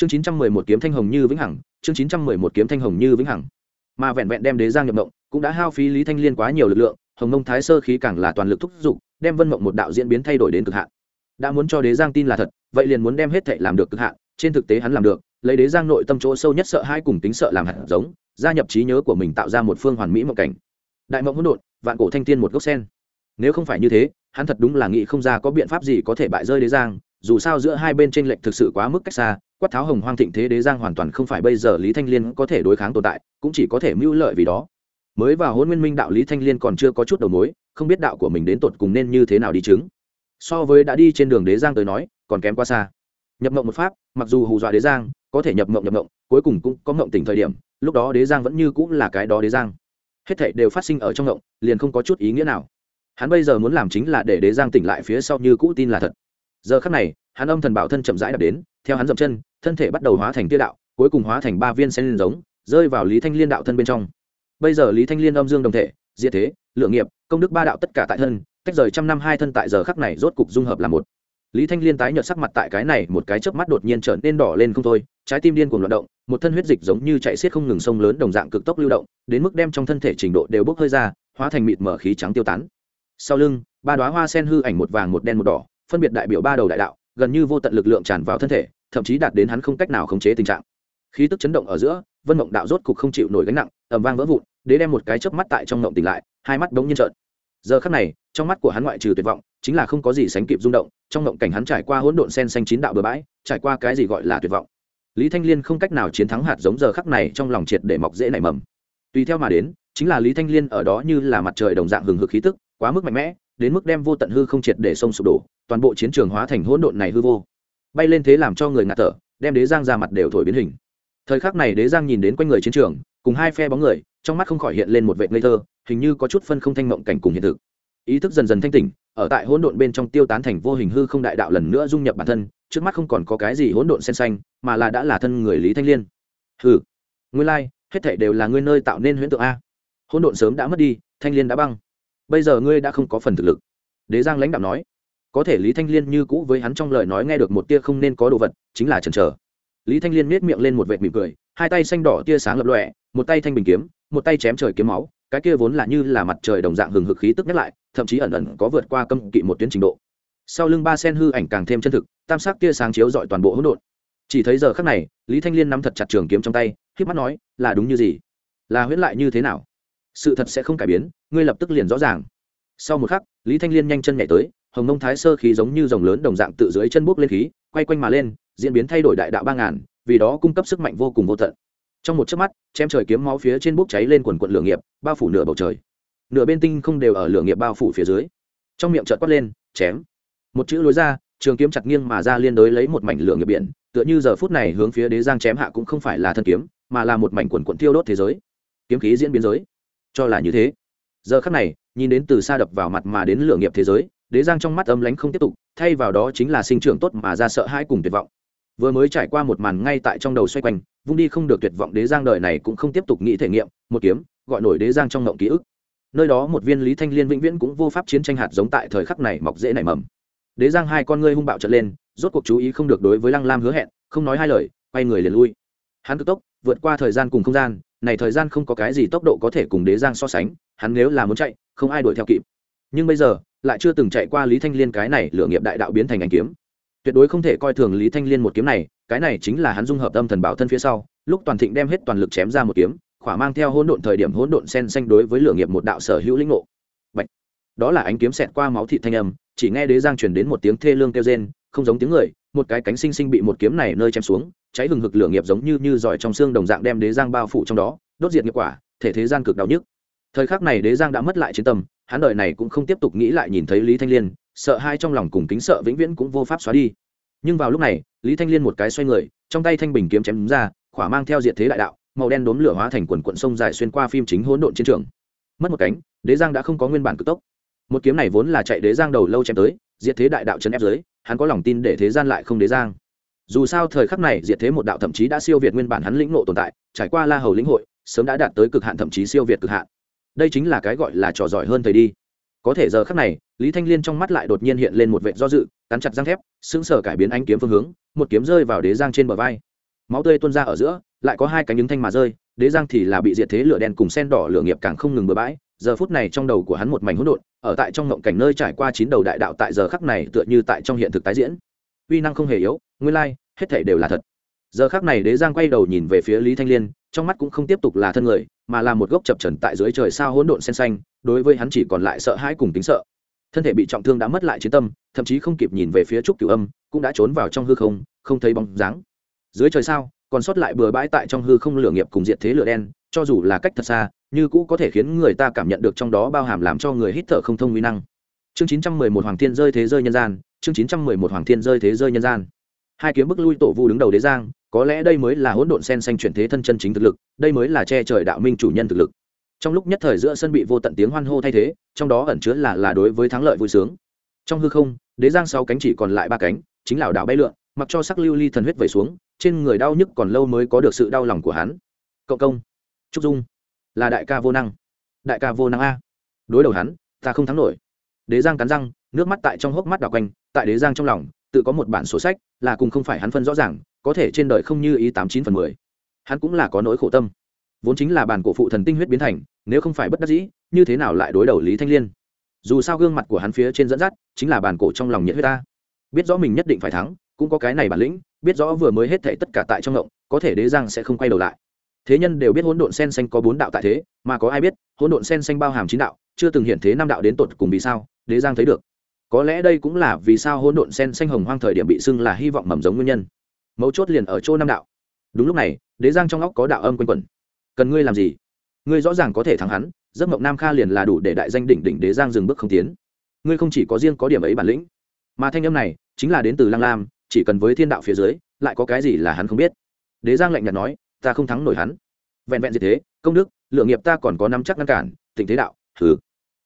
chương chín trăm mười một kiếm thanh hồng như vĩnh hằng, chương chín trăm mười một kiếm thanh hồng như vĩnh hằng. Mà vẹn vẹn đem đế giang nhập mộng, cũng đã hao phí lý thanh liên quá nhiều lực lượng, hồng mông thái sơ khí càng là toàn lực thúc giục, đem vân mộng một đạo diễn biến thay đổi đến cực hạn. Đã muốn cho đế giang tin là thật, vậy liền muốn đem hết thệ làm được cực hạn, trên thực tế hắn làm được, lấy đế giang nội tâm chỗ sâu nhất sợ hai cùng tính sợ làm hạt giống, gia nhập trí nhớ của mình tạo ra một phương hoàn mỹ mộng cảnh. Đại mộng hỗn độn, vạn cổ thanh tiên một gốc sen. Nếu không phải như thế, hắn thật đúng là nghĩ không ra có biện pháp gì có thể bại rơi đế giang, dù sao giữa hai bên tranh lệch thực sự quá mức cách xa quát tháo hồng hoang thịnh thế đế giang hoàn toàn không phải bây giờ lý thanh liên có thể đối kháng tồn tại, cũng chỉ có thể mưu lợi vì đó. Mới vào hôn nguyên minh đạo lý thanh liên còn chưa có chút đầu mối, không biết đạo của mình đến tột cùng nên như thế nào đi chứng. So với đã đi trên đường đế giang tới nói, còn kém quá xa. Nhập mộng một pháp, mặc dù hù dọa đế giang, có thể nhập mộng nhập mộng, cuối cùng cũng có mộng tỉnh thời điểm, lúc đó đế giang vẫn như cũng là cái đó đế giang. Hết thảy đều phát sinh ở trong mộng, liền không có chút ý nghĩa nào. Hắn bây giờ muốn làm chính là để đế giang tỉnh lại phía sau như cũ tin là thật. Giờ khắc này, hắn âm thần bảo thân chậm rãi đạp đến, theo hắn dậm chân thân thể bắt đầu hóa thành tia đạo, cuối cùng hóa thành ba viên sen liên giống, rơi vào lý thanh liên đạo thân bên trong. Bây giờ lý thanh liên âm dương đồng thể, diệt thế, lượng nghiệp, công đức ba đạo tất cả tại thân, tách rời trăm năm hai thân tại giờ khắc này rốt cục dung hợp là một. Lý thanh liên tái nhợt sắc mặt tại cái này một cái chớp mắt đột nhiên trở nên đỏ lên không thôi, trái tim điên cuồng loạt động, một thân huyết dịch giống như chạy xiết không ngừng sông lớn đồng dạng cực tốc lưu động, đến mức đem trong thân thể trình độ đều bốc hơi ra, hóa thành mịt mở khí trắng tiêu tán. Sau lưng, ba đoá hoa sen hư ảnh một vàng một đen một đỏ, phân biệt đại biểu ba đầu đại đạo, gần như vô tận lực lượng tràn vào thân thể thậm chí đạt đến hắn không cách nào khống chế tình trạng. Khí tức chấn động ở giữa, vân mộng đạo rốt cục không chịu nổi gánh nặng ẩm vang vỡ vụn, đế đem một cái chớp mắt tại trong mộng tỉnh lại, hai mắt đống nhiên trợn. Giờ khắc này, trong mắt của hắn ngoại trừ tuyệt vọng, chính là không có gì sánh kịp rung động, trong mộng cảnh hắn trải qua hỗn độn sen xanh chín đạo bừa bãi, trải qua cái gì gọi là tuyệt vọng. Lý thanh liên không cách nào chiến thắng hạt giống giờ khắc này trong lòng triệt để mọc dễ nảy mầm. Tùy theo mà đến, chính là lý thanh liên ở đó như là mặt trời đồng dạng hừng hực khí tức, quá mức mạnh mẽ, đến mức đem vô tận hư không triệt để sông sụp đổ, toàn bộ chiến trường hóa thành hỗn độn này hư vô bay lên thế làm cho người ngạt thở, đem đế giang ra mặt đều thổi biến hình. Thời khắc này đế giang nhìn đến quanh người chiến trường, cùng hai phe bóng người, trong mắt không khỏi hiện lên một vệ ngây thơ, hình như có chút phân không thanh mộng cảnh cùng hiện thực. Ý thức dần dần thanh tỉnh, ở tại hỗn độn bên trong tiêu tán thành vô hình hư không đại đạo lần nữa dung nhập bản thân, trước mắt không còn có cái gì hỗn độn sen xanh, mà là đã là thân người lý thanh liên. Hừ, nguyên lai, hết thảy đều là ngươi nơi tạo nên huyễn tượng a. Hỗn độn sớm đã mất đi, thanh liên đã băng. Bây giờ ngươi đã không có phần thực lực. Đế giang lãnh đạo nói có thể lý thanh liên như cũ với hắn trong lời nói nghe được một tia không nên có đồ vật, chính là chần chờ. Lý thanh liên miết miệng lên một vệt mỉm cười, hai tay xanh đỏ tia sáng lập lọe một tay thanh bình kiếm, một tay chém trời kiếm máu, cái kia vốn là như là mặt trời đồng dạng hừng hực khí tức nhắc lại, thậm chí ẩn ẩn có vượt qua cấm kỵ một tuyến trình độ. Sau lưng ba sen hư ảnh càng thêm chân thực, tam sắc tia sáng chiếu dọi toàn bộ hỗn độn. Chỉ thấy giờ khắc này, lý thanh liên nắm thật chặt trường kiếm trong tay k mắt nói, là đúng như gì? Là huyễn lại như thế nào? Sự thật sẽ không cải biến, ngươi lập tức liền rõ ràng. Sau một khắc, lý thanh liên nhanh chân nhảy tới hồng nông thái sơ khí giống như dòng lớn đồng dạng tự dưới chân bốc lên khí, quay quanh mà lên, diễn biến thay đổi đại đạo ba ngàn, vì đó cung cấp sức mạnh vô cùng vô tận. Trong một chớp mắt, chém trời kiếm máu phía trên bốc cháy lên quần quận lửa nghiệp, bao phủ nửa bầu trời. Nửa bên tinh không đều ở lửa nghiệp bao phủ phía dưới. Trong miệng chợt quát lên, chém! Một chữ lối ra, trường kiếm chặt nghiêng mà ra liên đối lấy một mảnh lửa nghiệp biển, tựa như giờ phút này hướng phía đế giang chém hạ cũng không phải là thân kiếm, mà là một mảnh quần quận tiêu đốt thế giới. Kiếm khí diễn biến giới. Cho là như thế. Giờ khắc này, nhìn đến từ xa đập vào mặt mà đến lửa nghiệp thế giới đế giang trong mắt âm lánh không tiếp tục, thay vào đó chính là sinh trưởng tốt mà ra sợ hãi cùng tuyệt vọng. Vừa mới trải qua một màn ngay tại trong đầu xoay quanh, vung đi không được tuyệt vọng đế giang đời này cũng không tiếp tục nghĩ thể nghiệm, một kiếm, gọi nổi đế giang trong ngộng ký ức. Nơi đó một viên lý thanh liên vĩnh viễn cũng vô pháp chiến tranh hạt giống tại thời khắc này mọc dễ nảy mầm. Đế giang hai con ngươi hung bạo trở lên, rốt cuộc chú ý không được đối với lăng lam hứa hẹn, không nói hai lời, quay người liền lui. Hắn cực tốc, vượt qua thời gian cùng không gian, này thời gian không có cái gì tốc độ có thể cùng đế giang so sánh, hắn nếu là muốn chạy, không ai đuổi theo kịp. Nhưng bây giờ lại chưa từng chạy qua lý thanh liên cái này lựa nghiệp đại đạo biến thành anh kiếm. Tuyệt đối không thể coi thường lý thanh liên một kiếm này, cái này chính là hắn dung hợp tâm thần bảo thân phía sau, lúc toàn thịnh đem hết toàn lực chém ra một kiếm, khỏa mang theo hỗn độn thời điểm hỗn độn sen xanh đối với lựa nghiệp một đạo sở hữu lĩnh ngộ. Bạch. đó là ánh kiếm xẹt qua máu thị thanh âm, chỉ nghe đế giang truyền đến một tiếng thê lương kêu rên, không giống tiếng người, một cái cánh sinh sinh bị một kiếm này nơi chém xuống, cháy hừng hực lửa nghiệp giống như như giỏi trong xương đồng dạng đem đế giang bao phủ trong đó, đốt diệt nghiệp quả, thể thế gian cực đau nhức. Thời khắc này đế giang đã mất lại chiến tâm hắn đời này cũng không tiếp tục nghĩ lại nhìn thấy lý thanh liên, sợ hai trong lòng cùng kính sợ vĩnh viễn cũng vô pháp xóa đi. Nhưng vào lúc này, lý thanh liên một cái xoay người, trong tay thanh bình kiếm chém ra, khỏa mang theo diệt thế đại đạo, màu đen đốm lửa hóa thành quần quận sông dài xuyên qua phim chính hỗn độn chiến trường. Mất một cánh, đế giang đã không có nguyên bản cực tốc. Một kiếm này vốn là chạy đế giang đầu lâu chém tới, diệt thế đại đạo chấn ép giới hắn có lòng tin để thế gian lại không đế giang. Dù sao thời khắc này diệt thế một đạo thậm chí đã siêu việt nguyên bản hắn lĩnh ngộ tồn tại, trải qua la hầu lĩnh hội, sớm đã đạt tới cực hạn thậm chí siêu việt cực hạn đây chính là cái gọi là trò giỏi hơn thầy đi. Có thể giờ khắc này, lý thanh liên trong mắt lại đột nhiên hiện lên một vệ do dự, cắn chặt răng thép, sững sờ cải biến ánh kiếm phương hướng, một kiếm rơi vào đế giang trên bờ vai. Máu tươi tuôn ra ở giữa, lại có hai cánh ứng thanh mà rơi, đế giang thì là bị diệt thế lửa đen cùng sen đỏ lửa nghiệp càng không ngừng bừa bãi. Giờ phút này trong đầu của hắn một mảnh hỗn độn, ở tại trong ngộng cảnh nơi trải qua chín đầu đại đạo tại giờ khắc này tựa như tại trong hiện thực tái diễn. Uy năng không hề yếu, nguyên lai, hết thể đều là thật. Giờ khắc này đế giang quay đầu nhìn về phía lý thanh liên trong mắt cũng không tiếp tục là thân người, mà là một gốc chập trần tại dưới trời sao hỗn độn sen xanh, đối với hắn chỉ còn lại sợ hãi cùng tính sợ. Thân thể bị trọng thương đã mất lại chiến tâm, thậm chí không kịp nhìn về phía trúc cửu âm, cũng đã trốn vào trong hư không không thấy bóng dáng. Dưới trời sao, còn sót lại bừa bãi tại trong hư không lửa nghiệp cùng diệt thế lửa đen, cho dù là cách thật xa, như cũ có thể khiến người ta cảm nhận được trong đó bao hàm làm cho người hít thở không thông nguy năng. Chương chín trăm mười một hoàng thiên rơi thế rơi nhân gian, chương chín trăm mười một hoàng thiên rơi thế rơi nhân gian hai kiếm bức lui tổ vu đứng đầu đế giang, có lẽ đây mới là hỗn độn sen xanh chuyển thế thân chân chính thực lực, đây mới là che trời đạo minh chủ nhân thực lực. Trong lúc nhất thời giữa sân bị vô tận tiếng hoan hô thay thế, trong đó ẩn chứa là là đối với thắng lợi vui sướng. Trong hư không, đế giang sáu cánh chỉ còn lại ba cánh, chính là đạo bay lượn, mặc cho sắc lưu ly thần huyết vẩy xuống, trên người đau nhức còn lâu mới có được sự đau lòng của hắn. Cộng công, trúc dung, là đại ca vô năng. Đại ca vô năng a. Đối đầu hắn, ta không thắng nổi. Đế giang cắn răng, nước mắt tại trong hốc mắt đảo quanh, tại đế giang trong lòng, tự có một bản sổ sách là cùng không phải hắn phân rõ ràng, có thể trên đời không như ý tám chín phần mười. Hắn cũng là có nỗi khổ tâm. Vốn chính là bản cổ phụ thần tinh huyết biến thành, nếu không phải bất đắc dĩ, như thế nào lại đối đầu lý thanh liên? Dù sao gương mặt của hắn phía trên dẫn dắt, chính là bản cổ trong lòng nhiệt huyết ta. Biết rõ mình nhất định phải thắng, cũng có cái này bản lĩnh, biết rõ vừa mới hết thảy tất cả tại trong động có thể đế giang sẽ không quay đầu lại. Thế nhân đều biết hỗn độn sen xanh có bốn đạo tại thế, mà có ai biết, hỗn độn sen xanh bao hàm chín đạo, chưa từng hiện thế năm đạo đến tột cùng vì sao, đế giang thấy được có lẽ đây cũng là vì sao hỗn độn sen xanh hồng hoang thời điểm bị xưng là hy vọng mầm giống nguyên nhân. Mấu chốt liền ở chỗ năm đạo. Đúng lúc này, đế giang trong óc có đạo âm quanh quẩn. Cần ngươi làm gì? Ngươi rõ ràng có thể thắng hắn, giấc mộng nam kha liền là đủ để đại danh đỉnh đỉnh đế giang dừng bước không tiến. Ngươi không chỉ có riêng có điểm ấy bản lĩnh, mà thanh âm này chính là đến từ lăng lam, chỉ cần với thiên đạo phía dưới, lại có cái gì là hắn không biết. Đế giang lạnh nhạt nói, ta không thắng nổi hắn. Vẹn vẹn gì thế, công đức, lượng nghiệp ta còn có năm chắc ngăn cản tình thế đạo thứ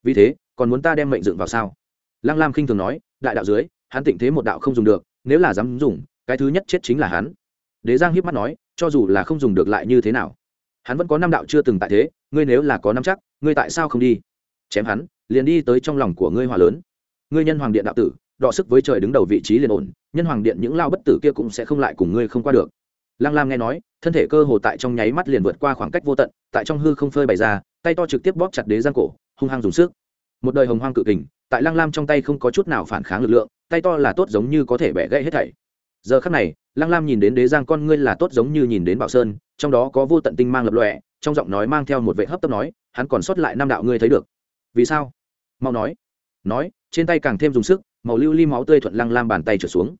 vì thế, còn muốn ta đem mệnh dựng vào sao? Lăng lam khinh thường nói, đại đạo dưới, hắn tịnh thế một đạo không dùng được, nếu là dám dùng, cái thứ nhất chết chính là hắn. Đế giang hiếp mắt nói, cho dù là không dùng được lại như thế nào? Hắn vẫn có năm đạo chưa từng tại thế, ngươi nếu là có năm chắc, ngươi tại sao không đi? Chém hắn, liền đi tới trong lòng của ngươi hòa lớn. Ngươi nhân hoàng điện đạo tử, đọ sức với trời đứng đầu vị trí liền ổn, nhân hoàng điện những lao bất tử kia cũng sẽ không lại cùng ngươi không qua được. Lăng lam nghe nói, thân thể cơ hồ tại trong nháy mắt liền vượt qua khoảng cách vô tận, tại trong hư không phơi bày ra, tay to trực tiếp bóp chặt đế giang cổ, hung hăng dùng sức. Một đời hồng hoang cự kình tại lăng lam trong tay không có chút nào phản kháng lực lượng, tay to là tốt giống như có thể bẻ gãy hết thảy. Giờ khắc này, lăng lam nhìn đến đế giang con ngươi là tốt giống như nhìn đến bảo sơn, trong đó có vô tận tinh mang lập lọe trong giọng nói mang theo một vệ hấp tấp nói, hắn còn sót lại năm đạo ngươi thấy được. Vì sao? Mau nói. Nói, trên tay càng thêm dùng sức, màu lưu ly máu tươi thuận lăng lam bàn tay trở xuống.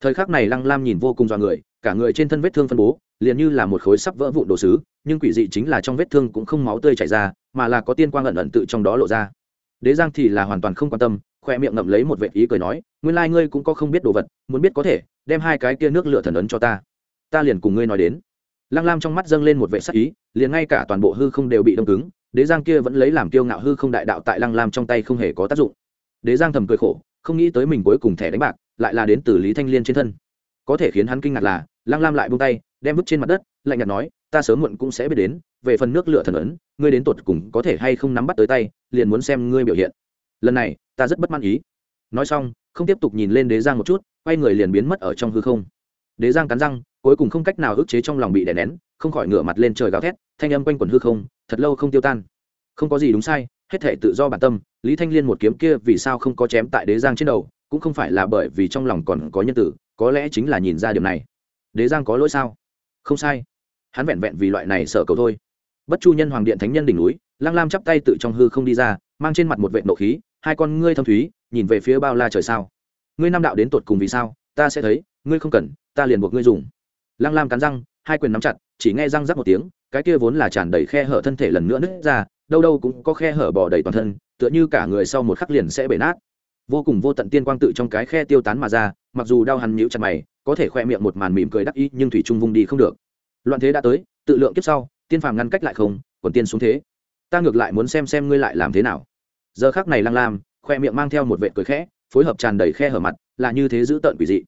Thời khắc này lăng lam nhìn vô cùng dọa người, cả người trên thân vết thương phân bố, liền như là một khối sắp vỡ vụn đồ sứ, nhưng quỷ dị chính là trong vết thương cũng không máu tươi chảy ra, mà là có tiên quang ẩn ẩn tự trong đó lộ ra đế giang thì là hoàn toàn không quan tâm, khoe miệng ngậm lấy một vệ ý cười nói, nguyên lai ngươi cũng có không biết đồ vật, muốn biết có thể, đem hai cái kia nước lửa thần ấn cho ta. Ta liền cùng ngươi nói đến. Lăng lam trong mắt dâng lên một vệ sắc ý, liền ngay cả toàn bộ hư không đều bị đông cứng, đế giang kia vẫn lấy làm kiêu ngạo hư không đại đạo tại lăng lam trong tay không hề có tác dụng. Đế giang thầm cười khổ, không nghĩ tới mình cuối cùng thẻ đánh bạc, lại là đến từ lý thanh liên trên thân. Có thể khiến hắn kinh ngạc là, lăng lam lại buông tay, đem vứt trên mặt đất, lạnh nhạt nói, ta sớm muộn cũng sẽ biết đến về phần nước lửa thần ấn, ngươi đến tột cùng có thể hay không nắm bắt tới tay, liền muốn xem ngươi biểu hiện. Lần này, ta rất bất mãn ý. Nói xong, không tiếp tục nhìn lên đế giang một chút, quay người liền biến mất ở trong hư không. Đế giang cắn răng, cuối cùng không cách nào ức chế trong lòng bị đè nén, không khỏi ngửa mặt lên trời gào thét, thanh âm quanh quẩn hư không, thật lâu không tiêu tan. Không có gì đúng sai, hết thể tự do bản tâm, lý thanh liên một kiếm kia vì sao không có chém tại đế giang trên đầu, cũng không phải là bởi vì trong lòng còn có nhân tử, có lẽ chính là nhìn ra điều này. Đế giang có lỗi sao? Không sai. Hắn vẹn vẹn vì loại này sợ cầu thôi bất chu nhân hoàng điện thánh nhân đỉnh núi lang lam chắp tay tự trong hư không đi ra, mang trên mặt một vệ nộ khí, hai con ngươi thâm thúy, nhìn về phía bao la trời sao. Ngươi nam đạo đến tột cùng vì sao, ta sẽ thấy, ngươi không cần, ta liền buộc ngươi dùng. Lang lam cắn răng, hai quyền nắm chặt, chỉ nghe răng rắc một tiếng, cái kia vốn là tràn đầy khe hở thân thể lần nữa nứt ra, đâu đâu cũng có khe hở bỏ đầy toàn thân, tựa như cả người sau một khắc liền sẽ bể nát. Vô cùng vô tận tiên quang tự trong cái khe tiêu tán mà ra, mặc dù đau hằn nhíu chặt mày, có thể khoe miệng một màn mỉm cười đắc ý, nhưng thủy trung vung đi không được. Loạn thế đã tới, tự lượng kiếp sau tiên phàm ngăn cách lại không còn tiên xuống thế. Ta ngược lại muốn xem xem ngươi lại làm thế nào. Giờ khác này lăng lam, khoe miệng mang theo một vệ cười khẽ, phối hợp tràn đầy khe hở mặt, là như thế giữ tợn quỷ dị.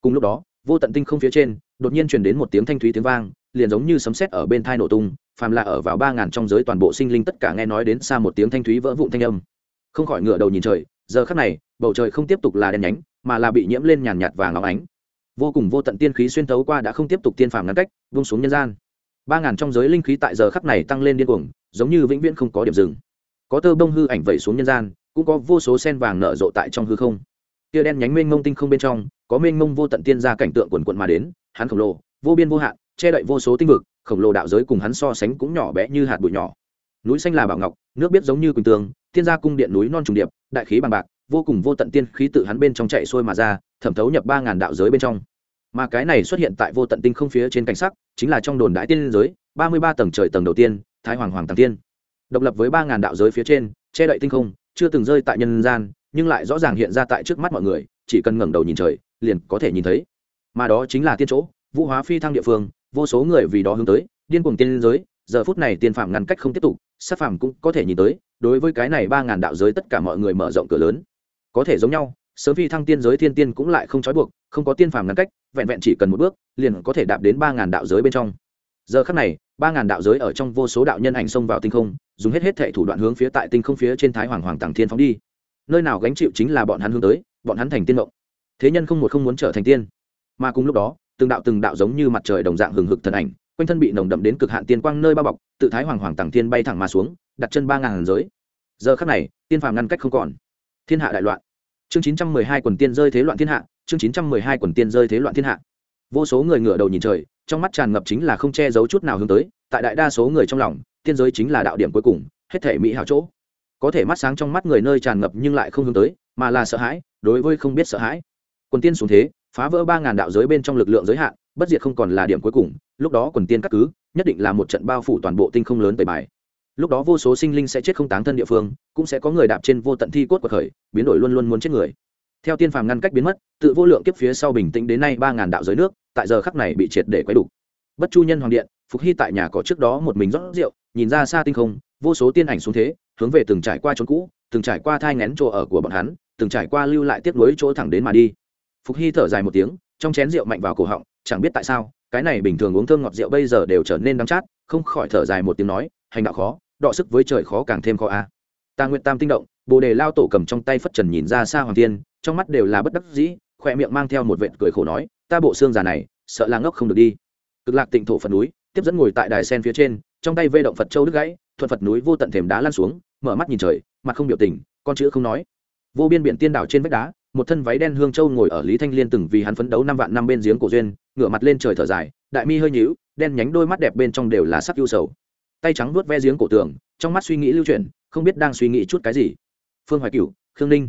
Cùng lúc đó, vô tận tinh không phía trên, đột nhiên truyền đến một tiếng thanh thúy tiếng vang, liền giống như sấm sét ở bên thai nổ tung, phàm là ở vào ba ngàn trong giới toàn bộ sinh linh tất cả nghe nói đến xa một tiếng thanh thúy vỡ vụn thanh âm. Không khỏi ngửa đầu nhìn trời, giờ khắc này, bầu trời không tiếp tục là đen nhánh, mà là bị nhiễm lên nhàn nhạt vàng óng ánh. Vô cùng vô tận tiên khí xuyên thấu qua đã không tiếp tục tiên phàm ngăn cách vung xuống nhân gian ba ngàn trong giới linh khí tại giờ khắc này tăng lên điên cuồng, giống như vĩnh viễn không có điểm dừng. Có tơ bông hư ảnh vẩy xuống nhân gian, cũng có vô số sen vàng nở rộ tại trong hư không. Kia đen nhánh mênh mông tinh không bên trong, có mênh mông vô tận tiên gia cảnh tượng quần quận mà đến, hắn khổng lồ, vô biên vô hạn, che đậy vô số tinh vực, khổng lồ đạo giới cùng hắn so sánh cũng nhỏ bé như hạt bụi nhỏ. Núi xanh là bảo ngọc, nước biết giống như quỳnh tường, tiên gia cung điện núi non trùng điệp, đại khí bằng bạc, vô cùng vô tận tiên khí tự hắn bên trong chạy xuôi mà ra, thẩm thấu nhập ba ngàn đạo giới bên trong mà cái này xuất hiện tại vô tận tinh không phía trên cảnh sắc, chính là trong đồn đại tiên giới, ba mươi ba tầng trời tầng đầu tiên, thái hoàng hoàng tàng tiên. Độc lập với ba ngàn đạo giới phía trên, che đậy tinh không, chưa từng rơi tại nhân gian, nhưng lại rõ ràng hiện ra tại trước mắt mọi người, chỉ cần ngẩng đầu nhìn trời, liền có thể nhìn thấy. Mà đó chính là tiên chỗ, vũ hóa phi thăng địa phương, vô số người vì đó hướng tới, điên cuồng tiên giới, giờ phút này tiên phạm ngăn cách không tiếp tục, sát phạm cũng có thể nhìn tới, đối với cái này ba ngàn đạo giới tất cả mọi người mở rộng cửa lớn. Có thể giống nhau, sớm phi thăng tiên giới thiên tiên cũng lại không trói buộc, không có tiên phàm ngăn cách vẹn vẹn chỉ cần một bước, liền có thể đạp đến ba ngàn đạo giới bên trong. Giờ khắc này, ba ngàn đạo giới ở trong vô số đạo nhân ảnh xông vào tinh không, dùng hết hết thệ thủ đoạn hướng phía tại tinh không phía trên thái hoàng hoàng tàng thiên phóng đi. Nơi nào gánh chịu chính là bọn hắn hướng tới, bọn hắn thành tiên mộng. Thế nhân không một không muốn trở thành tiên. Mà cùng lúc đó, từng đạo từng đạo giống như mặt trời đồng dạng hừng hực thần ảnh, quanh thân bị nồng đậm đến cực hạn tiên quang nơi bao bọc, tự thái hoàng hoàng tàng thiên bay thẳng mà xuống, đặt chân ba ngàn giới. Giờ khắc này, tiên phàm ngăn cách không còn. Thiên hạ đại loạn. Chương chín trăm mười hai quần tiên rơi thế loạn thiên hạ chương chín trăm mười hai quần tiên rơi thế loạn thiên hạ. Vô số người ngửa đầu nhìn trời, trong mắt tràn ngập chính là không che giấu chút nào hướng tới, tại đại đa số người trong lòng, tiên giới chính là đạo điểm cuối cùng, hết thể mỹ hảo chỗ. Có thể mắt sáng trong mắt người nơi tràn ngập nhưng lại không hướng tới, mà là sợ hãi, đối với không biết sợ hãi. Quần tiên xuống thế, phá vỡ ba ngàn đạo giới bên trong lực lượng giới hạn, bất diệt không còn là điểm cuối cùng, lúc đó quần tiên các cứ, nhất định là một trận bao phủ toàn bộ tinh không lớn tẩy bài. Lúc đó vô số sinh linh sẽ chết không táng thân địa phương, cũng sẽ có người đạp trên vô tận thi cốt quật khởi, biến đổi luôn luôn muốn chết người theo tiên phàm ngăn cách biến mất, tự vô lượng kiếp phía sau bình tĩnh đến nay ba ngàn đạo giới nước, tại giờ khắc này bị triệt để quay đủ bất chu nhân hoàng điện, phục hy tại nhà có trước đó một mình rót rượu, nhìn ra xa tinh không, vô số tiên ảnh xuống thế, hướng về từng trải qua chỗ cũ, từng trải qua thai ngén chỗ ở của bọn hắn, từng trải qua lưu lại tiếp nối chỗ thẳng đến mà đi phục hy thở dài một tiếng, trong chén rượu mạnh vào cổ họng, chẳng biết tại sao, cái này bình thường uống thơm ngọt rượu bây giờ đều trở nên đắng chát, không khỏi thở dài một tiếng nói, hành đạo khó, đọ sức với trời khó càng thêm khó a à. ta nguyện tam tinh động bồ đề lao tổ cầm trong tay phất trần nhìn ra xa hoàng thiên, trong mắt đều là bất đắc dĩ khoe miệng mang theo một vệt cười khổ nói ta bộ xương già này sợ là ngốc không được đi. Cực lạc tịnh thổ phật núi tiếp dẫn ngồi tại đài sen phía trên trong tay vê động phật châu đứt gãy thuận phật núi vô tận thềm đá lan xuống mở mắt nhìn trời mặt không biểu tình con chữ không nói. Vô biên biển tiên đảo trên vách đá một thân váy đen hương châu ngồi ở lý thanh liên từng vì hắn phấn đấu năm vạn năm bên giếng cổ duyên ngửa mặt lên trời thở dài đại mi hơi nhíu đen nhánh đôi mắt đẹp bên trong đều là sắc ưu sầu. Tay trắng vuốt ve giếng cổ tường trong mắt suy nghĩ lưu chuyển không biết đang suy nghĩ chút cái gì phương hoài cửu, khương ninh.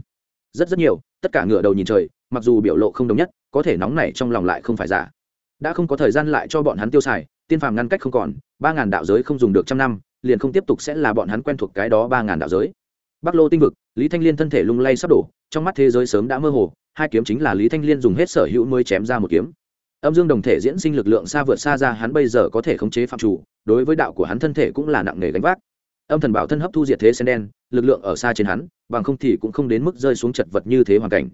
Rất rất nhiều, tất cả ngựa đầu nhìn trời, mặc dù biểu lộ không đồng nhất, có thể nóng này trong lòng lại không phải giả. Đã không có thời gian lại cho bọn hắn tiêu xài, tiên phàm ngăn cách không còn, ba ngàn đạo giới không dùng được trăm năm, liền không tiếp tục sẽ là bọn hắn quen thuộc cái đó ba ngàn đạo giới. Bắc lô tinh vực, lý thanh liên thân thể lung lay sắp đổ, trong mắt thế giới sớm đã mơ hồ, hai kiếm chính là lý thanh liên dùng hết sở hữu mới chém ra một kiếm. Âm dương đồng thể diễn sinh lực lượng xa vượt xa ra hắn bây giờ có thể khống chế phạm chủ, đối với đạo của hắn thân thể cũng là nặng nề gánh vác. Âm thần bảo thân hấp thu diệt thế sen đen, lực lượng ở xa trên hắn bằng không thì cũng không đến mức rơi xuống chật vật như thế hoàn cảnh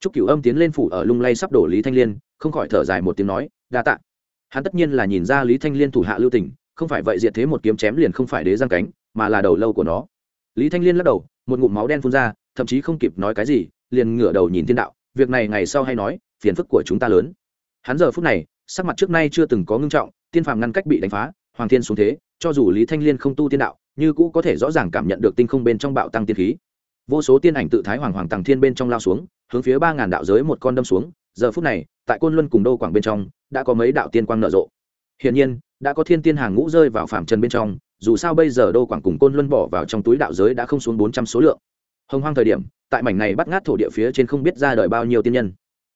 Trúc Cửu Âm tiến lên phủ ở lung lay sắp đổ Lý Thanh Liên, không khỏi thở dài một tiếng nói, "Đa tạ." Hắn tất nhiên là nhìn ra Lý Thanh Liên thủ hạ lưu tình, không phải vậy diệt thế một kiếm chém liền không phải đế giang cánh, mà là đầu lâu của nó. Lý Thanh Liên lắc đầu, một ngụm máu đen phun ra, thậm chí không kịp nói cái gì, liền ngửa đầu nhìn thiên đạo, "Việc này ngày sau hay nói, phiền phức của chúng ta lớn." Hắn giờ phút này, sắc mặt trước nay chưa từng có ngưng trọng, tiên phàm ngăn cách bị đánh phá, hoàng thiên xuống thế, cho dù Lý Thanh Liên không tu tiên đạo, như cũ có thể rõ ràng cảm nhận được tinh không bên trong bạo tăng tiên khí vô số tiên ảnh tự thái hoàng hoàng tàng thiên bên trong lao xuống, hướng phía ba ngàn đạo giới một con đâm xuống. Giờ phút này, tại côn luân cùng đô quảng bên trong, đã có mấy đạo tiên quang nở rộ. Hiển nhiên, đã có thiên tiên hàng ngũ rơi vào phạm trần bên trong, dù sao bây giờ đô quảng cùng côn luân bỏ vào trong túi đạo giới đã không xuống bốn trăm số lượng. Hồng hoang thời điểm, tại mảnh này bắt ngát thổ địa phía trên không biết ra đời bao nhiêu tiên nhân.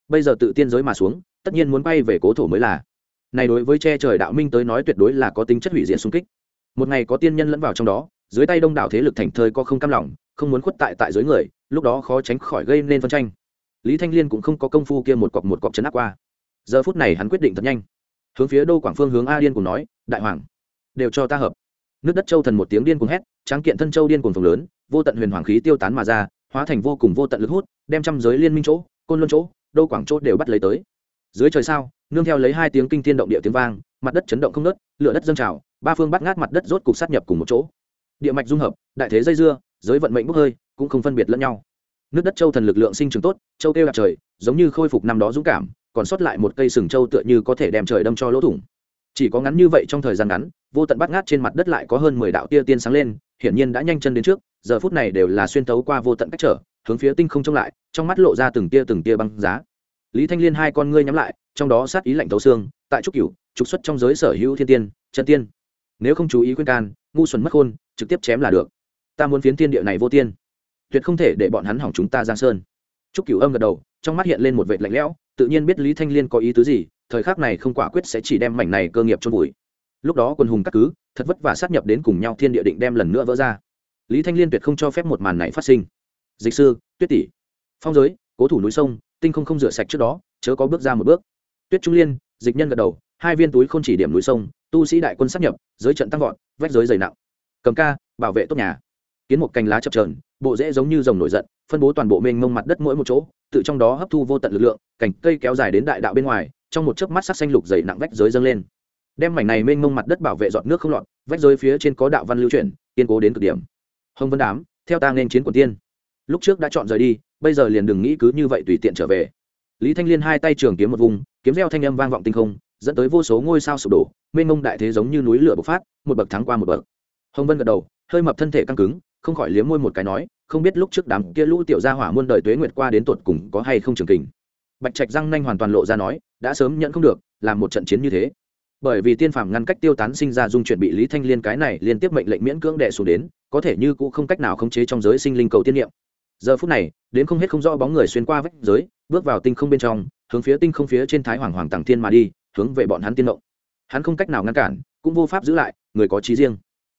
Bây giờ tự tiên giới mà xuống, tất nhiên muốn bay về cố thổ mới là. Này đối với che trời đạo minh tới nói tuyệt đối là có tính chất hủy diệt xung kích. Một ngày có tiên nhân lẫn vào trong đó, dưới tay đông đảo thế lực thành thơi có không cam lòng không muốn khuất tại tại dưới người, lúc đó khó tránh khỏi gây nên phân tranh. Lý thanh liên cũng không có công phu kia một cọc một cọc chấn áp qua. Giờ phút này hắn quyết định thật nhanh. Hướng phía đô quảng phương hướng a điên cùng nói, đại hoàng, đều cho ta hợp. Nước đất châu thần một tiếng điên cùng hét, tráng kiện thân châu điên cùng phồng lớn, vô tận huyền hoàng khí tiêu tán mà ra, hóa thành vô cùng vô tận lực hút, đem trăm giới liên minh chỗ, côn luân chỗ, đô quảng chỗ đều bắt lấy tới. Dưới trời sao, nương theo lấy hai tiếng kinh thiên động địa tiếng vang, mặt đất chấn động không nớt lửa đất dâng trào, ba phương bắt ngát mặt đất rốt cục sát nhập cùng một chỗ. Địa mạch dung hợp, đại thế dây dưa giới vận mệnh bốc hơi, cũng không phân biệt lẫn nhau. Nước đất châu thần lực lượng sinh trưởng tốt, châu kêu đạt trời, giống như khôi phục năm đó dũng cảm, còn sót lại một cây sừng châu tựa như có thể đem trời đâm cho lỗ thủng. Chỉ có ngắn như vậy trong thời gian ngắn, vô tận bắt ngát trên mặt đất lại có hơn mười đạo tia tiên sáng lên, hiển nhiên đã nhanh chân đến trước, giờ phút này đều là xuyên tấu qua vô tận cách trở, hướng phía tinh không trông lại, trong mắt lộ ra từng tia từng tia băng giá. Lý thanh liên hai con ngươi nhắm lại, trong đó sát ý lạnh thấu xương, tại trúc cửu, trục xuất trong giới sở hữu thiên tiên, chân tiên. Nếu không chú ý khuyên can, ngu xuẩn mất khôn, trực tiếp chém là được ta muốn phiến thiên địa này vô tiên. Tuyệt không thể để bọn hắn hỏng chúng ta giang sơn. Trúc cửu âm gật đầu, trong mắt hiện lên một vệt lạnh lẽo, tự nhiên biết lý thanh liên có ý tứ gì, thời khắc này không quả quyết sẽ chỉ đem mảnh này cơ nghiệp chôn vùi. Lúc đó quân hùng các cứ, thật vất vả sát nhập đến cùng nhau thiên địa định đem lần nữa vỡ ra. Lý thanh liên tuyệt không cho phép một màn này phát sinh. Dịch sư, tuyết tỷ. Phong giới, cố thủ núi sông, tinh không không rửa sạch trước đó, chớ có bước ra một bước. Tuyết trung liên, dịch nhân gật đầu, hai viên túi không chỉ điểm núi sông, tu sĩ đại quân sát nhập, giới trận tăng vọt, vách giới dày nặng. Cầm ca, bảo vệ tốt nhà kiến một cành lá chập trờn bộ rễ giống như rồng nổi giận, phân bố toàn bộ mênh mông mặt đất mỗi một chỗ, tự trong đó hấp thu vô tận lực lượng, cành cây kéo dài đến đại đạo bên ngoài, trong một chớp mắt sắc xanh lục dày nặng vách giới dâng lên. Đem mảnh này mênh mông mặt đất bảo vệ giọt nước không lọt, vách giới phía trên có đạo văn lưu chuyển, kiên cố đến cực điểm. Hồng vân đám, theo ta nên chiến quần tiên. Lúc trước đã chọn rời đi, bây giờ liền đừng nghĩ cứ như vậy tùy tiện trở về. Lý thanh liên hai tay trường kiếm một vùng, kiếm reo thanh âm vang vọng tinh không, dẫn tới vô số ngôi sao sụp đổ, mênh mông đại thế giống như núi lửa bộc phát, một bậc thắng qua một bậc. Hồng vân gật đầu, hơi mập thân thể căng cứng không khỏi liếm môi một cái nói, không biết lúc trước đám kia lũ tiểu gia hỏa muôn đời tuế nguyệt qua đến tột cùng có hay không trường kình. Bạch trạch răng nanh hoàn toàn lộ ra nói, đã sớm nhận không được, làm một trận chiến như thế. Bởi vì tiên phàm ngăn cách tiêu tán sinh ra dung chuyển bị lý thanh liên cái này liên tiếp mệnh lệnh miễn cưỡng đệ xuống đến, có thể như cũng không cách nào khống chế trong giới sinh linh cầu tiên niệm. Giờ phút này, đến không hết không rõ bóng người xuyên qua vách giới, bước vào tinh không bên trong, hướng phía tinh không phía trên thái hoàng hoàng tàng thiên mà đi, hướng về bọn hắn tiên động hắn không cách nào ngăn cản, cũng vô pháp giữ lại, người có trí riêng.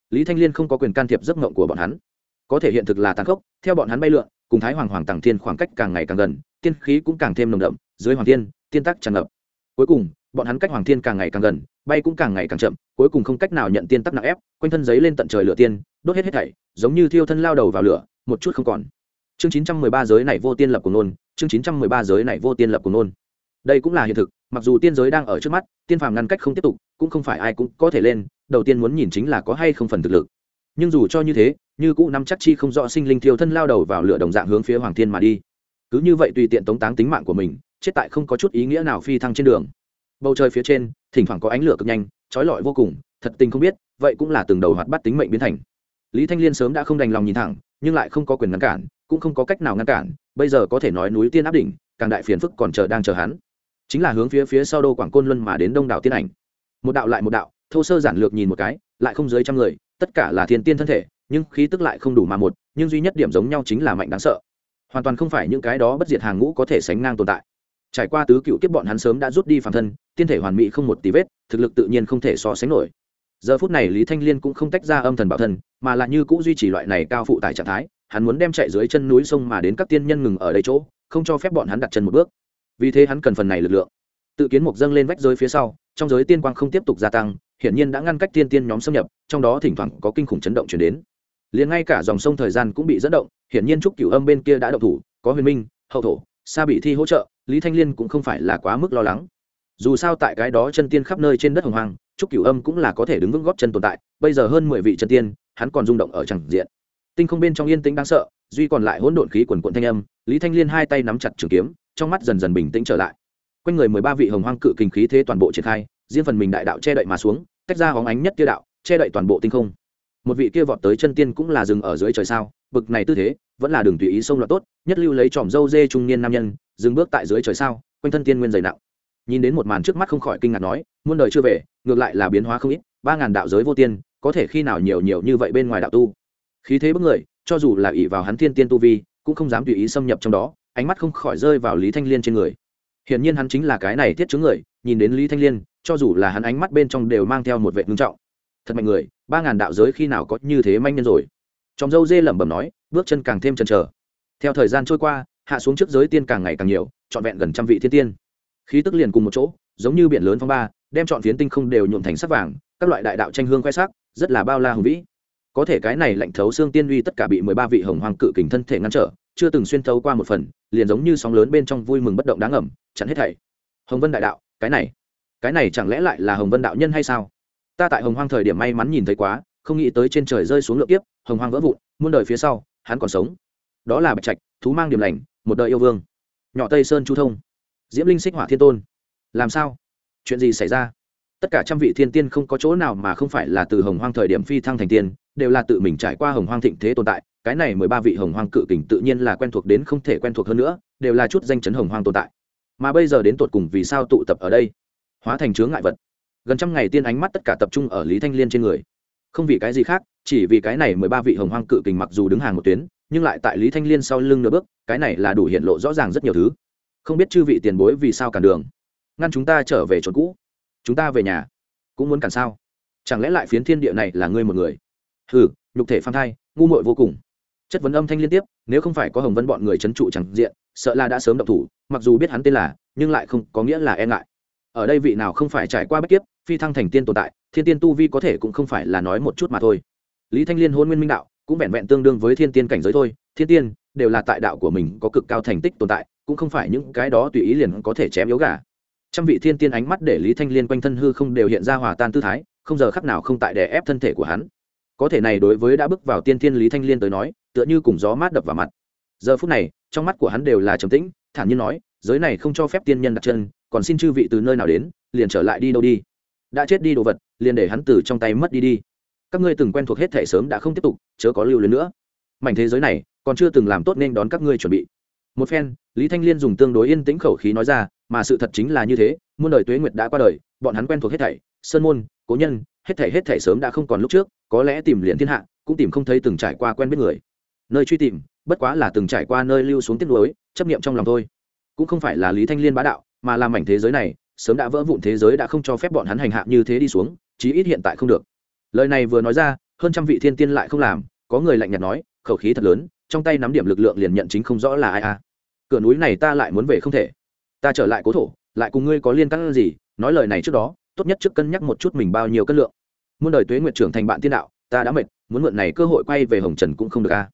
Lý thanh liên không có quyền can thiệp giấc mộng của bọn hắn có thể hiện thực là tàn khốc, theo bọn hắn bay lượn, cùng thái hoàng hoàng tàng thiên khoảng cách càng ngày càng gần, tiên khí cũng càng thêm nồng đậm, dưới hoàng thiên, tiên tắc tràn ngập. Cuối cùng, bọn hắn cách hoàng thiên càng ngày càng gần, bay cũng càng ngày càng chậm, cuối cùng không cách nào nhận tiên tắc nặng ép, quanh thân giấy lên tận trời lửa tiên, đốt hết hết thảy, giống như thiêu thân lao đầu vào lửa, một chút không còn. Chương chín trăm mười ba giới này vô tiên lập của nôn, chương chín trăm mười ba giới này vô tiên lập của nôn. Đây cũng là hiện thực, mặc dù tiên giới đang ở trước mắt, tiên phàm ngăn cách không tiếp tục, cũng không phải ai cũng có thể lên, đầu tiên muốn nhìn chính là có hay không phần thực lực. Nhưng dù cho như thế như cũ năm chắc chi không rõ sinh linh thiêu thân lao đầu vào lửa đồng dạng hướng phía hoàng thiên mà đi. Cứ như vậy tùy tiện tống táng tính mạng của mình, chết tại không có chút ý nghĩa nào phi thăng trên đường. Bầu trời phía trên, thỉnh thoảng có ánh lửa cực nhanh, trói lọi vô cùng, thật tình không biết, vậy cũng là từng đầu hoạt bắt tính mệnh biến thành. Lý thanh liên sớm đã không đành lòng nhìn thẳng, nhưng lại không có quyền ngăn cản, cũng không có cách nào ngăn cản, bây giờ có thể nói núi tiên áp đỉnh, càng đại phiền phức còn chờ đang chờ hắn. Chính là hướng phía phía sau đô quảng côn luân mà đến đông đảo tiên ảnh. Một đạo lại một đạo, thô sơ giản lược nhìn một cái, lại không dưới trăm người, tất cả là thiên tiên thân thể nhưng khí tức lại không đủ mà một, nhưng duy nhất điểm giống nhau chính là mạnh đáng sợ. Hoàn toàn không phải những cái đó bất diệt hàng ngũ có thể sánh ngang tồn tại. Trải qua tứ cựu kiếp bọn hắn sớm đã rút đi phản thân, tiên thể hoàn mỹ không một tí vết, thực lực tự nhiên không thể so sánh nổi. Giờ phút này lý thanh liên cũng không tách ra âm thần bảo thần mà là như cũ duy trì loại này cao phụ tải trạng thái, hắn muốn đem chạy dưới chân núi sông mà đến các tiên nhân ngừng ở đây chỗ, không cho phép bọn hắn đặt chân một bước. Vì thế hắn cần phần này lực lượng. Tự kiến mục dâng lên vách giới phía sau, trong giới tiên quang không tiếp tục gia tăng, hiển nhiên đã ngăn cách tiên tiên nhóm xâm nhập, trong đó thỉnh thoảng có kinh khủng chấn động chuyển đến liền ngay cả dòng sông thời gian cũng bị dẫn động, hiển nhiên trúc cửu âm bên kia đã động thủ, có huyền minh, hậu thổ, sa bị thi hỗ trợ, lý thanh liên cũng không phải là quá mức lo lắng. Dù sao tại cái đó chân tiên khắp nơi trên đất hồng hoang, trúc cửu âm cũng là có thể đứng vững góp chân tồn tại, bây giờ hơn mười vị chân tiên, hắn còn rung động ở chẳng diện. Tinh không bên trong yên tĩnh đáng sợ, duy còn lại hỗn độn khí quần quận thanh âm, lý thanh liên hai tay nắm chặt trường kiếm, trong mắt dần dần bình tĩnh trở lại. Quanh người mười ba vị hồng hoang cự kinh khí thế toàn bộ triển khai, riêng phần mình đại đạo che đậy mà xuống, tách ra hóng ánh nhất tiêu đạo, che đậy toàn bộ tinh không một vị kia vọt tới chân tiên cũng là dừng ở dưới trời sao? Bực này tư thế, vẫn là đường tùy ý sông loạn tốt, nhất lưu lấy tròm dâu dê trung niên nam nhân, dừng bước tại dưới trời sao, quanh thân tiên nguyên dày nặng. Nhìn đến một màn trước mắt không khỏi kinh ngạc nói, muôn đời chưa về, ngược lại là biến hóa không ít, ba ngàn đạo giới vô tiên, có thể khi nào nhiều nhiều như vậy bên ngoài đạo tu. Khí thế bức người, cho dù là ỷ vào hắn thiên tiên tu vi, cũng không dám tùy ý xâm nhập trong đó, ánh mắt không khỏi rơi vào lý thanh liên trên người. Hiển nhiên hắn chính là cái này thiết chứng người, nhìn đến lý thanh liên, cho dù là hắn ánh mắt bên trong đều mang theo một vệ ngưng trọng. Thật mạnh người ba ngàn đạo giới khi nào có như thế manh nhân rồi? Trong dâu dê lẩm bẩm nói, bước chân càng thêm chần chờ. Theo thời gian trôi qua, hạ xuống trước giới tiên càng ngày càng nhiều, trọn vẹn gần trăm vị thiên tiên. Khí tức liền cùng một chỗ, giống như biển lớn phong ba, đem chọn phiến tinh không đều nhuộm thành sắc vàng, các loại đại đạo tranh hương khoe sắc, rất là bao la hùng vĩ. Có thể cái này lạnh thấu xương tiên uy tất cả bị mười ba vị hồng hoàng cự kình thân thể ngăn trở, chưa từng xuyên thấu qua một phần, liền giống như sóng lớn bên trong vui mừng bất động đáng ẩm chặn hết thảy. Hồng vân đại đạo, cái này cái này chẳng lẽ lại là hồng vân đạo nhân hay sao? Ta tại hồng hoang thời điểm may mắn nhìn thấy quá, không nghĩ tới trên trời rơi xuống lượng tiếp hồng hoang vỡ vụn, muôn đời phía sau, hắn còn sống. Đó là bạch trạch, thú mang điểm lành, một đời yêu vương. Nhỏ tây sơn chu thông, diễm linh xích hỏa thiên tôn. Làm sao? Chuyện gì xảy ra? Tất cả trăm vị thiên tiên không có chỗ nào mà không phải là từ hồng hoang thời điểm phi thăng thành tiên, đều là tự mình trải qua hồng hoang thịnh thế tồn tại, cái này mười ba vị hồng hoang cự kình tự nhiên là quen thuộc đến không thể quen thuộc hơn nữa, đều là chút danh chấn hồng hoang tồn tại. Mà bây giờ đến tột cùng vì sao tụ tập ở đây? Hóa thành chướng ngại vật gần trăm ngày tiên ánh mắt tất cả tập trung ở lý thanh liên trên người. Không vì cái gì khác, chỉ vì cái này mười ba vị hồng hoang cự kình mặc dù đứng hàng một tuyến, nhưng lại tại lý thanh liên sau lưng nửa bước, cái này là đủ hiện lộ rõ ràng rất nhiều thứ. Không biết chư vị tiền bối vì sao cản đường? Ngăn chúng ta trở về chỗ cũ. Chúng ta về nhà. Cũng muốn cản sao? Chẳng lẽ lại phiến thiên địa này là ngươi một người? Hừ, nhục thể phan thai, ngu muội vô cùng. Chất vấn âm thanh liên tiếp, nếu không phải có hồng vân bọn người c h ấ n trụ chẳng diện, sợ là đã sớm động thủ, mặc dù biết hắn tên là, nhưng lại không có nghĩa là e ngại. Ở đây vị nào không phải trải qua bất kiếp phi thăng thành tiên tồn tại, thiên tiên tu vi có thể cũng không phải là nói một chút mà thôi. Lý thanh liên hôn nguyên minh đạo, cũng vẹn vẹn tương đương với thiên tiên cảnh giới thôi. Thiên tiên đều là tại đạo của mình có cực cao thành tích tồn tại, cũng không phải những cái đó tùy ý liền có thể chém yếu gà. Trăm vị thiên tiên ánh mắt để lý thanh liên quanh thân hư không đều hiện ra hòa tan tư thái, không giờ khắc nào không tại đè ép thân thể của hắn. Có thể này đối với đã bước vào tiên thiên lý thanh liên tới nói, tựa như cùng gió mát đập vào mặt. Giờ phút này, trong mắt của hắn đều là trầm tĩnh, thản nhiên nói, giới này không cho phép tiên nhân đặt chân, còn xin chư vị từ nơi nào đến, liền trở lại đi đâu đi đã chết đi đồ vật, liền để hắn từ trong tay mất đi đi. Các ngươi từng quen thuộc hết thể sớm đã không tiếp tục, chớ có lưu luyến nữa. Mảnh thế giới này, còn chưa từng làm tốt nên đón các ngươi chuẩn bị. Một phen, lý thanh liên dùng tương đối yên tĩnh khẩu khí nói ra, mà sự thật chính là như thế, muôn đời tuế nguyệt đã qua đời, bọn hắn quen thuộc hết thảy, sơn môn, cố nhân, hết thảy hết thảy sớm đã không còn lúc trước, có lẽ tìm liền thiên hạ, cũng tìm không thấy từng trải qua quen biết người. Nơi truy tìm, bất quá là từng trải qua nơi lưu xuống tiếp lối chấp niệm trong lòng thôi. Cũng không phải là lý thanh liên bá đạo, mà là mảnh thế giới này sớm đã vỡ vụn thế giới đã không cho phép bọn hắn hành hạ như thế đi xuống, chí ít hiện tại không được. Lời này vừa nói ra, hơn trăm vị thiên tiên lại không làm, có người lạnh nhạt nói, khẩu khí thật lớn, trong tay nắm điểm lực lượng liền nhận chính không rõ là ai a cửa núi này ta lại muốn về không thể. Ta trở lại cố thổ, lại cùng ngươi có liên căng gì, nói lời này trước đó, tốt nhất trước cân nhắc một chút mình bao nhiêu cân lượng. Muôn đời tuế nguyện trưởng thành bạn tiên đạo, ta đã mệt, muốn mượn này cơ hội quay về hồng trần cũng không được a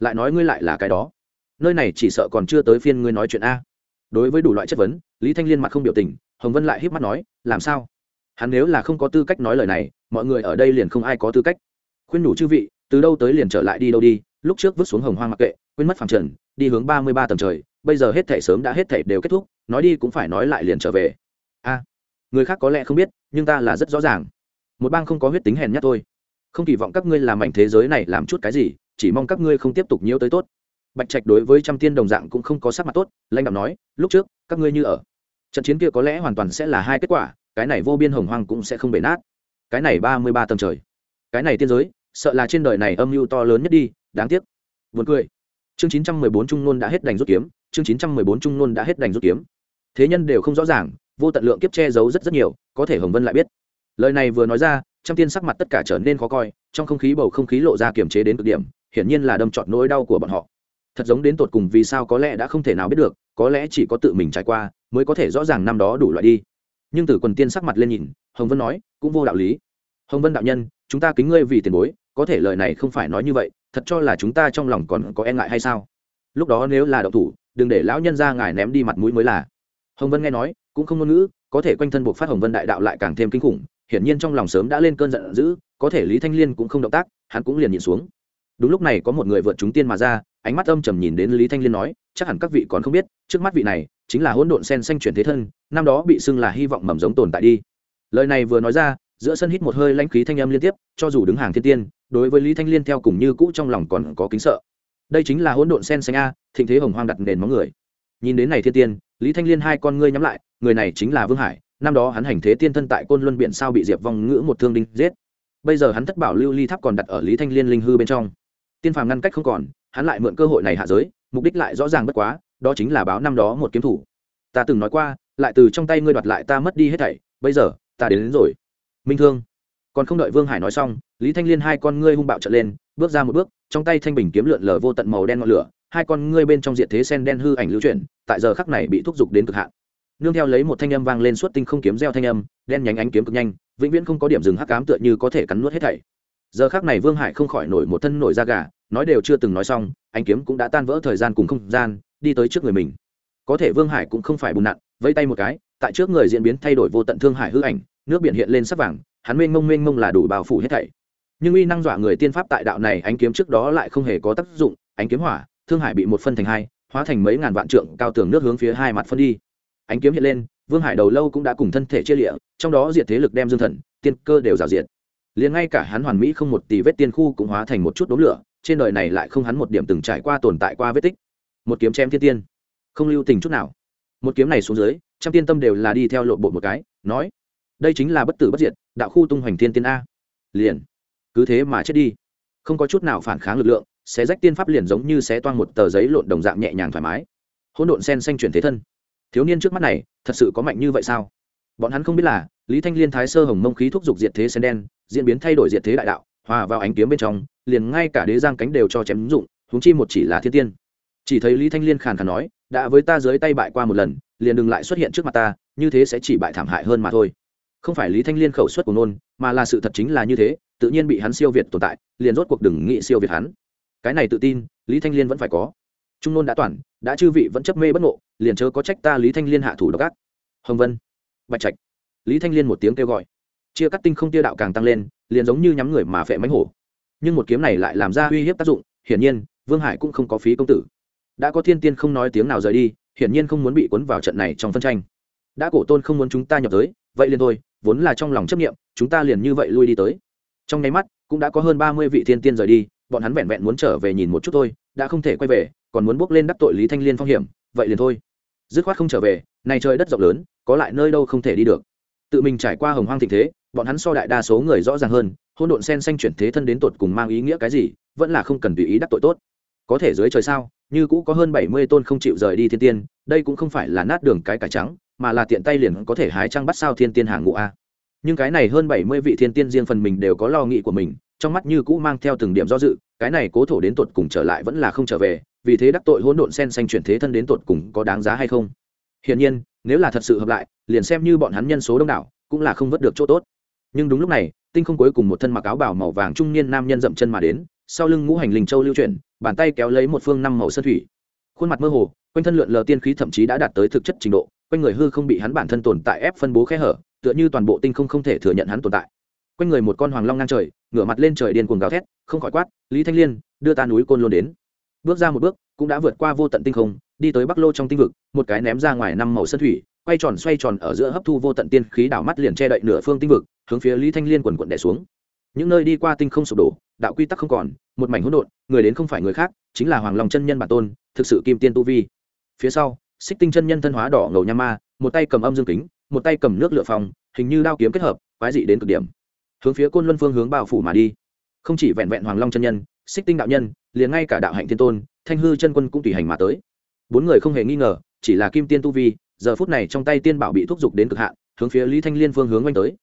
lại nói ngươi lại là cái đó. Nơi này chỉ sợ còn chưa tới phiên ngươi nói chuyện a. Đối với đủ loại chất vấn, lý thanh liên mặt không biểu tình hồng vân lại híp mắt nói, làm sao? Hắn nếu là không có tư cách nói lời này, mọi người ở đây liền không ai có tư cách. Khuyên nhủ chư vị, từ đâu tới liền trở lại đi đâu đi, lúc trước vứt xuống hồng hoang mặc kệ, quên mất phẳng trần, đi hướng ba mươi ba tầng trời, bây giờ hết thể sớm đã hết thể đều kết thúc, nói đi cũng phải nói lại liền trở về. A, người khác có lẽ không biết, nhưng ta là rất rõ ràng. Một bang không có huyết tính hèn nhát thôi. Không kỳ vọng các ngươi làm mảnh thế giới này làm chút cái gì, chỉ mong các ngươi không tiếp tục nhiễu tới tốt. Bạch trạch đối với trăm tiên đồng dạng cũng không có sắc mặt tốt, lãnh đạo nói, lúc trước, các ngươi như ở trận chiến kia có lẽ hoàn toàn sẽ là hai kết quả, cái này vô biên hồng hoang cũng sẽ không bể nát. Cái này ba mươi ba tầng trời. Cái này tiên giới, sợ là trên đời này âm mưu to lớn nhất đi, đáng tiếc. Buồn cười. Chương chín trăm mười bốn trung nôn đã hết đành rút kiếm, chương chín trăm mười bốn trung nôn đã hết đành rút kiếm. Thế nhân đều không rõ ràng, vô tận lượng kiếp che giấu rất rất nhiều, có thể hồng vân lại biết. Lời này vừa nói ra, trăm tiên sắc mặt tất cả trở nên khó coi, trong không khí bầu không khí lộ ra kiềm chế đến cực điểm, hiển nhiên là đâm trọt nỗi đau của bọn họ. Thật giống đến tột cùng vì sao có lẽ đã không thể nào biết được có lẽ chỉ có tự mình trải qua mới có thể rõ ràng năm đó đủ loại đi. Nhưng tử quần tiên sắc mặt lên nhìn, hồng vân nói, cũng vô đạo lý. Hồng vân đạo nhân, chúng ta kính ngươi vì tiền bối, có thể lời này không phải nói như vậy, thật cho là chúng ta trong lòng còn có e ngại hay sao? Lúc đó nếu là đậu thủ, đừng để lão nhân ra ngài ném đi mặt mũi mới là. Hồng vân nghe nói, cũng không ngôn ngữ, có thể quanh thân buộc phát hồng vân đại đạo lại càng thêm kinh khủng, hiển nhiên trong lòng sớm đã lên cơn giận dữ, có thể lý thanh liên cũng không động tác, hắn cũng liền nhìn xuống. Đúng lúc này có một người vượt chúng tiên mà ra ánh mắt âm trầm nhìn đến lý thanh liên nói, chắc hẳn các vị còn không biết, trước mắt vị này chính là hỗn độn sen xanh chuyển thế thân, năm đó bị xưng là hy vọng mầm giống tồn tại đi. Lời này vừa nói ra, giữa sân hít một hơi lãnh khí thanh âm liên tiếp, cho dù đứng hàng thiên tiên, đối với lý thanh liên theo cùng như cũ trong lòng còn có kính sợ. Đây chính là hỗn độn sen xanh a, thịnh thế hồng hoang đặt nền móng người. Nhìn đến này thiên tiên, lý thanh liên hai con ngươi nhắm lại, người này chính là vương hải, năm đó hắn hành thế tiên thân tại côn luân biện sao bị diệp vong ngữ một thương đinh giết. Bây giờ hắn thất bảo lưu ly tháp còn đặt ở lý thanh liên linh hư bên trong. Tiên phàm ngăn cách không còn hắn lại mượn cơ hội này hạ giới mục đích lại rõ ràng bất quá đó chính là báo năm đó một kiếm thủ. Ta từng nói qua lại từ trong tay ngươi đoạt lại ta mất đi hết thảy bây giờ ta đến, đến rồi. Minh thương. Còn không đợi vương hải nói xong lý thanh liên hai con ngươi hung bạo trở lên bước ra một bước trong tay thanh bình kiếm lượn lờ vô tận màu đen ngọn lửa hai con ngươi bên trong diện thế sen đen hư ảnh lưu chuyển tại giờ khắc này bị thúc giục đến cực hạn. Nương theo lấy một thanh âm vang lên suốt tinh không kiếm gieo thanh âm đen nhánh ánh kiếm cực nhanh vĩnh viễn không có điểm dừng hắc cám tựa như có thể cắn nuốt hết thảy. Giờ khắc này vương hải không khỏi nổi một thân nổi da gà nói đều chưa từng nói xong anh kiếm cũng đã tan vỡ thời gian cùng không gian, đi tới trước người mình. Có thể vương hải cũng không phải bùn nặn, vẫy tay một cái, tại trước người diễn biến thay đổi vô tận thương hải hư ảnh, nước biển hiện lên sắc vàng, hắn mênh mông mênh mông là đủ bao phủ hết thảy. Nhưng uy năng dọa người tiên pháp tại đạo này, ánh kiếm trước đó lại không hề có tác dụng, ánh kiếm hỏa, thương hải bị một phân thành hai, hóa thành mấy ngàn vạn trượng cao tường nước hướng phía hai mặt phân đi. Ánh kiếm hiện lên, vương hải đầu lâu cũng đã cùng thân thể chia lịa, trong đó diệt thế lực đem dương thần, tiên cơ đều rào diệt. Liền ngay cả hắn hoàn mỹ không một tỷ vết tiên khu cũng hóa thành một chút đốm lửa trên đời này lại không hắn một điểm từng trải qua tồn tại qua vết tích. Một kiếm chém thiên tiên. Không lưu tình chút nào. Một kiếm này xuống dưới, trăm tiên tâm đều là đi theo lộn bộ một cái, nói, đây chính là bất tử bất diệt, đạo khu tung hoành thiên tiên a. Liền. Cứ thế mà chết đi. Không có chút nào phản kháng lực lượng, xé rách tiên pháp liền giống như xé toang một tờ giấy lộn đồng dạng nhẹ nhàng thoải mái. Hỗn độn sen xanh chuyển thế thân. Thiếu niên trước mắt này, thật sự có mạnh như vậy sao? Bọn hắn không biết là, lý thanh liên thái sơ hồng mông khí thúc giục diệt thế sen đen, diễn biến thay đổi diệt thế đại đạo, hòa vào ánh kiếm bên trong liền ngay cả đế giang cánh đều cho chém dụng húng chi một chỉ là thiên tiên. Chỉ thấy lý thanh liên khàn khàn nói, đã với ta dưới tay bại qua một lần, liền đừng lại xuất hiện trước mặt ta, như thế sẽ chỉ bại thảm hại hơn mà thôi. Không phải lý thanh liên khẩu suất của nôn, mà là sự thật chính là như thế, tự nhiên bị hắn siêu việt tồn tại, liền rốt cuộc đừng nghị siêu việt hắn. Cái này tự tin, lý thanh liên vẫn phải có. Trung nôn đã toàn, đã chư vị vẫn chấp mê bất ngộ, liền chớ có trách ta lý thanh liên hạ thủ độc ác. Hồng vân, bạch trạch. Lý thanh liên một tiếng kêu gọi. Chia cắt tinh không tiêu đạo càng tăng lên, liền giống như nhắm người mà phệ mánh hổ nhưng một kiếm này lại làm ra uy hiếp tác dụng, hiển nhiên, vương hải cũng không có phí công tử. Đã có thiên tiên không nói tiếng nào rời đi, hiển nhiên không muốn bị cuốn vào trận này trong phân tranh. Đã cổ tôn không muốn chúng ta nhập tới, vậy liền thôi, vốn là trong lòng chấp nghiệm chúng ta liền như vậy lui đi tới. Trong nháy mắt, cũng đã có hơn ba mươi vị thiên tiên rời đi, bọn hắn vẹn vẹn muốn trở về nhìn một chút thôi, đã không thể quay về, còn muốn bước lên đắc tội lý thanh liên phong hiểm, vậy liền thôi. Dứt khoát không trở về, này trời đất rộng lớn, có lại nơi đâu không thể đi được. Tự mình trải qua hồng hoang thịnh thế, bọn hắn so đại đa số người rõ ràng hơn hôn độn sen xanh chuyển thế thân đến tột cùng mang ý nghĩa cái gì, vẫn là không cần tùy ý đắc tội tốt. Có thể dưới trời sao, như cũ có hơn bảy mươi tôn không chịu rời đi thiên tiên, đây cũng không phải là nát đường cái cải trắng, mà là tiện tay liền có thể hái trăng bắt sao thiên tiên hàng ngũ a. Nhưng cái này hơn bảy mươi vị thiên tiên riêng phần mình đều có lo nghĩ của mình, trong mắt như cũ mang theo từng điểm do dự, cái này cố thổ đến tột cùng trở lại vẫn là không trở về, vì thế đắc tội hỗn độn sen xanh chuyển thế thân đến tột cùng có đáng giá hay không? Hiển nhiên, nếu là thật sự hợp lại, liền xem như bọn hắn nhân số đông đảo, cũng là không vớt được chỗ tốt nhưng đúng lúc này, tinh không cuối cùng một thân mặc áo bảo màu vàng trung niên nam nhân dậm chân mà đến, sau lưng ngũ hành linh châu lưu chuyển, bàn tay kéo lấy một phương năm màu sơn thủy. Khuôn mặt mơ hồ, quanh thân lượn lờ tiên khí thậm chí đã đạt tới thực chất trình độ, quanh người hư không bị hắn bản thân tồn tại ép phân bố khe hở, tựa như toàn bộ tinh không không thể thừa nhận hắn tồn tại. Quanh người một con hoàng long ngang trời, ngửa mặt lên trời điên cuồng gào thét, không khỏi quát, lý thanh liên, đưa ta núi côn lôn đến. Bước ra một bước, cũng đã vượt qua vô tận tinh không, đi tới bắc lô trong tinh vực, một cái ném ra ngoài năm màu sân thủy quay tròn xoay tròn ở giữa hấp thu vô tận tiên khí đảo mắt liền che đậy nửa phương tinh vực, hướng phía lý thanh liên quần quận đẻ xuống. Những nơi đi qua tinh không sụp đổ, đạo quy tắc không còn, một mảnh hỗn độn, người đến không phải người khác, chính là hoàng long chân nhân bản tôn, thực sự kim tiên tu vi. Phía sau, xích tinh chân nhân thân hóa đỏ ngầu nham ma, một tay cầm âm dương kính, một tay cầm nước lựa phòng, hình như đao kiếm kết hợp, quái dị đến cực điểm. Hướng phía côn luân phương hướng bao phủ mà đi. Không chỉ vẹn vẹn hoàng long chân nhân, xích tinh đạo nhân, liền ngay cả đạo hạnh thiên tôn, thanh hư chân quân cũng tùy hành mà tới. Bốn người không hề nghi ngờ, chỉ là kim tiên tu vi giờ phút này trong tay tiên bảo bị thúc giục đến cực hạn, hướng phía lý thanh liên phương hướng oanh tới.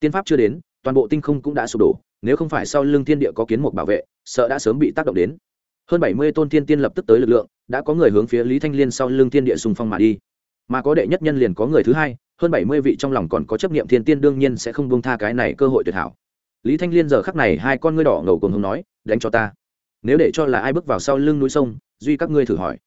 Tiên pháp chưa đến, toàn bộ tinh không cũng đã sụp đổ, nếu không phải sau lưng thiên địa có kiến mục bảo vệ, sợ đã sớm bị tác động đến. Hơn bảy mươi tôn thiên tiên lập tức tới lực lượng, đã có người hướng phía lý thanh liên sau lưng thiên địa xung phong mà đi. Mà có đệ nhất nhân liền có người thứ hai, hơn bảy mươi vị trong lòng còn có chấp niệm thiên tiên đương nhiên sẽ không buông tha cái này cơ hội tuyệt hảo. Lý thanh liên giờ khắc này hai con ngươi đỏ ngầu cùng hùng nói, đánh cho ta. Nếu để cho là ai bước vào sau lưng núi sông, duy các ngươi thử hỏi.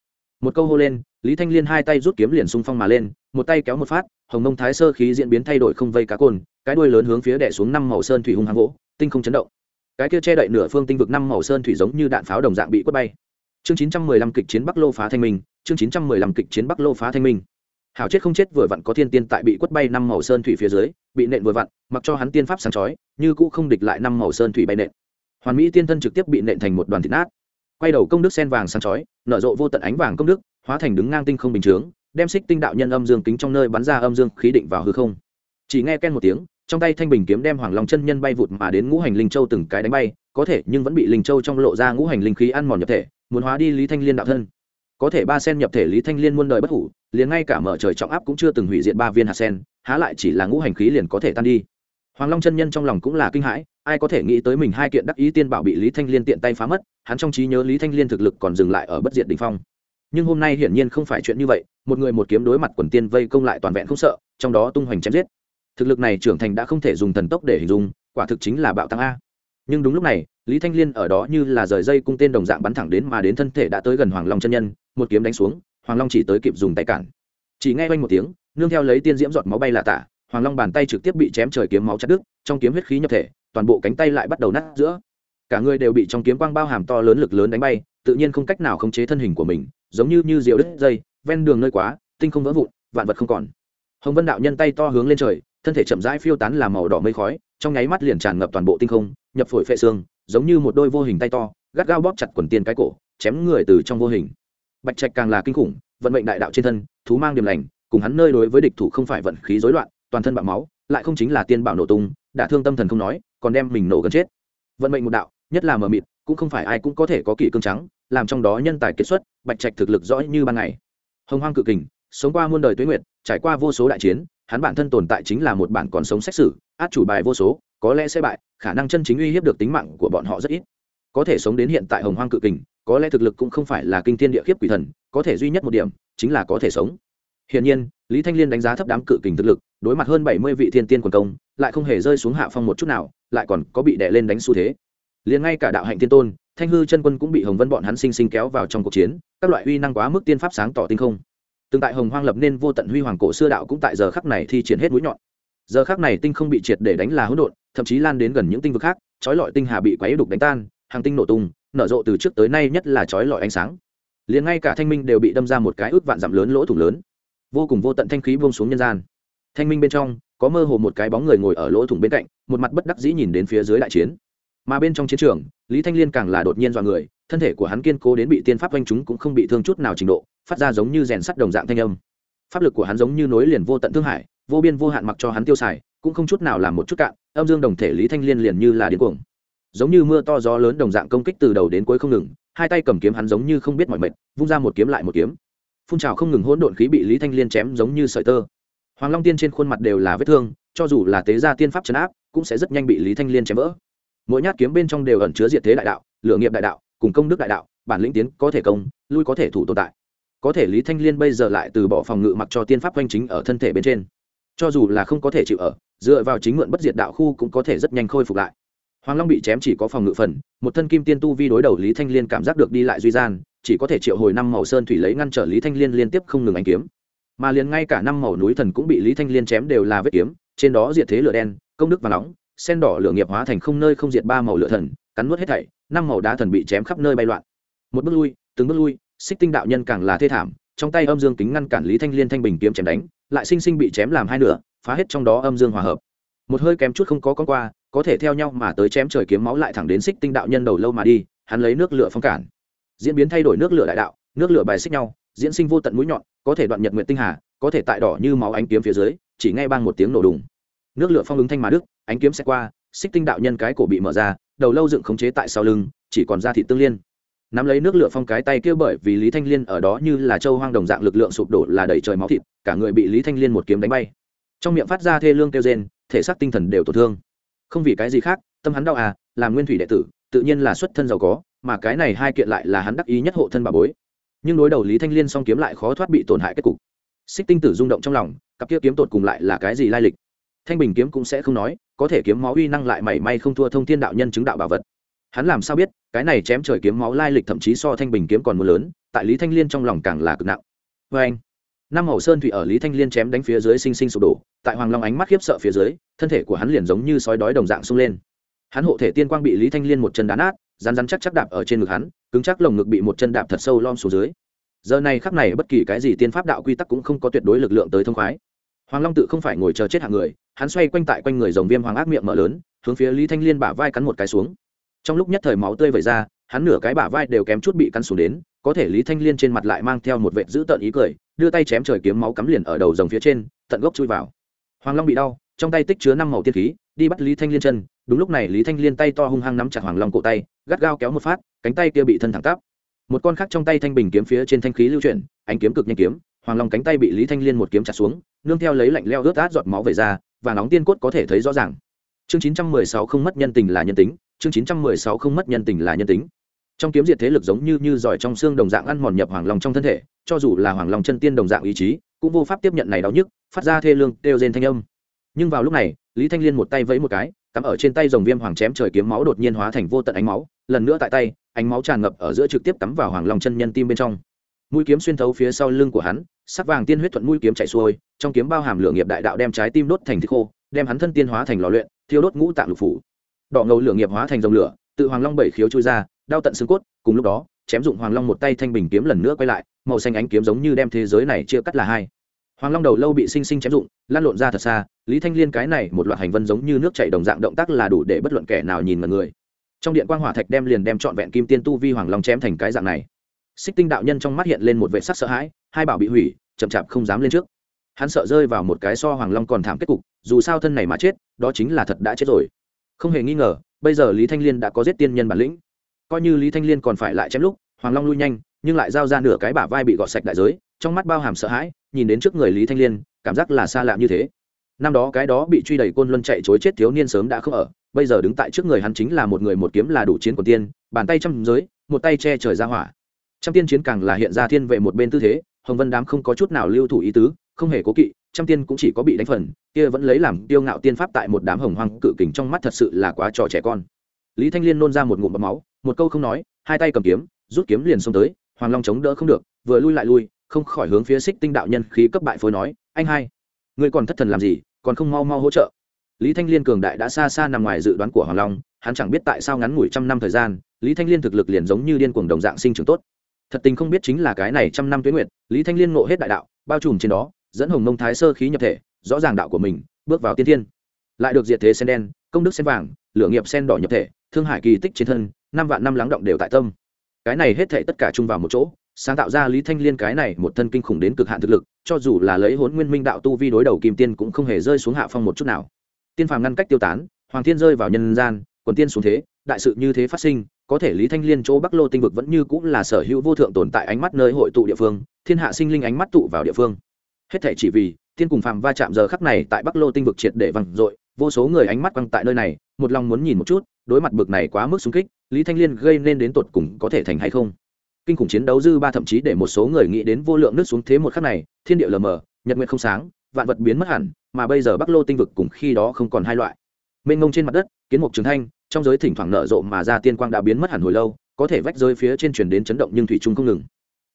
Một câu hô lên lý thanh liên hai tay rút kiếm liền xung phong mà lên, một tay kéo một phát, hồng mông thái sơ khí diễn biến thay đổi không vây cá cồn, cái đuôi lớn hướng phía đẻ xuống năm màu sơn thủy hung hăng gỗ tinh không chấn động. Cái kia che đậy nửa phương tinh vực năm màu sơn thủy giống như đạn pháo đồng dạng bị quất bay. Chương chín trăm mười lăm kịch chiến bắc lô phá thanh minh, chương chín trăm mười lăm kịch chiến bắc lô phá thanh minh. Hảo chết không chết vừa vặn có thiên tiên tại bị quất bay năm màu sơn thủy phía dưới, bị nện vừa vặn, mặc cho hắn tiên pháp sáng chói, như cũ không địch lại năm màu sơn thủy bay nện. Hoàn mỹ tiên thân trực tiếp bị nện thành một đoàn thịt nát. Quay đầu công đức sen vàng sáng chói, nở rộ vô tận ánh vàng công đức hóa thành đứng ngang tinh không bình chướng, đem xích tinh đạo nhân âm dương kính trong nơi bắn ra âm dương khí định vào hư không. Chỉ nghe ken một tiếng, trong tay thanh bình kiếm đem hoàng long chân nhân bay vụt mà đến ngũ hành linh châu từng cái đánh bay, có thể nhưng vẫn bị linh châu trong lộ ra ngũ hành linh khí ăn mòn nhập thể, muốn hóa đi lý thanh liên đạo thân. Có thể ba sen nhập thể lý thanh liên muôn đời bất hủ, liền ngay cả mở trời trọng áp cũng chưa từng hủy diệt ba viên hạt sen, há lại chỉ là ngũ hành khí liền có thể tan đi. Hoàng long chân nhân trong lòng cũng là kinh hãi, ai có thể nghĩ tới mình hai kiện đắc ý tiên bảo bị lý thanh liên tiện tay phá mất, hắn trong trí nhớ lý thanh liên thực lực còn dừng lại ở bất diệt đình phong nhưng hôm nay hiển nhiên không phải chuyện như vậy, một người một kiếm đối mặt quần tiên vây công lại toàn vẹn không sợ, trong đó tung hoành chém giết. Thực lực này trưởng thành đã không thể dùng thần tốc để hình dung, quả thực chính là bạo tăng a. Nhưng đúng lúc này, lý thanh liên ở đó như là rời dây cung tên đồng dạng bắn thẳng đến mà đến thân thể đã tới gần hoàng long chân nhân, một kiếm đánh xuống, hoàng long chỉ tới kịp dùng tay cản. Chỉ nghe quanh một tiếng, nương theo lấy tiên diễm giọt máu bay lạ tả, hoàng long bàn tay trực tiếp bị chém trời kiếm máu chặt đứt, trong kiếm huyết khí nhập thể, toàn bộ cánh tay lại bắt đầu nát giữa. Cả người đều bị trong kiếm quang bao hàm to lớn lực lớn đánh bay, tự nhiên không cách nào khống chế thân hình của mình giống như như diều đứt dây, ven đường nơi quá, tinh không vỡ vụn, vạn vật không còn. Hồng vân đạo nhân tay to hướng lên trời, thân thể chậm rãi phiêu tán làm màu đỏ mây khói, trong nháy mắt liền tràn ngập toàn bộ tinh không, nhập phổi phệ xương, giống như một đôi vô hình tay to, gắt gao bóp chặt quần tiên cái cổ, chém người từ trong vô hình. Bạch trạch càng là kinh khủng, vận mệnh đại đạo trên thân, thú mang điểm lành, cùng hắn nơi đối với địch thủ không phải vận khí rối loạn, toàn thân bạo máu, lại không chính là tiên bảo nổ tung đả thương tâm thần không nói, còn đem mình nổ gần chết. Vận mệnh một đạo, nhất là mờ mịt, cũng không phải ai cũng có thể có kỷ cương trắng làm trong đó nhân tài kết xuất, bạch trạch thực lực rõ như ban ngày. Hồng hoang cự kình, sống qua muôn đời tuế nguyệt, trải qua vô số đại chiến, hắn bản thân tồn tại chính là một bản còn sống xét xử át chủ bài vô số, có lẽ sẽ bại, khả năng chân chính uy hiếp được tính mạng của bọn họ rất ít. Có thể sống đến hiện tại hồng hoang cự kình, có lẽ thực lực cũng không phải là kinh thiên địa khiếp quỷ thần, có thể duy nhất một điểm, chính là có thể sống. Hiển nhiên, lý thanh liên đánh giá thấp đám cự kình thực lực, đối mặt hơn bảy mươi vị thiên tiên quần công, lại không hề rơi xuống hạ phong một chút nào, lại còn có bị đè lên đánh xu thế. Liền ngay cả đạo hạnh thiên tôn thanh hư chân quân cũng bị hồng vân bọn hắn sinh sinh kéo vào trong cuộc chiến, các loại uy năng quá mức tiên pháp sáng tỏ tinh không. Từng tại hồng hoang lập nên vô tận huy hoàng cổ xưa đạo cũng tại giờ khắc này thi triển hết mũi nhọn. Giờ khắc này tinh không bị triệt để đánh là hỗn độn, thậm chí lan đến gần những tinh vực khác trói lọi tinh hà bị quấy đục đánh tan, hàng tinh nổ tung, nở rộ từ trước tới nay nhất là trói lọi ánh sáng. Liền ngay cả thanh minh đều bị đâm ra một cái ước vạn dặm lớn lỗ thủng lớn. Vô cùng vô tận thanh khí buông xuống nhân gian. Thanh minh bên trong, có mơ hồ một cái bóng người ngồi ở lỗ thủng bên cạnh, một mặt bất đắc dĩ nhìn đến phía dưới đại chiến. Mà bên trong chiến trường lý thanh liên càng là đột nhiên dọa người, thân thể của hắn kiên cố đến bị tiên pháp oanh chúng cũng không bị thương chút nào trình độ, phát ra giống như rèn sắt đồng dạng thanh âm. Pháp lực của hắn giống như nối liền vô tận thương hải vô biên vô hạn mặc cho hắn tiêu xài, cũng không chút nào làm một chút cạn, âm dương đồng thể lý thanh liên liền như là điên cuồng. Giống như mưa to gió lớn đồng dạng công kích từ đầu đến cuối không ngừng, hai tay cầm kiếm hắn giống như không biết mọi mệt, vung ra một kiếm lại một kiếm. Phun trào không ngừng hỗn độn khí bị lý thanh liên chém giống như sợi tơ. Hoàng long tiên trên khuôn mặt đều là vết thương, cho dù là tế gia tiên pháp chấn áp, cũng sẽ rất nhanh bị lý thanh liên chém vỡ mỗi nhát kiếm bên trong đều ẩn chứa diệt thế đại đạo lựa nghiệp đại đạo, cùng công đức đại đạo, bản lĩnh tiến có thể công, lui có thể thủ tồn tại. Có thể lý thanh liên bây giờ lại từ bỏ phòng ngự mặc cho tiên pháp oanh chính ở thân thể bên trên. Cho dù là không có thể chịu ở, dựa vào chính mượn bất diệt đạo khu cũng có thể rất nhanh khôi phục lại. Hoàng long bị chém chỉ có phòng ngự phần, một thân kim tiên tu vi đối đầu lý thanh liên cảm giác được đi lại duy gian, chỉ có thể triệu hồi năm màu sơn thủy lấy ngăn trở lý thanh liên liên tiếp không ngừng ánh kiếm. Mà liền ngay cả năm màu núi thần cũng bị lý thanh liên chém đều là vết kiếm, trên đó diệt thế lửa đen, công đức và nóng sen đỏ lửa nghiệp hóa thành không nơi không diệt ba màu lửa thần, cắn nuốt hết thảy, năm màu đá thần bị chém khắp nơi bay loạn. Một bước lui, từng bước lui, xích tinh đạo nhân càng là thê thảm, trong tay âm dương kính ngăn cản lý thanh liên thanh bình kiếm chém đánh, lại sinh sinh bị chém làm hai nửa, phá hết trong đó âm dương hòa hợp. Một hơi kém chút không có con qua, có thể theo nhau mà tới chém trời kiếm máu lại thẳng đến xích tinh đạo nhân đầu lâu mà đi, hắn lấy nước lửa phong cản. Diễn biến thay đổi nước lửa đại đạo, nước lửa bài xích nhau, diễn sinh vô tận mũi nhọn, có thể đoạn nhật nguyện tinh hà, có thể tại đỏ như máu ánh kiếm phía dưới, chỉ ngay bang một tiếng nổ đùng. Nước lửa phong ứng thanh mà đức ánh kiếm sẽ qua, xích tinh đạo nhân cái cổ bị mở ra, đầu lâu dựng khống chế tại sau lưng, chỉ còn ra thị tương liên. Nắm lấy nước lửa phong cái tay kia bởi vì lý thanh liên ở đó như là châu hoang đồng dạng lực lượng sụp đổ là đầy trời máu thịt, cả người bị lý thanh liên một kiếm đánh bay. Trong miệng phát ra thê lương kêu rên, thể xác tinh thần đều tổn thương. Không vì cái gì khác, tâm hắn đau à là nguyên thủy đệ tử, tự nhiên là xuất thân giàu có, mà cái này hai kiện lại là hắn đắc ý nhất hộ thân bà bối. Nhưng đối đầu lý thanh liên song kiếm lại khó thoát bị tổn hại kết cục. Xích tinh tử rung động trong lòng, cặp kia kiếm tột cùng lại là cái gì lai lịch? Thanh bình kiếm cũng sẽ không nói, có thể kiếm máu uy năng lại mảy may không thua thông thiên đạo nhân chứng đạo bảo vật. Hắn làm sao biết, cái này chém trời kiếm máu lai lịch thậm chí so thanh bình kiếm còn mưa lớn, tại lý thanh liên trong lòng càng là cực nặng. Vê anh, năm hậu sơn thủy ở lý thanh liên chém đánh phía dưới sinh sinh sụp đổ, tại hoàng long ánh mắt khiếp sợ phía dưới, thân thể của hắn liền giống như sói đói đồng dạng sung lên. Hắn hộ thể tiên quang bị lý thanh liên một chân đá nát rán rán chắc chắc đạp ở trên ngực hắn, cứng chắc lồng ngực bị một chân đạp thật sâu lom xuống dưới. Giờ này khắc này bất kỳ cái gì tiên pháp đạo quy tắc cũng không có tuyệt đối lực lượng tới thông khoái. Hoàng long tự không phải ngồi chờ chết hạng người hắn xoay quanh tại quanh người rồng viêm hoàng ác miệng mở lớn, hướng phía lý thanh liên bả vai cắn một cái xuống. Trong lúc nhất thời máu tươi vẩy ra, hắn nửa cái bả vai đều kém chút bị cắn xuống đến, có thể lý thanh liên trên mặt lại mang theo một vệ dữ tợn ý cười, đưa tay chém trời kiếm máu cắm liền ở đầu rồng phía trên, tận gốc chui vào. Hoàng long bị đau, trong tay tích chứa năm màu tiên khí, đi bắt lý thanh liên chân, đúng lúc này lý thanh liên tay to hung hăng nắm chặt hoàng long cổ tay, gắt gao kéo một phát, cánh tay kia bị thân thẳng tắp. Một con khác trong tay thanh bình kiếm phía trên thanh khí lưu chuyển, ánh kiếm cực nhanh kiếm, hoàng long cánh tay bị lý thanh liên một kiếm chặt xuống, nương theo lấy lạnh leo ướt át giọt máu về ra và nóng tiên cốt có thể thấy rõ ràng. Chương chín trăm mười sáu không mất nhân tình là nhân tính, chương chín trăm mười sáu không mất nhân tình là nhân tính. Trong kiếm diệt thế lực giống như như giỏi trong xương đồng dạng ăn mòn nhập hoàng long trong thân thể, cho dù là hoàng long chân tiên đồng dạng ý chí, cũng vô pháp tiếp nhận này đau nhức, phát ra thê lương, kêu rên thanh âm. Nhưng vào lúc này, lý thanh liên một tay vẫy một cái, cắm ở trên tay dòng viêm hoàng chém trời kiếm máu đột nhiên hóa thành vô tận ánh máu, lần nữa tại tay, ánh máu tràn ngập ở giữa trực tiếp cắm vào hoàng long chân nhân tim bên trong. Mũi kiếm xuyên thấu phía sau lưng của hắn, sắc vàng tiên huyết thuận mũi kiếm chạy xuôi trong kiếm bao hàm lửa nghiệp đại đạo đem trái tim đốt thành thịt khô, đem hắn thân tiên hóa thành lò luyện, thiêu đốt ngũ tạng lục phủ. Đỏ ngầu lửa nghiệp hóa thành dòng lửa, tự hoàng long bảy khiếu chui ra đau tận xương cốt, cùng lúc đó, chém dụng hoàng long một tay thanh bình kiếm lần nữa quay lại, màu xanh ánh kiếm giống như đem thế giới này chia cắt là hai. Hoàng long đầu lâu bị sinh sinh chém dụng, lan lộn ra thật xa, lý thanh liên cái này một loạt hành vân giống như nước chảy đồng dạng động tác là đủ để bất luận kẻ nào nhìn mà người. Trong điện quang hỏa thạch đem liền đem trọn vẹn kim tiên tu vi hoàng long chém thành cái dạng này. Xích tinh đạo nhân trong mắt hiện lên một vệ sắc sợ hãi, hai bảo bị hủy, chậm chạp không dám lên trước hắn sợ rơi vào một cái so hoàng long còn thảm kết cục, dù sao thân này mà chết, đó chính là thật đã chết rồi. Không hề nghi ngờ, bây giờ lý thanh liên đã có giết tiên nhân bản lĩnh. Coi như lý thanh liên còn phải lại chém lúc, hoàng long lui nhanh, nhưng lại giao ra nửa cái bả vai bị gọt sạch đại giới, trong mắt bao hàm sợ hãi, nhìn đến trước người lý thanh liên, cảm giác là xa lạ như thế. Năm đó cái đó bị truy đẩy côn luân chạy chối chết thiếu niên sớm đã không ở, bây giờ đứng tại trước người hắn chính là một người một kiếm là đủ chiến của tiên, bàn tay trăm giới, một tay che trời ra hỏa. Trăm tiên chiến càng là hiện ra thiên vệ một bên tư thế, hồng vân đám không có chút nào lưu thủ ý tứ không hề cố kỵ, trăm tiên cũng chỉ có bị đánh phần, kia vẫn lấy làm tiêu ngạo tiên pháp tại một đám hồng hoang cự kình trong mắt thật sự là quá trò trẻ con. Lý thanh liên nôn ra một ngụm bọt máu, một câu không nói, hai tay cầm kiếm, rút kiếm liền xông tới, hoàng long chống đỡ không được, vừa lui lại lui, không khỏi hướng phía xích tinh đạo nhân khí cấp bại phối nói, anh hai, ngươi còn thất thần làm gì, còn không mau mau hỗ trợ? Lý thanh liên cường đại đã xa xa nằm ngoài dự đoán của hoàng long, hắn chẳng biết tại sao ngắn ngủi trăm năm thời gian, lý thanh liên thực lực liền giống như điên cuồng đồng dạng sinh trưởng tốt. Thật tình không biết chính là cái này trăm năm tuyến nguyện lý thanh liên ngộ hết đại đạo, bao trùm trên đó dẫn hồng mông thái sơ khí nhập thể, rõ ràng đạo của mình, bước vào tiên thiên. Lại được diệt thế sen đen, công đức sen vàng, lửa nghiệp sen đỏ nhập thể, thương hải kỳ tích trên thân, năm vạn năm lắng động đều tại tâm. Cái này hết thể tất cả chung vào một chỗ, sáng tạo ra lý thanh liên cái này một thân kinh khủng đến cực hạn thực lực, cho dù là lấy hốn nguyên minh đạo tu vi đối đầu kim tiên cũng không hề rơi xuống hạ phong một chút nào. Tiên phàm ngăn cách tiêu tán, hoàng thiên rơi vào nhân gian, quần tiên xuống thế, đại sự như thế phát sinh, có thể lý thanh liên chỗ bắc lô tinh vực vẫn như cũng là sở hữu vô thượng tồn tại ánh mắt nơi hội tụ địa phương, thiên hạ sinh linh ánh mắt tụ vào địa phương hết thể chỉ vì, tiên cùng phàm va chạm giờ khắc này tại bắc lô tinh vực triệt để văng dội, vô số người ánh mắt quăng tại nơi này, một lòng muốn nhìn một chút, đối mặt bực này quá mức sung kích, lý thanh liên gây nên đến tột cùng có thể thành hay không? Kinh khủng chiến đấu dư ba thậm chí để một số người nghĩ đến vô lượng nước xuống thế một khắc này, thiên địa lờ mờ, nhật nguyện không sáng, vạn vật biến mất hẳn, mà bây giờ bắc lô tinh vực cùng khi đó không còn hai loại. Mênh ngông trên mặt đất, kiến mục trường thanh, trong giới thỉnh thoảng nở rộ mà ra tiên quang đã biến mất hẳn hồi lâu, có thể vách rơi phía trên chuyển đến chấn động nhưng thủy trung không ngừng.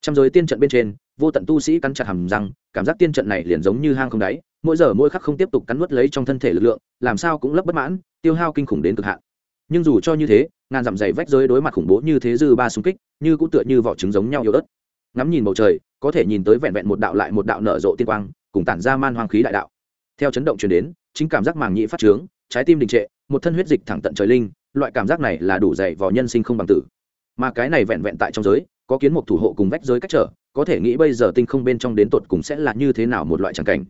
Trong giới tiên trận bên trên vô tận tu sĩ cắn chặt hầm răng, cảm giác tiên trận này liền giống như hang không đáy, mỗi giờ mỗi khắc không tiếp tục cắn nuốt lấy trong thân thể lực lượng, làm sao cũng lấp bất mãn, tiêu hao kinh khủng đến cực hạn. Nhưng dù cho như thế, ngàn dặm dày vách giới đối mặt khủng bố như thế dư ba xung kích, như cũng tựa như vỏ trứng giống nhau yếu ớt. Ngắm nhìn bầu trời, có thể nhìn tới vẹn vẹn một đạo lại một đạo nở rộ tiên quang, cùng tản ra man hoang khí đại đạo. Theo chấn động truyền đến, chính cảm giác màng nhĩ phát trướng, trái tim đình trệ, một thân huyết dịch thẳng tận trời linh, loại cảm giác này là đủ dày vào nhân sinh không bằng tử. Mà cái này vẹn vẹn tại trong giới, có kiến một thủ hộ cùng vách giới cách trở có thể nghĩ bây giờ tinh không bên trong đến tột cùng sẽ là như thế nào một loại tràng cảnh.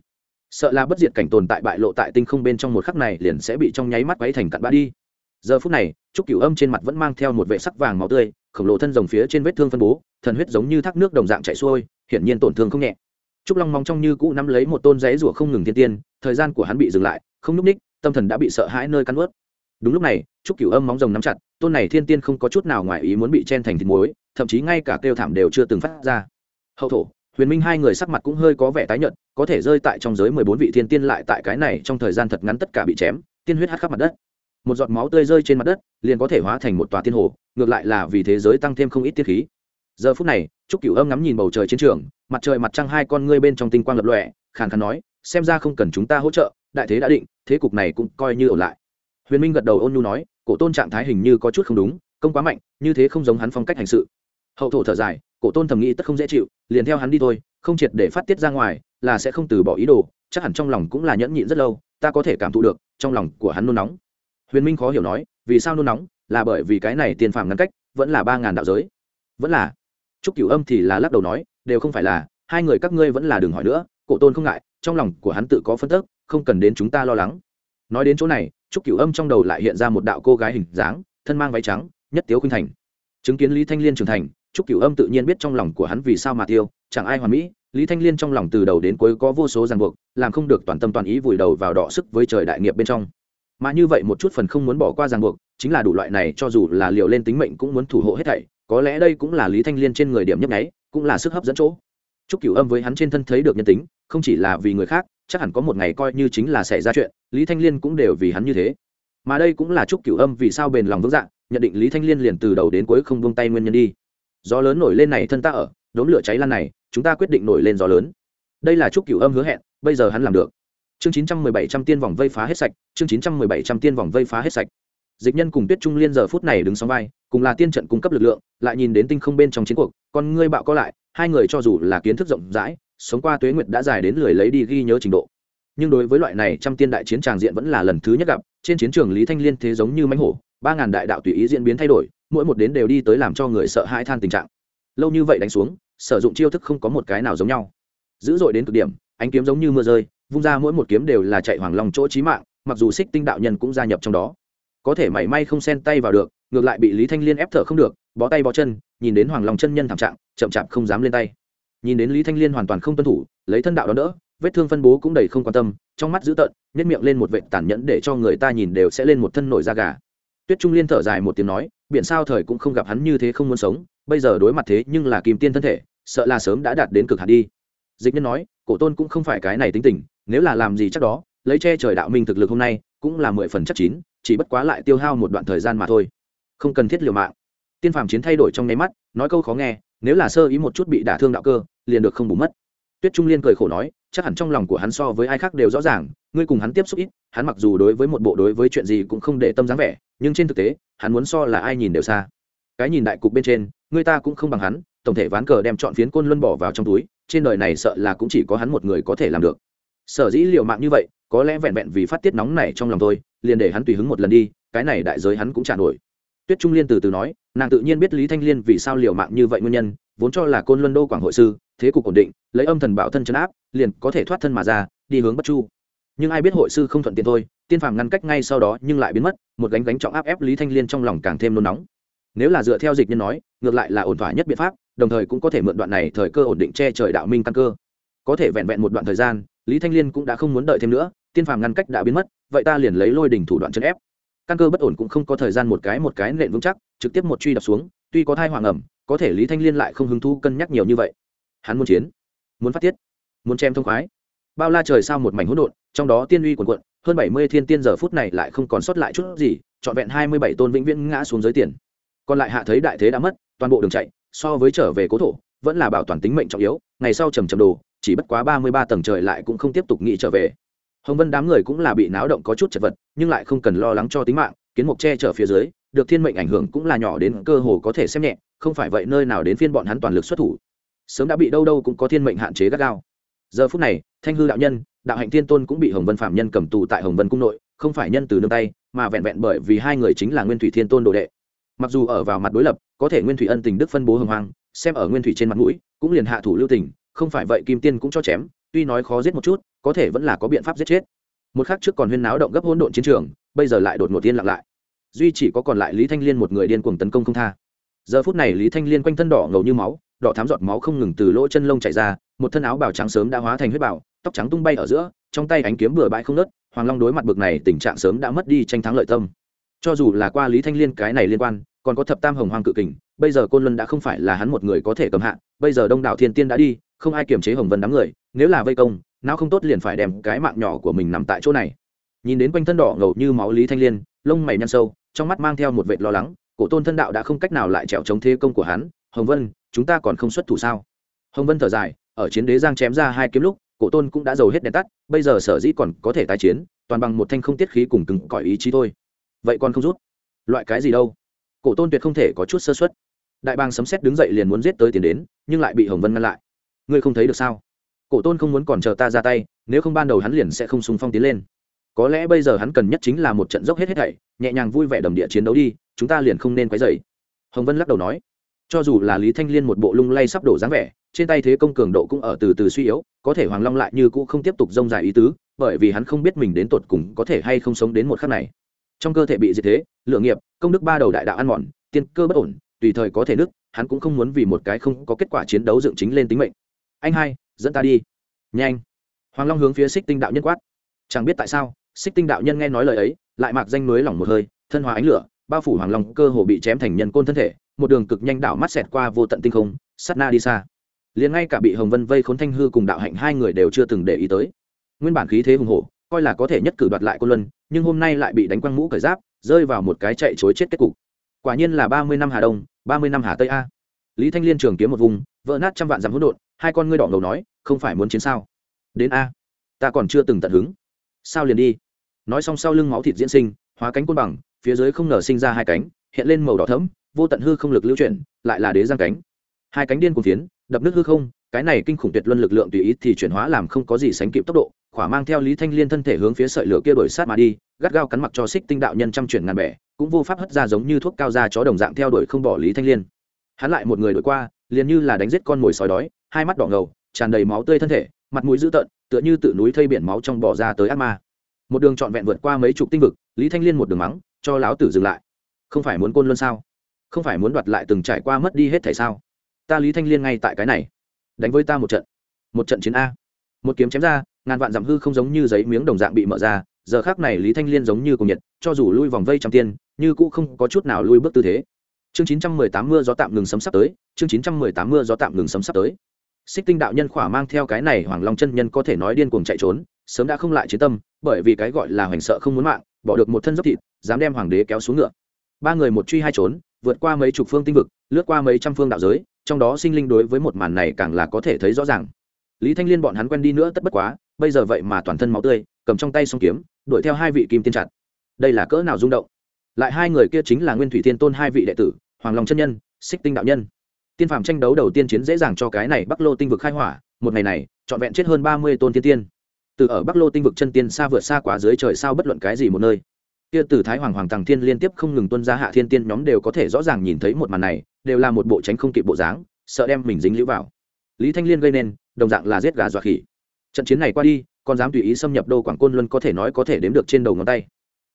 Sợ là bất diệt cảnh tồn tại bại lộ tại tinh không bên trong một khắc này liền sẽ bị trong nháy mắt quấy thành cặn bã đi. Giờ phút này, trúc cửu âm trên mặt vẫn mang theo một vệ sắc vàng máu tươi, khổng lồ thân rồng phía trên vết thương phân bố, thần huyết giống như thác nước đồng dạng chảy xuôi, hiển nhiên tổn thương không nhẹ. Trúc long mong trong như cũ nắm lấy một tôn giấy rủa không ngừng thiên tiên, thời gian của hắn bị dừng lại, không núp ních, tâm thần đã bị sợ hãi nơi cắn ướt đúng lúc này, trúc cửu âm móng rồng nắm chặt, tôn này thiên tiên không có chút nào ngoài ý muốn bị chen thành thịt muối, thậm chí ngay cả kêu thảm đều chưa từng phát ra hậu thổ huyền minh hai người sắc mặt cũng hơi có vẻ tái nhợt có thể rơi tại trong giới mười bốn vị thiên tiên lại tại cái này trong thời gian thật ngắn tất cả bị chém tiên huyết hát khắp mặt đất. Một giọt máu tươi rơi trên mặt đất liền có thể hóa thành một tòa tiên hồ ngược lại là vì thế giới tăng thêm không ít tiết khí. Giờ phút này trúc cửu âm ngắm nhìn bầu trời chiến trường mặt trời mặt trăng hai con ngươi bên trong tinh quang lập lòe, khàn khàn nói xem ra không cần chúng ta hỗ trợ đại thế đã định thế cục này cũng coi như ổn lại. Huyền minh gật đầu ôn nhu nói cổ tôn trạng thái hình như có chút không đúng công quá mạnh như thế không giống hắn phong cách hành sự. Hậu thổ thở dài cổ tôn thầm nghĩ tất không dễ chịu, liền theo hắn đi thôi, không triệt để phát tiết ra ngoài, là sẽ không từ bỏ ý đồ, chắc hẳn trong lòng cũng là nhẫn nhịn rất lâu, ta có thể cảm thụ được, trong lòng của hắn nôn nóng. Huyền minh khó hiểu nói, vì sao nôn nóng? Là bởi vì cái này tiền phàm ngăn cách, vẫn là ba ngàn đạo giới. Vẫn là. Trúc cửu âm thì là lắc đầu nói, đều không phải là, hai người các ngươi vẫn là đừng hỏi nữa, cổ tôn không ngại, trong lòng của hắn tự có phân tức, không cần đến chúng ta lo lắng. Nói đến chỗ này, trúc cửu âm trong đầu lại hiện ra một đạo cô gái hình dáng, thân mang váy trắng, nhất tiếu khuynh thành. Chứng kiến lý thanh liên trưởng thành trúc cửu âm tự nhiên biết trong lòng của hắn vì sao mà tiêu chẳng ai hoàn mỹ lý thanh liên trong lòng từ đầu đến cuối có vô số ràng buộc làm không được toàn tâm toàn ý vùi đầu vào đọ sức với trời đại nghiệp bên trong mà như vậy một chút phần không muốn bỏ qua ràng buộc chính là đủ loại này cho dù là liệu lên tính mệnh cũng muốn thủ hộ hết thảy có lẽ đây cũng là lý thanh liên trên người điểm nhấp nháy cũng là sức hấp dẫn chỗ Trúc Cửu Âm với hắn trên thân thấy được nhân tính, không chỉ là vì người khác, chắc hẳn có một ngày coi như chính là xảy ra chuyện, Lý Thanh Liên cũng đều vì hắn như thế. Mà đây cũng là Trúc Cửu Âm vì sao bền lòng vững dạ, nhận định Lý Thanh Liên liền từ đầu đến cuối không buông tay nguyên nhân đi. Gió lớn nổi lên này thân ta ở, đốn lửa cháy lan này, chúng ta quyết định nổi lên gió lớn. Đây là Trúc Cửu Âm hứa hẹn, bây giờ hắn làm được. Chương chín trăm mười bảy trăm tiên vòng vây phá hết sạch, chương chín trăm mười bảy trăm tiên vòng vây phá hết sạch. Dịch Nhân cùng Tuyết Trung Liên giờ phút này đứng song vai, cùng là tiên trận cung cấp lực lượng, lại nhìn đến tinh không bên trong chiến cuộc, con ngươi bạo có lại, hai người cho dù là kiến thức rộng rãi sống qua tuế nguyệt đã dài đến lười lấy đi ghi nhớ trình độ nhưng đối với loại này trăm tiên đại chiến tràng diện vẫn là lần thứ nhất gặp trên chiến trường lý thanh liên thế giống như mánh hổ ba ngàn đại đạo tùy ý diễn biến thay đổi mỗi một đến đều đi tới làm cho người sợ hãi than tình trạng. Lâu như vậy đánh xuống, sử dụng chiêu thức không có một cái nào giống nhau. Dữ dội đến cực điểm, ánh kiếm giống như mưa rơi, vung ra mỗi một kiếm đều là chạy hoàng long chỗ trí mạng, mặc dù xích tinh đạo nhân cũng gia nhập trong đó. Có thể mảy may không xen tay vào được, ngược lại bị lý thanh liên ép thở không được, bó tay bó chân, nhìn đến hoàng long chân nhân thảm trạng, chậm chạp không dám lên tay. Nhìn đến lý thanh liên hoàn toàn không tuân thủ, lấy thân đạo đó đỡ, vết thương phân bố cũng đầy không quan tâm, trong mắt dữ tợn nhét miệng lên một vệ tàn nhẫn để cho người ta nhìn đều sẽ lên một thân nổi da gà. Tuyết trung liên thở dài một tiếng nói biển sao thời cũng không gặp hắn như thế không muốn sống, bây giờ đối mặt thế nhưng là kim tiên thân thể, sợ là sớm đã đạt đến cực hạn đi. Dịch nhân nói, cổ tôn cũng không phải cái này tính tình, nếu là làm gì chắc đó, lấy che trời đạo minh thực lực hôm nay, cũng là mười phần chắc chín, chỉ bất quá lại tiêu hao một đoạn thời gian mà thôi. Không cần thiết liều mạng. Tiên phàm chiến thay đổi trong nháy mắt, nói câu khó nghe, nếu là sơ ý một chút bị đả thương đạo cơ, liền được không bù mất tuyết trung liên cười khổ nói, chắc hẳn trong lòng của hắn so với ai khác đều rõ ràng, ngươi cùng hắn tiếp xúc ít, hắn mặc dù đối với một bộ đối với chuyện gì cũng không để tâm dáng vẻ, nhưng trên thực tế, hắn muốn so là ai nhìn đều xa. Cái nhìn đại cục bên trên người ta cũng không bằng hắn, tổng thể ván cờ đem chọn phiến côn luân bỏ vào trong túi, trên đời này sợ là cũng chỉ có hắn một người có thể làm được. Sở dĩ liều mạng như vậy, có lẽ vẹn vẹn vì phát tiết nóng này trong lòng tôi liền để hắn tùy hứng một lần đi, cái này đại giới hắn cũng trả nổi. Tuyết trung liên từ từ nói, nàng tự nhiên biết lý thanh liên vì sao liều mạng như vậy nguyên nhân, vốn cho là côn luân đô quảng hội sư thế cục ổn định, lấy âm thần bảo thân chấn áp, liền có thể thoát thân mà ra, đi hướng bất chu. Nhưng ai biết hội sư không thuận tiện thôi, tiên phàm ngăn cách ngay sau đó nhưng lại biến mất, một gánh gánh trọng áp ép lý thanh liên trong lòng càng thêm nôn nóng. Nếu là dựa theo dịch nhân nói, ngược lại là ổn thỏa nhất biện pháp, đồng thời cũng có thể mượn đoạn này thời cơ ổn định che trời đạo minh căn cơ. Có thể vẹn vẹn một đoạn thời gian, lý thanh liên cũng đã không muốn đợi thêm nữa, tiên phàm ngăn cách đã biến mất, vậy ta liền lấy lôi đỉnh thủ đoạn chân ép. Căn cơ bất ổn cũng không có thời gian một cái một cái nện vững chắc, trực tiếp một truy đập xuống, tuy có thai hoàng ẩm, có thể lý thanh liên lại không hứng thu cân nhắc nhiều như vậy hắn muốn chiến, muốn phát tiết, muốn chém thông khoái. Bao la trời sao một mảnh hỗn độn, trong đó tiên uy quần quận hơn bảy mươi thiên tiên giờ phút này lại không còn sót lại chút gì, trọn vẹn hai mươi bảy tôn vĩnh viễn ngã xuống dưới tiền. Còn lại hạ thấy đại thế đã mất, toàn bộ đường chạy, so với trở về cố thổ, vẫn là bảo toàn tính mệnh trọng yếu, ngày sau trầm trầm đồ, chỉ bất quá ba mươi ba tầng trời lại cũng không tiếp tục nghĩ trở về. Hồng vân đám người cũng là bị náo động có chút chật vật, nhưng lại không cần lo lắng cho tính mạng, kiến mộc che chở phía dưới, được thiên mệnh ảnh hưởng cũng là nhỏ đến cơ hồ có thể xem nhẹ, không phải vậy nơi nào đến phiên bọn hắn toàn lực xuất thủ sớm đã bị đâu đâu cũng có thiên mệnh hạn chế gắt gao. Giờ phút này, thanh hư đạo nhân, đạo hạnh thiên tôn cũng bị hồng vân phạm nhân cầm tù tại hồng vân cung nội, không phải nhân từ nương tay, mà vẹn vẹn bởi vì hai người chính là nguyên thủy thiên tôn đồ đệ. Mặc dù ở vào mặt đối lập, có thể nguyên thủy ân tình đức phân bố hồng hoang, xem ở nguyên thủy trên mặt mũi, cũng liền hạ thủ lưu tình, không phải vậy kim tiên cũng cho chém, tuy nói khó giết một chút, có thể vẫn là có biện pháp giết chết. Một khắc trước còn huyên náo động gấp hỗn độn chiến trường, bây giờ lại đột ngột tiên lặng lại. Duy chỉ có còn lại lý thanh liên một người điên cuồng tấn công không tha. Giờ phút này lý thanh liên quanh thân đỏ ngầu như máu đỏ thám giọt máu không ngừng từ lỗ chân lông chảy ra, một thân áo bào trắng sớm đã hóa thành huyết bảo tóc trắng tung bay ở giữa, trong tay ánh kiếm bừa bãi không nớt, hoàng long đối mặt bực này, tình trạng sớm đã mất đi tranh thắng lợi tâm. Cho dù là qua lý thanh liên cái này liên quan, còn có thập tam hồng hoàng cự kình, bây giờ côn luân đã không phải là hắn một người có thể cầm hạ, bây giờ đông đảo thiên tiên đã đi, không ai kiềm chế hồng vân đám người, nếu là vây công não không tốt liền phải đem cái mạng nhỏ của mình nằm tại chỗ này. Nhìn đến quanh thân đỏ ngầu như máu lý thanh liên, lông mày nhăn sâu, trong mắt mang theo một vệt lo lắng, cổ tôn thân đạo đã không cách nào lại trèo chống thế công của hắn, hồng vân chúng ta còn không xuất thủ sao? Hồng vân thở dài, ở chiến đế giang chém ra hai kiếm lúc, cổ tôn cũng đã giàu hết đèn tắt, bây giờ sở dĩ còn có thể tái chiến, toàn bằng một thanh không tiết khí cùng cứng cỏi ý chí thôi. Vậy còn không rút? Loại cái gì đâu? Cổ tôn tuyệt không thể có chút sơ xuất đại bang sấm xét đứng dậy liền muốn giết tới tiền đến, nhưng lại bị hồng vân ngăn lại. Ngươi không thấy được sao? Cổ tôn không muốn còn chờ ta ra tay, nếu không ban đầu hắn liền sẽ không súng phong tiến lên. Có lẽ bây giờ hắn cần nhất chính là một trận dốc hết hết thảy, nhẹ nhàng vui vẻ đầm địa chiến đấu đi, chúng ta liền không nên quấy dày hồng vân lắc đầu nói cho dù là lý thanh liên một bộ lung lay sắp đổ dáng vẻ, trên tay thế công cường độ cũng ở từ từ suy yếu, có thể hoàng long lại như cũ không tiếp tục dông dài ý tứ, bởi vì hắn không biết mình đến tột cùng có thể hay không sống đến một khắc này. Trong cơ thể bị diệt thế, lượng nghiệp, công đức ba đầu đại đạo ăn mòn, tiên cơ bất ổn, tùy thời có thể nứt, hắn cũng không muốn vì một cái không có kết quả chiến đấu dựng chính lên tính mệnh. Anh hai, dẫn ta đi. Nhanh. Hoàng long hướng phía xích tinh đạo nhân quát. Chẳng biết tại sao xích tinh đạo nhân nghe nói lời ấy, lại mặc danh núi lỏng một hơi, thân hóa ánh lửa bao phủ hoàng long cơ hồ bị chém thành nhân côn thân thể, một đường cực nhanh đảo mắt xẹt qua vô tận tinh không sắt na đi xa. Liền ngay cả bị hồng vân vây khốn thanh hư cùng đạo hạnh hai người đều chưa từng để ý tới. Nguyên bản khí thế hùng hổ, coi là có thể nhất cử đoạt lại côn luân, nhưng hôm nay lại bị đánh quăng mũ cởi giáp, rơi vào một cái chạy chối chết kết cục. Quả nhiên là ba mươi năm hà đông, ba mươi năm hà tây a. Lý thanh liên trường kiếm một vùng, vỡ nát trăm vạn dặm hỗn độn, hai con ngươi đỏ ngầu nói, không phải muốn chiến sao? Đến a. Ta còn chưa từng tận hứng. Sao liền đi? Nói xong sau lưng máu thịt diễn sinh, hóa cánh côn bằng phía dưới không ngờ sinh ra hai cánh, hiện lên màu đỏ thẫm, vô tận hư không lực lưu chuyển, lại là đế giang cánh. Hai cánh điên cùng phiến, đập nước hư không, cái này kinh khủng tuyệt luân lực lượng tùy ý thì chuyển hóa làm không có gì sánh kịp tốc độ, khỏa mang theo lý thanh liên thân thể hướng phía sợi lửa kia đổi sát mà đi, gắt gao cắn mặc cho xích tinh đạo nhân trăm chuyển ngàn bẻ, cũng vô pháp hất ra giống như thuốc cao ra chó đồng dạng theo đuổi không bỏ lý thanh liên. Hắn lại một người đổi qua, liền như là đánh giết con mồi sói đói, hai mắt đỏ ngầu, tràn đầy máu tươi thân thể, mặt mũi dữ tợn, tựa như tự núi thây biển máu trong bỏ ra tới ác ma. Một đường trọn vẹn vượt qua mấy chục tinh vực, lý thanh liên một đường mắng cho lão tử dừng lại. Không phải muốn côn luân sao? Không phải muốn đoạt lại từng trải qua mất đi hết thảy sao? Ta lý thanh liên ngay tại cái này. Đánh với ta một trận. Một trận chiến a. Một kiếm chém ra, ngàn vạn dặm hư không giống như giấy miếng đồng dạng bị mở ra. Giờ khác này lý thanh liên giống như cùng nhiệt, cho dù lui vòng vây trăm tiên, như cũ không có chút nào lui bước tư thế. Chương chín trăm mười tám mưa gió tạm ngừng sấm sắp tới, chương chín trăm mười tám mưa gió tạm ngừng sấm sắp tới. Xích tinh đạo nhân khỏa mang theo cái này hoàng long chân nhân có thể nói điên cuồng chạy trốn, sớm đã không lại chiến tâm, bởi vì cái gọi là hoành sợ không muốn mạng bỏ được một thân dốc thịt, dám đem hoàng đế kéo xuống ngựa. Ba người một truy hai trốn, vượt qua mấy chục phương tinh vực, lướt qua mấy trăm phương đạo giới, trong đó sinh linh đối với một màn này càng là có thể thấy rõ ràng. Lý thanh liên bọn hắn quen đi nữa tất bất quá, bây giờ vậy mà toàn thân máu tươi, cầm trong tay song kiếm, đuổi theo hai vị kim tiên chặt. Đây là cỡ nào rung động? Lại hai người kia chính là nguyên thủy Thiên tôn hai vị đệ tử, hoàng long chân nhân, xích tinh đạo nhân. Tiên phạm tranh đấu đầu tiên chiến dễ dàng cho cái này bắc lô tinh vực khai hỏa, một ngày này, trọn vẹn chết hơn ba mươi tôn tiên tiên từ ở bắc lô tinh vực chân tiên xa vượt xa quá dưới trời sao bất luận cái gì một nơi. Kia từ thái hoàng hoàng tàng thiên liên tiếp không ngừng tuân ra hạ thiên tiên nhóm đều có thể rõ ràng nhìn thấy một màn này, đều là một bộ tránh không kịp bộ dáng, sợ đem mình dính lũ vào. Lý thanh liên gây nên, đồng dạng là giết gà dọa khỉ. Trận chiến này qua đi còn dám tùy ý xâm nhập đô quảng côn luân có thể nói có thể đếm được trên đầu ngón tay.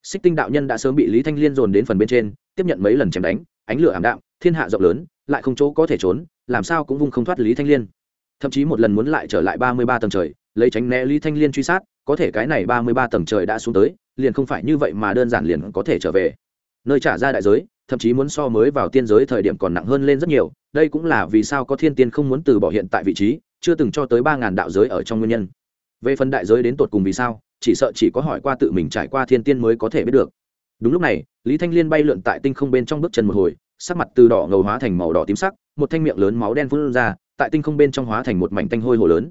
Xích tinh đạo nhân đã sớm bị lý thanh liên dồn đến phần bên trên, tiếp nhận mấy lần chém đánh, ánh lửa ảm đạm, thiên hạ rộng lớn, lại không chỗ có thể trốn, làm sao cũng vung không thoát lý thanh liên thậm chí một lần muốn lại trở lại ba mươi ba tầng trời, lấy tránh né lý thanh liên truy sát, có thể cái này ba mươi ba tầng trời đã xuống tới, liền không phải như vậy mà đơn giản liền có thể trở về. Nơi trả ra đại giới, thậm chí muốn so mới vào tiên giới thời điểm còn nặng hơn lên rất nhiều, đây cũng là vì sao có thiên tiên không muốn từ bỏ hiện tại vị trí, chưa từng cho tới ba ngàn đạo giới ở trong nguyên nhân. Về phần đại giới đến tột cùng vì sao, chỉ sợ chỉ có hỏi qua tự mình trải qua thiên tiên mới có thể biết được. Đúng lúc này, lý thanh liên bay lượn tại tinh không bên trong bước chân một hồi, sắc mặt từ đỏ ngầu hóa thành màu đỏ tím sắc, một thanh miệng lớn máu đen phun ra tại tinh không bên trong hóa thành một mảnh tanh hôi hồ lớn.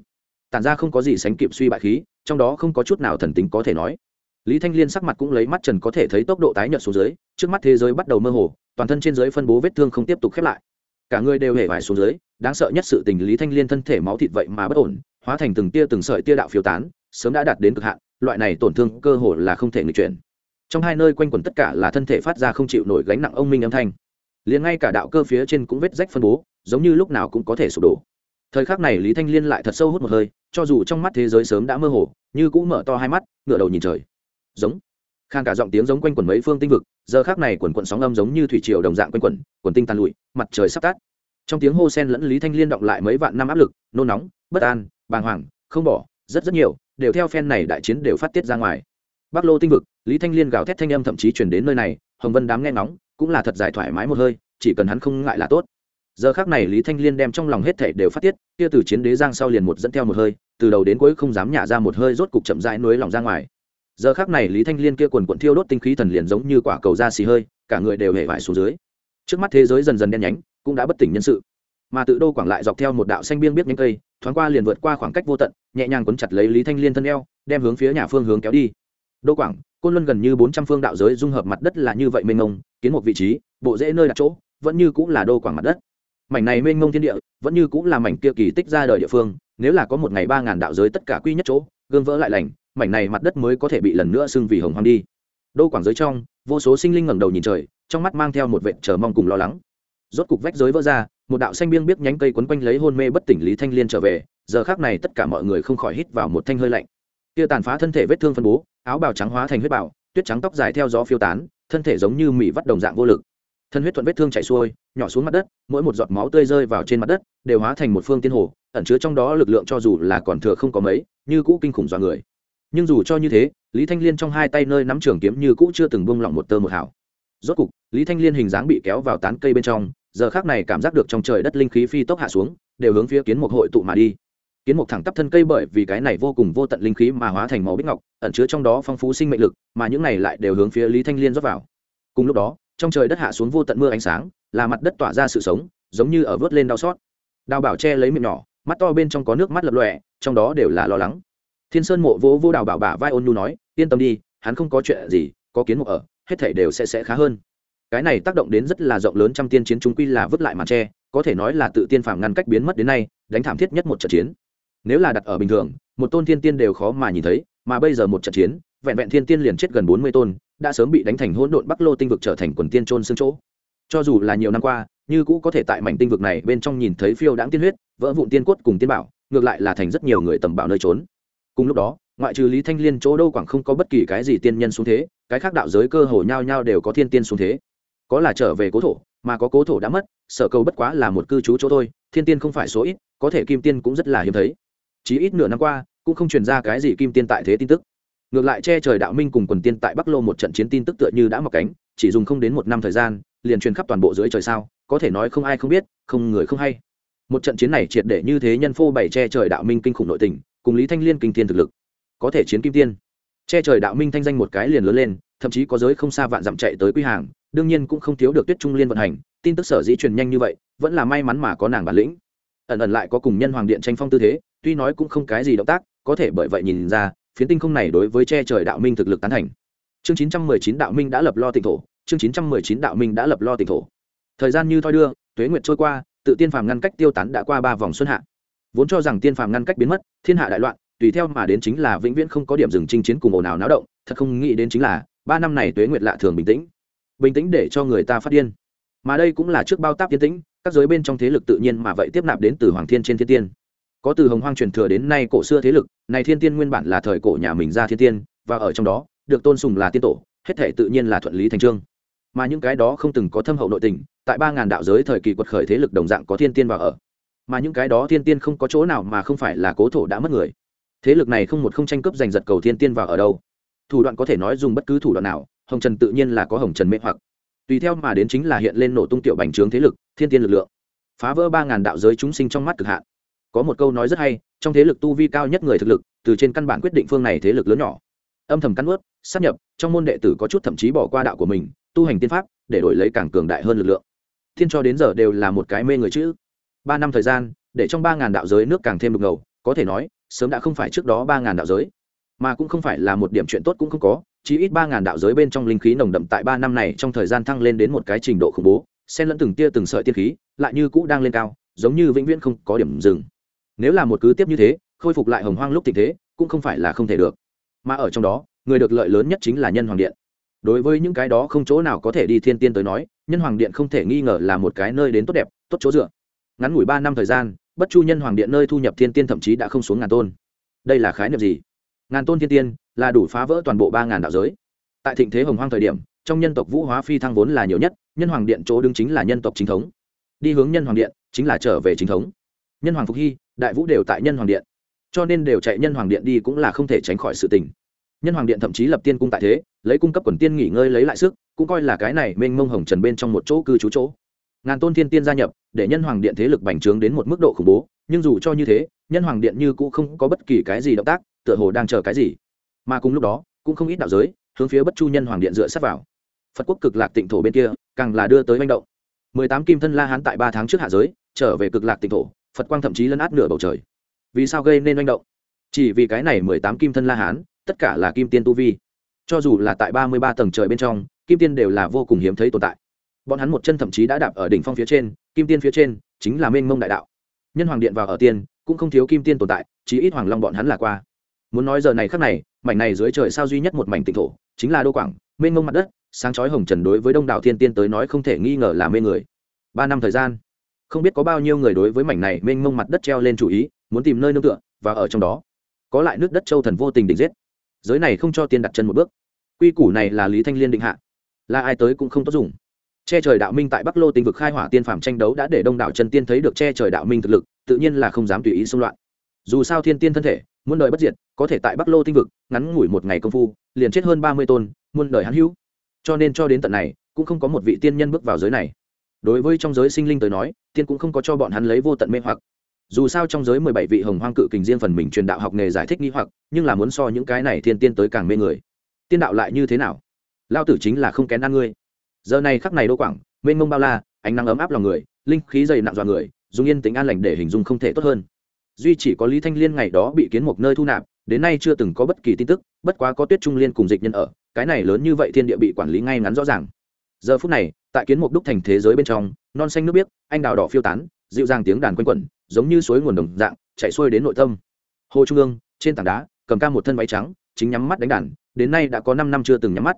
Tản ra không có gì sánh kịp suy bại khí, trong đó không có chút nào thần tính có thể nói. Lý thanh liên sắc mặt cũng lấy mắt trần có thể thấy tốc độ tái nhợt xuống dưới, trước mắt thế giới bắt đầu mơ hồ, toàn thân trên dưới phân bố vết thương không tiếp tục khép lại. Cả người đều hề vải xuống dưới, đáng sợ nhất sự tình lý thanh liên thân thể máu thịt vậy mà bất ổn, hóa thành từng tia từng sợi tia đạo phiêu tán, sớm đã đạt đến cực hạn, loại này tổn thương cơ hồ là không thể nghịch chuyển. Trong hai nơi quanh quẩn tất cả là thân thể phát ra không chịu nổi gánh nặng ông minh âm thanh liền ngay cả đạo cơ phía trên cũng vết rách phân bố, giống như lúc nào cũng có thể sụp đổ. Thời khắc này lý thanh liên lại thật sâu hút một hơi, cho dù trong mắt thế giới sớm đã mơ hồ, như cũng mở to hai mắt ngựa đầu nhìn trời. Giống. Khan cả giọng tiếng giống quanh quẩn mấy phương tinh vực, giờ khác này quần quận sóng âm giống như thủy triều đồng dạng quanh quẩn quần tinh tàn lụi, mặt trời sắp tắt. Trong tiếng hô sen lẫn lý thanh liên động lại mấy vạn năm áp lực, nôn nóng, bất an, bàng hoàng, không bỏ, rất rất nhiều, đều theo phen này đại chiến đều phát tiết ra ngoài. Bắc lô tinh vực, lý thanh liên gào thét thanh âm thậm chí chuyển đến nơi này, hồng vân đám nghe ngóng cũng là thật giải thoải mái một hơi, chỉ cần hắn không ngại là tốt. Giờ khác này lý thanh liên đem trong lòng hết thể đều phát tiết, kia từ chiến đế giang sau liền một dẫn theo một hơi, từ đầu đến cuối không dám nhả ra một hơi rốt cục chậm rãi nuối lòng ra ngoài. Giờ khác này lý thanh liên kia quần quận thiêu đốt tinh khí thần liền giống như quả cầu da xì hơi, cả người đều hề vải xuống dưới. Trước mắt thế giới dần dần đen nhánh, cũng đã bất tỉnh nhân sự. Mà tự đô quảng lại dọc theo một đạo xanh biên biết nhánh cây, thoáng qua liền vượt qua khoảng cách vô tận, nhẹ nhàng quấn chặt lấy lý thanh liên thân eo, đem hướng phía nhà phương hướng kéo đi đô quảng, côn luân gần như bốn trăm phương đạo giới dung hợp mặt đất là như vậy mênh mông, kiến một vị trí, bộ dễ nơi đặt chỗ, vẫn như cũng là đô quảng mặt đất. Mảnh này mênh mông thiên địa, vẫn như cũng là mảnh kia kỳ tích ra đời địa phương, nếu là có một ngày ba ngàn đạo giới tất cả quy nhất chỗ, gương vỡ lại lành, mảnh này mặt đất mới có thể bị lần nữa xưng vì hồng hoang đi. Đô quảng giới trong, vô số sinh linh ngẩng đầu nhìn trời, trong mắt mang theo một vệ chờ mong cùng lo lắng. Rốt cục vách giới vỡ ra, một đạo xanh biêng biết nhánh cây quấn quanh lấy hôn mê bất tỉnh lý thanh liên trở về, giờ khác này tất cả mọi người không khỏi hít vào một thanh hơi lạnh kia tàn phá thân thể vết thương phân bố, áo bào trắng hóa thành huyết bào, tuyết trắng tóc dài theo gió phiêu tán, thân thể giống như mị vắt đồng dạng vô lực. Thân huyết thuận vết thương chảy xuôi, nhỏ xuống mặt đất, mỗi một giọt máu tươi rơi vào trên mặt đất, đều hóa thành một phương tiên hồ, ẩn chứa trong đó lực lượng cho dù là còn thừa không có mấy, như cũ kinh khủng dọa người. Nhưng dù cho như thế, lý thanh liên trong hai tay nơi nắm trường kiếm như cũ chưa từng bông lỏng một tơ một hảo rốt cục, lý thanh liên hình dáng bị kéo vào tán cây bên trong, giờ khác này cảm giác được trong trời đất linh khí phi tốc hạ xuống, đều hướng phía kiến một hội tụ mà đi kiến mục thẳng tắp thân cây bởi vì cái này vô cùng vô tận linh khí mà hóa thành màu bích ngọc, ẩn chứa trong đó phong phú sinh mệnh lực, mà những này lại đều hướng phía lý thanh liên rót vào. Cùng lúc đó, trong trời đất hạ xuống vô tận mưa ánh sáng, là mặt đất tỏa ra sự sống, giống như ở vớt lên đau xót. Đào bảo che lấy miệng nhỏ, mắt to bên trong có nước mắt lập lòe, trong đó đều là lo lắng. Thiên sơn mộ vỗ vô đào bảo bả vai ôn nhu nói, yên tâm đi, hắn không có chuyện gì, có kiến mục ở, hết thảy đều sẽ sẽ khá hơn. Cái này tác động đến rất là rộng lớn trong tiên chiến chúng quy là vứt lại màn tre, có thể nói là tự tiên phàm ngăn cách biến mất đến nay, đánh thảm thiết nhất một trận chiến nếu là đặt ở bình thường, một tôn thiên tiên đều khó mà nhìn thấy, mà bây giờ một trận chiến, vẹn vẹn thiên tiên liền chết gần bốn mươi tôn, đã sớm bị đánh thành hỗn độn bắc lô tinh vực trở thành quần tiên trôn xương chỗ. Cho dù là nhiều năm qua, như cũ có thể tại mảnh tinh vực này bên trong nhìn thấy phiêu đãng tiên huyết, vỡ vụn tiên cốt cùng tiên bảo, ngược lại là thành rất nhiều người tầm bảo nơi trốn. Cùng lúc đó, ngoại trừ lý thanh liên chỗ đâu quảng không có bất kỳ cái gì tiên nhân xuống thế, cái khác đạo giới cơ hồ nhau nhau đều có thiên tiên xuống thế. Có là trở về cố thổ, mà có cố thổ đã mất, sở cầu bất quá là một cư trú chỗ thôi, thiên tiên không phải số ít, có thể kim tiên cũng rất là hiếm thấy chỉ ít nửa năm qua, cũng không truyền ra cái gì kim tiên tại thế tin tức. Ngược lại che trời đạo minh cùng quần tiên tại bắc lô một trận chiến tin tức tựa như đã mọc cánh, chỉ dùng không đến một năm thời gian, liền truyền khắp toàn bộ dưới trời sao, có thể nói không ai không biết, không người không hay. Một trận chiến này triệt để như thế nhân phô bày che trời đạo minh kinh khủng nội tình, cùng lý thanh liên kinh tiên thực lực. Có thể chiến kim tiên. Che trời đạo minh thanh danh một cái liền lớn lên, thậm chí có giới không xa vạn dặm chạy tới quy hàng, đương nhiên cũng không thiếu được tuyết trung liên vận hành, tin tức sở dĩ truyền nhanh như vậy, vẫn là may mắn mà có nàng bản lĩnh ẩn ẩn lại có cùng nhân hoàng điện tranh phong tư thế, tuy nói cũng không cái gì động tác, có thể bởi vậy nhìn ra, phiến tinh không này đối với che trời đạo minh thực lực tán thành. Chương 919 đạo minh đã lập lo tỉnh thổ, chương 919 đạo minh đã lập lo tỉnh thổ. Thời gian như thoi đưa, tuế nguyệt trôi qua, tự tiên phàm ngăn cách tiêu tán đã qua ba vòng xuân hạ. Vốn cho rằng tiên phàm ngăn cách biến mất, thiên hạ đại loạn, tùy theo mà đến chính là vĩnh viễn không có điểm dừng chinh chiến cùng ồn ào náo động, thật không nghĩ đến chính là, ba năm này tuế nguyệt lạ thường bình tĩnh. Bình tĩnh để cho người ta phát điên mà đây cũng là trước bao táp tiến tĩnh, các giới bên trong thế lực tự nhiên mà vậy tiếp nạp đến từ hoàng thiên trên thiên tiên. Có từ hồng hoang truyền thừa đến nay cổ xưa thế lực, này thiên tiên nguyên bản là thời cổ nhà mình ra thiên tiên, và ở trong đó, được tôn sùng là tiên tổ, hết thể tự nhiên là thuận lý thành trương. Mà những cái đó không từng có thâm hậu nội tình, tại ba ngàn đạo giới thời kỳ quật khởi thế lực đồng dạng có thiên tiên vào ở. Mà những cái đó thiên tiên không có chỗ nào mà không phải là cố thổ đã mất người. Thế lực này không một không tranh cướp giành giật cầu thiên tiên vào ở đâu. Thủ đoạn có thể nói dùng bất cứ thủ đoạn nào, hồng trần tự nhiên là có hồng trần mê hoặc tùy theo mà đến chính là hiện lên nổ tung tiểu bành trướng thế lực, thiên tiên lực lượng. Phá vỡ ba ngàn đạo giới chúng sinh trong mắt cực hạn. Có một câu nói rất hay, trong thế lực tu vi cao nhất người thực lực, từ trên căn bản quyết định phương này thế lực lớn nhỏ. Âm thầm cắn ướt sắp nhập, trong môn đệ tử có chút thậm chí bỏ qua đạo của mình, tu hành tiên pháp, để đổi lấy càng cường đại hơn lực lượng. Thiên cho đến giờ đều là một cái mê người chữ. Ba năm thời gian, để trong ba ngàn đạo giới nước càng thêm đục ngầu có thể nói, sớm đã không phải trước đó ba ngàn đạo giới mà cũng không phải là một điểm chuyện tốt cũng không có chỉ ít ba ngàn đạo giới bên trong linh khí nồng đậm tại ba năm này trong thời gian thăng lên đến một cái trình độ khủng bố, xen lẫn từng tia từng sợi tiên khí, lại như cũ đang lên cao, giống như vĩnh viễn không có điểm dừng. Nếu là một cứ tiếp như thế, khôi phục lại hồng hoang lúc tình thế, cũng không phải là không thể được. Mà ở trong đó, người được lợi lớn nhất chính là nhân hoàng điện. Đối với những cái đó không chỗ nào có thể đi thiên tiên tới nói, nhân hoàng điện không thể nghi ngờ là một cái nơi đến tốt đẹp, tốt chỗ dựa. Ngắn ngủi ba năm thời gian, bất chu nhân hoàng điện nơi thu nhập thiên tiên thậm chí đã không xuống ngàn tôn. Đây là khái niệm gì? Ngàn tôn thiên tiên là đủ phá vỡ toàn bộ ba ngàn đạo giới. Tại thịnh thế hồng hoang thời điểm, trong nhân tộc vũ hóa phi thăng vốn là nhiều nhất, nhân hoàng điện chỗ đứng chính là nhân tộc chính thống. Đi hướng nhân hoàng điện, chính là trở về chính thống. Nhân hoàng phục hy, đại vũ đều tại nhân hoàng điện. Cho nên đều chạy nhân hoàng điện đi cũng là không thể tránh khỏi sự tình. Nhân hoàng điện thậm chí lập tiên cung tại thế, lấy cung cấp quần tiên nghỉ ngơi lấy lại sức, cũng coi là cái này mênh mông hồng trần bên trong một chỗ cư trú chỗ. Ngàn tôn thiên tiên gia nhập, để nhân hoàng điện thế lực bành trướng đến một mức độ khủng bố nhưng dù cho như thế, nhân hoàng điện như cũng không có bất kỳ cái gì động tác, tựa hồ đang chờ cái gì. Mà cùng lúc đó, cũng không ít đạo giới, hướng phía bất chu nhân hoàng điện dựa sát vào. Phật quốc cực lạc tịnh thổ bên kia, càng là đưa tới manh động. Mười tám kim thân la hán tại ba tháng trước hạ giới, trở về cực lạc tịnh thổ, phật quang thậm chí lấn át nửa bầu trời. Vì sao gây nên manh động? Chỉ vì cái này mười tám kim thân la hán, tất cả là kim tiên tu vi. Cho dù là tại ba mươi ba tầng trời bên trong, kim tiên đều là vô cùng hiếm thấy tồn tại. Bọn hắn một chân thậm chí đã đạp ở đỉnh phong phía trên, kim tiên phía trên, chính là mênh mông đại đạo nhân hoàng điện vào ở tiên, cũng không thiếu kim tiên tồn tại, chí ít hoàng long bọn hắn là qua. Muốn nói giờ này khắc này, mảnh này dưới trời sao duy nhất một mảnh tịnh thổ, chính là đô quảng, mênh mông mặt đất, sáng chói hồng trần đối với đông đảo thiên tiên tới nói không thể nghi ngờ là mê người. Ba năm thời gian, không biết có bao nhiêu người đối với mảnh này mênh mông mặt đất treo lên chủ ý, muốn tìm nơi nương tựa, và ở trong đó, có lại nước đất châu thần vô tình định giết. Giới này không cho tiên đặt chân một bước. Quy củ này là lý thanh liên định hạ. Là ai tới cũng không tốt dùng che trời đạo minh tại bắc lô tinh vực khai hỏa tiên phạm tranh đấu đã để đông đảo chân tiên thấy được che trời đạo minh thực lực, tự nhiên là không dám tùy ý xung loạn. Dù sao thiên tiên thân thể, muôn đời bất diệt, có thể tại bắc lô tinh vực ngắn ngủi một ngày công phu, liền chết hơn ba mươi tôn, muôn đời hắn hữu. Cho nên cho đến tận này, cũng không có một vị tiên nhân bước vào giới này. Đối với trong giới sinh linh tới nói, tiên cũng không có cho bọn hắn lấy vô tận mê hoặc. Dù sao trong giới mười bảy vị hồng hoang cự kình riêng phần mình truyền đạo học nghề giải thích nghi hoặc, nhưng là muốn so những cái này thiên tiên tới càng mê người. Tiên đạo lại như thế nào? Lao tử chính là không kén ăn ngươi giờ này khắc này đô quảng, mênh mông bao la, ánh nắng ấm áp lòng người, linh khí dày nặng dọa người, dùng yên tính an lành để hình dung không thể tốt hơn. Duy chỉ có lý thanh liên ngày đó bị kiến một nơi thu nạp, đến nay chưa từng có bất kỳ tin tức, bất quá có tuyết trung liên cùng dịch nhân ở, cái này lớn như vậy thiên địa bị quản lý ngay ngắn rõ ràng. Giờ phút này, tại kiến mục đúc thành thế giới bên trong, non xanh nước biếc, anh đào đỏ phiêu tán, dịu dàng tiếng đàn quanh quẩn, giống như suối nguồn đồng dạng, chạy xuôi đến nội tâm. Hồ trung ương, trên tảng đá, cầm ca một thân váy trắng, chính nhắm mắt đánh đàn, đến nay đã có năm năm chưa từng nhắm mắt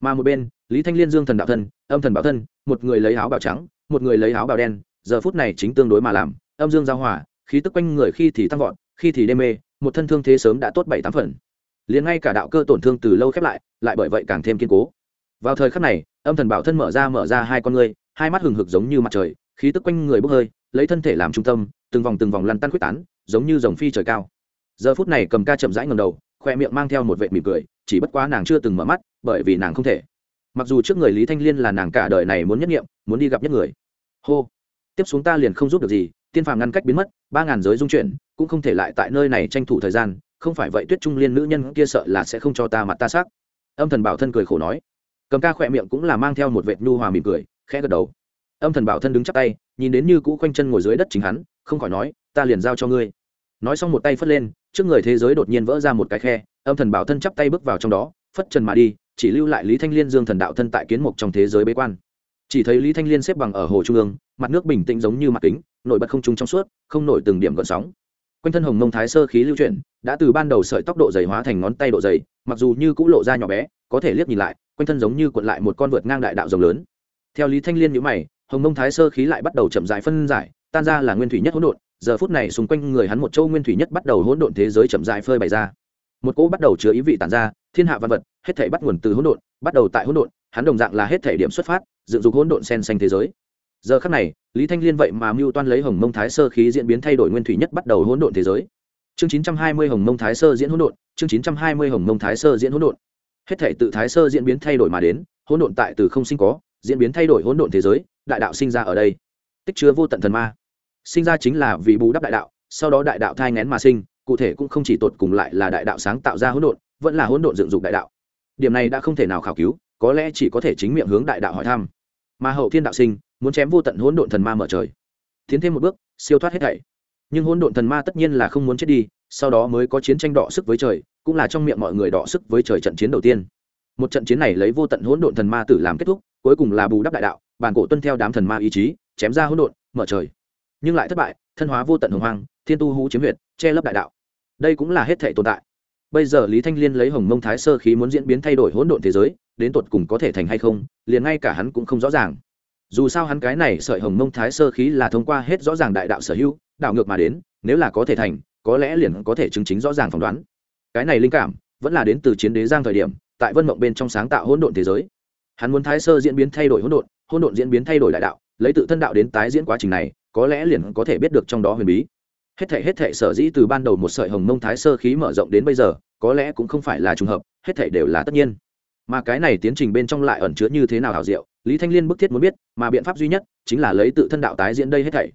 mà một bên, lý thanh liên dương thần đạo thân, âm thần bảo thân, một người lấy áo bào trắng, một người lấy áo bào đen, giờ phút này chính tương đối mà làm, âm dương giao hòa, khí tức quanh người khi thì tăng vọt, khi thì đê mê, một thân thương thế sớm đã tốt bảy tám phần. Liền ngay cả đạo cơ tổn thương từ lâu khép lại lại bởi vậy càng thêm kiên cố. Vào thời khắc này, âm thần bảo thân mở ra mở ra hai con ngươi, hai mắt hừng hực giống như mặt trời, khí tức quanh người bốc hơi, lấy thân thể làm trung tâm, từng vòng từng vòng lăn tăn quyết tán, giống như dòng phi trời cao. Giờ phút này cầm ca chậm rãi ngầm đầu, khoe miệng mang theo một vệ mỉm cười chỉ bất quá nàng chưa từng mở mắt, bởi vì nàng không thể. Mặc dù trước người lý thanh liên là nàng cả đời này muốn nhất nghiệm, muốn đi gặp nhất người. Hô. Tiếp xuống ta liền không giúp được gì, tiên phàm ngăn cách biến mất, ba ngàn giới dung chuyển, cũng không thể lại tại nơi này tranh thủ thời gian, không phải vậy tuyết trung liên nữ nhân kia sợ là sẽ không cho ta mặt ta sắc âm thần bảo thân cười khổ nói. Cầm ca khỏe miệng cũng là mang theo một vệt nhu hòa mỉm cười, khẽ gật đầu. Âm thần bảo thân đứng chắp tay, nhìn đến như cũ quanh chân ngồi dưới đất chính hắn, không khỏi nói, ta liền giao cho ngươi. Nói xong một tay phất lên, trước người thế giới đột nhiên vỡ ra một cái khe âm thần bảo thân chắp tay bước vào trong đó, phất trần mà đi, chỉ lưu lại lý thanh liên dương thần đạo thân tại kiến mục trong thế giới bế quan. Chỉ thấy lý thanh liên xếp bằng ở hồ trung ương, mặt nước bình tĩnh giống như mặt kính, nổi bật không trung trong suốt, không nổi từng điểm gợn sóng. Quanh thân hồng mông thái sơ khí lưu chuyển, đã từ ban đầu sợi tốc độ dày hóa thành ngón tay độ dày, mặc dù như cũng lộ ra nhỏ bé, có thể liếc nhìn lại, quanh thân giống như cuộn lại một con vượt ngang đại đạo rồng lớn. Theo lý thanh liên nhữ mày, hồng mông thái sơ khí lại bắt đầu chậm dài phân giải, tan ra là nguyên thủy nhất hỗn độn, giờ phút này xung quanh người hắn một châu nguyên thủy nhất bắt đầu hỗn độn thế giới chậm dài phơi bày ra một cỗ bắt đầu chứa ý vị tản ra, thiên hạ văn vật, hết thể bắt nguồn từ hỗn độn, bắt đầu tại hỗn độn, hắn đồng dạng là hết thể điểm xuất phát, dựng dục hỗn độn sen xanh thế giới. Giờ khắc này, lý thanh liên vậy mà mưu toan lấy hồng mông thái sơ khí diễn biến thay đổi nguyên thủy nhất bắt đầu hỗn độn thế giới. Chương chín trăm hai mươi hồng mông thái sơ diễn hỗn độn, chương chín trăm hai mươi hồng mông thái sơ diễn hỗn độn. Hết thể tự thái sơ diễn biến thay đổi mà đến, hỗn độn tại từ không sinh có, diễn biến thay đổi hỗn độn thế giới, đại đạo sinh ra ở đây. Tích chứa vô tận thần ma. Sinh ra chính là vì bù đắp đại đạo, sau đó đại đạo thai ngén mà sinh cụ thể cũng không chỉ tột cùng lại là đại đạo sáng tạo ra hỗn độn, vẫn là hỗn độn dựng dục đại đạo. Điểm này đã không thể nào khảo cứu, có lẽ chỉ có thể chính miệng hướng đại đạo hỏi thăm. Mà hậu thiên đạo sinh, muốn chém vô tận hỗn độn thần ma mở trời. Tiến thêm một bước, siêu thoát hết thảy. Nhưng hỗn độn thần ma tất nhiên là không muốn chết đi, sau đó mới có chiến tranh đọ sức với trời, cũng là trong miệng mọi người đọ sức với trời trận chiến đầu tiên. Một trận chiến này lấy vô tận hỗn độn thần ma tử làm kết thúc, cuối cùng là bù đắp đại đạo, bản cổ tuân theo đám thần ma ý chí, chém ra hỗn độn, mở trời. Nhưng lại thất bại, thân hóa vô tận hồng hoang, thiên tu hú chiếm huyệt, che lấp đại đạo đây cũng là hết thể tồn tại. Bây giờ lý thanh liên lấy hồng mông thái sơ khí muốn diễn biến thay đổi hỗn độn thế giới, đến tột cùng có thể thành hay không, liền ngay cả hắn cũng không rõ ràng. Dù sao hắn cái này sợi hồng mông thái sơ khí là thông qua hết rõ ràng đại đạo sở hữu đạo ngược mà đến, nếu là có thể thành, có lẽ liền có thể chứng chính rõ ràng phỏng đoán. Cái này linh cảm vẫn là đến từ chiến đế giang thời điểm, tại vân mộng bên trong sáng tạo hỗn độn thế giới. Hắn muốn thái sơ diễn biến thay đổi hỗn độn hỗn độn diễn biến thay đổi đại đạo, lấy tự thân đạo đến tái diễn quá trình này, có lẽ liền có thể biết được trong đó huyền bí hết thể hết thể sở dĩ từ ban đầu một sợi hồng mông thái sơ khí mở rộng đến bây giờ, có lẽ cũng không phải là trùng hợp, hết thể đều là tất nhiên. Mà cái này tiến trình bên trong lại ẩn chứa như thế nào hảo diệu, lý thanh liên bức thiết muốn biết, mà biện pháp duy nhất chính là lấy tự thân đạo tái diễn đây hết thảy.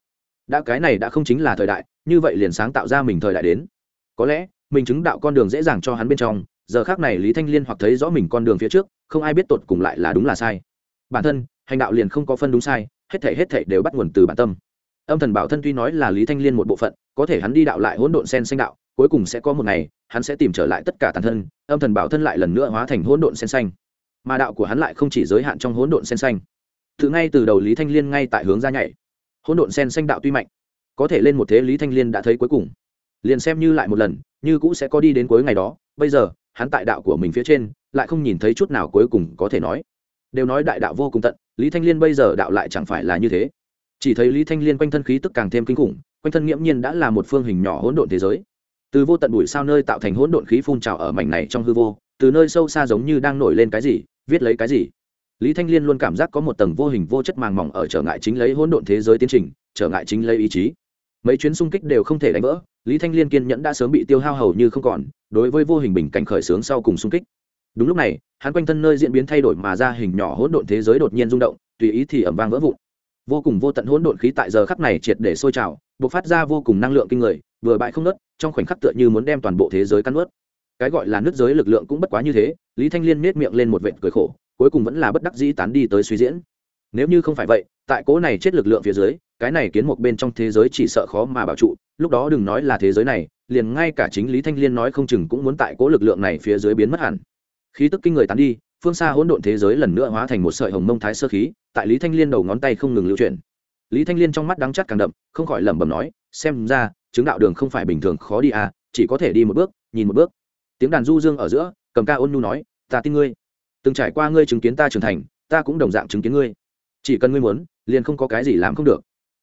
Đã cái này đã không chính là thời đại, như vậy liền sáng tạo ra mình thời đại đến. Có lẽ, mình chứng đạo con đường dễ dàng cho hắn bên trong, giờ khác này lý thanh liên hoặc thấy rõ mình con đường phía trước, không ai biết tột cùng lại là đúng là sai. Bản thân, hành đạo liền không có phân đúng sai, hết thảy hết thảy đều bắt nguồn từ bản tâm. Âm thần bảo thân tuy nói là lý thanh liên một bộ phận có thể hắn đi đạo lại hỗn độn sen xanh đạo, cuối cùng sẽ có một ngày, hắn sẽ tìm trở lại tất cả tàn thân, âm thần bảo thân lại lần nữa hóa thành hỗn độn sen xanh. Mà đạo của hắn lại không chỉ giới hạn trong hỗn độn sen xanh. Từ ngay từ đầu lý thanh liên ngay tại hướng ra nhảy. Hỗn độn sen xanh đạo tuy mạnh, có thể lên một thế lý thanh liên đã thấy cuối cùng. Liền xem như lại một lần, như cũ sẽ có đi đến cuối ngày đó, bây giờ, hắn tại đạo của mình phía trên, lại không nhìn thấy chút nào cuối cùng có thể nói. Đều nói đại đạo vô cùng tận, lý thanh liên bây giờ đạo lại chẳng phải là như thế. Chỉ thấy lý thanh liên quanh thân khí tức càng thêm kinh khủng quanh thân nghiễm nhiên đã là một phương hình nhỏ hỗn độn thế giới. Từ vô tận bụi sao nơi tạo thành hỗn độn khí phun trào ở mảnh này trong hư vô, từ nơi sâu xa giống như đang nổi lên cái gì, viết lấy cái gì. Lý thanh liên luôn cảm giác có một tầng vô hình vô chất màng mỏng ở trở ngại chính lấy hỗn độn thế giới tiến trình, trở ngại chính lấy ý chí. Mấy chuyến xung kích đều không thể đánh vỡ, lý thanh liên kiên nhẫn đã sớm bị tiêu hao hầu như không còn, đối với vô hình bình cảnh khởi sướng sau cùng xung kích. Đúng lúc này, hắn quanh thân nơi diễn biến thay đổi mà ra hình nhỏ hỗn độn thế giới đột nhiên rung động, tùy ý thì ẩm vang vỡ vụn. Vô cùng vô tận hỗn độn khí tại giờ khắc này triệt để sôi trào bộc phát ra vô cùng năng lượng kinh người, vừa bại không nớt trong khoảnh khắc tựa như muốn đem toàn bộ thế giới cắn ướt cái gọi là nước giới lực lượng cũng bất quá như thế, lý thanh liên nết miệng lên một vệt cười khổ, cuối cùng vẫn là bất đắc dĩ tán đi tới suy diễn. Nếu như không phải vậy, tại cố này chết lực lượng phía dưới, cái này kiến một bên trong thế giới chỉ sợ khó mà bảo trụ, lúc đó đừng nói là thế giới này, liền ngay cả chính lý thanh liên nói không chừng cũng muốn tại cố lực lượng này phía dưới biến mất hẳn. Khí tức kinh người tán đi, phương xa hỗn độn thế giới lần nữa hóa thành một sợi hồng mông thái sơ khí, tại lý thanh liên đầu ngón tay không ngừng lưu chuyển lý thanh liên trong mắt đắng chắt càng đậm, không khỏi lẩm bẩm nói, xem ra, chứng đạo đường không phải bình thường, khó đi à chỉ có thể đi một bước, nhìn một bước. Tiếng đàn du dương ở giữa, cầm ca ôn nhu nói, ta tin ngươi. Từng trải qua ngươi chứng kiến ta trưởng thành, ta cũng đồng dạng chứng kiến ngươi. Chỉ cần ngươi muốn, liền không có cái gì làm không được.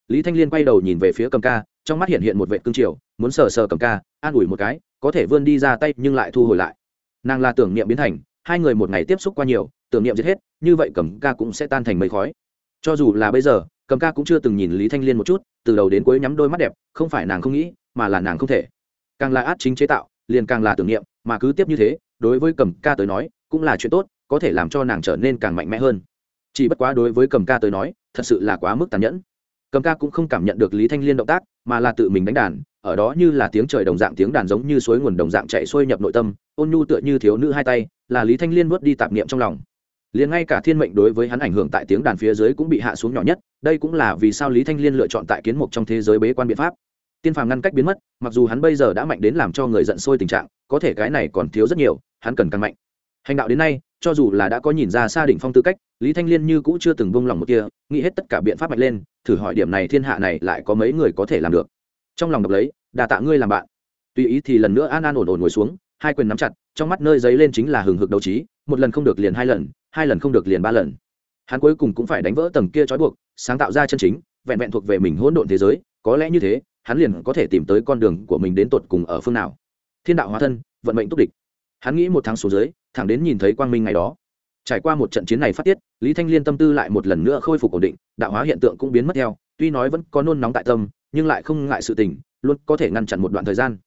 Lý thanh liên quay đầu nhìn về phía cầm ca, trong mắt hiện hiện một vệ cương triều, muốn sờ sờ cầm ca, an ủi một cái, có thể vươn đi ra tay, nhưng lại thu hồi lại. Nàng là tưởng niệm biến thành, hai người một ngày tiếp xúc qua nhiều, tưởng niệm giết hết, như vậy cầm ca cũng sẽ tan thành mây khói. Cho dù là bây giờ cầm ca cũng chưa từng nhìn lý thanh liên một chút từ đầu đến cuối nhắm đôi mắt đẹp không phải nàng không nghĩ mà là nàng không thể càng là át chính chế tạo liền càng là tưởng niệm mà cứ tiếp như thế đối với cầm ca tới nói cũng là chuyện tốt có thể làm cho nàng trở nên càng mạnh mẽ hơn chỉ bất quá đối với cầm ca tới nói thật sự là quá mức tàn nhẫn cầm ca cũng không cảm nhận được lý thanh liên động tác mà là tự mình đánh đàn ở đó như là tiếng trời đồng dạng tiếng đàn giống như suối nguồn đồng dạng chạy xuôi nhập nội tâm ôn nhu tựa như thiếu nữ hai tay là lý thanh liên vớt đi tạp niệm trong lòng liền ngay cả thiên mệnh đối với hắn ảnh hưởng tại tiếng đàn phía dưới cũng bị hạ xuống nhỏ nhất, đây cũng là vì sao lý thanh liên lựa chọn tại kiến mục trong thế giới bế quan biện pháp. Tiên phàm ngăn cách biến mất, mặc dù hắn bây giờ đã mạnh đến làm cho người giận sôi tình trạng, có thể cái này còn thiếu rất nhiều, hắn cần càng mạnh. Hành đạo đến nay, cho dù là đã có nhìn ra xa đỉnh phong tư cách, lý thanh liên như cũng chưa từng bông lòng một kia nghĩ hết tất cả biện pháp mạnh lên, thử hỏi điểm này thiên hạ này lại có mấy người có thể làm được. Trong lòng đọc lấy đà tạ ngươi làm bạn. Tùy ý thì lần nữa an an ổn ổn ngồi xuống, hai quyền nắm chặt, trong mắt nơi giấy lên chính là hừng hực đấu trí, một lần không được liền hai lần hai lần không được liền ba lần. Hắn cuối cùng cũng phải đánh vỡ tầng kia trói buộc, sáng tạo ra chân chính, vẹn vẹn thuộc về mình hỗn độn thế giới, có lẽ như thế, hắn liền có thể tìm tới con đường của mình đến tột cùng ở phương nào. Thiên đạo hóa thân, vận mệnh túc địch. Hắn nghĩ một tháng số dưới, thẳng đến nhìn thấy quang minh ngày đó. Trải qua một trận chiến này phát tiết, lý thanh liên tâm tư lại một lần nữa khôi phục ổn định, đạo hóa hiện tượng cũng biến mất theo, tuy nói vẫn có nôn nóng tại tâm, nhưng lại không ngại sự tình, luôn có thể ngăn chặn một đoạn thời gian.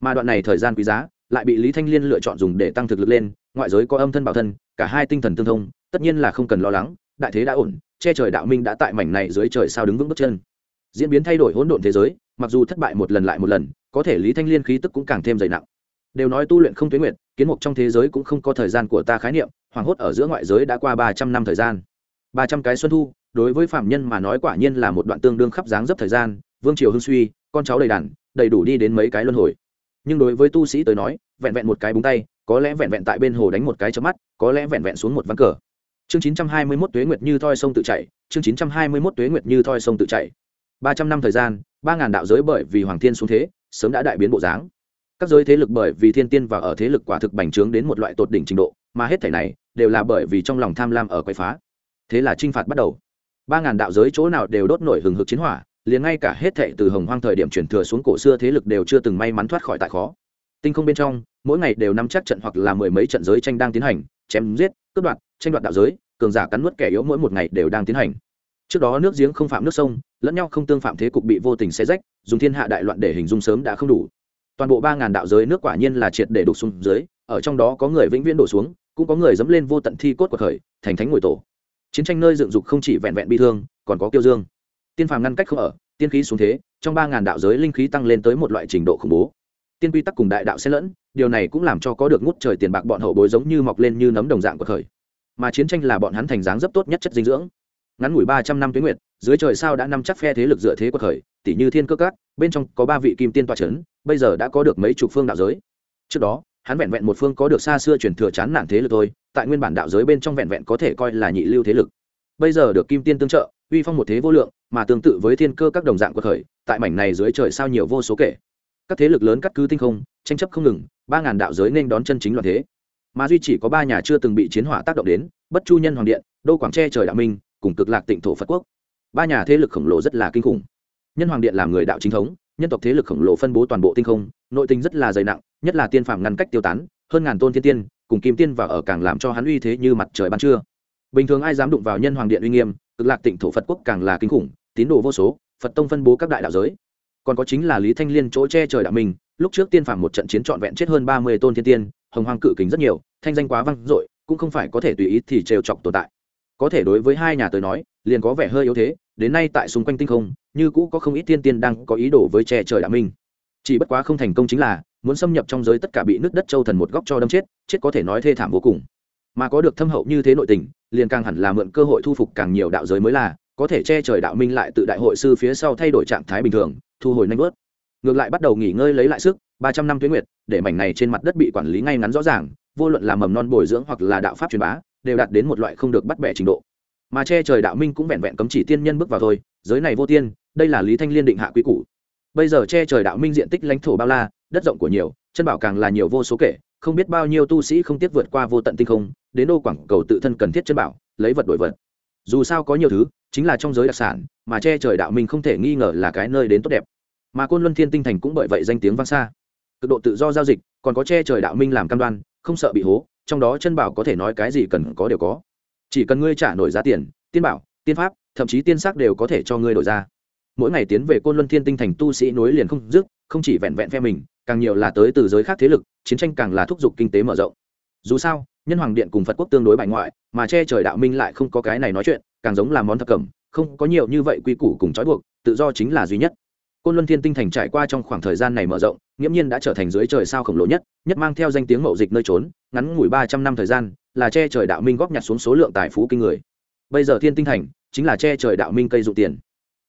Mà đoạn này thời gian quý giá, lại bị lý thanh liên lựa chọn dùng để tăng thực lực lên ngoại giới có âm thân bảo thân, cả hai tinh thần tương thông, tất nhiên là không cần lo lắng, đại thế đã ổn, che trời đạo minh đã tại mảnh này dưới trời sao đứng vững bước chân. Diễn biến thay đổi hỗn độn thế giới, mặc dù thất bại một lần lại một lần, có thể lý thanh liên khí tức cũng càng thêm dày nặng. Đều nói tu luyện không tuyến nguyện kiến mục trong thế giới cũng không có thời gian của ta khái niệm hoảng hốt ở giữa ngoại giới đã qua ba trăm năm thời gian. Ba trăm cái xuân thu, đối với phạm nhân mà nói quả nhiên là một đoạn tương đương khắp dáng dấp thời gian, vương triều hưng suy, con cháu đầy đàn, đầy đủ đi đến mấy cái luân hồi. Nhưng đối với tu sĩ tới nói, vẹn vẹn một cái búng tay có lẽ vẹn vẹn tại bên hồ đánh một cái chớp mắt, có lẽ vẹn vẹn xuống một ván cờ. Chương 921 tuế nguyệt như thoi sông tự chảy chương 921 tuế nguyệt như thoi sông tự chảy ba trăm năm thời gian, ba ngàn đạo giới bởi vì hoàng thiên xuống thế, sớm đã đại biến bộ dáng. Các giới thế lực bởi vì thiên tiên và ở thế lực quả thực bành trướng đến một loại tột đỉnh trình độ, mà hết thảy này đều là bởi vì trong lòng tham lam ở quái phá. Thế là trinh phạt bắt đầu. ba ngàn đạo giới chỗ nào đều đốt nổi hừng hực chiến hỏa, liền ngay cả hết thệ từ hồng hoang thời điểm chuyển thừa xuống cổ xưa thế lực đều chưa từng may mắn thoát khỏi tại khó tinh không bên trong, mỗi ngày đều nắm chắc trận hoặc là mười mấy trận giới tranh đang tiến hành, chém giết, cướp đoạt, tranh đoạt đạo giới, cường giả cắn nuốt kẻ yếu mỗi một ngày đều đang tiến hành. Trước đó nước giếng không phạm nước sông, lẫn nhau không tương phạm thế cục bị vô tình xe rách, dùng thiên hạ đại loạn để hình dung sớm đã không đủ. Toàn bộ ba ngàn đạo giới nước quả nhiên là triệt để đục xuống dưới, ở trong đó có người vĩnh viễn đổ xuống, cũng có người dẫm lên vô tận thi cốt của khởi thành thánh ngồi tổ. Chiến tranh nơi dựng dục không chỉ vẹn vẹn bi thương, còn có kiêu dương. Tiên phàm ngăn cách không ở, tiên khí xuống thế, trong ba ngàn đạo giới linh khí tăng lên tới một loại trình độ khủng bố tiên quy tắc cùng đại đạo xen lẫn, điều này cũng làm cho có được ngút trời tiền bạc bọn hậu bối giống như mọc lên như nấm đồng dạng của khởi mà chiến tranh là bọn hắn thành dáng rất tốt nhất chất dinh dưỡng. Ngắn ngủi ba trăm năm tuyến nguyệt, dưới trời sao đã nắm chắc phe thế lực dựa thế của khởi tỷ như thiên cơ cát bên trong có ba vị kim tiên toa trấn bây giờ đã có được mấy chục phương đạo giới. Trước đó, hắn vẹn vẹn một phương có được xa xưa truyền thừa chán nản thế lực thôi, tại nguyên bản đạo giới bên trong vẹn vẹn có thể coi là nhị lưu thế lực. Bây giờ được kim tiên tương trợ, uy phong một thế vô lượng, mà tương tự với thiên cơ các đồng dạng của khởi tại mảnh này dưới trời sao nhiều vô số kể các thế lực lớn cắt cứ tinh không, tranh chấp không ngừng, ba ngàn đạo giới nên đón chân chính loạn thế. Mà duy chỉ có ba nhà chưa từng bị chiến hỏa tác động đến, bất chu nhân hoàng điện, đô quảng tre trời đạo minh, cùng cực lạc tịnh thổ phật quốc. Ba nhà thế lực khổng lồ rất là kinh khủng. Nhân hoàng điện làm người đạo chính thống, nhân tộc thế lực khổng lồ phân bố toàn bộ tinh không, nội tình rất là dày nặng, nhất là tiên phạm ngăn cách tiêu tán, hơn ngàn tôn thiên tiên, cùng kim tiên và ở càng làm cho hắn uy thế như mặt trời ban trưa. Bình thường ai dám đụng vào nhân hoàng điện uy nghiêm, cực lạc tịnh thổ phật quốc càng là kinh khủng, tín đồ vô số, phật tông phân bố các đại đạo giới còn có chính là lý thanh liên chỗ che trời đạo mình. lúc trước tiên phạm một trận chiến trọn vẹn chết hơn ba mươi tôn thiên tiên, hồng hoàng cự kính rất nhiều, thanh danh quá vang dội, cũng không phải có thể tùy ý thì trêu chọc tồn tại. Có thể đối với hai nhà tới nói, liền có vẻ hơi yếu thế, đến nay tại xung quanh tinh không, như cũ có không ít tiên tiên đang có ý đồ với che trời đạo minh chỉ bất quá không thành công chính là, muốn xâm nhập trong giới tất cả bị nước đất châu thần một góc cho đâm chết chết có thể nói thê thảm vô cùng. Mà có được thâm hậu như thế nội tình, liền càng hẳn là mượn cơ hội thu phục càng nhiều đạo giới mới là có thể che trời đạo minh lại tự đại hội sư phía sau thay đổi trạng thái bình thường, thu hồi nanh vớt. Ngược lại bắt đầu nghỉ ngơi lấy lại sức, ba trăm năm tuyến nguyệt, để mảnh này trên mặt đất bị quản lý ngay ngắn rõ ràng, vô luận là mầm non bồi dưỡng hoặc là đạo pháp truyền bá, đều đạt đến một loại không được bắt bẻ trình độ. Mà che trời đạo minh cũng vẹn vẹn cấm chỉ tiên nhân bước vào thôi, giới này vô tiên, đây là lý thanh liên định hạ quý cũ bây giờ che trời đạo minh diện tích lãnh thổ bao la, đất rộng của nhiều, chân bảo càng là nhiều vô số kể, không biết bao nhiêu tu sĩ không tiếc vượt qua vô tận tinh không, đến đô quảng cầu tự thân cần thiết chân bảo, lấy vật đổi vật dù sao có nhiều thứ chính là trong giới đặc sản mà che trời đạo minh không thể nghi ngờ là cái nơi đến tốt đẹp. Mà côn luân thiên tinh thành cũng bởi vậy danh tiếng vang xa. Cực độ tự do giao dịch, còn có che trời đạo minh làm cam đoan, không sợ bị hố, trong đó chân bảo có thể nói cái gì cần có đều có. Chỉ cần ngươi trả nổi giá tiền, tiên bảo, tiên pháp, thậm chí tiên sắc đều có thể cho ngươi đổi ra. Mỗi ngày tiến về côn luân thiên tinh thành tu sĩ nối liền không dứt, không chỉ vẹn vẹn phe mình, càng nhiều là tới từ giới khác thế lực, chiến tranh càng là thúc giục kinh tế mở rộng. Dù sao nhân hoàng điện cùng phật quốc tương đối bại ngoại, mà che trời đạo minh lại không có cái này nói chuyện, càng giống là món thập cẩm, không có nhiều như vậy quy củ cùng trói buộc, tự do chính là duy nhất. Côn luân thiên tinh thành trải qua trong khoảng thời gian này mở rộng, nghiễm nhiên đã trở thành dưới trời sao khổng lồ nhất nhất mang theo danh tiếng mậu dịch nơi trốn, ngắn ngủi ba trăm năm thời gian, là che trời đạo minh góp nhặt xuống số lượng tài phú kinh người. Bây giờ thiên tinh thành chính là che trời đạo minh cây dụ tiền.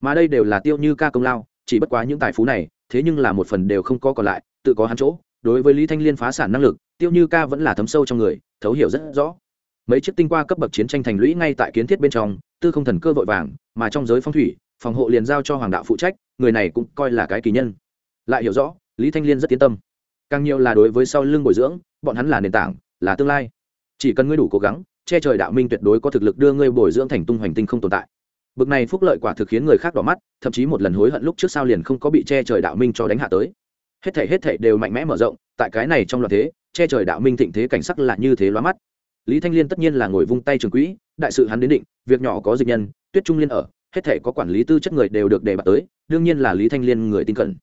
Mà đây đều là tiêu như ca công lao, chỉ bất quá những tài phú này, thế nhưng là một phần đều không có còn lại, tự có hắn chỗ đối với lý thanh liên phá sản năng lực, tiêu như ca vẫn là thấm sâu trong người, thấu hiểu rất rõ. Mấy chiếc tinh qua cấp bậc chiến tranh thành lũy ngay tại kiến thiết bên trong, tư không thần cơ vội vàng, mà trong giới phong thủy, phòng hộ liền giao cho hoàng đạo phụ trách, người này cũng coi là cái kỳ nhân. Lại hiểu rõ, lý thanh liên rất yên tâm. Càng nhiều là đối với sau lưng bồi dưỡng, bọn hắn là nền tảng, là tương lai. Chỉ cần ngươi đủ cố gắng, che trời đạo minh tuyệt đối có thực lực đưa ngươi bồi dưỡng thành tung hoành tinh không tồn tại. Bực này phúc lợi quả thực khiến người khác đỏ mắt, thậm chí một lần hối hận lúc trước sao liền không có bị che trời đạo minh cho đánh hạ tới hết thể hết thể đều mạnh mẽ mở rộng, tại cái này trong loạt thế, che trời đạo minh thịnh thế cảnh sắc là như thế lóa mắt. Lý thanh liên tất nhiên là ngồi vung tay trường quỹ, đại sự hắn đến định, việc nhỏ có dịch nhân, tuyết trung liên ở, hết thể có quản lý tư chất người đều được đề bạt tới, đương nhiên là lý thanh liên người tin cẩn.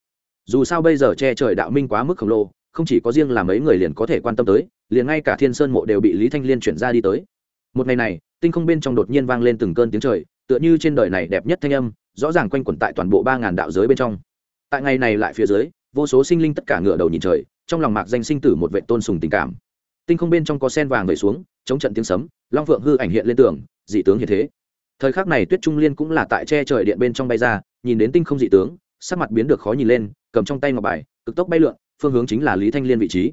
Dù sao bây giờ che trời đạo minh quá mức khổng lồ, không chỉ có riêng là mấy người liền có thể quan tâm tới, liền ngay cả thiên sơn mộ đều bị lý thanh liên chuyển ra đi tới. Một ngày này, tinh không bên trong đột nhiên vang lên từng cơn tiếng trời, tựa như trên đời này đẹp nhất thanh âm, rõ ràng quanh quẩn tại toàn bộ ba ngàn đạo giới bên trong. Tại ngày này lại phía dưới vô số sinh linh tất cả ngựa đầu nhìn trời, trong lòng mạc danh sinh tử một vệ tôn sùng tình cảm. Tinh không bên trong có sen vàng vẩy xuống, chống trận tiếng sấm, long phượng hư ảnh hiện lên tường, dị tướng hiện thế. Thời khắc này tuyết trung liên cũng là tại che trời điện bên trong bay ra, nhìn đến tinh không dị tướng, sắc mặt biến được khó nhìn lên, cầm trong tay ngọc bài, cực tốc bay lượn, phương hướng chính là lý thanh liên vị trí.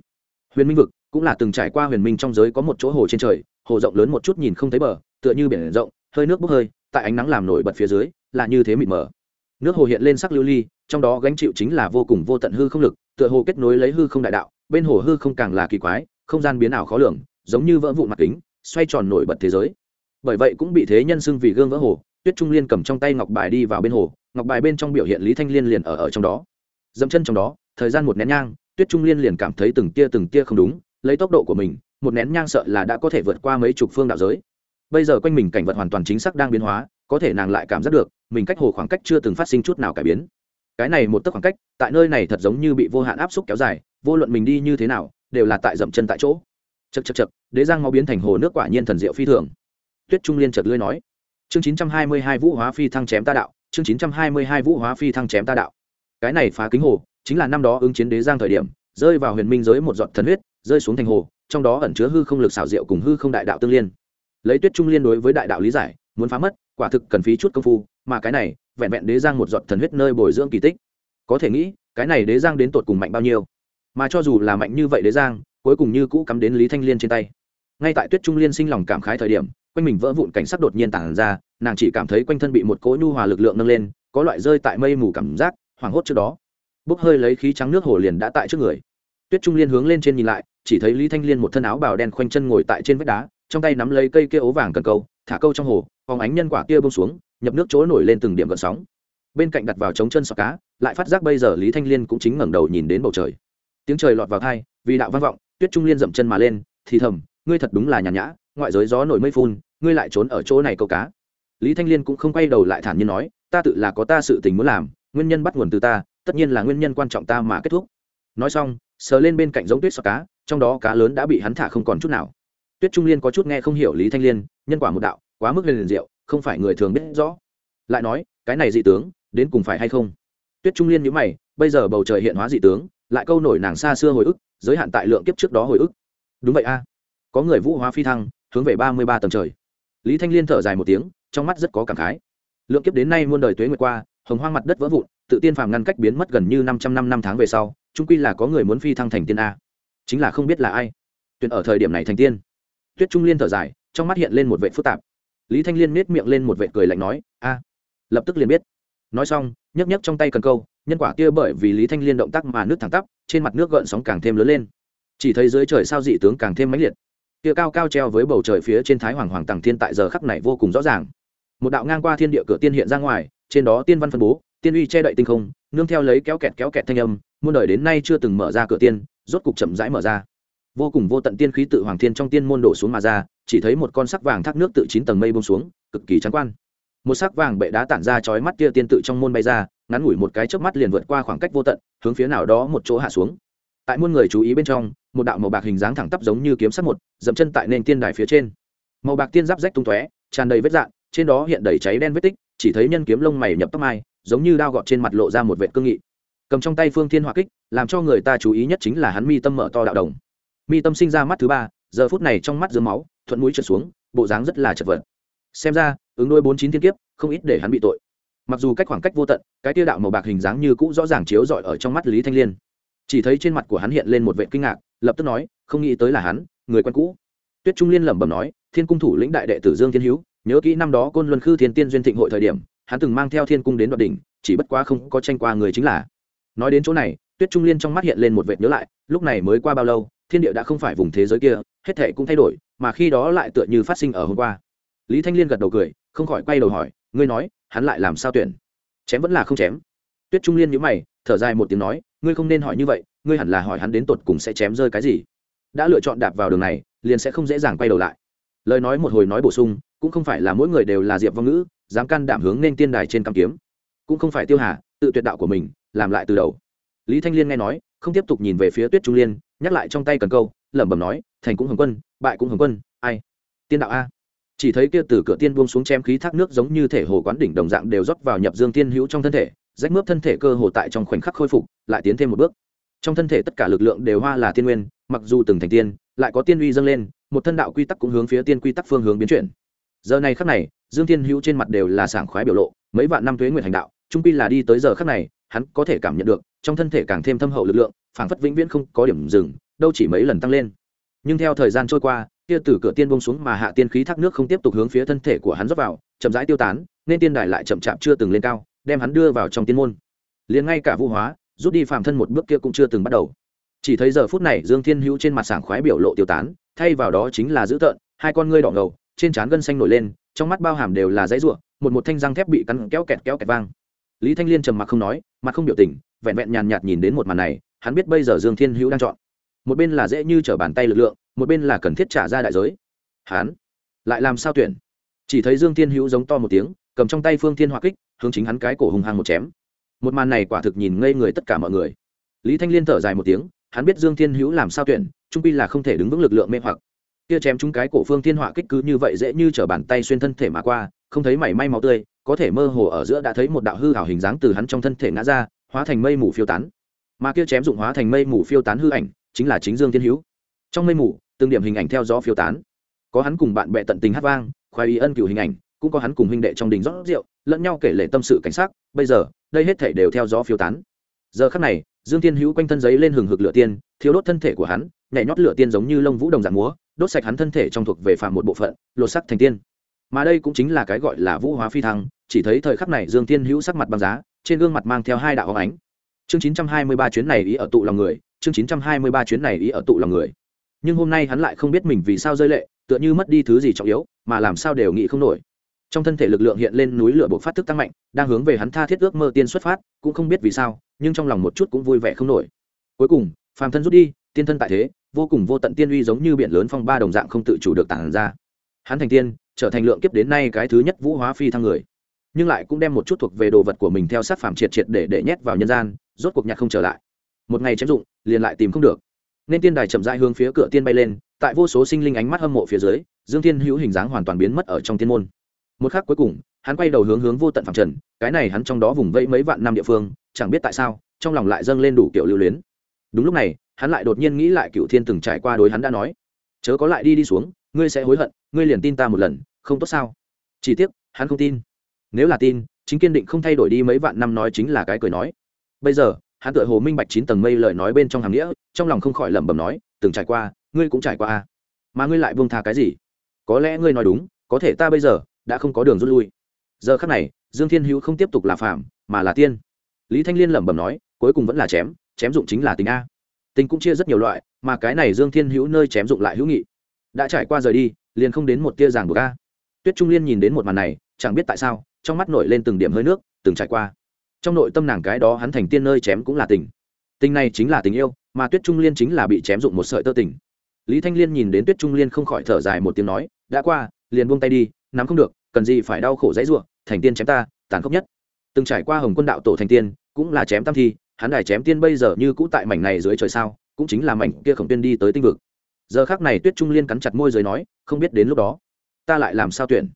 Huyền minh vực cũng là từng trải qua huyền minh trong giới có một chỗ hồ trên trời, hồ rộng lớn một chút nhìn không thấy bờ, tựa như biển rộng, hơi nước bốc hơi, tại ánh nắng làm nổi bật phía dưới, là như thế mịt mờ nước hồ hiện lên sắc lưu ly, trong đó gánh chịu chính là vô cùng vô tận hư không lực, tựa hồ kết nối lấy hư không đại đạo, bên hồ hư không càng là kỳ quái, không gian biến ảo khó lường, giống như vỡ vụn mặt kính, xoay tròn nổi bật thế giới. Bởi vậy cũng bị thế nhân xưng vì gương vỡ hồ, tuyết trung liên cầm trong tay ngọc bài đi vào bên hồ, ngọc bài bên trong biểu hiện lý thanh liên liền ở ở trong đó. Dẫm chân trong đó, thời gian một nén nhang, tuyết trung liên liền cảm thấy từng tia từng tia không đúng, lấy tốc độ của mình, một nén nhang sợ là đã có thể vượt qua mấy chục phương đạo giới bây giờ quanh mình cảnh vật hoàn toàn chính xác đang biến hóa, có thể nàng lại cảm giác được, mình cách hồ khoảng cách chưa từng phát sinh chút nào cải biến. Cái này một tấc khoảng cách, tại nơi này thật giống như bị vô hạn áp suất kéo dài, vô luận mình đi như thế nào, đều là tại dậm chân tại chỗ. Chật chật chật đế giang mau biến thành hồ nước quả nhiên thần diệu phi thường. Tuyết trung liên chợt lưới nói, chương chín trăm hai mươi hai vũ hóa phi thăng chém ta đạo, chương chín trăm hai mươi hai vũ hóa phi thăng chém ta đạo. Cái này phá kính hồ, chính là năm đó ứng chiến đế giang thời điểm, rơi vào huyền minh giới một giọt thần huyết, rơi xuống thành hồ, trong đó ẩn chứa hư không lực xảo diệu cùng hư không đại đạo tương liên lấy tuyết trung liên đối với đại đạo lý giải, muốn phá mất, quả thực cần phí chút công phu, mà cái này, vẹn vẹn đế giang một giọt thần huyết nơi bồi dưỡng kỳ tích. Có thể nghĩ, cái này đế giang đến tột cùng mạnh bao nhiêu? Mà cho dù là mạnh như vậy đế giang, cuối cùng như cũ cắm đến lý thanh liên trên tay. Ngay tại tuyết trung liên sinh lòng cảm khái thời điểm, quanh mình vỡ vụn cảnh sắc đột nhiên tản ra, nàng chỉ cảm thấy quanh thân bị một cỗ nhu hòa lực lượng nâng lên, có loại rơi tại mây mù cảm giác, hoảng hốt trước đó. Bốc hơi lấy khí trắng nước hồ liền đã tại trước người. Tuyết trung liên hướng lên trên nhìn lại, chỉ thấy lý thanh liên một thân áo bào đen khoanh chân ngồi tại trên vách đá trong tay nắm lấy cây kia ố vàng cần câu, thả câu trong hồ, phóng ánh nhân quả kia bông xuống, nhập nước chỗ nổi lên từng điểm gợn sóng. Bên cạnh đặt vào trống chân sọc cá, lại phát giác bây giờ lý thanh liên cũng chính ngẩng đầu nhìn đến bầu trời. Tiếng trời lọt vào thai, vì đạo vang vọng, tuyết trung liên dậm chân mà lên, thì thầm, ngươi thật đúng là nhàn nhã, ngoại giới gió nổi mây phun, ngươi lại trốn ở chỗ này câu cá. Lý thanh liên cũng không quay đầu lại thản nhiên nói, ta tự là có ta sự tình muốn làm, nguyên nhân bắt nguồn từ ta, tất nhiên là nguyên nhân quan trọng ta mà kết thúc. Nói xong, sờ lên bên cạnh giống tuyết sọc cá, trong đó cá lớn đã bị hắn thả không còn chút nào tuyết trung liên có chút nghe không hiểu lý thanh liên, nhân quả một đạo, quá mức huyền liền diệu, không phải người thường biết rõ. Lại nói, cái này dị tướng, đến cùng phải hay không? Tuyết trung liên nhớ mày, bây giờ bầu trời hiện hóa dị tướng, lại câu nổi nàng xa xưa hồi ức, giới hạn tại lượng kiếp trước đó hồi ức. Đúng vậy a. Có người vũ hóa phi thăng, hướng về ba mươi ba tầng trời. Lý thanh liên thở dài một tiếng, trong mắt rất có cảm khái. Lượng kiếp đến nay muôn đời tuế nguyệt qua, hồng hoang mặt đất vỡ vụn, tự tiên phàm ngăn cách biến mất gần như năm trăm năm năm tháng về sau trung quy là có người muốn phi thăng thành tiên a. Chính là không biết là ai. Tuyển ở thời điểm này thành tiên tuyết trung liên thở dài, trong mắt hiện lên một vệ phức tạp. Lý thanh liên nết miệng lên một vệ cười lạnh nói, a. Lập tức liền biết. Nói xong, nhấc nhấc trong tay cần câu, nhân quả kia bởi vì lý thanh liên động tác mà nước thẳng tắp, trên mặt nước gợn sóng càng thêm lớn lên. Chỉ thấy dưới trời sao dị tướng càng thêm mãnh liệt. Kia cao cao treo với bầu trời phía trên thái hoàng hoàng tàng thiên tại giờ khắc này vô cùng rõ ràng. Một đạo ngang qua thiên địa cửa tiên hiện ra ngoài, trên đó tiên văn phân bố, tiên uy che đậy tinh không, nương theo lấy kéo kẹt kéo kẹt thanh âm, muôn đời đến nay chưa từng mở ra cửa tiên, rốt cục chậm rãi mở ra vô cùng vô tận tiên khí tự hoàng thiên trong tiên môn đổ xuống mà ra, chỉ thấy một con sắc vàng thác nước tự chín tầng mây bông xuống, cực kỳ trắng quan. Một sắc vàng bệ đá tản ra chói mắt kia tiên tự trong môn bay ra, ngắn ngủi một cái chớp mắt liền vượt qua khoảng cách vô tận, hướng phía nào đó một chỗ hạ xuống. Tại muôn người chú ý bên trong, một đạo màu bạc hình dáng thẳng tắp giống như kiếm sắt một, dậm chân tại nền tiên đài phía trên. Màu bạc tiên giáp rách tung tóe, tràn đầy vết dạn trên đó hiện đầy cháy đen vết tích, chỉ thấy nhân kiếm lông mày nhập tóc mai, giống như đao gọt trên mặt lộ ra một vệ cương nghị. Cầm trong tay phương thiên hỏa kích, làm cho người ta chú ý nhất chính là hắn mi tâm mở to đạo đồng mi tâm sinh ra mắt thứ ba, giờ phút này trong mắt dưới máu, thuận mũi trượt xuống, bộ dáng rất là chật vật. Xem ra, ứng đôi bốn chín thiên kiếp, không ít để hắn bị tội. Mặc dù cách khoảng cách vô tận, cái tia đạo màu bạc hình dáng như cũ rõ ràng chiếu rọi ở trong mắt lý thanh liên. Chỉ thấy trên mặt của hắn hiện lên một vệ kinh ngạc, lập tức nói, không nghĩ tới là hắn, người quen cũ. Tuyết trung liên lẩm bẩm nói, thiên cung thủ lĩnh đại đệ tử dương thiên hữu nhớ kỹ năm đó côn luân khư thiên tiên duyên thịnh hội thời điểm, hắn từng mang theo thiên cung đến đoạn đỉnh, chỉ bất quá không có tranh qua người chính là. Nói đến chỗ này, tuyết trung liên trong mắt hiện lên một vệt nhớ lại, lúc này mới qua bao lâu thiên địa đã không phải vùng thế giới kia, hết thể cũng thay đổi, mà khi đó lại tựa như phát sinh ở hôm qua. Lý thanh liên gật đầu cười, không khỏi quay đầu hỏi, ngươi nói, hắn lại làm sao tuyển? Chém vẫn là không chém? Tuyết trung liên nhữ mày, thở dài một tiếng nói, ngươi không nên hỏi như vậy, ngươi hẳn là hỏi hắn đến tột cùng sẽ chém rơi cái gì. Đã lựa chọn đạp vào đường này, liền sẽ không dễ dàng quay đầu lại. Lời nói một hồi nói bổ sung, cũng không phải là mỗi người đều là diệp vong ngữ, dám can đảm hướng nên tiên đài trên cam kiếm. Cũng không phải tiêu hà, tự tuyệt đạo của mình, làm lại từ đầu. Lý thanh liên nghe nói, không tiếp tục nhìn về phía tuyết trung liên nhắc lại trong tay cần câu, lẩm bẩm nói, thành cũng hồng quân, bại cũng hồng quân, ai? Tiên đạo a. Chỉ thấy kia từ cửa tiên buông xuống chém khí thác nước giống như thể hồ quán đỉnh đồng dạng đều rót vào nhập dương tiên hữu trong thân thể, rách mướp thân thể cơ hồ tại trong khoảnh khắc khôi phục, lại tiến thêm một bước. Trong thân thể tất cả lực lượng đều hoa là tiên nguyên, mặc dù từng thành tiên, lại có tiên uy dâng lên, một thân đạo quy tắc cũng hướng phía tiên quy tắc phương hướng biến chuyển. Giờ này khắc này, dương tiên hữu trên mặt đều là sảng khoái biểu lộ, mấy vạn năm thuế nguyện hành đạo, trung quy là đi tới giờ khắc này, hắn có thể cảm nhận được, trong thân thể càng thêm thâm hậu lực lượng phảng phất vĩnh viễn không có điểm dừng, đâu chỉ mấy lần tăng lên. Nhưng theo thời gian trôi qua kia từ cửa tiên bông xuống mà hạ tiên khí thác nước không tiếp tục hướng phía thân thể của hắn rót vào, chậm rãi tiêu tán, nên tiên đài lại chậm chạp chưa từng lên cao, đem hắn đưa vào trong tiên môn. Liền ngay cả vũ hóa, rút đi phàm thân một bước kia cũng chưa từng bắt đầu. Chỉ thấy giờ phút này dương thiên hữu trên mặt sảng khoái biểu lộ tiêu tán, thay vào đó chính là dữ tợn, hai con ngươi đỏ ngầu, trên trán gân xanh nổi lên, trong mắt bao hàm đều là dãy ruộng một một thanh răng thép bị cắn kéo kẹt kéo kẹt vang. Lý thanh liên trầm mặc không nói, mặt không biểu tình, vẹn vẹn nhàn nhạt nhìn đến một màn này hắn biết bây giờ dương thiên hữu đang chọn. Một bên là dễ như trở bàn tay lực lượng, một bên là cần thiết trả ra đại giới. Hắn lại làm sao tuyển? Chỉ thấy dương thiên hữu giống to một tiếng, cầm trong tay phương thiên hỏa kích, hướng chính hắn cái cổ hùng hăng một chém. Một màn này quả thực nhìn ngây người tất cả mọi người. Lý thanh liên thở dài một tiếng, hắn biết dương thiên hữu làm sao tuyển, trung pi là không thể đứng vững lực lượng mê hoặc. Kia chém chúng cái cổ phương thiên hỏa kích cứ như vậy dễ như t bàn tay xuyên thân thể mà qua, không thấy mảy may máu tươi, có thể mơ hồ ở giữa đã thấy một đạo hư hảo hình dáng từ hắn trong thân thể ngã ra, hóa thành mây mù phiêu tán mà kia chém dụng hóa thành mây mù phiêu tán hư ảnh, chính là chính dương thiên hữu. Trong mây mù, từng điểm hình ảnh theo gió phiêu tán. Có hắn cùng bạn bè tận tình hát vang, khoái ý ân cửu hình ảnh, cũng có hắn cùng huynh đệ trong đình rót rượu, lẫn nhau kể lể tâm sự cảnh sát bây giờ, đây hết thể đều theo gió phiêu tán. Giờ khắc này, dương thiên hữu quanh thân giấy lên hừng hực lửa tiên thiếu đốt thân thể của hắn, nhảy nhót lửa tiên giống như lông vũ đồng dạng múa, đốt sạch hắn thân thể trong thuộc về phạm một bộ phận, lột sắc thành tiên. Mà đây cũng chính là cái gọi là vũ hóa phi thăng, chỉ thấy thời khắc này dương thiên hữu sắc mặt băng giá, trên gương mặt mang theo hai đạo óng ánh chương chín trăm hai mươi ba chuyến này ý ở tụ lòng người, chương chín trăm hai mươi ba chuyến này ý ở tụ lòng người. Nhưng hôm nay hắn lại không biết mình vì sao rơi lệ, tựa như mất đi thứ gì trọng yếu, mà làm sao đều nghĩ không nổi. Trong thân thể lực lượng hiện lên núi lửa buộc phát thức tăng mạnh, đang hướng về hắn tha thiết ước mơ tiên xuất phát, cũng không biết vì sao, nhưng trong lòng một chút cũng vui vẻ không nổi. Cuối cùng, phàm thân rút đi, tiên thân tại thế, vô cùng vô tận tiên uy giống như biển lớn phong ba đồng dạng không tự chủ được tản ra. Hắn thành tiên, trở thành lượng kiếp đến nay cái thứ nhất vũ hóa phi thăng người nhưng lại cũng đem một chút thuộc về đồ vật của mình theo sát phàm triệt triệt để để nhét vào nhân gian, rốt cuộc nhạc không trở lại. Một ngày chém dụng, liền lại tìm không được. Nên tiên đài chậm rãi hướng phía cửa tiên bay lên, tại vô số sinh linh ánh mắt hâm mộ phía dưới, dương thiên hữu hình dáng hoàn toàn biến mất ở trong tiên môn. Một khắc cuối cùng, hắn quay đầu hướng hướng vô tận phạm trần, cái này hắn trong đó vùng vẫy mấy vạn năm địa phương, chẳng biết tại sao, trong lòng lại dâng lên đủ kiểu lưu luyến. Đúng lúc này, hắn lại đột nhiên nghĩ lại cựu thiên từng trải qua đối hắn đã nói, chớ có lại đi đi xuống, ngươi sẽ hối hận, ngươi liền tin ta một lần, không tốt sao? Chỉ tiếc, hắn không tin nếu là tin, chính kiên định không thay đổi đi mấy vạn năm nói chính là cái cười nói. Bây giờ, hắn tựa hồ minh bạch chín tầng mây lời nói bên trong hàng nghĩa, trong lòng không khỏi lẩm bẩm nói, từng trải qua, ngươi cũng trải qua à. mà ngươi lại buông tha cái gì? Có lẽ ngươi nói đúng, có thể ta bây giờ đã không có đường rút lui. Giờ khắc này, dương thiên hữu không tiếp tục là phạm mà là tiên. Lý thanh liên lẩm bẩm nói, cuối cùng vẫn là chém chém dụng chính là tình a. Tình cũng chia rất nhiều loại, mà cái này dương thiên hữu nơi chém dụng lại hữu nghị. Đã trải qua rời đi, liền không đến một tia giảng buộc a. Tuyết trung liên nhìn đến một màn này, chẳng biết tại sao trong mắt nổi lên từng điểm hơi nước, từng trải qua. Trong nội tâm nàng cái đó hắn thành tiên nơi chém cũng là tình. Tình này chính là tình yêu, mà tuyết trung liên chính là bị chém dụng một sợi tơ tình. Lý thanh liên nhìn đến tuyết trung liên không khỏi thở dài một tiếng nói, đã qua, liền buông tay đi, nắm không được, cần gì phải đau khổ dãy ruộng thành tiên chém ta, tàn khốc nhất. Từng trải qua hồng quân đạo tổ thành tiên, cũng là chém tam thi, hắn đài chém tiên bây giờ như cũ tại mảnh này dưới trời sao, cũng chính là mảnh kia khổng tiên đi tới tinh vực. Giờ khác này tuyết trung liên cắn chặt môi giới nói, không biết đến lúc đó, ta lại làm sao tuyển?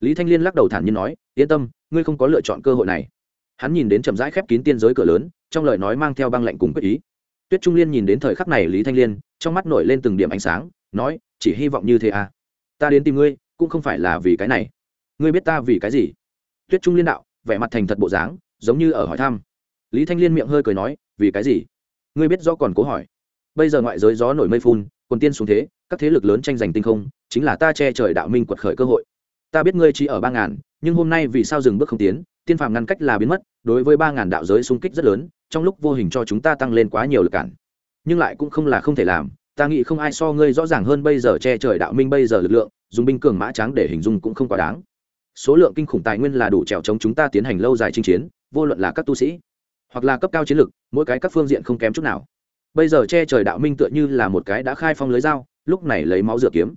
Lý thanh liên lắc đầu thản nhiên nói, yên tâm, ngươi không có lựa chọn cơ hội này. Hắn nhìn đến chậm rãi khép kín tiên giới cửa lớn, trong lời nói mang theo băng lệnh cùng quyết ý. Tuyết trung liên nhìn đến thời khắc này lý thanh liên, trong mắt nổi lên từng điểm ánh sáng, nói, chỉ hy vọng như thế à? Ta đến tìm ngươi, cũng không phải là vì cái này. Ngươi biết ta vì cái gì? Tuyết trung liên đạo, vẻ mặt thành thật bộ dáng, giống như ở hỏi thăm. Lý thanh liên miệng hơi cười nói, vì cái gì? Ngươi biết do còn cố hỏi. Bây giờ ngoại giới gió nổi mây phun quần tiên xuống thế, các thế lực lớn tranh giành tinh không, chính là ta che trời đạo minh quật khởi cơ hội ta biết ngươi chỉ ở ba ngàn, nhưng hôm nay vì sao dừng bước không tiến? Tiên phàm ngăn cách là biến mất, đối với ba ngàn đạo giới xung kích rất lớn, trong lúc vô hình cho chúng ta tăng lên quá nhiều lực cản. Nhưng lại cũng không là không thể làm, ta nghĩ không ai so ngươi rõ ràng hơn bây giờ che trời đạo minh bây giờ lực lượng, dùng binh cường mã tráng để hình dung cũng không quá đáng. Số lượng kinh khủng tài nguyên là đủ trèo chống chúng ta tiến hành lâu dài chinh chiến, vô luận là các tu sĩ, hoặc là cấp cao chiến lực mỗi cái các phương diện không kém chút nào. Bây giờ che trời đạo minh tựa như là một cái đã khai phong lưới dao, lúc này lấy máu rửa kiếm.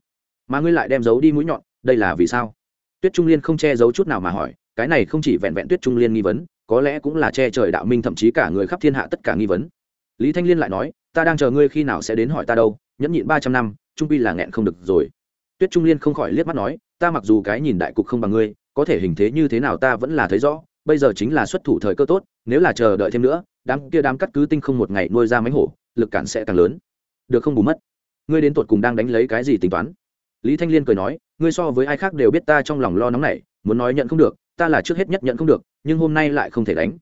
Mà ngươi lại đem giấu đi mũi nhọn, đây là vì sao? Tuyết trung liên không che giấu chút nào mà hỏi, cái này không chỉ vẹn vẹn tuyết trung liên nghi vấn, có lẽ cũng là che trời đạo minh thậm chí cả người khắp thiên hạ tất cả nghi vấn. Lý thanh liên lại nói, ta đang chờ ngươi khi nào sẽ đến hỏi ta đâu, nhẫn nhịn ba trăm năm, trung quy là nghẹn không được rồi. Tuyết trung liên không khỏi liếc mắt nói, ta mặc dù cái nhìn đại cục không bằng ngươi, có thể hình thế như thế nào ta vẫn là thấy rõ, bây giờ chính là xuất thủ thời cơ tốt, nếu là chờ đợi thêm nữa, đám kia đám cắt cứ tinh không một ngày nuôi ra mánh hổ, lực cản sẽ càng lớn. Được không bù mất? Ngươi đến tột cùng đang đánh lấy cái gì tính toán? Lý thanh liên cười nói ngươi so với ai khác đều biết ta trong lòng lo nóng này, muốn nói nhận không được, ta là trước hết nhất nhận không được, nhưng hôm nay lại không thể đánh.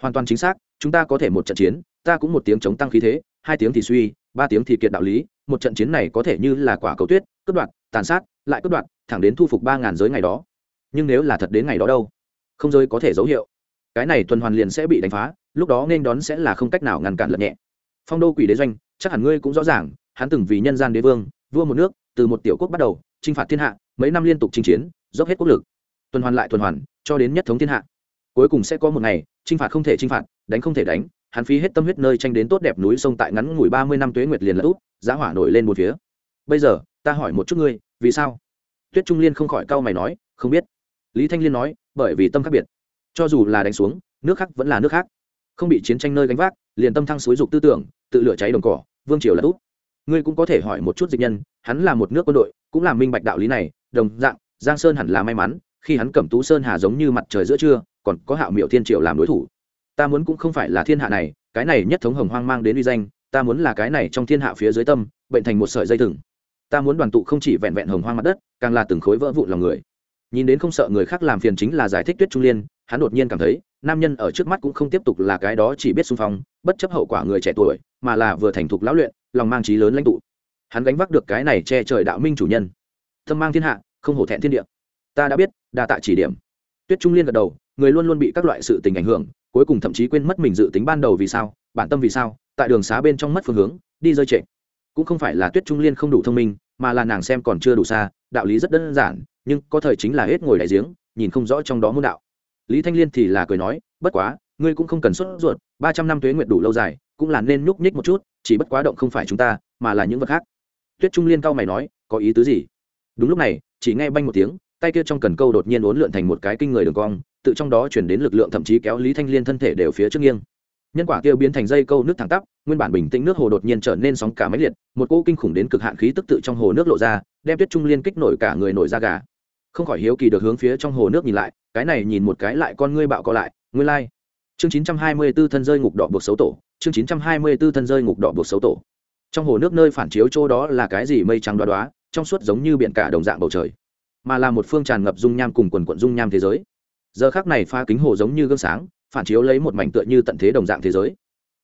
Hoàn toàn chính xác, chúng ta có thể một trận chiến, ta cũng một tiếng chống tăng khí thế, hai tiếng thì suy, ba tiếng thì kiệt đạo lý, một trận chiến này có thể như là quả cầu tuyết, cướp đoạt, tàn sát, lại cướp đoạt, thẳng đến thu phục ba ngàn giới ngày đó. Nhưng nếu là thật đến ngày đó đâu, không giới có thể dấu hiệu. Cái này tuần hoàn liền sẽ bị đánh phá, lúc đó nên đón sẽ là không cách nào ngăn cản lật nhẹ. Phong đô quỷ đế doanh, chắc hẳn ngươi cũng rõ ràng, hắn từng vì nhân gian đế vương, vua một nước, từ một tiểu quốc bắt đầu chinh phạt thiên hạ, mấy năm liên tục chinh chiến, dốc hết quốc lực. Tuần hoàn lại tuần hoàn, cho đến nhất thống thiên hạ. Cuối cùng sẽ có một ngày, chinh phạt không thể chinh phạt, đánh không thể đánh, hắn phí hết tâm huyết nơi tranh đến tốt đẹp núi sông tại ngắn ngủi ba mươi năm tuế nguyệt liền lỡ út, giá hỏa nổi lên một phía. Bây giờ, ta hỏi một chút ngươi, vì sao? Tuyết trung liên không khỏi cau mày nói, không biết. Lý thanh liên nói, bởi vì tâm khác biệt. Cho dù là đánh xuống, nước khác vẫn là nước khác. Không bị chiến tranh nơi gánh vác, liền tâm thăng suối dục tư tưởng, tự lửa cháy đồng cỏ, vương triều là út ngươi cũng có thể hỏi một chút dịch nhân, hắn là một nước quân đội, cũng là minh bạch đạo lý này, đồng dạng, giang sơn hẳn là may mắn, khi hắn cẩm tú sơn hà giống như mặt trời giữa trưa, còn có hạo miệu thiên triệu làm đối thủ. Ta muốn cũng không phải là thiên hạ này, cái này nhất thống hồng hoang mang đến uy danh, ta muốn là cái này trong thiên hạ phía dưới tâm, bệnh thành một sợi dây thừng. Ta muốn đoàn tụ không chỉ vẹn vẹn hồng hoang mặt đất, càng là từng khối vỡ vụn lòng người. Nhìn đến không sợ người khác làm phiền chính là giải thích tuyết trung liên, hắn đột nhiên cảm thấy, nam nhân ở trước mắt cũng không tiếp tục là cái đó chỉ biết xung phong, bất chấp hậu quả người trẻ tuổi, mà là vừa thành thục lão luyện lòng mang trí lớn lãnh tụ. Hắn gánh vác được cái này che trời đạo minh chủ nhân. Tâm mang thiên hạ, không hổ thẹn thiên địa. Ta đã biết, đa tạ chỉ điểm. Tuyết trung liên gật đầu, người luôn luôn bị các loại sự tình ảnh hưởng, cuối cùng thậm chí quên mất mình dự tính ban đầu vì sao, bản tâm vì sao, tại đường xá bên trong mất phương hướng, đi rơi trệ. Cũng không phải là tuyết trung liên không đủ thông minh, mà là nàng xem còn chưa đủ xa, đạo lý rất đơn giản, nhưng có thời chính là hết ngồi đại giếng, nhìn không rõ trong đó môn đạo. Lý thanh liên thì là cười nói, bất quá, ngươi cũng không cần sốt ruột, ba trăm năm tuế nguyệt đủ lâu dài, cũng là nên nhúc nhích một chút chỉ bất quá động không phải chúng ta, mà là những vật khác. Tuyết trung liên cao mày nói, có ý tứ gì? Đúng lúc này, chỉ nghe banh một tiếng, tay kia trong cần câu đột nhiên uốn lượn thành một cái kinh người đường cong, tự trong đó chuyển đến lực lượng thậm chí kéo lý thanh liên thân thể đều phía trước nghiêng. Nhân quả kia biến thành dây câu nước thẳng tắp, nguyên bản bình tĩnh nước hồ đột nhiên trở nên sóng cả máy liệt, một cỗ kinh khủng đến cực hạn khí tức tự trong hồ nước lộ ra, đem tuyết trung liên kích nổi cả người nổi ra gà. Không khỏi hiếu kỳ được hướng phía trong hồ nước nhìn lại, cái này nhìn một cái lại con ngươi bạo co lại, ngươi lai、like chương chín trăm hai mươi b ố thân rơi ngục đỏ buộc xấu tổ, chương chín trăm hai mươi b ố thân rơi ngục đỏ buộc xấu tổ. Trong hồ nước nơi phản chiếu chỗ đó là cái gì mây trắng đoá đoá trong suốt giống như biển cả đồng dạng bầu trời, mà là một phương tràn ngập dung nham cùng quần quận dung nham thế giới. Giờ khác này pha kính hồ giống như gương sáng, phản chiếu lấy một mảnh tựa như tận thế đồng dạng thế giới.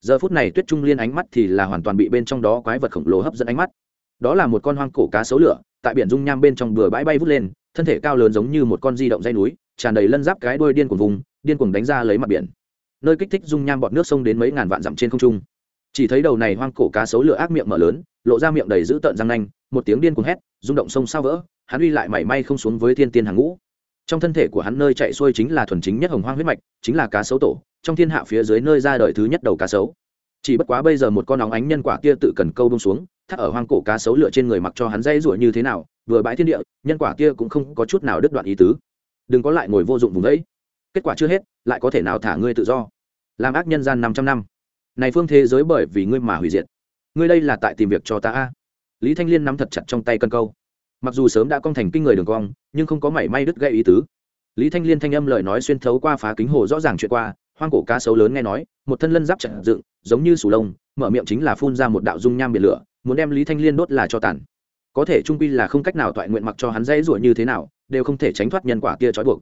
Giờ phút này tuyết trung liên ánh mắt thì là hoàn toàn bị bên trong đó quái vật khổng lồ hấp dẫn ánh mắt. Đó là một con hoang cổ cá sấu lửa, tại biển dung nham bên trong bừa bãi bay vút lên, thân thể cao lớn giống như một con di động dây núi, tràn đầy lân giáp cái đuôi điên cuồng vùng, điên cuồng đánh ra lấy mặt biển nơi kích thích dung nham bọt nước sông đến mấy ngàn vạn dặm trên không trung. Chỉ thấy đầu này hoang cổ cá sấu lửa ác miệng mở lớn, lộ ra miệng đầy dữ tợn răng nanh, một tiếng điên cuồng hét, rung động sông sao vỡ, hắn uy lại mảy may không xuống với thiên tiên hàng ngũ. Trong thân thể của hắn nơi chạy xuôi chính là thuần chính nhất hồng hoang huyết mạch, chính là cá sấu tổ, trong thiên hạ phía dưới nơi ra đời thứ nhất đầu cá sấu. Chỉ bất quá bây giờ một con nóng ánh nhân quả kia tự cần câu bông xuống, thắt ở hoang cổ cá sấu lựa trên người mặc cho hắn dây rủa như thế nào, vừa bãi thiên địa, nhân quả kia cũng không có chút nào đứt đoạn ý tứ. Đừng có lại ngồi vô dụng vùng đấy kết quả chưa hết, lại có thể nào thả ngươi tự do làm ác nhân gian năm trăm năm. Này phương thế giới bởi vì ngươi mà hủy diệt. Ngươi đây là tại tìm việc cho ta a. Lý thanh liên nắm thật chặt trong tay cân câu. Mặc dù sớm đã cong thành kinh người đường cong, nhưng không có mảy may đứt gây ý tứ. Lý thanh liên thanh âm lời nói xuyên thấu qua phá kính hồ rõ ràng chuyện qua, hoang cổ cá sấu lớn nghe nói, một thân lân giáp chặt dựng, giống như sù lông, mở miệng chính là phun ra một đạo dung nham biển lửa, muốn đem lý thanh liên đốt là cho tàn. Có thể trung quy là không cách nào toại nguyện mặc cho hắn dễ rủa như thế nào, đều không thể tránh thoát nhân quả kia trói buộc.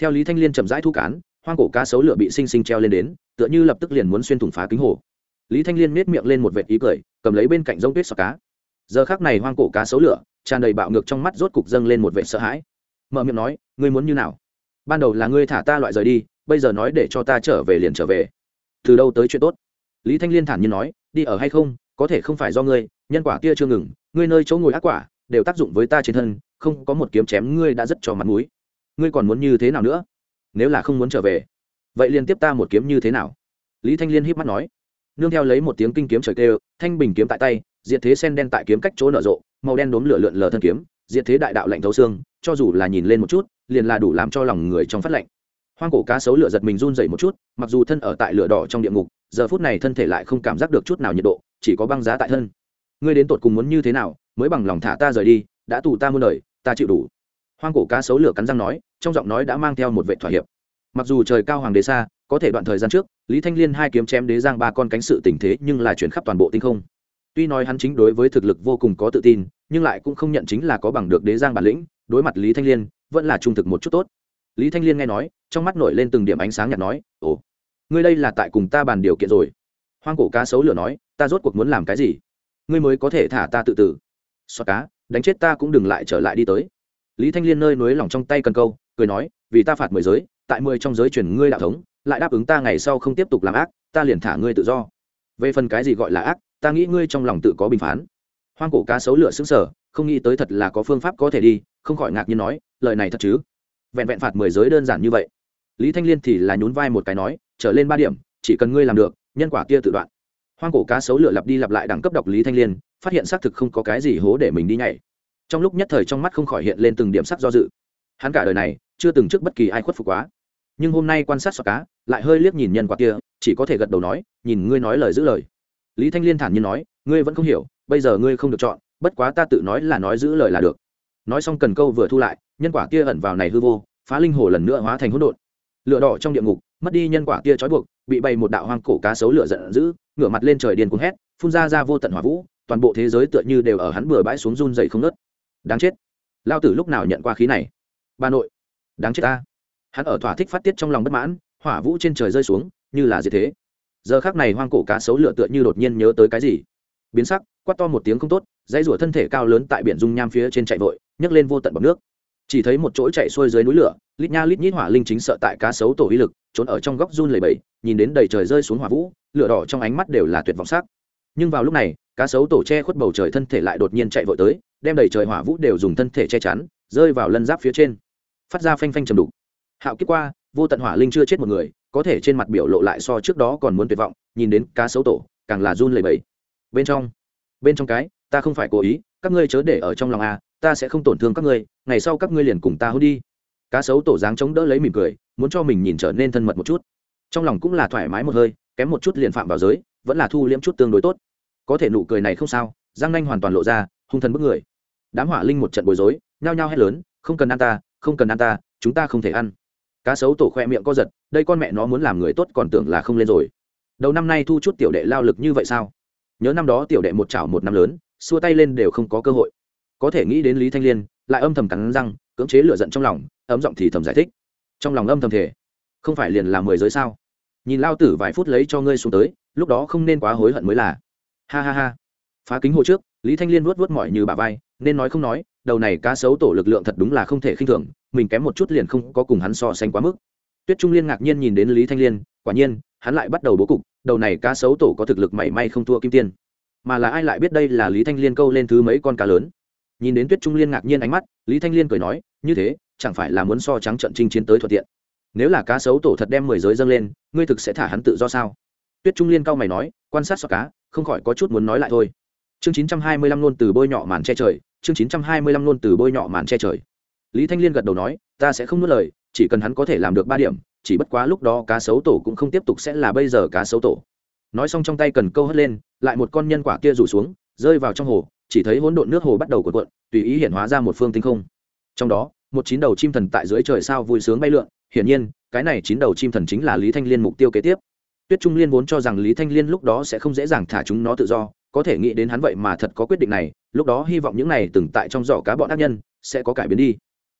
Theo lý thanh liên chậm rãi thu cán hoang cổ cá sấu lửa bị sinh sinh treo lên đến, tựa như lập tức liền muốn xuyên thủng phá kính hồ. Lý thanh liên nết miệng lên một vệt ý cười, cầm lấy bên cạnh rông tuyết sọ cá. Giờ khác này hoang cổ cá sấu lửa, tràn đầy bạo ngược trong mắt rốt cục dâng lên một vệt sợ hãi. Mở miệng nói, ngươi muốn như nào? Ban đầu là ngươi thả ta loại rời đi, bây giờ nói để cho ta trở về liền trở về. Từ đâu tới chuyện tốt? Lý thanh liên thản nhiên nói, đi ở hay không, có thể không phải do ngươi, nhân quả kia chưa ngừng, ngươi nơi chỗ ngồi ác quả, đều tác dụng với ta trên thân, không có một kiếm chém ngươi đã rất cho mặt mũi. Ngươi còn muốn như thế nào nữa? Nếu là không muốn trở về, vậy liên tiếp ta một kiếm như thế nào? Lý thanh liên híp mắt nói. Nương theo lấy một tiếng kinh kiếm trời kêu, thanh bình kiếm tại tay diện thế sen đen tại kiếm cách chỗ nở rộ, màu đen đốm lửa lượn lờ thân kiếm diện thế đại đạo lạnh thấu xương, cho dù là nhìn lên một chút, liền là đủ làm cho lòng người trong phát lạnh. Hoang cổ cá sấu lửa giật mình run dậy một chút, mặc dù thân ở tại lửa đỏ trong địa ngục, giờ phút này thân thể lại không cảm giác được chút nào nhiệt độ, chỉ có băng giá tại thân. Ngươi đến tột cùng muốn như thế nào, mới bằng lòng thả ta rời đi, đã tù ta muôn đời, ta chịu đủ. Hoang cổ cá sấu lửa cắn răng nói trong giọng nói đã mang theo một vệ thỏa hiệp. Mặc dù trời cao hoàng đế xa, có thể đoạn thời gian trước, lý thanh liên hai kiếm chém đế giang ba con cánh sự tình thế nhưng là chuyển khắp toàn bộ tinh không. Tuy nói hắn chính đối với thực lực vô cùng có tự tin, nhưng lại cũng không nhận chính là có bằng được đế giang bản lĩnh, đối mặt lý thanh liên, vẫn là trung thực một chút tốt. Lý thanh liên nghe nói, trong mắt nổi lên từng điểm ánh sáng nhạt nói, ồ, ngươi đây là tại cùng ta bàn điều kiện rồi. Hoang cổ cá sấu lửa nói, ta rốt cuộc muốn làm cái gì? Ngươi mới có thể thả ta tự tử. Xoa cá, đánh chết ta cũng đừng lại trở lại đi tới. Lý thanh liên nơi nối lỏng trong tay cần câu cười nói, vì ta phạt mười giới, tại mười trong giới truyền ngươi đạo thống, lại đáp ứng ta ngày sau không tiếp tục làm ác, ta liền thả ngươi tự do. Về phần cái gì gọi là ác, ta nghĩ ngươi trong lòng tự có bình phán. Hoang cổ cá sấu lựa xứng sở không nghĩ tới thật là có phương pháp có thể đi, không khỏi ngạc nhiên nói, lời này thật chứ? Vẹn vẹn phạt mười giới đơn giản như vậy. Lý thanh liên thì là nhún vai một cái nói, trở lên ba điểm, chỉ cần ngươi làm được, nhân quả kia tự đoạn. Hoang cổ cá sấu lửa lặp đi lặp lại đẳng cấp độc lý thanh liên, phát hiện xác thực không có cái gì hố để mình đi nhảy. Trong lúc nhất thời trong mắt không khỏi hiện lên từng điểm sắc do dự hắn cả đời này chưa từng trước bất kỳ ai khuất phục quá. Nhưng hôm nay quan sát sọ cá, lại hơi liếc nhìn nhân quả kia, chỉ có thể gật đầu nói, nhìn ngươi nói lời giữ lời. Lý thanh liên thản nhiên nói, ngươi vẫn không hiểu, bây giờ ngươi không được chọn, bất quá ta tự nói là nói giữ lời là được. Nói xong cần câu vừa thu lại, nhân quả kia ẩn vào này hư vô, phá linh hồ lần nữa hóa thành hỗn độn. Lửa đỏ trong địa ngục, mất đi nhân quả kia trói buộc, bị bày một đạo hoang cổ cá sấu lửa giận dữ, ngửa mặt lên trời điên cuồng hét, phun ra ra vô tận hỏa vũ, toàn bộ thế giới tựa như đều ở hắn bừa bãi xuống run dậy không nớt đáng chết. Lao tử lúc nào nhận qua khí này? Bà nội. Đáng chết ta. Hắn ở thỏa thích phát tiết trong lòng bất mãn, hỏa vũ trên trời rơi xuống, như là gì thế. Giờ khác này hoang cổ cá sấu lửa tựa như đột nhiên nhớ tới cái gì. Biến sắc, quát to một tiếng không tốt, dãy rủa thân thể cao lớn tại biển dung nham phía trên chạy vội, nhấc lên vô tận bọc nước. Chỉ thấy một chỗ chạy xuôi dưới núi lửa, lít nha lít nhít hỏa linh chính sợ tại cá sấu tổ uy lực, trốn ở trong góc run lầy bẫy nhìn đến đầy trời rơi xuống hỏa vũ, lửa đỏ trong ánh mắt đều là tuyệt vọng sắc. Nhưng vào lúc này, cá sấu tổ che khuất bầu trời thân thể lại đột nhiên chạy vội tới, đem đầy trời hỏa vũ đều dùng thân thể che chắn, rơi vào lân giáp phía trên phát ra phanh phanh trầm đục. Hạo kiếp qua, vô tận hỏa linh chưa chết một người, có thể trên mặt biểu lộ lại so trước đó còn muốn tuyệt vọng, nhìn đến cá sấu tổ, càng là run lầy bẫy bên trong bên trong cái, ta không phải cố ý, các ngươi chớ để ở trong lòng a, ta sẽ không tổn thương các ngươi, ngày sau các ngươi liền cùng ta hôn đi. Cá sấu tổ dáng chống đỡ lấy mỉm cười, muốn cho mình nhìn trở nên thân mật một chút. Trong lòng cũng là thoải mái một hơi, kém một chút liền phạm vào giới, vẫn là thu liễm chút tương đối tốt. Có thể nụ cười này không sao giang nanh hoàn toàn lộ ra, hung thần bức người. Đám hỏa linh một trận bối rối, nhao nhao hét lớn, không cần ăn ta không cần ăn ta, chúng ta không thể ăn. Cá sấu tổ khoe miệng co giật, đây con mẹ nó muốn làm người tốt còn tưởng là không lên rồi. Đầu năm nay thu chút tiểu đệ lao lực như vậy sao? Nhớ năm đó tiểu đệ một chảo một năm lớn, xua tay lên đều không có cơ hội. Có thể nghĩ đến lý thanh liên, lại âm thầm cắn răng, cưỡng chế lửa giận trong lòng, ấm giọng thì thầm giải thích. Trong lòng âm thầm thể không phải liền là mười giới sao? Nhìn lao tử vài phút lấy cho ngươi xuống tới, lúc đó không nên quá hối hận mới là. Ha ha ha. Phá kính hồ trước, lý thanh liên vuốt vuốt mỏi như bà vai, nên nói không nói đầu này cá sấu tổ lực lượng thật đúng là không thể khinh thường, mình kém một chút liền không có cùng hắn so sánh quá mức. Tuyết trung liên ngạc nhiên nhìn đến lý thanh liên, quả nhiên, hắn lại bắt đầu bố cục, đầu này cá sấu tổ có thực lực mảy may không thua kim tiên. Mà là ai lại biết đây là lý thanh liên câu lên thứ mấy con cá lớn? Nhìn đến tuyết trung liên ngạc nhiên ánh mắt, lý thanh liên cười nói, như thế, chẳng phải là muốn so trắng trận chinh chiến tới thuận tiện. Nếu là cá sấu tổ thật đem mười giới dâng lên, ngươi thực sẽ thả hắn tự do sao? Tuyết trung liên cao mày nói, quan sát so cá, không khỏi có chút muốn nói lại thôi. Chương chín trăm hai mươi lăm luôn từ bôi nhọ màn che trời chương chín trăm hai mươi lăm luôn từ bôi nhọ màn che trời. Lý thanh liên gật đầu nói, ta sẽ không nuốt lời, chỉ cần hắn có thể làm được ba điểm, chỉ bất quá lúc đó cá sấu tổ cũng không tiếp tục sẽ là bây giờ cá sấu tổ. Nói xong trong tay cần câu hất lên, lại một con nhân quả kia rủ xuống, rơi vào trong hồ, chỉ thấy hỗn độn nước hồ bắt đầu cuộn cuộn, tùy ý hiện hóa ra một phương tinh không. Trong đó, một chín đầu chim thần tại dưới trời sao vui sướng bay lượn, hiển nhiên, cái này chín đầu chim thần chính là lý thanh liên mục tiêu kế tiếp. Tuyết trung liên vốn cho rằng lý thanh liên lúc đó sẽ không dễ dàng thả chúng nó tự do, có thể nghĩ đến hắn vậy mà thật có quyết định này lúc đó hy vọng những này từng tại trong giỏ cá bọn ác nhân sẽ có cải biến đi.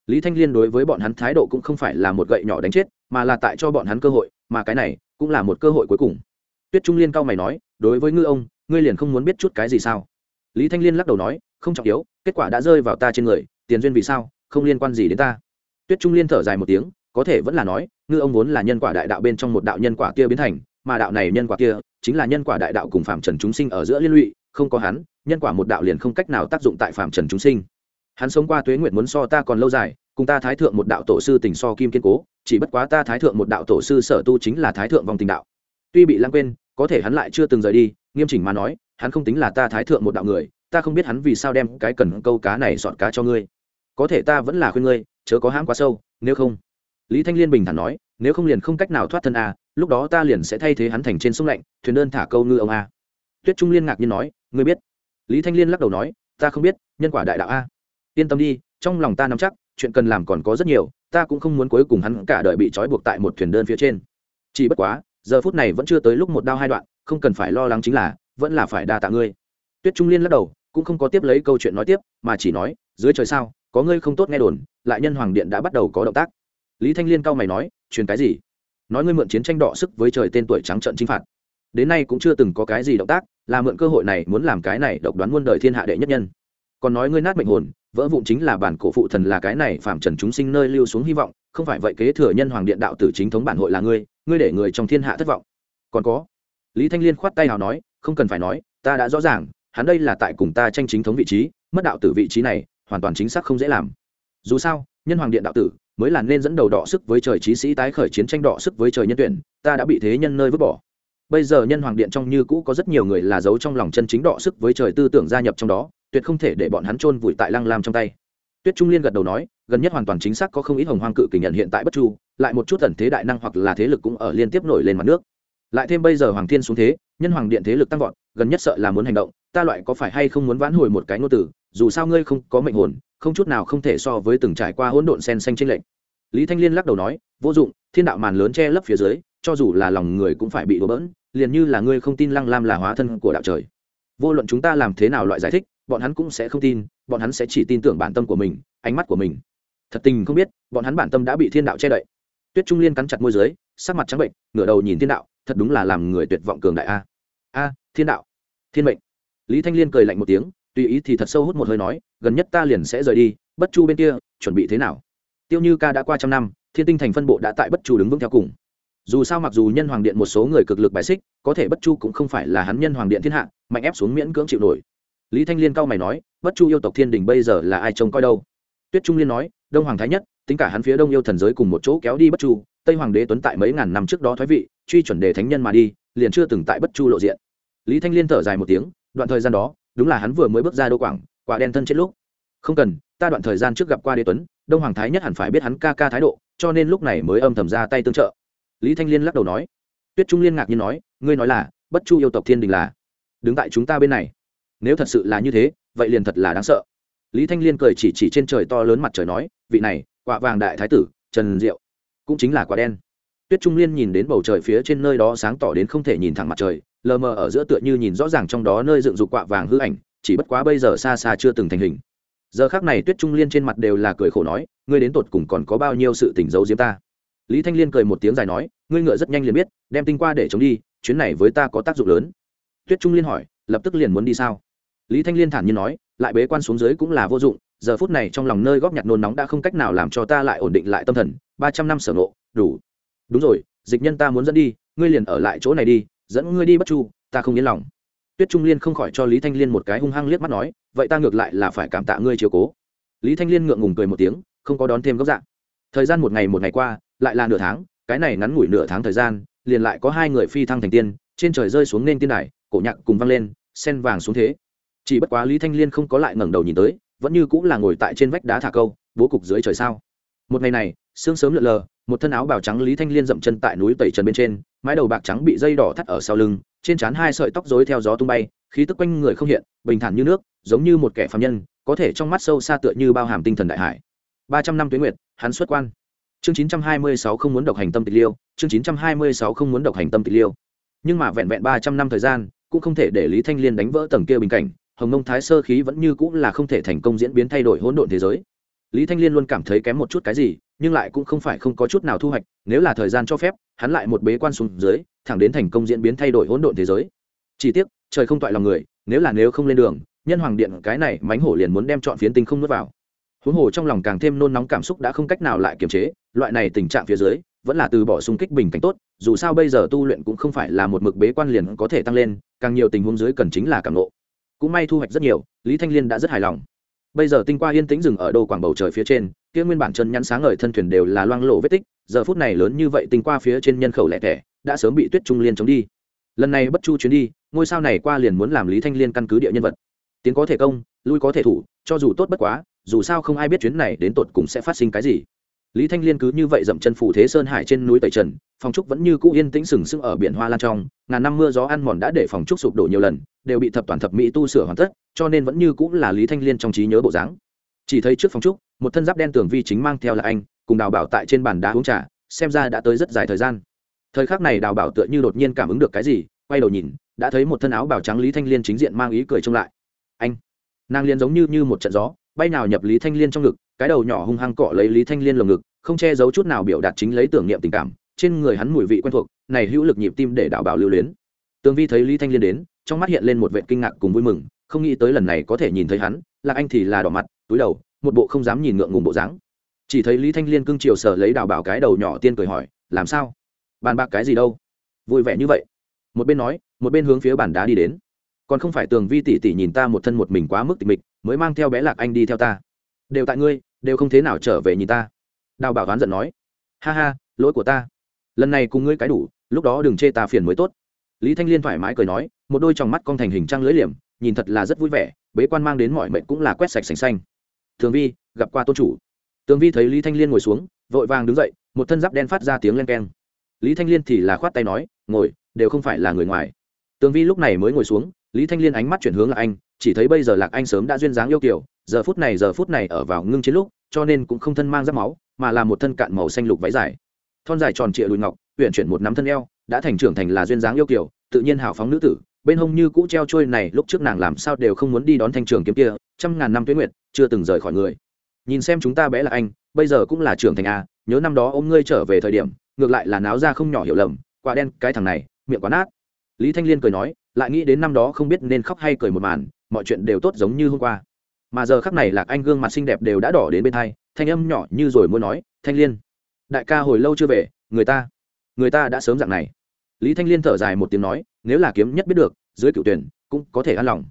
Lý thanh liên đối với bọn hắn thái độ cũng không phải là một gậy nhỏ đánh chết, mà là tại cho bọn hắn cơ hội, mà cái này cũng là một cơ hội cuối cùng. Tuyết trung liên cao mày nói, đối với ngư ông, ngươi liền không muốn biết chút cái gì sao? Lý thanh liên lắc đầu nói, không trọng yếu, kết quả đã rơi vào ta trên người, tiền duyên vì sao, không liên quan gì đến ta. Tuyết trung liên thở dài một tiếng, có thể vẫn là nói, ngư ông vốn là nhân quả đại đạo bên trong một đạo nhân quả kia biến thành, mà đạo này nhân quả kia chính là nhân quả đại đạo cùng phạm trần chúng sinh ở giữa liên lụy, không có hắn nhân quả một đạo liền không cách nào tác dụng tại phạm trần chúng sinh. Hắn sống qua tuế nguyệt muốn so ta còn lâu dài, cùng ta thái thượng một đạo tổ sư tình so kim kiên cố, chỉ bất quá ta thái thượng một đạo tổ sư sở tu chính là thái thượng vòng tình đạo. Tuy bị lãng quên, có thể hắn lại chưa từng rời đi, nghiêm chỉnh mà nói, hắn không tính là ta thái thượng một đạo người, ta không biết hắn vì sao đem cái cần câu cá này dọn cá cho ngươi. Có thể ta vẫn là khuyên ngươi, chớ có hãm quá sâu, nếu không. Lý thanh liên bình thản nói, nếu không liền không cách nào thoát thân a, lúc đó ta liền sẽ thay thế hắn thành trên sông lạnh, thuyền đơn thả câu ngư ông a. Tuyết trung liên ngạc nhiên nói, ngươi biết lý thanh liên lắc đầu nói, ta không biết, nhân quả đại đạo a. Yên tâm đi, trong lòng ta nắm chắc, chuyện cần làm còn có rất nhiều, ta cũng không muốn cuối cùng hắn cả đời bị trói buộc tại một thuyền đơn phía trên. Chỉ bất quá, giờ phút này vẫn chưa tới lúc một đao hai đoạn, không cần phải lo lắng chính là, vẫn là phải đa tạ ngươi. Tuyết trung liên lắc đầu, cũng không có tiếp lấy câu chuyện nói tiếp, mà chỉ nói, dưới trời sao, có ngươi không tốt nghe đồn, lại nhân hoàng điện đã bắt đầu có động tác. Lý thanh liên cao mày nói, truyền cái gì? Nói ngươi mượn chiến tranh đọ sức với trời tên tuổi trắng trận chinh phạt. Đến nay cũng chưa từng có cái gì động tác là mượn cơ hội này muốn làm cái này độc đoán muôn đời thiên hạ đệ nhất nhân. Còn nói ngươi nát mệnh hồn, vỡ vụn chính là bản cổ phụ thần là cái này phạm trần chúng sinh nơi lưu xuống hy vọng, không phải vậy kế thừa nhân hoàng điện đạo tử chính thống bản hội là ngươi ngươi để người trong thiên hạ thất vọng. Còn có, lý thanh liên khoát tay nào nói, không cần phải nói, ta đã rõ ràng, hắn đây là tại cùng ta tranh chính thống vị trí, mất đạo tử vị trí này, hoàn toàn chính xác không dễ làm. Dù sao, nhân hoàng điện đạo tử mới là nên dẫn đầu đọ sức với trời trí sĩ tái khởi chiến tranh đọ sức với trời nhân tuyển, ta đã bị thế nhân nơi vứt bỏ bây giờ nhân hoàng điện trong như cũ có rất nhiều người là giấu trong lòng chân chính đọ sức với trời tư tưởng gia nhập trong đó, tuyệt không thể để bọn hắn chôn vùi tại lăng lam trong tay. Tuyết trung liên gật đầu nói, gần nhất hoàn toàn chính xác có không ít hồng hoang cự kình nhận hiện tại bất chu, lại một chút tần thế đại năng hoặc là thế lực cũng ở liên tiếp nổi lên mặt nước. Lại thêm bây giờ hoàng thiên xuống thế, nhân hoàng điện thế lực tăng vọt, gần nhất sợ là muốn hành động, ta loại có phải hay không muốn vãn hồi một cái ngôn tử, dù sao ngươi không có mệnh hồn, không chút nào không thể so với từng trải qua hỗn độn sen xanh trên lệnh lý thanh liên lắc đầu nói, vô dụng, thiên đạo màn lớn che lấp phía dưới cho dù là lòng người cũng phải bị đổ bỡn, liền như là ngươi không tin lăng lam là hóa thân của đạo trời. Vô luận chúng ta làm thế nào loại giải thích, bọn hắn cũng sẽ không tin, bọn hắn sẽ chỉ tin tưởng bản tâm của mình, ánh mắt của mình. Thật tình không biết, bọn hắn bản tâm đã bị thiên đạo che đậy. Tuyết trung liên cắn chặt môi dưới, sắc mặt trắng bệnh, ngửa đầu nhìn thiên đạo, thật đúng là làm người tuyệt vọng cường đại a. A, thiên đạo, thiên mệnh. Lý thanh liên cười lạnh một tiếng, tùy ý thì thật sâu hút một hơi nói, gần nhất ta liền sẽ rời đi, bất chu bên kia, chuẩn bị thế nào? Tiêu như ca đã qua trăm năm, thiên tinh thành phân bộ đã tại bất chu đứng vững theo cùng dù sao mặc dù nhân hoàng điện một số người cực lực bài xích, có thể bất chu cũng không phải là hắn nhân hoàng điện thiên hạ, mạnh ép xuống miễn cưỡng chịu nổi. Lý thanh liên cao mày nói, bất chu yêu tộc thiên đình bây giờ là ai trông coi đâu? Tuyết trung liên nói, đông hoàng thái nhất, tính cả hắn phía đông yêu thần giới cùng một chỗ kéo đi bất chu, tây hoàng đế tuấn tại mấy ngàn năm trước đó thoái vị, truy chuẩn đề thánh nhân mà đi, liền chưa từng tại bất chu lộ diện. Lý thanh liên thở dài một tiếng, đoạn thời gian đó, đúng là hắn vừa mới bước ra đô quảng, quả đen thân chết lúc. Không cần, ta đoạn thời gian trước gặp qua đế tuấn, đông hoàng thái nhất hẳn phải biết hắn ca ca thái độ, cho nên lúc này mới âm thầm ra tay tương trợ lý thanh liên lắc đầu nói. Tuyết trung liên ngạc nhiên nói, ngươi nói là, bất chu yêu tộc thiên đình là, đứng tại chúng ta bên này. Nếu thật sự là như thế, vậy liền thật là đáng sợ. Lý thanh liên cười chỉ chỉ trên trời to lớn mặt trời nói, vị này, quả vàng đại thái tử, trần diệu, cũng chính là quả đen. Tuyết trung liên nhìn đến bầu trời phía trên nơi đó sáng tỏ đến không thể nhìn thẳng mặt trời, lờ mờ ở giữa tựa như nhìn rõ ràng trong đó nơi dựng dục quạ vàng hư ảnh, chỉ bất quá bây giờ xa xa chưa từng thành hình. Giờ khác này tuyết trung liên trên mặt đều là cười khổ nói, ngươi đến tột cùng còn có bao nhiêu sự tỉnh giấu diếm ta? Lý thanh liên cười một tiếng dài nói, ngươi ngựa rất nhanh liền biết, đem tinh qua để chống đi, chuyến này với ta có tác dụng lớn. Tuyết trung liên hỏi, lập tức liền muốn đi sao? Lý thanh liên thản nhiên nói, lại bế quan xuống dưới cũng là vô dụng, giờ phút này trong lòng nơi góp nhặt nôn nóng đã không cách nào làm cho ta lại ổn định lại tâm thần, ba trăm năm sở nộ đủ. Đúng rồi, dịch nhân ta muốn dẫn đi, ngươi liền ở lại chỗ này đi, dẫn ngươi đi bất chu, ta không yên lòng. Tuyết trung liên không khỏi cho lý thanh liên một cái hung hăng liếc mắt nói, vậy ta ngược lại là phải cảm tạ ngươi chiều cố. Lý thanh liên ngượng ngùng cười một tiếng, không có đón thêm góc dạng. Thời gian một ngày một ngày qua lại là nửa tháng, cái này ngắn ngủi nửa tháng thời gian, liền lại có hai người phi thăng thành tiên, trên trời rơi xuống nên tiên đài, cổ nhạc cùng văng lên, sen vàng xuống thế. Chỉ bất quá lý thanh liên không có lại ngẩng đầu nhìn tới, vẫn như cũng là ngồi tại trên vách đá thả câu, bố cục dưới trời sao. Một ngày này, sương sớm lượn lờ, một thân áo bào trắng lý thanh liên dậm chân tại núi tẩy trần bên trên, mái đầu bạc trắng bị dây đỏ thắt ở sau lưng, trên trán hai sợi tóc rối theo gió tung bay, khí tức quanh người không hiện, bình thản như nước, giống như một kẻ phạm nhân, có thể trong mắt sâu xa tựa như bao hàm tinh thần đại hải. Ba trăm năm tuyến nguyệt, hắn xuất quan chương chín trăm hai mươi sáu không muốn độc hành tâm tịch liêu, chương chín trăm hai mươi sáu không muốn độc hành tâm tịch liêu. Nhưng mà vẹn vẹn ba trăm năm thời gian, cũng không thể để lý thanh liên đánh vỡ tầng kia bình cảnh, hồng nông thái sơ khí vẫn như cũng là không thể thành công diễn biến thay đổi hỗn độn thế giới. Lý thanh liên luôn cảm thấy kém một chút cái gì, nhưng lại cũng không phải không có chút nào thu hoạch, nếu là thời gian cho phép, hắn lại một bế quan xuống dưới, thẳng đến thành công diễn biến thay đổi hỗn độn thế giới. Chỉ tiếc, trời không toại lòng người, nếu là nếu không lên đường, nhân hoàng điện cái này mánh hổ liền muốn đem chọn phiến tinh không nuốt vào huống hồ trong lòng càng thêm nôn nóng cảm xúc đã không cách nào lại kiềm chế, loại này tình trạng phía dưới, vẫn là từ bỏ xung kích bình cảnh tốt, dù sao bây giờ tu luyện cũng không phải là một mực bế quan liền có thể tăng lên, càng nhiều tình huống dưới cần chính là cảm nộ cũng may thu hoạch rất nhiều, lý thanh liên đã rất hài lòng. Bây giờ tinh qua yên tĩnh dừng ở đô quảng bầu trời phía trên, kia nguyên bản chân nhắn sáng ngời thân thuyền đều là loang lộ vết tích, giờ phút này lớn như vậy tinh qua phía trên nhân khẩu lẻ tẻ, đã sớm bị tuyết trung liên chống đi. Lần này bất chu chuyến đi, ngôi sao này qua liền muốn làm lý thanh liên căn cứ địa nhân vật. Tiến có thể công, lui có thể thủ, cho dù tốt bất quá dù sao không ai biết chuyến này đến tột cùng sẽ phát sinh cái gì. Lý thanh liên cứ như vậy dậm chân phủ thế sơn hải trên núi tẩy trần, phòng trúc vẫn như cũ yên tĩnh sừng sững ở biển hoa lan trong, ngàn năm mưa gió ăn mòn đã để phòng trúc sụp đổ nhiều lần, đều bị thập toàn thập mỹ tu sửa hoàn tất, cho nên vẫn như cũ là lý thanh liên trong trí nhớ bộ dáng. Chỉ thấy trước phòng trúc, một thân giáp đen tường vi chính mang theo là anh, cùng đào bảo tại trên bàn đá uống trà, xem ra đã tới rất dài thời gian. Thời khắc này đào bảo tựa như đột nhiên cảm ứng được cái gì, quay đầu nhìn, đã thấy một thân áo bảo trắng lý thanh liên chính diện mang ý cười trông lại. Anh, nàng liên giống như như một trận gió bay nào nhập lý thanh liên trong ngực, cái đầu nhỏ hung hăng cọ lấy lý thanh liên lồng ngực, không che giấu chút nào biểu đạt chính lấy tưởng niệm tình cảm, trên người hắn mùi vị quen thuộc, này hữu lực nhịp tim để đảo bảo lưu luyến. Tường vi thấy lý thanh liên đến, trong mắt hiện lên một vệ kinh ngạc cùng vui mừng, không nghĩ tới lần này có thể nhìn thấy hắn, lạc anh thì là đỏ mặt, túi đầu, một bộ không dám nhìn ngượng ngùng bộ dáng. Chỉ thấy lý thanh liên cưng chiều sở lấy đào bảo cái đầu nhỏ tiên cười hỏi, làm sao? Bàn bạc cái gì đâu? Vui vẻ như vậy. Một bên nói, một bên hướng phía bàn đá đi đến. Còn không phải tường vi tỉ tỉ nhìn ta một thân một mình quá mức tịch mịch mới mang theo bé lạc anh đi theo ta. Đều tại ngươi, đều không thế nào trở về nhìn ta. Đào bảo đoán giận nói. Ha ha, lỗi của ta. Lần này cùng ngươi cái đủ, lúc đó đừng chê ta phiền mới tốt. Lý thanh liên thoải mái cười nói, một đôi tròng mắt con thành hình trăng lưỡi liềm, nhìn thật là rất vui vẻ, bế quan mang đến mọi mệnh cũng là quét sạch sành xanh. Tường vi, gặp qua tôn chủ. Tường vi thấy lý thanh liên ngồi xuống, vội vàng đứng dậy, một thân giáp đen phát ra tiếng len keng. Lý thanh liên thì là khoát tay nói, ngồi, đều không phải là người ngoài. Tường vi lúc này mới ngồi xuống, lý thanh liên ánh mắt chuyển hướng là anh chỉ thấy bây giờ lạc anh sớm đã duyên dáng yêu kiểu giờ phút này giờ phút này ở vào ngưng chiến lúc, cho nên cũng không thân mang giáp máu, mà là một thân cạn màu xanh lục váy dài. Thon dài tròn trịa đùi ngọc huyện chuyển một nắm thân eo, đã thành trưởng thành là duyên dáng yêu kiểu tự nhiên hào phóng nữ tử, bên hông như cũ treo trôi này lúc trước nàng làm sao đều không muốn đi đón thanh trường kiếm kia, trăm ngàn năm tuyến nguyệt, chưa từng rời khỏi người. Nhìn xem chúng ta bé là anh, bây giờ cũng là trưởng thành a nhớ năm đó ôm ngươi trở về thời điểm, ngược lại là náo ra không nhỏ hiểu lầm, quả đen cái thằng này, miệng quá nát. Lý thanh liên cười nói, lại nghĩ đến năm đó không biết nên khóc hay cười một màn mọi chuyện đều tốt giống như hôm qua. Mà giờ khắc này lạc anh gương mặt xinh đẹp đều đã đỏ đến bên thai, thanh âm nhỏ như rồi muốn nói, thanh liên, đại ca hồi lâu chưa về, người ta người ta đã sớm dạng này. Lý thanh liên thở dài một tiếng nói, nếu là kiếm nhất biết được, dưới cựu tuyển cũng có thể an lòng.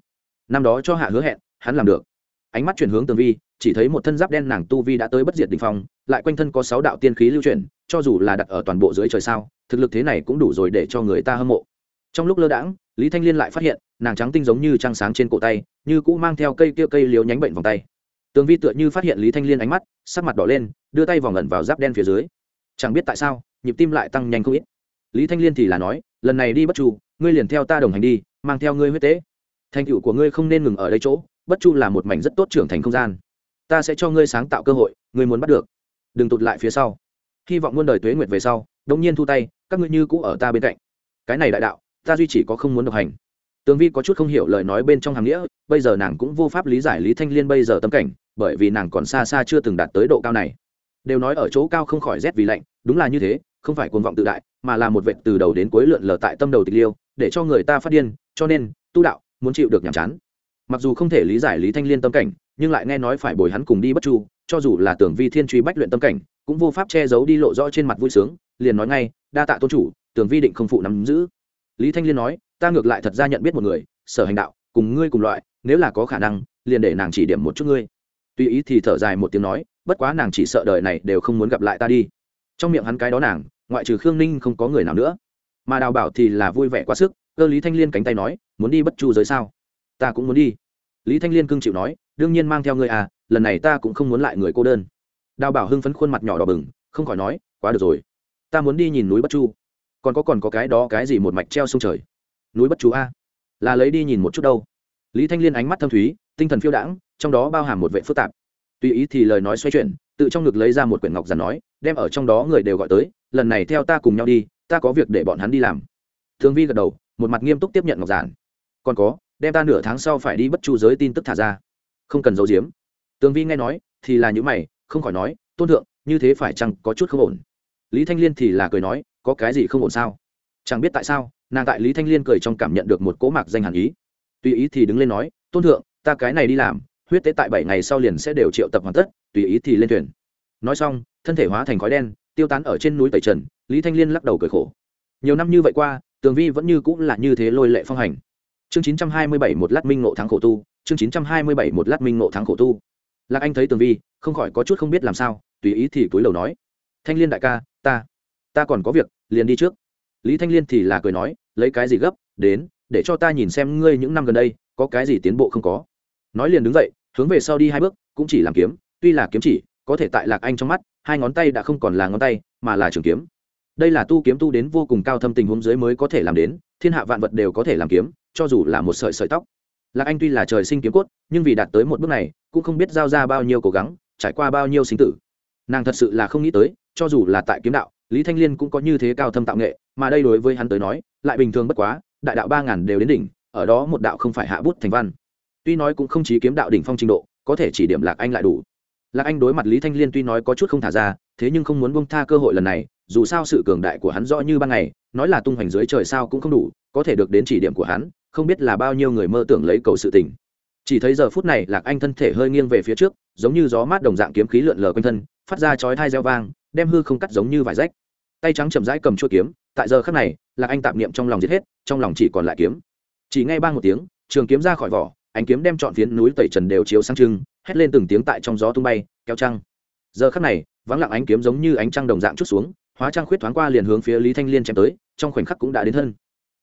Năm đó cho hạ hứa hẹn, hắn làm được. Ánh mắt chuyển hướng tường vi, chỉ thấy một thân giáp đen nàng tu vi đã tới bất diệt đ ỉ n h phong, lại quanh thân có sáu đạo tiên khí lưu chuyển, cho dù là đặt ở toàn bộ dưới trời sao, thực lực thế này cũng đủ rồi để cho người ta hâm mộ. Trong lúc lơ đãng, lý thanh liên lại phát hiện nàng trắng tinh giống như trăng sáng trên cổ tay, như cũ mang theo cây kia cây liếu nhánh bệnh vòng tay. Tường vi tựa như phát hiện lý thanh liên ánh mắt, sắc mặt đỏ lên, đưa tay vòng ẩn vào giáp đen phía dưới. Chẳng biết tại sao, nhịp tim lại tăng nhanh không ít. Lý thanh liên thì là nói, lần này đi bất chu, ngươi liền theo ta đồng hành đi, mang theo ngươi huyết tế. Thành tựu của ngươi không nên ngừng ở đây chỗ, bất chu là một mảnh rất tốt trưởng thành không gian. Ta sẽ cho ngươi sáng tạo cơ hội, ngươi muốn bắt được. Đừng tụt lại phía sau. Hy vọng muôn đời tuế nguyệt về sau đông nhiên thu tay, các ngươi như cũ ở ta bên cạnh. Cái này đại đạo, ta duy chỉ có không muốn độc hành tường vi có chút không hiểu lời nói bên trong hàm nghĩa, bây giờ nàng cũng vô pháp lý giải lý thanh liên bây giờ tâm cảnh, bởi vì nàng còn xa xa chưa từng đạt tới độ cao này. Đều nói ở chỗ cao không khỏi rét vì lạnh, đúng là như thế, không phải cuồng vọng tự đại, mà là một vệt từ đầu đến cuối lượn lờ tại tâm đầu tịch liêu, để cho người ta phát điên, cho nên, tu đạo, muốn chịu được nhàm chán. Mặc dù không thể lý giải lý thanh liên tâm cảnh, nhưng lại nghe nói phải bồi hắn cùng đi bất chu, cho dù là tưởng vi thiên truy bách luyện tâm cảnh, cũng vô pháp che giấu đi lộ rõ trên mặt vui sướng, liền nói ngay, đa tạ tôn chủ, tường vi định không phụ nắm giữ. Lý thanh liên nói ta ngược lại thật ra nhận biết một người, sở hành đạo, cùng ngươi cùng loại, nếu là có khả năng, liền để nàng chỉ điểm một chút ngươi. Tuy ý thì thở dài một tiếng nói, bất quá nàng chỉ sợ đời này đều không muốn gặp lại ta đi. Trong miệng hắn cái đó nàng, ngoại trừ khương ninh không có người nào nữa. Mà đào bảo thì là vui vẻ quá sức, cơ lý thanh liên cánh tay nói, muốn đi bất chu giới sao? Ta cũng muốn đi. Lý thanh liên cưng chịu nói, đương nhiên mang theo ngươi à lần này ta cũng không muốn lại người cô đơn. Đào bảo hưng phấn khuôn mặt nhỏ đỏ bừng, không khỏi nói, quá được rồi. Ta muốn đi nhìn núi bất chu. Còn có còn có cái đó cái gì một mạch treo sông trời núi bất chu a. Là lấy đi nhìn một chút đâu. Lý thanh liên ánh mắt thâm thúy, tinh thần phiêu đãng, trong đó bao hàm một vệ phức tạp. Tùy ý thì lời nói xoay chuyển, tự trong ngực lấy ra một quyển ngọc giản nói, đem ở trong đó người đều gọi tới, lần này theo ta cùng nhau đi, ta có việc để bọn hắn đi làm. Thường vi gật đầu, một mặt nghiêm túc tiếp nhận ngọc giản. Còn có, đem ta nửa tháng sau phải đi bất chu giới tin tức thả ra. Không cần giấu giếm. Tường vi nghe nói, thì là những mày, không khỏi nói, tôn thượng, như thế phải chăng có chút không ổn? Lý thanh liên thì là cười nói, có cái gì không ổn sao? Chẳng biết tại sao nàng tại lý thanh liên cười trong cảm nhận được một cỗ mạc danh hàn ý. Tùy ý thì đứng lên nói, tôn thượng, ta cái này đi làm, huyết tế tại bảy ngày sau liền sẽ đều triệu tập hoàn tất, tùy ý thì lên thuyền. Nói xong, thân thể hóa thành khói đen, tiêu tán ở trên núi tẩy trần, lý thanh liên lắc đầu cười khổ. Nhiều năm như vậy qua, tường vi vẫn như cũng là như thế lôi lệ phong hành. Chương chín trăm hai mươi bảy một lát minh ngộ thắng khổ tu, chương chín trăm hai mươi bảy một lát minh ngộ thắng khổ tu. Lạc anh thấy tường vi, không khỏi có chút không biết làm sao, tùy ý thì túi lầu nói, thanh liên đại ca, ta ta còn có việc, liền đi trước lý thanh liên thì là cười nói, lấy cái gì gấp, đến, để cho ta nhìn xem ngươi những năm gần đây, có cái gì tiến bộ không có. Nói liền đứng dậy, hướng về sau đi hai bước, cũng chỉ làm kiếm, tuy là kiếm chỉ, có thể tại lạc anh trong mắt, hai ngón tay đã không còn là ngón tay, mà là trường kiếm. Đây là tu kiếm tu đến vô cùng cao thâm tình huống dưới mới có thể làm đến, thiên hạ vạn vật đều có thể làm kiếm, cho dù là một sợi sợi tóc. Lạc anh tuy là trời sinh kiếm cốt, nhưng vì đạt tới một bước này, cũng không biết giao ra bao nhiêu cố gắng, trải qua bao nhiêu sinh tử. Nàng thật sự là không nghĩ tới, cho dù là tại kiếm đạo, lý thanh liên cũng có như thế cao thâm tạo nghệ mà đây đối với hắn tới nói, lại bình thường bất quá, đại đạo ba ngàn đều đến đỉnh, ở đó một đạo không phải hạ bút thành văn. Tuy nói cũng không chí kiếm đạo đỉnh phong trình độ, có thể chỉ điểm lạc anh lại đủ. Lạc anh đối mặt lý thanh liên tuy nói có chút không thả ra, thế nhưng không muốn bông tha cơ hội lần này, dù sao sự cường đại của hắn rõ như ban ngày, nói là tung hoành dưới trời sao cũng không đủ, có thể được đến chỉ điểm của hắn, không biết là bao nhiêu người mơ tưởng lấy cầu sự tình. Chỉ thấy giờ phút này, lạc anh thân thể hơi nghiêng về phía trước, giống như gió mát đồng dạng kiếm khí lượn lờ quanh thân, phát ra chói thai reo vang, đem hư không cắt giống như vải rách. Tay trắng chậm rãi cầm chuôi kiếm tại giờ khắc này, lạc anh tạm niệm trong lòng giết hết, trong lòng chỉ còn lại kiếm. Chỉ ngay ba một tiếng, trường kiếm ra khỏi vỏ, ánh kiếm đem trọn phiến núi tẩy trần đều chiếu sang trưng, hét lên từng tiếng tại trong gió tung bay, kéo trăng. Giờ khắc này, vắng lặng ánh kiếm giống như ánh trăng đồng dạng chút xuống, hóa trăng khuyết thoáng qua liền hướng phía lý thanh liên chém tới, trong khoảnh khắc cũng đã đến thân.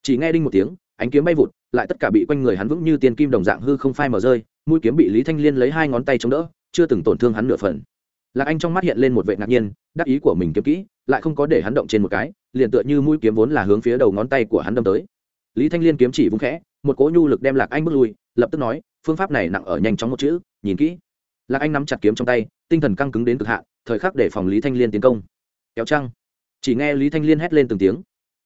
Chỉ nghe đinh một tiếng, ánh kiếm bay vụt, lại tất cả bị quanh người hắn vững như tiền kim đồng dạng hư không phai mở rơi, mũi kiếm bị lý thanh liên lấy hai ngón tay chống đỡ, chưa từng tổn thương hắn nửa phần. Lạc anh trong mắt hiện lên một vệ ngạc nhiên, đắc ý của mình kiếm kỹ lại không có để hắn động trên một cái, liền tựa như mũi kiếm vốn là hướng phía đầu ngón tay của hắn đâm tới. Lý thanh liên kiếm chỉ vung khẽ, một cỗ nhu lực đem lạc anh bước lui, lập tức nói, phương pháp này nặng ở nhanh chóng một chữ, nhìn kỹ. Lạc anh nắm chặt kiếm trong tay, tinh thần căng cứng đến cực hạn, thời khắc để phòng lý thanh liên tiến công. Kéo trăng. Chỉ nghe lý thanh liên hét lên từng tiếng.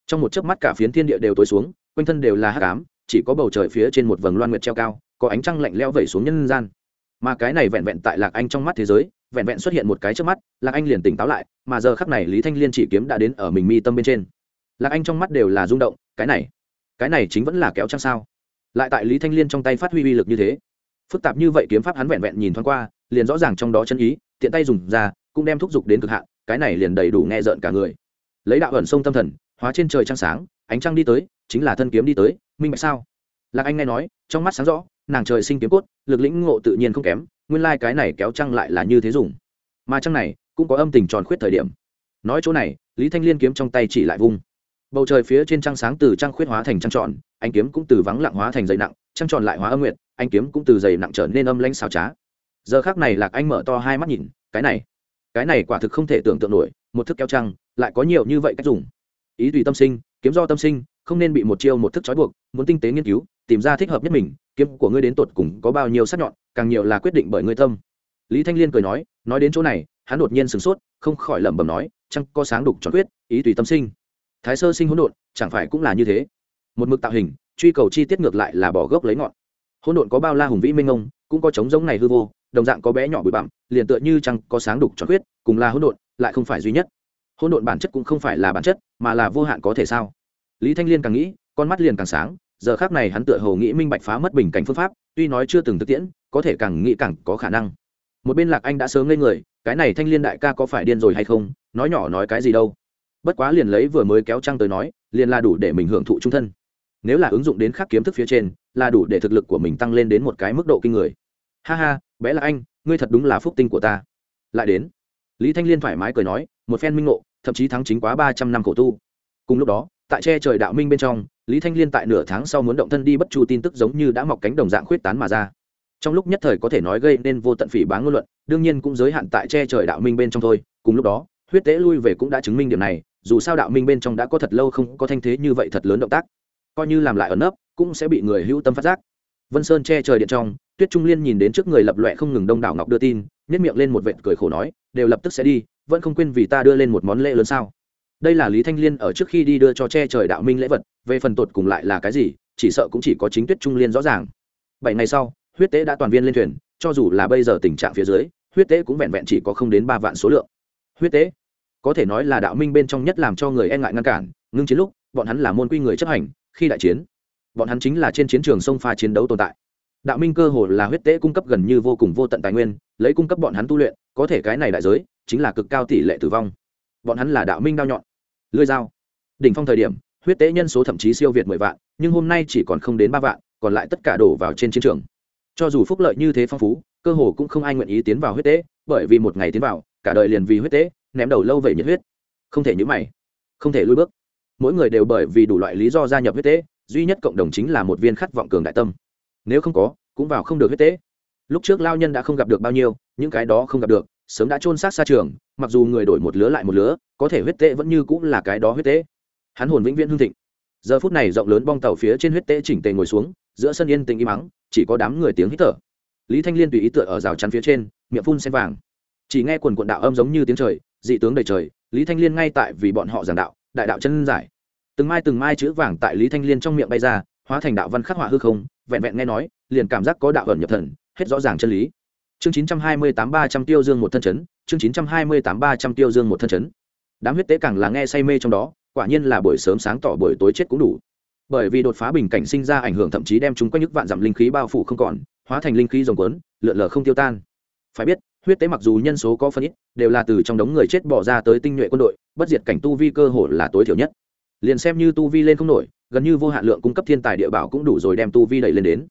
Trong một chớp mắt cả phiến thiên địa đều tối xuống, quanh thân đều là hát cám chỉ có bầu trời phía trên một vầng loan nguyệt treo cao, có ánh trăng lạnh lẽo vẩy xuống nhân gian. Mà cái này vẹn vẹn tại lạc anh trong mắt thế giới vẹn vẹn xuất hiện một cái trước mắt, lạc anh liền tỉnh táo lại, mà giờ khắc này lý thanh liên chỉ kiếm đã đến ở mình mi tâm bên trên. Lạc anh trong mắt đều là rung động, cái này cái này chính vẫn là kéo trăng sao? Lại tại lý thanh liên trong tay phát huy uy lực như thế, phức tạp như vậy kiếm pháp hắn vẹn vẹn nhìn thoáng qua, liền rõ ràng trong đó chân ý, tiện tay dùng ra, cũng đem thúc giục đến cực hạn, cái này liền đầy đủ nghe rợn cả người. Lấy đạo ẩn sông tâm thần, hóa trên trời trăng sáng, ánh trăng đi tới, chính là thân kiếm đi tới, minh bạch sao? Lạc anh nghe nói, trong mắt sáng rõ, nàng trời sinh kiếm cốt, lực lĩnh ngộ tự nhiên không kém nguyên lai cái này kéo trăng lại là như thế dùng. Mà trăng này cũng có âm tình tròn khuyết thời điểm. Nói chỗ này lý thanh liên kiếm trong tay chỉ lại vung. Bầu trời phía trên trăng sáng từ trăng khuyết hóa thành trăng tròn anh kiếm cũng từ vắng lặng hóa thành dày nặng trăng tròn lại hóa âm nguyệt, anh kiếm cũng từ dày nặng trở nên âm lanh xào trá. Giờ khác này lạc anh mở to hai mắt nhìn cái này cái này quả thực không thể tưởng tượng nổi một thức kéo trăng lại có nhiều như vậy cách dùng. Ý tùy tâm sinh kiếm do tâm sinh không nên bị một chiêu một thức trói buộc muốn tinh tế nghiên cứu tìm ra thích hợp nhất mình kiếm của ngươi đến tột cùng có bao nhiêu sắc nhọn, càng nhiều là quyết định bởi ngươi tâm. Lý thanh liên cười nói nói đến chỗ này, hắn đột nhiên sửng sốt, không khỏi lẩm bẩm nói, chăng có sáng đục tròn quyết, ý tùy tâm sinh. Thái sơ sinh hỗn độn, chẳng phải cũng là như thế? Một mực tạo hình, truy cầu chi tiết ngược lại là bỏ gốc lấy ngọn. Hỗn độn có bao la hùng vĩ minh ông cũng có trống giống này hư vô, đồng dạng có bé nhỏ bụi bặm, liền tựa như chăng có sáng đục tròn quyết, cùng là hỗn độn, lại không phải duy nhất. Hỗn độn bản chất cũng không phải là bản chất, mà là vô hạn có thể sao? Lý thanh liên càng nghĩ, con mắt liền càng sáng giờ khác này hắn tựa hồ nghĩ minh bạch phá mất bình cảnh phương pháp, tuy nói chưa từng thực tiễn, có thể càng nghĩ càng có khả năng. Một bên lạc anh đã sớm ngây người, cái này thanh liên đại ca có phải điên rồi hay không, nói nhỏ nói cái gì đâu. Bất quá liền lấy vừa mới kéo trăng tới nói, liền là đủ để mình hưởng thụ trung thân. Nếu là ứng dụng đến khắc kiếm thức phía trên, là đủ để thực lực của mình tăng lên đến một cái mức độ kinh người. Ha ha, bé là anh, ngươi thật đúng là phúc tinh của ta. Lại đến, lý thanh liên thoải mái cười nói, một phen minh ngộ, thậm chí thắng chính quá ba trăm năm khổ tu. Cùng lúc đó tại che trời đạo minh bên trong, lý thanh liên tại nửa tháng sau muốn động thân đi bất chu tin tức giống như đã mọc cánh đồng dạng khuyết tán mà ra. Trong lúc nhất thời có thể nói gây nên vô tận phỉ bán ngôn luận, đương nhiên cũng giới hạn tại che trời đạo minh bên trong thôi. Cùng lúc đó, huyết tế lui về cũng đã chứng minh điểm này, dù sao đạo minh bên trong đã có thật lâu không có thanh thế như vậy thật lớn động tác. Coi như làm lại ở nấp, cũng sẽ bị người hữu tâm phát giác. Vân sơn che trời điện trong, tuyết trung liên nhìn đến trước người lập loẹ không ngừng đông đảo ngọc đưa tin nhét miệng lên một vệt cười khổ nói, đều lập tức sẽ đi, vẫn không quên vì ta đưa lên một món lễ lớn sao? Đây là lý thanh liên ở trước khi đi đưa cho che trời đạo minh lễ vật, về phần tột cùng lại là cái gì, chỉ sợ cũng chỉ có chính tuyết trung liên rõ ràng. Bảy ngày sau, huyết tế đã toàn viên lên thuyền, cho dù là bây giờ tình trạng phía dưới, huyết tế cũng vẹn vẹn chỉ có không đến ba vạn số lượng. Huyết tế, có thể nói là đạo minh bên trong nhất làm cho người e ngại ngăn cản, ngưng chiến lúc, bọn hắn là môn quy người chấp hành, khi đại chiến, bọn hắn chính là trên chiến trường sông pha chiến đấu tồn tại. Đạo minh cơ hồ là huyết tế cung cấp gần như vô cùng vô tận tài nguyên, lấy cung cấp bọn hắn tu luyện, có thể cái này đại giới, chính là cực cao tỷ lệ tử vong. Bọn hắn là đạo minh đao nhọn lưỡi dao. Đỉnh phong thời điểm, huyết tế nhân số thậm chí siêu việt mười vạn, nhưng hôm nay chỉ còn không đến ba vạn, còn lại tất cả đổ vào trên chiến trường. Cho dù phúc lợi như thế phong phú, cơ hồ cũng không ai nguyện ý tiến vào huyết tế, bởi vì một ngày tiến vào, cả đời liền vì huyết tế, ném đầu lâu vậy nhiệt huyết. Không thể nhữ mày, không thể lui bước. Mỗi người đều bởi vì đủ loại lý do gia nhập huyết tế, duy nhất cộng đồng chính là một viên khát vọng cường đại tâm. Nếu không có, cũng vào không được huyết tế. Lúc trước lao nhân đã không gặp được bao nhiêu, những cái đó không gặp được, sớm đã chôn xác xa trường mặc dù người đổi một lứa lại một lứa, có thể huyết tệ vẫn như cũng là cái đó huyết tế. Hắn hồn vĩnh viễn hương thịnh. Giờ phút này rộng lớn bong tàu phía trên huyết tệ chỉnh tề ngồi xuống, giữa sân yên tĩnh im mắng chỉ có đám người tiếng hít thở. Lý thanh liên tùy ý tựa ở rào chắn phía trên, miệng phun sen vàng. Chỉ nghe quần quận đạo âm giống như tiếng trời, dị tướng đầy trời, lý thanh liên ngay tại vì bọn họ giảng đạo, đại đạo chân giải. Từng mai từng mai chữ vàng tại lý thanh liên trong miệng bay ra, hóa thành đạo văn khắc họa hư không, vẹn vẹn nghe nói, liền cảm giác có đạo ẩn nhập thần, hết rõ ràng chân lý. Chương chín trăm hai mươi tám ba trăm tiêu dương một thân chấn chương chín trăm hai mươi tám ba trăm tiêu dương một thân chấn. Đám huyết tế càng là nghe say mê trong đó, quả nhiên là buổi sớm sáng tỏ buổi tối chết cũng đủ. Bởi vì đột phá bình cảnh sinh ra ảnh hưởng thậm chí đem chúng quanh nhức vạn dặm linh khí bao phủ không còn, hóa thành linh khí rồng quấn lượn lờ không tiêu tan. Phải biết, huyết tế mặc dù nhân số có phân ít, đều là từ trong đống người chết bỏ ra tới tinh nhuệ quân đội, bất diệt cảnh tu vi cơ hội là tối thiểu nhất. Liền xem như tu vi lên không nổi, gần như vô hạn lượng cung cấp thiên tài địa bảo cũng đủ rồi đem tu vi đẩy lên đến.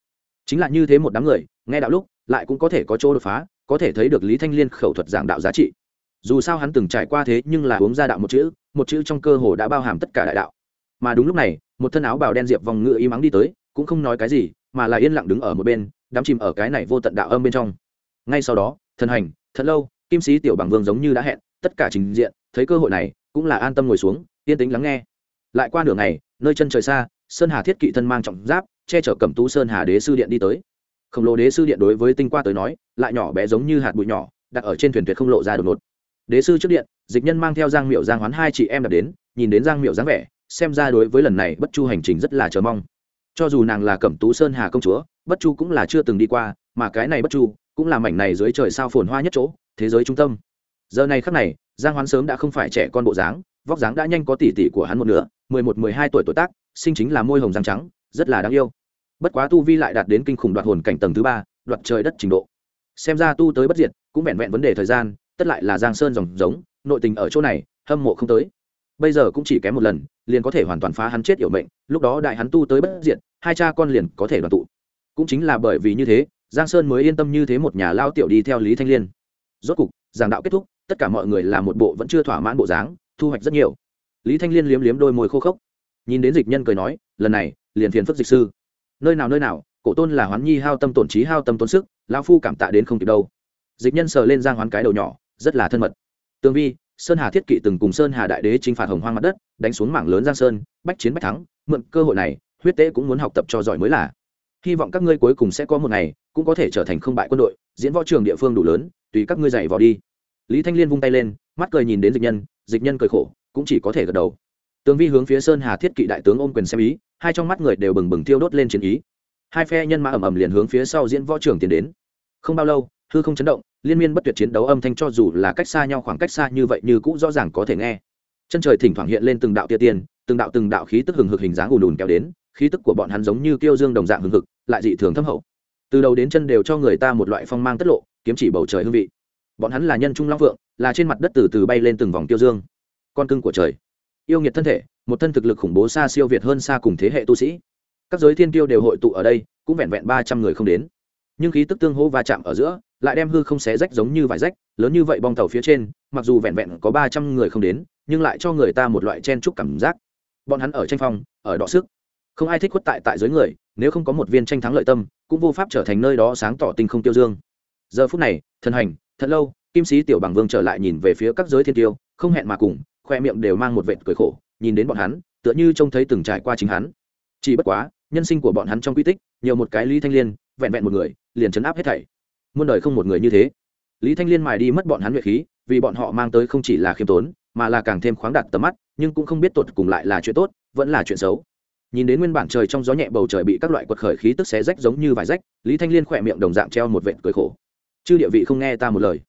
Chính là như thế một đám người, nghe đạo lúc, lại cũng có thể có chỗ đột phá có thể thấy được lý thanh liên khẩu thuật giảng đạo giá trị. Dù sao hắn từng trải qua thế nhưng là uống ra đạo một chữ một chữ trong cơ hồ đã bao hàm tất cả đại đạo. Mà đúng lúc này, một thân áo bào đen diệp vòng ngựa y mắng đi tới, cũng không nói cái gì, mà là yên lặng đứng ở một bên, đắm chìm ở cái này vô tận đạo âm bên trong. Ngay sau đó, thần hành, thật lâu, kim sĩ tiểu bằng vương giống như đã hẹn, tất cả trình diện, thấy cơ hội này, cũng là an tâm ngồi xuống, yên tĩnh lắng nghe. Lại qua nửa ngày, nơi chân trời xa, sơn hà thiết kỵ thân mang trọng giáp, che chở cẩm tú sơn hà đế sư điện đi tới khổng lồ đế sư điện đối với tinh qua tới nói, lại nhỏ bé giống như hạt bụi nhỏ, đặt ở trên thuyền tuyệt không lộ ra đột ngột. Đế sư trước điện, dịch nhân mang theo giang miệu giang hoán hai chị em đặt đến, nhìn đến giang miệu dáng vẻ, xem ra đối với lần này bất chu hành trình rất là chờ mong. Cho dù nàng là cẩm tú sơn hà công chúa, bất chu cũng là chưa từng đi qua, mà cái này bất chu cũng là mảnh này dưới trời sao phồn hoa nhất chỗ, thế giới trung tâm. Giờ này khắc này, giang hoán sớm đã không phải trẻ con bộ dáng, vóc dáng đã nhanh có tỷ tỷ của hắn một nửa, mười một, mười hai tuổi tuổi tác, sinh chính là môi hồng răng trắng, rất là đáng yêu bất quá tu vi lại đạt đến kinh khủng đoạt hồn cảnh tầng thứ ba, đoạt trời đất trình độ. Xem ra tu tới bất diệt cũng vẹn vẹn vấn đề thời gian, tất lại là giang sơn dòng giống, nội tình ở chỗ này, hâm mộ không tới. Bây giờ cũng chỉ kém một lần, liền có thể hoàn toàn phá hắn chết yểu mệnh, lúc đó đại hắn tu tới bất diệt, hai cha con liền có thể đoàn tụ. Cũng chính là bởi vì như thế, giang sơn mới yên tâm như thế một nhà lao tiểu đi theo lý thanh liên. Rốt cục, giảng đạo kết thúc, tất cả mọi người là một bộ vẫn chưa thỏa mãn bộ dáng, thu hoạch rất nhiều. Lý thanh liên liếm liếm đôi môi khô khốc. Nhìn đến dịch nhân cười nói, lần này, liền phiền phức dịch sư nơi nào nơi nào, cổ tôn là hoán nhi hao tâm tổn trí hao tâm tốn sức lao phu cảm tạ đến không kịp đâu. Dịch nhân sờ lên giang hoán cái đầu nhỏ, rất là thân mật. Tương vi, sơn hà thiết kỵ từng cùng sơn hà đại đế t r i n h phạt hồng hoang mặt đất, đánh xuống mảng lớn giang sơn, bách chiến bách thắng, mượn cơ hội này, huyết tế cũng muốn học tập cho giỏi mới là. Hy vọng các ngươi cuối cùng sẽ có một ngày, cũng có thể trở thành không bại quân đội, diễn võ trường địa phương đủ lớn, tùy các ngươi dạy vào đi. Lý thanh liên vung tay lên, mắt cười nhìn đến dịch nhân dịch nhân cười khổ, cũng chỉ có thể gật đầu. Tương vi hướng phía sơn hà thiết kỵ đại tướng ôm quyền xem ý hai trong mắt người đều bừng bừng thiêu đốt lên chiến ý. Hai phe nhân mã ầm ầm liền hướng phía sau diễn võ trường tiến đến. Không bao lâu, hư không chấn động, liên miên bất tuyệt chiến đấu âm thanh cho dù là cách xa nhau khoảng cách xa như vậy như cũng rõ ràng có thể nghe. Chân trời thỉnh thoảng hiện lên từng đạo tia tiên, từng đạo từng đạo khí tức hừng hực hình dáng ùn ùn kéo đến, khí tức của bọn hắn giống như kiêu dương đồng dạng hừng hực, lại dị thường thâm hậu. Từ đầu đến chân đều cho người ta một loại phong mang tất lộ, kiếm chỉ bầu trời hương vị. Bọn hắn là nhân trung long vượng là trên mặt đất từ từ bay lên từng vòng tiêu dương. Con cưng của trời, yêu nghiệt thân thể một thân thực lực khủng bố xa siêu việt hơn xa cùng thế hệ tu sĩ. Các giới thiên tiêu đều hội tụ ở đây, cũng vẹn vẹn ba trăm người không đến. Nhưng khí tức tương hô va chạm ở giữa, lại đem hư không xé rách giống như vải rách, lớn như vậy bong tàu phía trên, mặc dù vẹn vẹn có ba trăm người không đến, nhưng lại cho người ta một loại chen chúc cảm giác. Bọn hắn ở tranh phong, ở đọ sức. Không ai thích khuất tại tại dưới người, nếu không có một viên tranh thắng lợi tâm, cũng vô pháp trở thành nơi đó sáng tỏ tinh không tiêu dương. Giờ phút này, thần hành, thật lâu, kim sĩ tiểu bằng vương trở lại nhìn về phía các giới thiên tiêu không hẹn mà cùng, khoe miệng đều mang một vệt cười khổ nhìn đến bọn hắn, tựa như trông thấy từng trải qua chính hắn. Chỉ bất quá, nhân sinh của bọn hắn trong quy tích, nhiều một cái lý thanh liên, vẹn vẹn một người, liền chấn áp hết thảy. Muôn đời không một người như thế. Lý thanh liên mài đi mất bọn hắn nhuệ khí, vì bọn họ mang tới không chỉ là khiêm tốn, mà là càng thêm khoáng đặt tầm mắt, nhưng cũng không biết tột cùng lại là chuyện tốt, vẫn là chuyện xấu. Nhìn đến nguyên bản trời trong gió nhẹ bầu trời bị các loại quật khởi khí tức xé rách giống như vải rách, lý thanh liên khỏe miệng đồng dạng treo một vện cười khổ. Chư địa vị không nghe ta một lời.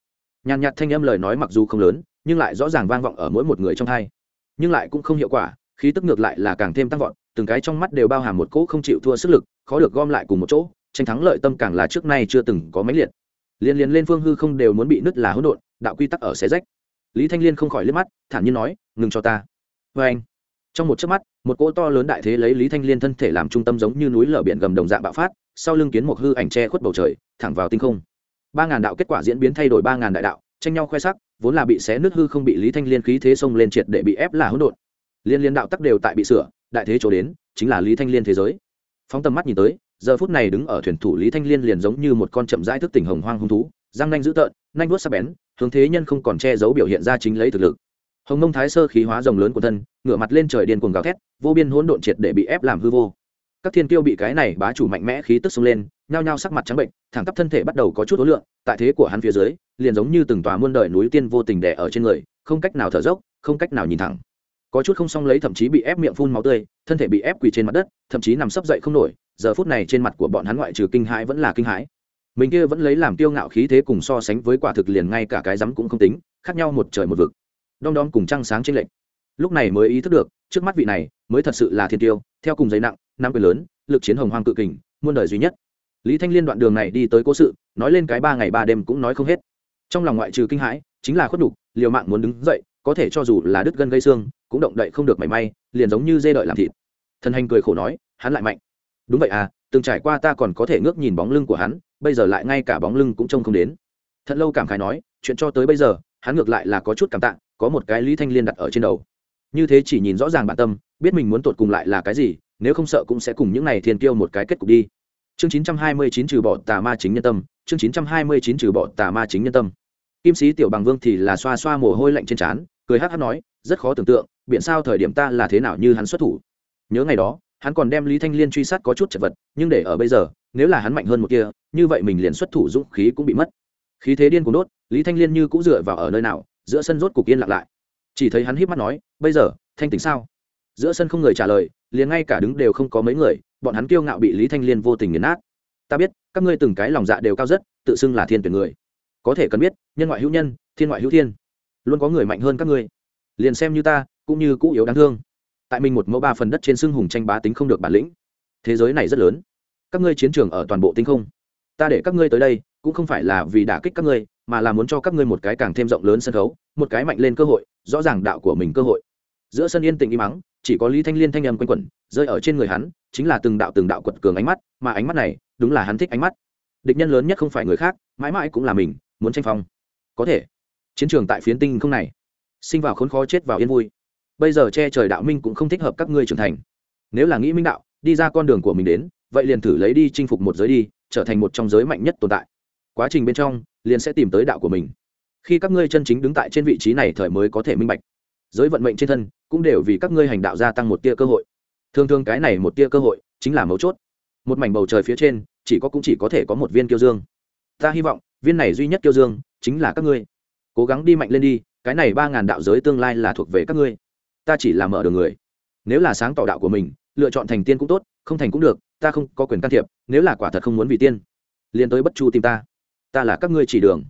Nhàn nhạt thanh âm lời nói mặc dù không lớn, nhưng lại rõ ràng vang vọng ở mỗi một người trong hai nhưng lại cũng không hiệu quả, khí tức ngược lại là càng thêm tăng vọt, từng cái trong mắt đều bao hàm một cỗ không chịu thua sức lực, khó được gom lại cùng một chỗ, tranh thắng lợi tâm càng là trước nay chưa từng có máy liệt. Liên liên lên phương hư không đều muốn bị nứt là hỗn độn, đạo quy tắc ở xé rách. Lý thanh liên không khỏi liếc mắt, thản nhiên nói, ngừng cho ta. Vê anh, trong một chớp mắt, một cỗ to lớn đại thế lấy lý thanh liên thân thể làm trung tâm giống như núi lở biển gầm đồng dạng bạo phát, sau lưng kiến một hư ảnh che khuất bầu trời, thẳng vào tinh không. Ba ngàn đạo kết quả diễn biến thay đổi ba ngàn đại đạo, tranh nhau khoe sắc vốn là bị xé nước hư không bị lý thanh liên khí thế xông lên triệt để bị ép là hỗn độn. Liên liên đạo tắc đều tại bị sửa, đại thế chỗ đến, chính là lý thanh liên thế giới. Phóng tầm mắt nhìn tới, giờ phút này đứng ở thuyền thủ lý thanh liên liền giống như một con chậm rãi thức tỉnh hồng hoang hung thú, răng nanh dữ tợn, nanh vuốt sắc bén, hướng thế nhân không còn che giấu biểu hiện ra chính lấy thực lực. Hồng nông thái sơ khí hóa rồng lớn của thân, ngửa mặt lên trời điên cuồng gào thét, vô biên hỗn độn triệt để bị ép làm hư vô các thiên kiêu bị cái này bá chủ mạnh mẽ khí tức xông lên, nhao nhao sắc mặt trắng bệnh, thẳng tắp thân thể bắt đầu có chút ối lượng tại thế của hắn phía dưới, liền giống như từng tòa muôn đời núi tiên vô tình đè ở trên người, không cách nào thở dốc, không cách nào nhìn thẳng. Có chút không xong lấy thậm chí bị ép miệng phun máu tươi, thân thể bị ép quỳ trên mặt đất, thậm chí nằm sấp dậy không nổi, giờ phút này trên mặt của bọn hắn ngoại trừ kinh hãi vẫn là kinh hãi. Mình kia vẫn lấy làm tiêu ngạo khí thế cùng so sánh với quả thực liền ngay cả cái rắm cũng không tính, khác nhau một trời một vực. Đom đóm cùng trăng sáng trên lệnh lúc này mới ý thức được, trước mắt vị này mới thật sự là thiên tiêu, theo cùng giấy nặng năm quyền lớn, lực chiến hồng hoang cự kình, muôn đời duy nhất. Lý thanh liên đoạn đường này đi tới cố sự, nói lên cái ba ngày ba đêm cũng nói không hết. Trong lòng ngoại trừ kinh hãi, chính là khuất đục liều mạng muốn đứng dậy, có thể cho dù là đứt gân gây xương, cũng động đậy không được mảy may, liền giống như dê đợi làm thịt. Thần hành cười khổ nói, hắn lại mạnh. Đúng vậy à từng trải qua ta còn có thể ngước nhìn bóng lưng của hắn, bây giờ lại ngay cả bóng lưng cũng trông không đến. Thật lâu cảm khái nói, chuyện cho tới bây giờ, hắn ngược lại là có chút cảm tạ, có một cái lý thanh liên đặt ở trên đầu. Như thế chỉ nhìn rõ ràng bản tâm, biết mình muốn tột cùng lại là cái gì nếu không sợ cũng sẽ cùng những này thiên kiêu một cái kết cục đi. Chương 929 trừ bỏ tà ma chính nhân tâm, chương 929 trừ bỏ tà ma chính nhân tâm. Kim sĩ tiểu bằng vương thì là xoa xoa mồ hôi lạnh trên trán, cười hát hát nói, rất khó tưởng tượng biện sao thời điểm ta là thế nào như hắn xuất thủ. Nhớ ngày đó, hắn còn đem lý thanh liên truy sát có chút chật vật, nhưng để ở bây giờ, nếu là hắn mạnh hơn một kia, như vậy mình liền xuất thủ dũng khí cũng bị mất. Khí thế điên cuồng đốt, lý thanh liên như cũng dựa vào ở nơi nào, giữa sân rốt cục yên lặng lại. Chỉ thấy hắn híp mắt nói, bây giờ, thanh tính sao? Giữa sân không người trả lời, liền ngay cả đứng đều không có mấy người, bọn hắn kiêu ngạo bị lý thanh liên vô tình nghiền nát. Ta biết, các ngươi từng cái lòng dạ đều cao rất, tự xưng là thiên tuyển người. Có thể cần biết, nhân ngoại hữu nhân, thiên ngoại hữu thiên. Luôn có người mạnh hơn các ngươi. Liền xem như ta, cũng như cũ yếu đáng thương. Tại mình một mẫu ba phần đất trên xưng hùng tranh bá tính không được bản lĩnh. Thế giới này rất lớn. Các ngươi chiến trường ở toàn bộ tinh không. Ta để các ngươi tới đây, cũng không phải là vì đả kích các ngươi, mà là muốn cho các ngươi một cái càng thêm rộng lớn sân khấu, một cái mạnh lên cơ hội, rõ ràng đạo của mình cơ hội giữa sân yên tĩnh im mắng, chỉ có lý thanh liên thanh âm quanh quẩn, rơi ở trên người hắn, chính là từng đạo từng đạo quật cường ánh mắt, mà ánh mắt này, đúng là hắn thích ánh mắt. Địch nhân lớn nhất không phải người khác, mãi mãi cũng là mình, muốn tranh phong. Có thể, chiến trường tại phiến tinh không này, sinh vào khốn khó chết vào yên vui. Bây giờ che trời đạo minh cũng không thích hợp các ngươi trưởng thành. Nếu là nghĩ minh đạo, đi ra con đường của mình đến, vậy liền thử lấy đi chinh phục một giới đi, trở thành một trong giới mạnh nhất tồn tại. Quá trình bên trong, liền sẽ tìm tới đạo của mình. Khi các ngươi chân chính đứng tại trên vị trí này thời mới có thể minh bạch. Giới vận mệnh trên thân cũng đều vì các ngươi hành đạo gia tăng một tia cơ hội. Thường thường cái này một tia cơ hội chính là mấu chốt. Một mảnh bầu trời phía trên, chỉ có cũng chỉ có thể có một viên kiêu dương. Ta hy vọng, viên này duy nhất kiêu dương chính là các ngươi. Cố gắng đi mạnh lên đi, cái này ba ngàn đạo giới tương lai là thuộc về các ngươi. Ta chỉ là mở đường người. Nếu là sáng tỏ đạo của mình, lựa chọn thành tiên cũng tốt, không thành cũng được, ta không có quyền can thiệp, nếu là quả thật không muốn vì tiên, liền tới bất chu tìm ta. Ta là các ngươi chỉ đường.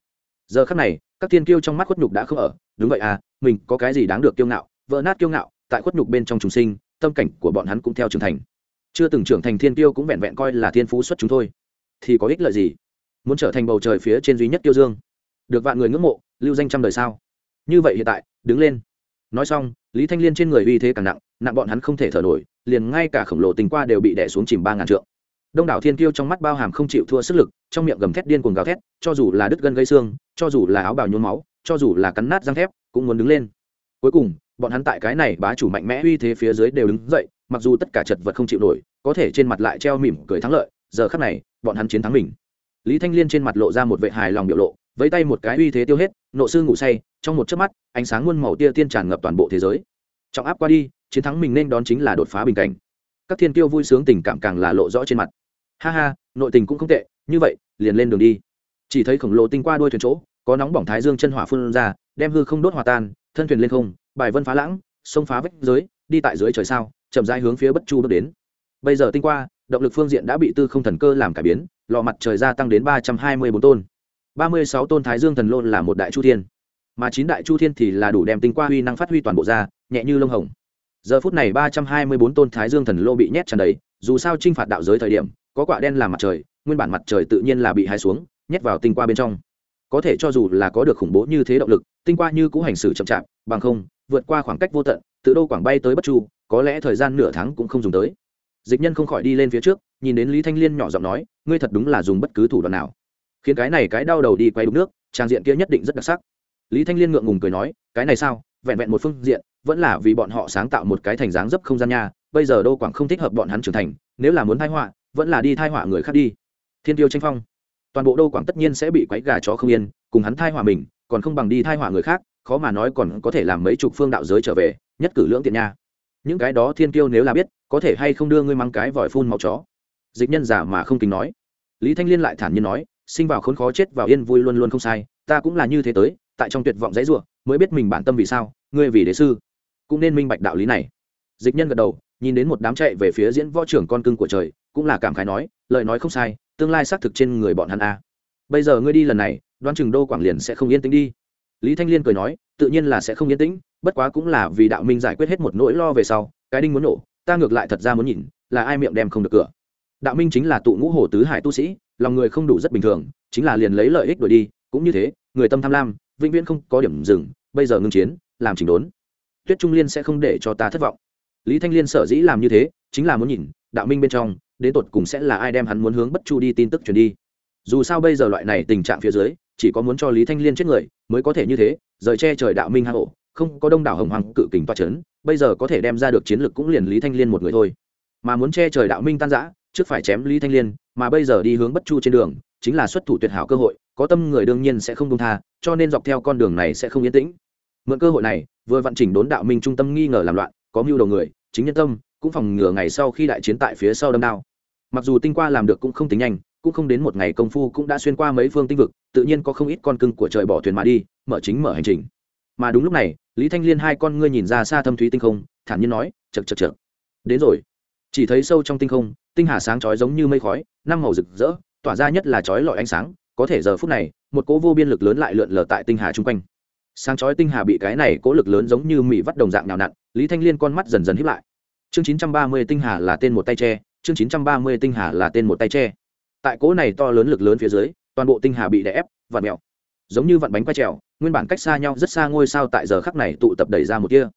Giờ khắc này, các tiên kiêu trong mắt khuất nhục đã không ở. Đúng vậy à mình có cái gì đáng được kiêu ngạo? Vỡ nát kiêu ngạo, tại khuất nhục bên trong chúng sinh, tâm cảnh của bọn hắn cũng theo trưởng thành. Chưa từng trưởng thành thiên tiêu cũng vẹn vẹn coi là thiên phú xuất chúng thôi. Thì có ích lợi gì? Muốn trở thành bầu trời phía trên duy nhất tiêu dương, được vạn người ngưỡng mộ, lưu danh trăm đời sao? Như vậy hiện tại, đứng lên. Nói xong, lý thanh liên trên người uy thế càng nặng nặng bọn hắn không thể thở nổi, liền ngay cả khổng lồ tình qua đều bị đẻ xuống chìm ba ngàn trượng. Đông đảo thiên kiêu trong mắt bao hàm không chịu thua sức lực, trong miệng gầm thét điên cuồng gào thét, cho dù là đứt gân gây xương, cho dù là áo bào nhuốm máu, cho dù là cắn nát răng thép, cũng muốn đứng lên. Cuối cùng bọn hắn tại cái này bá chủ mạnh mẽ uy thế phía dưới đều đứng dậy, mặc dù tất cả chật vật không chịu nổi, có thể trên mặt lại treo mỉm cười thắng lợi, giờ khắc này, bọn hắn chiến thắng mình. Lý thanh liên trên mặt lộ ra một vệ hài lòng biểu lộ, vẫy tay một cái uy thế tiêu hết, nộ sư ngủ say, trong một chớp mắt, ánh sáng muôn màu tia tiên tràn ngập toàn bộ thế giới. Trọng áp qua đi, chiến thắng mình nên đón chính là đột phá bình cảnh. Các thiên tiêu vui sướng tình cảm càng là lộ rõ trên mặt. Ha ha, nội tình cũng không tệ, như vậy, liền lên đường đi. Chỉ thấy khổng lồ tinh qua đuôi thuyền chỗ, có nóng bỏng thái dương chân hỏa phun ra, đem hư không đốt hòa tan thân thuyền lên không, bài vân phá lãng, sông phá vách giới, đi tại dưới trời sao, chậm rãi hướng phía bất chu bước đến. Bây giờ tinh qua, động lực phương diện đã bị tư không thần cơ làm cải biến, lò mặt trời gia tăng đến ba trăm hai mươi bốn tôn. ba mươi sáu tôn thái dương thần lôn là một đại chu thiên. Mà chín đại chu thiên thì là đủ đem tinh qua huy năng phát huy toàn bộ ra, nhẹ như lông hồng. Giờ phút này ba trăm hai mươi bốn tôn thái dương thần lô bị nhét tràn đầy, dù sao t r i n h phạt đạo giới thời điểm, có quả đen làm mặt trời, nguyên bản mặt trời tự nhiên là bị hai xuống, nhét vào tinh qua bên trong có thể cho dù là có được khủng bố như thế động lực, tinh qua như cũ hành xử chậm chạp, bằng không, vượt qua khoảng cách vô tận, tự đô quảng bay tới bất chu, có lẽ thời gian nửa tháng cũng không dùng tới. Dịch nhân không khỏi đi lên phía trước, nhìn đến lý thanh liên nhỏ giọng nói, ngươi thật đúng là dùng bất cứ thủ đoạn nào. Khiến cái này cái đau đầu đi quay đục nước, trang diện kia nhất định rất đặc sắc. Lý thanh liên ngượng ngùng cười nói, cái này sao, vẹn vẹn một phương diện, vẫn là vì bọn họ sáng tạo một cái thành dáng dấp không gian nha, bây giờ đô quảng không thích hợp bọn hắn trưởng thành, nếu là muốn thai họa, vẫn là đi thai họa người khác đi. Thiên tiêu tranh phong toàn bộ đô quảng tất nhiên sẽ bị quấy gà chó không yên, cùng hắn thai hòa mình, còn không bằng đi thai hòa người khác, khó mà nói còn có thể làm mấy chục phương đạo giới trở về, nhất cử lưỡng tiện nha. Những cái đó thiên Kiêu nếu là biết, có thể hay không đưa ngươi mang cái vòi phun màu chó. Dịch nhân giả mà không kính nói. Lý thanh liên lại thản nhiên nói, sinh vào khốn khó chết vào yên vui luôn luôn không sai, ta cũng là như thế tới, tại trong tuyệt vọng dãy ruộng mới biết mình bản tâm vì sao, ngươi vì đế sư. Cũng nên minh bạch đạo lý này. Dịch nhân gật đầu, nhìn đến một đám chạy về phía diễn võ trưởng con cưng của trời, cũng là cảm khái nói, lời nói không sai tương lai xác thực trên người bọn hắn a. Bây giờ ngươi đi lần này, đoán chừng đô quảng liền sẽ không yên tĩnh đi. Lý thanh liên cười nói, tự nhiên là sẽ không yên tĩnh, bất quá cũng là vì đạo minh giải quyết hết một nỗi lo về sau, cái đinh muốn nổ, ta ngược lại thật ra muốn nhìn, là ai miệng đem không được cửa. Đạo minh chính là tụ ngũ hồ tứ hải tu sĩ, lòng người không đủ rất bình thường, chính là liền lấy lợi ích đổi đi, cũng như thế, người tâm tham lam, vĩnh viễn không có điểm dừng, bây giờ ngưng chiến, làm chỉnh đốn. Tuyết trung liên sẽ không để cho ta thất vọng. Lý thanh liên sở dĩ làm như thế, chính là muốn nhìn, đạo minh bên trong đến tột cùng sẽ là ai đem hắn muốn hướng bất chu đi tin tức truyền đi. Dù sao bây giờ loại này tình trạng phía dưới, chỉ có muốn cho lý thanh liên chết người mới có thể như thế, rời che trời đạo minh hạ hộ không có đông đảo hồng hoàng cự kình toa c h ấ n bây giờ có thể đem ra được chiến lược cũng liền lý thanh liên một người thôi. Mà muốn che trời đạo minh tan giã trước phải chém lý thanh liên, mà bây giờ đi hướng bất chu trên đường, chính là xuất thủ tuyệt hảo cơ hội, có tâm người đương nhiên sẽ không công tha, cho nên dọc theo con đường này sẽ không yên tĩnh. Mượn cơ hội này, vừa vận chỉnh đốn đạo minh trung tâm nghi ngờ làm loạn, có mưu đầu người, chính nhân tâm, cũng phòng ngừa ngày sau khi đại chiến tại phía sau đâm đao mặc dù tinh qua làm được cũng không tính nhanh, cũng không đến một ngày công phu cũng đã xuyên qua mấy phương tinh vực, tự nhiên có không ít con cưng của trời bỏ thuyền mà đi, mở chính mở hành trình. Mà đúng lúc này, lý thanh liên hai con ngươi nhìn ra xa thâm thúy tinh không, thản nhiên nói chật chật chật đến rồi. Chỉ thấy sâu trong tinh không, tinh hà sáng chói giống như mây khói, năm màu rực rỡ, tỏa ra nhất là chói lọi ánh sáng, có thể giờ phút này, một cỗ vô biên lực lớn lại lượn lờ tại tinh hà chung quanh. Sáng chói tinh hà bị cái này cỗ lực lớn giống như mị vắt đồng dạng nào nặn, lý thanh liên con mắt dần dần hiếp lại. Chương chín trăm ba mươi tinh hà là tên một tay tre chương chín trăm ba mươi tinh hà là tên một tay tre. Tại cỗ này to lớn lực lớn phía dưới toàn bộ tinh hà bị đè ép vặn mèo. Giống như vặn bánh quay trèo nguyên bản cách xa nhau rất xa ngôi sao tại giờ khắc này tụ tập đẩy ra một tia,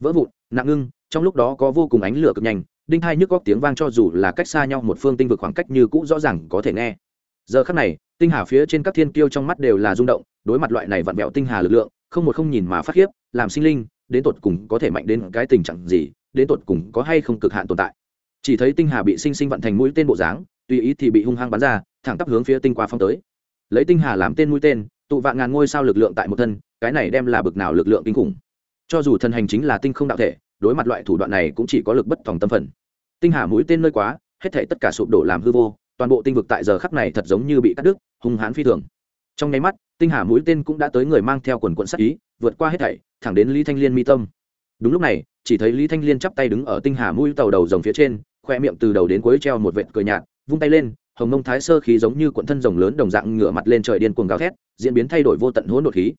vỡ vụn nặng ngưng trong lúc đó có vô cùng ánh lửa cực nhanh đinh hai nhức góc tiếng vang cho dù là cách xa nhau một phương tinh vực khoảng cách như cũ rõ ràng có thể nghe. Giờ khắc này tinh hà phía trên các thiên kiêu trong mắt đều là rung động đối mặt loại này vặn vẹo tinh hà lực lượng không một không nhìn mà phát khiếp làm sinh linh đến tột cùng có thể mạnh đến cái tình trạng gì đến tột cùng có hay không cực hạn tồn tại chỉ thấy tinh hà bị sinh sinh vận thành mũi tên bộ dáng, tùy ý thì bị hung hăng bắn ra, thẳng tắp hướng phía tinh qua phong tới. Lấy tinh hà làm tên mũi tên, tụ vạn ngàn ngôi sao lực lượng tại một thân, cái này đem là bực nào lực lượng kinh khủng. Cho dù thần hành chính là tinh không đạo thể, đối mặt loại thủ đoạn này cũng chỉ có lực bất phòng tâm phần. Tinh hà mũi tên nơi quá, hết thể tất cả sụp đổ làm hư vô, toàn bộ tinh vực tại giờ khắc này thật giống như bị cắt đứt, hung hãn phi thường. Trong nháy mắt, tinh hà mũi tên cũng đã tới người mang theo quần quận sắc ý, vượt qua hết thảy, thẳng đến lý thanh liên mi tâm. Đúng lúc này, chỉ thấy lý thanh liên chắp tay đứng ở tinh hà mũi tàu đầu dòng phía trên khoe miệng từ đầu đến cuối treo một vệt cười nhạt vung tay lên hồng mông thái sơ khí giống như cuộn thân rồng lớn đồng dạng ngửa mặt lên trời điên cuồng gào thét diễn biến thay đổi vô tận hỗn độn khí.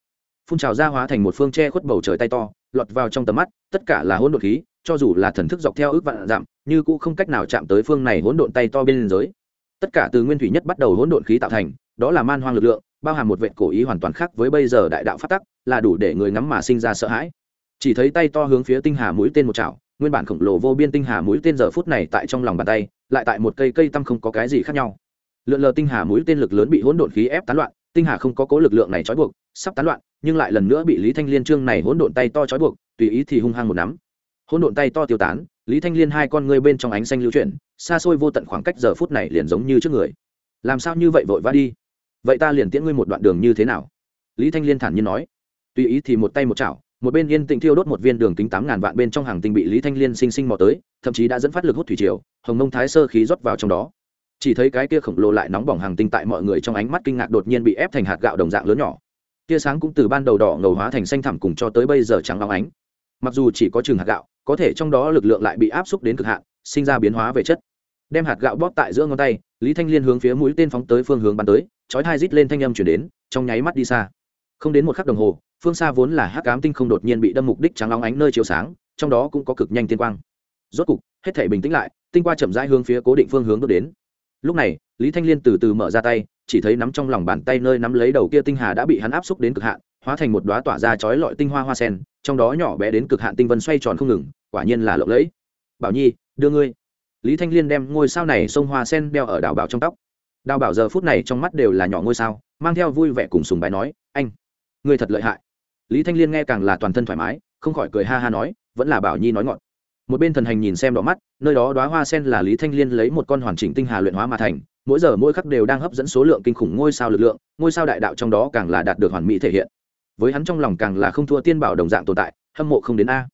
Phun trào ra hóa thành một phương che khuất bầu trời tay to lọt vào trong tầm mắt tất cả là hỗn độn khí cho dù là thần thức dọc theo ước vạn giảm, như cũng không cách nào chạm tới phương này hỗn độn tay to bên giới tất cả từ nguyên thủy nhất bắt đầu hỗn độn khí tạo thành đó là man hoang lực lượng bao hàm một vệ cổ ý hoàn toàn khác với bây giờ đại đạo phát tắc là đủ để người ngắm mà sinh ra sợ hãi. Chỉ thấy tay to hướng phía tinh hà mũi tên một chảo nguyên bản khổng lồ vô biên tinh hà mũi tên giờ phút này tại trong lòng bàn tay, lại tại một cây cây tăm không có cái gì khác nhau. Lượn lờ tinh hà mũi tên lực lớn bị hỗn độn khí ép tán loạn, tinh hà không có cố lực lượng này trói buộc, sắp tán loạn, nhưng lại lần nữa bị lý thanh liên trương này hỗn độn tay to trói buộc, tùy ý thì hung hăng một nắm. Hỗn độn tay to tiêu tán, lý thanh liên hai con ngươi bên trong ánh xanh lưu chuyển, xa xôi vô tận khoảng cách giờ phút này liền giống như trước người. Làm sao như vậy vội vã đi? Vậy ta liền tiễn ngươi một đoạn đường như thế nào? Lý thanh liên thản nhiên nói. Tùy ý thì một tay một chảo một bên yên tĩnh thiêu đốt một viên đường kính tám ngàn vạn bên trong hàng tinh bị lý thanh liên sinh sinh mò tới, thậm chí đã dẫn phát lực hút thủy triều, hồng nông thái sơ khí rót vào trong đó. chỉ thấy cái kia khổng lồ lại nóng bỏng hàng tinh tại mọi người trong ánh mắt kinh ngạc đột nhiên bị ép thành hạt gạo đồng dạng lớn nhỏ. tia sáng cũng từ ban đầu đỏ ngầu hóa thành xanh thẳm cùng cho tới bây giờ trắng óng ánh. mặc dù chỉ có chừng hạt gạo, có thể trong đó lực lượng lại bị áp xúc đến cực hạn, sinh ra biến hóa về chất. đem hạt gạo bóp tại giữa ngón tay, lý thanh liên hướng phía mũi tên phóng tới phương hướng bắn tới, chói hai rít lên thanh âm chuyển đến, trong nháy mắt đi xa không đến một khắc đồng hồ, phương xa vốn là hắc ám tinh không đột nhiên bị đâm mục đích trắng long ánh nơi chiếu sáng, trong đó cũng có cực nhanh tiên quang. Rốt cục, hết thể bình tĩnh lại, tinh qua chậm rãi hướng phía cố định phương hướng đốt đến. Lúc này, lý thanh liên từ từ mở ra tay, chỉ thấy nắm trong lòng bàn tay nơi nắm lấy đầu kia tinh hà đã bị hắn áp xúc đến cực hạn, hóa thành một đoá tỏa ra chói lọi tinh hoa hoa sen, trong đó nhỏ bé đến cực hạn tinh vân xoay tròn không ngừng, quả nhiên là lộng lẫy. Bảo nhi, đưa ngươi. Lý thanh liên đem ngôi sao này sông hoa sen đeo ở đào bảo trong tóc. Đào bảo giờ phút này trong mắt đều là nhỏ ngôi sao, mang theo vui vẻ cùng sùng bài nói, anh ngươi thật lợi hại. Lý thanh liên nghe càng là toàn thân thoải mái, không khỏi cười ha ha nói, vẫn là bảo nhi nói ngọn một bên thần hành nhìn xem đỏ mắt, nơi đó đoá hoa sen là lý thanh liên lấy một con hoàn chỉnh tinh hà luyện hóa mà thành, mỗi giờ mỗi khắc đều đang hấp dẫn số lượng kinh khủng ngôi sao lực lượng, ngôi sao đại đạo trong đó càng là đạt được hoàn mỹ thể hiện. Với hắn trong lòng càng là không thua tiên bảo đồng dạng tồn tại, hâm mộ không đến a.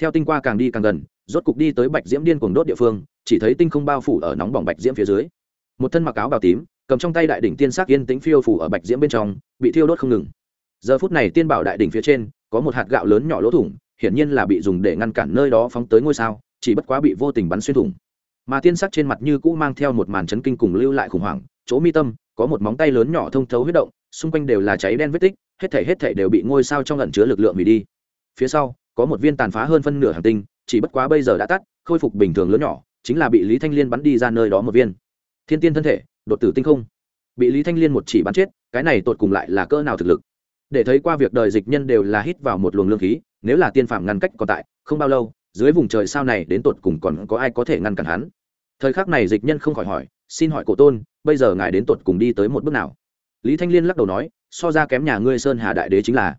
Theo tinh qua càng đi càng gần, rốt cục đi tới bạch diễm điên cuồng đốt địa phương, chỉ thấy tinh không bao phủ ở nóng bỏng bạch diễm phía dưới. Một thân mặc áo bào tím, cầm trong tay đại đỉnh tiên sắc yên tĩnh phiêu phủ ở bạch diễm bên trong, bị thiêu đốt không ngừng giờ phút này tiên bảo đại đỉnh phía trên, có một hạt gạo lớn nhỏ lỗ thủng, hiển nhiên là bị dùng để ngăn cản nơi đó phóng tới ngôi sao, chỉ bất quá bị vô tình bắn xuyên thủng. Mà tiên sắc trên mặt như cũ mang theo một màn chấn kinh cùng lưu lại khủng hoảng, chỗ mi tâm, có một móng tay lớn nhỏ thông thấu huyết động, xung quanh đều là cháy đen vết tích, hết thể hết thể đều bị ngôi sao trong ẩn chứa lực lượng hủy đi. Phía sau, có một viên tàn phá hơn phân nửa hành tinh, chỉ bất quá bây giờ đã tắt, khôi phục bình thường lớn nhỏ, chính là bị lý thanh liên bắn đi ra nơi đó một viên. Thiên tiên thân thể, đột tử tinh không. Bị lý thanh liên một chỉ bắn chết, cái này tột cùng lại là cỡ nào thực lực? Để thấy qua việc đời dịch nhân đều là hít vào một luồng lương khí, nếu là tiên phạm ngăn cách còn tại, không bao lâu, dưới vùng trời sao này đến tột cùng còn có ai có thể ngăn cản hắn? Thời khắc này dịch nhân không khỏi hỏi, xin hỏi cổ tôn, bây giờ ngài đến tột cùng đi tới một bước nào? Lý thanh liên lắc đầu nói, so ra kém nhà ngươi sơn hà đại đế chính là.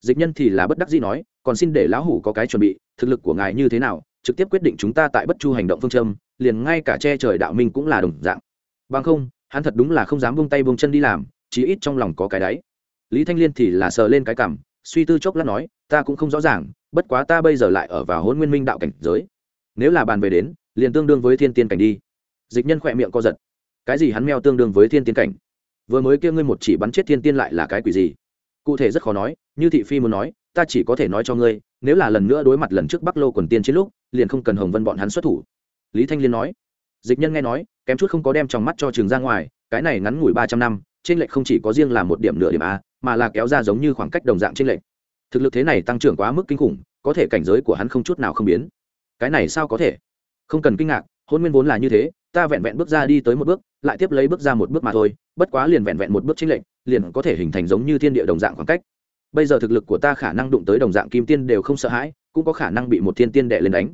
Dịch nhân thì là bất đắc dĩ nói, còn xin để lão hủ có cái chuẩn bị, thực lực của ngài như thế nào, trực tiếp quyết định chúng ta tại bất chu hành động phương châm, liền ngay cả che trời đạo minh cũng là đồng dạng. Bằng không, hắn thật đúng là không dám buông tay buông chân đi làm, chí ít trong lòng có cái đáy lý thanh liên thì là sờ lên cái cảm, suy tư chốc lát nói, ta cũng không rõ ràng, bất quá ta bây giờ lại ở vào hôn nguyên minh đạo cảnh giới. Nếu là bàn về đến, liền tương đương với thiên tiên cảnh đi. Dịch nhân khỏe miệng co giật. Cái gì hắn meo tương đương với thiên tiên cảnh? Vừa mới kêu ngươi một chỉ bắn chết thiên tiên lại là cái quỷ gì? Cụ thể rất khó nói, như thị phi muốn nói, ta chỉ có thể nói cho ngươi, nếu là lần nữa đối mặt lần trước bắc lô quần tiên chiến lúc, liền không cần hồng vân bọn hắn xuất thủ. Lý thanh liên nói. Dịch nhân nghe nói, kém chút không có đem trong mắt cho trường ra ngoài, cái này ngắn ngủi ba trăm năm trên lệch không chỉ có riêng là một điểm nửa điểm a, mà là kéo ra giống như khoảng cách đồng dạng trên lệch. Thực lực thế này tăng trưởng quá mức kinh khủng, có thể cảnh giới của hắn không chút nào không biến. Cái này sao có thể? Không cần kinh ngạc, hôn nguyên vốn là như thế, ta vẹn vẹn bước ra đi tới một bước, lại tiếp lấy bước ra một bước mà thôi, bất quá liền vẹn vẹn một bước chính lệnh liền có thể hình thành giống như thiên địa đồng dạng khoảng cách. Bây giờ thực lực của ta khả năng đụng tới đồng dạng kim tiên đều không sợ hãi, cũng có khả năng bị một thiên tiên đệ lên đánh.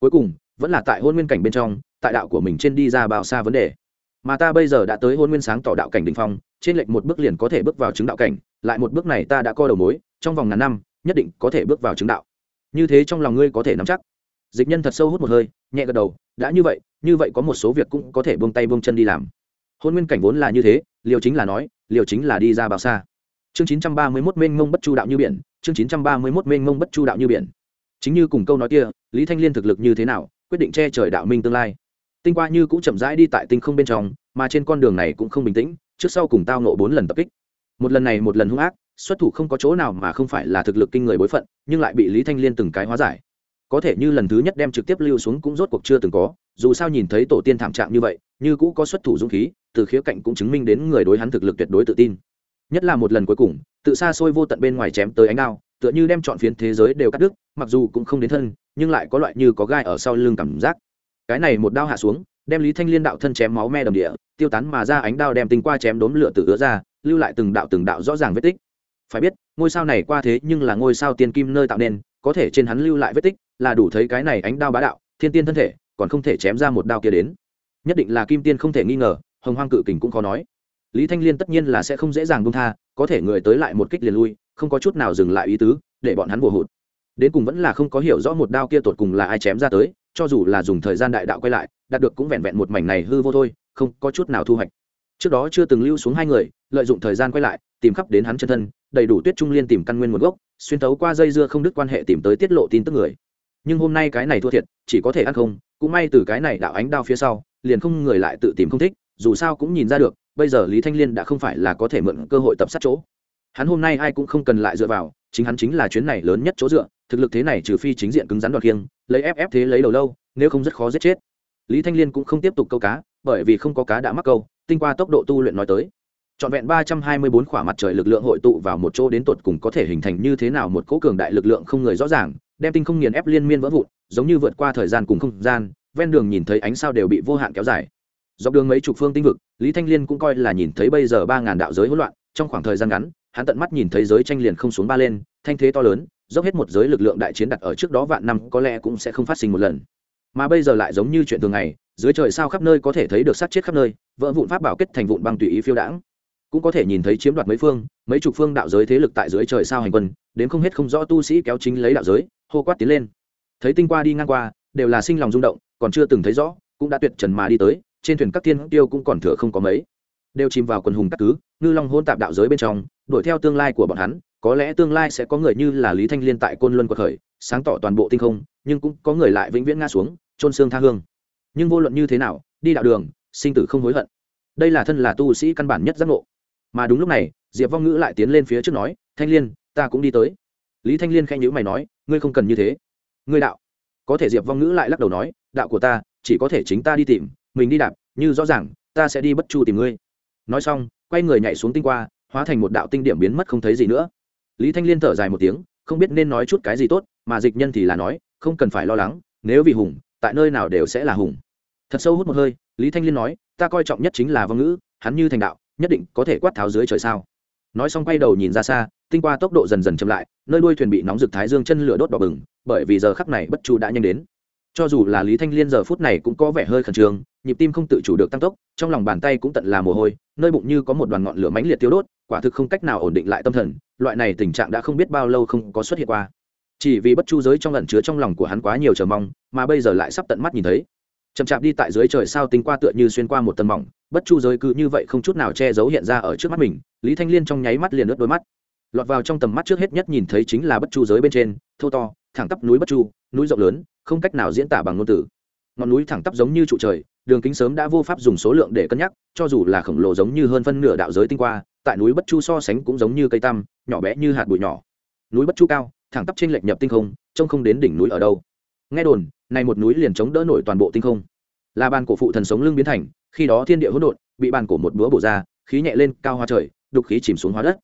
Cuối cùng, vẫn là tại hôn nguyên cảnh bên trong, tại đạo của mình trên đi ra bao xa vấn đề mà ta bây giờ đã tới hôn nguyên sáng tỏ đạo cảnh đình phong, trên lệnh một bước liền có thể bước vào chứng đạo cảnh, lại một bước này ta đã coi đầu mối, trong vòng ngàn năm, nhất định có thể bước vào chứng đạo. Như thế trong lòng ngươi có thể nắm chắc. Dịch nhân thật sâu hút một hơi, nhẹ gật đầu, đã như vậy như vậy có một số việc cũng có thể buông tay buông chân đi làm. Hôn nguyên cảnh vốn là như thế, liều chính là nói, liều chính là đi ra bao xa. Chương chín trăm ba mươi mốt mênh mông bất chu đạo như biển, chương chín trăm ba mươi mốt mênh mông bất chu đạo như biển. Chính như cùng câu nói kia, lý thanh liên thực lực như thế nào, quyết định che trời đạo minh tương lai tinh qua như cũng chậm rãi đi tại tinh không bên trong mà trên con đường này cũng không bình tĩnh trước sau cùng tao nộ bốn lần tập kích. Một lần này một lần hung ác xuất thủ không có chỗ nào mà không phải là thực lực kinh người bối phận nhưng lại bị lý thanh liên từng cái hóa giải. Có thể như lần thứ nhất đem trực tiếp lưu xuống cũng rốt cuộc chưa từng có dù sao nhìn thấy tổ tiên thảm trạng như vậy như cũ có xuất thủ dũng khí từ khía cạnh cũng chứng minh đến người đối hắn thực lực tuyệt đối tự tin. Nhất là một lần cuối cùng tự xa xôi vô tận bên ngoài chém tới ánh ao, tựa như đem chọn phiến thế giới đều cắt đứt mặc dù cũng không đến thân nhưng lại có loại như có gai ở sau lưng cảm giác cái này một đao hạ xuống, đem lý thanh liên đạo thân chém máu me đầm địa, tiêu tán mà ra ánh đao đem tinh qua chém đốm lửa tự ứa ra, lưu lại từng đạo từng đạo rõ ràng vết tích. Phải biết, ngôi sao này qua thế nhưng là ngôi sao tiên kim nơi tạo nên, có thể trên hắn lưu lại vết tích là đủ thấy cái này ánh đao bá đạo, thiên tiên thân thể, còn không thể chém ra một đao kia đến. Nhất định là kim tiên không thể nghi ngờ, hồng hoang cự kình cũng khó nói. Lý thanh liên tất nhiên là sẽ không dễ dàng buông tha, có thể người tới lại một kích liền lui, không có chút nào dừng lại ý tứ, để bọn hắn bùa hụt. Đến cùng vẫn là không có hiểu rõ một đao kia tột cùng là ai chém ra tới cho dù là dùng thời gian đại đạo quay lại, đạt được cũng vẹn vẹn một mảnh này hư vô thôi, không có chút nào thu hoạch. Trước đó chưa từng lưu xuống hai người, lợi dụng thời gian quay lại, tìm khắp đến hắn chân thân, đầy đủ tuyết trung liên tìm căn nguyên nguồn gốc, xuyên tấu qua dây dưa không đứt quan hệ tìm tới tiết lộ tin tức người. Nhưng hôm nay cái này thua thiệt, chỉ có thể ăn không, cũng may từ cái này đạo ánh đao phía sau, liền không người lại tự tìm không thích, dù sao cũng nhìn ra được, bây giờ lý thanh liên đã không phải là có thể mượn cơ hội tập sát chỗ. Hắn hôm nay ai cũng không cần lại dựa vào, chính hắn chính là chuyến này lớn nhất chỗ dựa thực lực thế này trừ phi chính diện cứng rắn đoạt kiêng lấy ép ép thế lấy đầu lâu, nếu không rất khó giết chết. Lý thanh liên cũng không tiếp tục câu cá, bởi vì không có cá đã mắc câu, tinh qua tốc độ tu luyện nói tới. Trọn vẹn ba trăm hai mươi bốn khỏa mặt trời lực lượng hội tụ vào một chỗ đến tột cùng có thể hình thành như thế nào một cỗ cường đại lực lượng không người rõ ràng, đem tinh không nghiền ép liên miên vỡ vụn, giống như vượt qua thời gian cùng không gian, ven đường nhìn thấy ánh sao đều bị vô hạn kéo dài. Dọc đường mấy chục phương tinh vực, lý thanh liên cũng coi là nhìn thấy bây giờ ba ngàn đạo giới hỗn loạn, trong khoảng thời gian ngắn, hắn tận mắt nhìn thấy giới tranh liền không xuống ba lên thanh thế to lớn, dốc hết một giới lực lượng đại chiến đặt ở trước đó vạn năm có lẽ cũng sẽ không phát sinh một lần. Mà bây giờ lại giống như chuyện thường ngày, dưới trời sao khắp nơi có thể thấy được sát chết khắp nơi, vỡ vụn pháp bảo kết thành vụn băng tùy ý phiêu đãng. Cũng có thể nhìn thấy chiếm đoạt mấy phương, mấy chục phương đạo giới thế lực tại dưới trời sao hành quân, đến không hết không rõ tu sĩ kéo chính lấy đạo giới, hô quát tiến lên. Thấy tinh qua đi ngang qua, đều là sinh lòng rung động, còn chưa từng thấy rõ, cũng đã tuyệt trần mà đi tới, trên thuyền các tiên tiêu cũng còn thừa không có mấy. Đều chìm vào quần hùng các cứ, ngư long hôn tạp đạo giới bên trong, đuổi theo tương lai của bọn hắn có lẽ tương lai sẽ có người như là lý thanh liên tại côn luân quật khởi, sáng tỏ toàn bộ tinh không, nhưng cũng có người lại vĩnh viễn ngã xuống trôn xương tha hương. Nhưng vô luận như thế nào, đi đạo đường, sinh tử không hối hận. Đây là thân là tu sĩ căn bản nhất giác ngộ. Mà đúng lúc này, diệp vong ngữ lại tiến lên phía trước nói, thanh liên, ta cũng đi tới. Lý thanh liên khen nhữ mày nói, ngươi không cần như thế. Ngươi đạo. Có thể diệp vong ngữ lại lắc đầu nói, đạo của ta, chỉ có thể chính ta đi tìm, mình đi đạp, như rõ ràng, ta sẽ đi bất chu tìm ngươi. Nói xong, quay người nhảy xuống tinh qua, hóa thành một đạo tinh điểm biến mất không thấy gì nữa lý thanh liên thở dài một tiếng, không biết nên nói chút cái gì tốt, mà dịch nhân thì là nói, không cần phải lo lắng, nếu vì hùng, tại nơi nào đều sẽ là hùng. Thật sâu hút một hơi, lý thanh liên nói, ta coi trọng nhất chính là văn ngữ, hắn như thành đạo, nhất định có thể quát tháo dưới trời sao. Nói xong quay đầu nhìn ra xa, tinh qua tốc độ dần dần chậm lại, nơi đuôi thuyền bị nóng rực thái dương chân lửa đốt đỏ bừng, bởi vì giờ khắc này bất chu đã nhanh đến cho dù là lý thanh liên giờ phút này cũng có vẻ hơi khẩn trương, nhịp tim không tự chủ được tăng tốc, trong lòng bàn tay cũng tận là mồ hôi, nơi bụng như có một đoàn ngọn lửa mãnh liệt tiêu đốt, quả thực không cách nào ổn định lại tâm thần, loại này tình trạng đã không biết bao lâu không có xuất hiện qua. Chỉ vì bất chu giới trong lần chứa trong lòng của hắn quá nhiều chờ mong, mà bây giờ lại sắp tận mắt nhìn thấy. Chậm chạp đi tại dưới trời sao tinh qua tựa như xuyên qua một tầng mỏng, bất chu giới cứ như vậy không chút nào che giấu hiện ra ở trước mắt mình, lý thanh liên trong nháy mắt liền ướt đôi mắt. Lọt vào trong tầm mắt trước hết nhất nhìn thấy chính là bất chu giới bên trên, thô to, thẳng tắp núi bất chu, núi rộng lớn không cách nào diễn tả bằng ngôn từ. Ngọn núi thẳng tắp giống như trụ trời, đường kính sớm đã vô pháp dùng số lượng để cân nhắc, cho dù là khổng lồ giống như hơn phân nửa đạo giới tinh qua, tại núi bất chu so sánh cũng giống như cây tăm, nhỏ bé như hạt bụi nhỏ. Núi bất chu cao, thẳng tắp trên lệch nhập tinh không, trông không đến đỉnh núi ở đâu. Nghe đồn, này một núi liền chống đỡ nổi toàn bộ tinh không. Là bàn cổ phụ thần sống lưng biến thành, khi đó thiên địa hỗn độn, bị bàn cổ một búa bổ ra, khí nhẹ lên, cao hoa trời, đục khí chìm xuống hóa đất.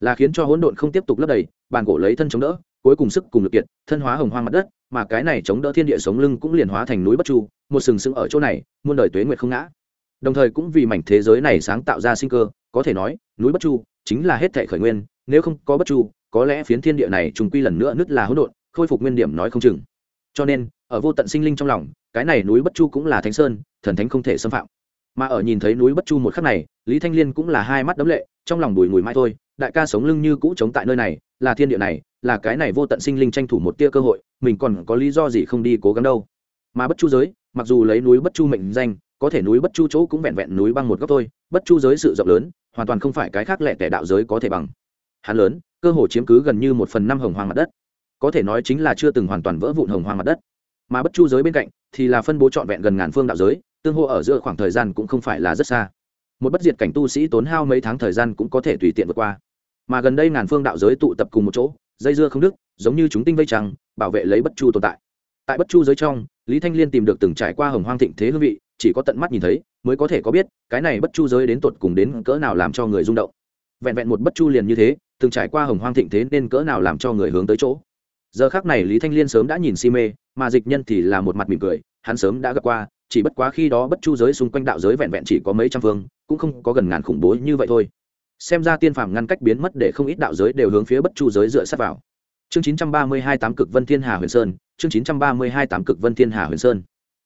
Là khiến cho hỗn độn không tiếp tục lấp đầy, bàn cổ lấy thân chống đỡ cuối cùng sức cùng lực kiệt, thân hóa hồng hoang mặt đất, mà cái này chống đỡ thiên địa sống lưng cũng liền hóa thành núi bất chu, một sừng sững ở chỗ này, muôn đời tuế nguyệt không ngã. Đồng thời cũng vì mảnh thế giới này sáng tạo ra sinh cơ, có thể nói, núi bất chu chính là hết thệ khởi nguyên, nếu không có bất chu, có lẽ phiến thiên địa này trùng quy lần nữa nứt là hỗn độn, khôi phục nguyên điểm nói không chừng. Cho nên, ở vô tận sinh linh trong lòng, cái này núi bất chu cũng là thánh sơn, thần thánh không thể xâm phạm. Mà ở nhìn thấy núi bất chu một khắc này, lý thanh liên cũng là hai mắt đấm lệ, trong lòng đùi ngùi mai thôi, đại ca sống lưng như cũ chống tại nơi này, là thiên địa này là cái này vô tận sinh linh tranh thủ một tia cơ hội, mình còn có lý do gì không đi cố gắng đâu. Mà bất chu giới, mặc dù lấy núi bất chu mệnh danh, có thể núi bất chu chỗ cũng vẹn vẹn núi băng một góc thôi, bất chu giới sự rộng lớn, hoàn toàn không phải cái khác lẻ tẻ đạo giới có thể bằng. Hắn lớn, cơ hồ chiếm cứ gần như một phần năm hồng hoang mặt đất. Có thể nói chính là chưa từng hoàn toàn vỡ vụn hồng hoang mặt đất. Mà bất chu giới bên cạnh, thì là phân bố trọn vẹn gần ngàn phương đạo giới, tương hô ở giữa khoảng thời gian cũng không phải là rất xa. Một bất diệt cảnh tu sĩ tốn hao mấy tháng thời gian cũng có thể tùy tiện vượt qua. Mà gần đây ngàn phương đạo giới tụ tập cùng một chỗ dây dưa không đứt, giống như chúng tinh vây trăng bảo vệ lấy bất chu tồn tại. Tại bất chu giới trong, lý thanh liên tìm được từng trải qua hồng hoang thịnh thế hương vị, chỉ có tận mắt nhìn thấy, mới có thể có biết, cái này bất chu giới đến tột cùng đến cỡ nào làm cho người rung động. Vẹn vẹn một bất chu liền như thế, từng trải qua hồng hoang thịnh thế nên cỡ nào làm cho người hướng tới chỗ. Giờ khác này lý thanh liên sớm đã nhìn si mê, mà dịch nhân thì là một mặt mỉm cười, hắn sớm đã gặp qua, chỉ bất quá khi đó bất chu giới xung quanh đạo giới vẹn vẹn chỉ có mấy trăm phương, cũng không có gần ngàn khủng bố như vậy thôi xem ra tiên phàm ngăn cách biến mất để không ít đạo giới đều hướng phía bất chu giới dựa sát vào. Chương chín trăm ba mươi hai tám cực vân thiên hà huyền sơn, chương chín trăm ba mươi hai tám cực vân thiên hà huyền sơn.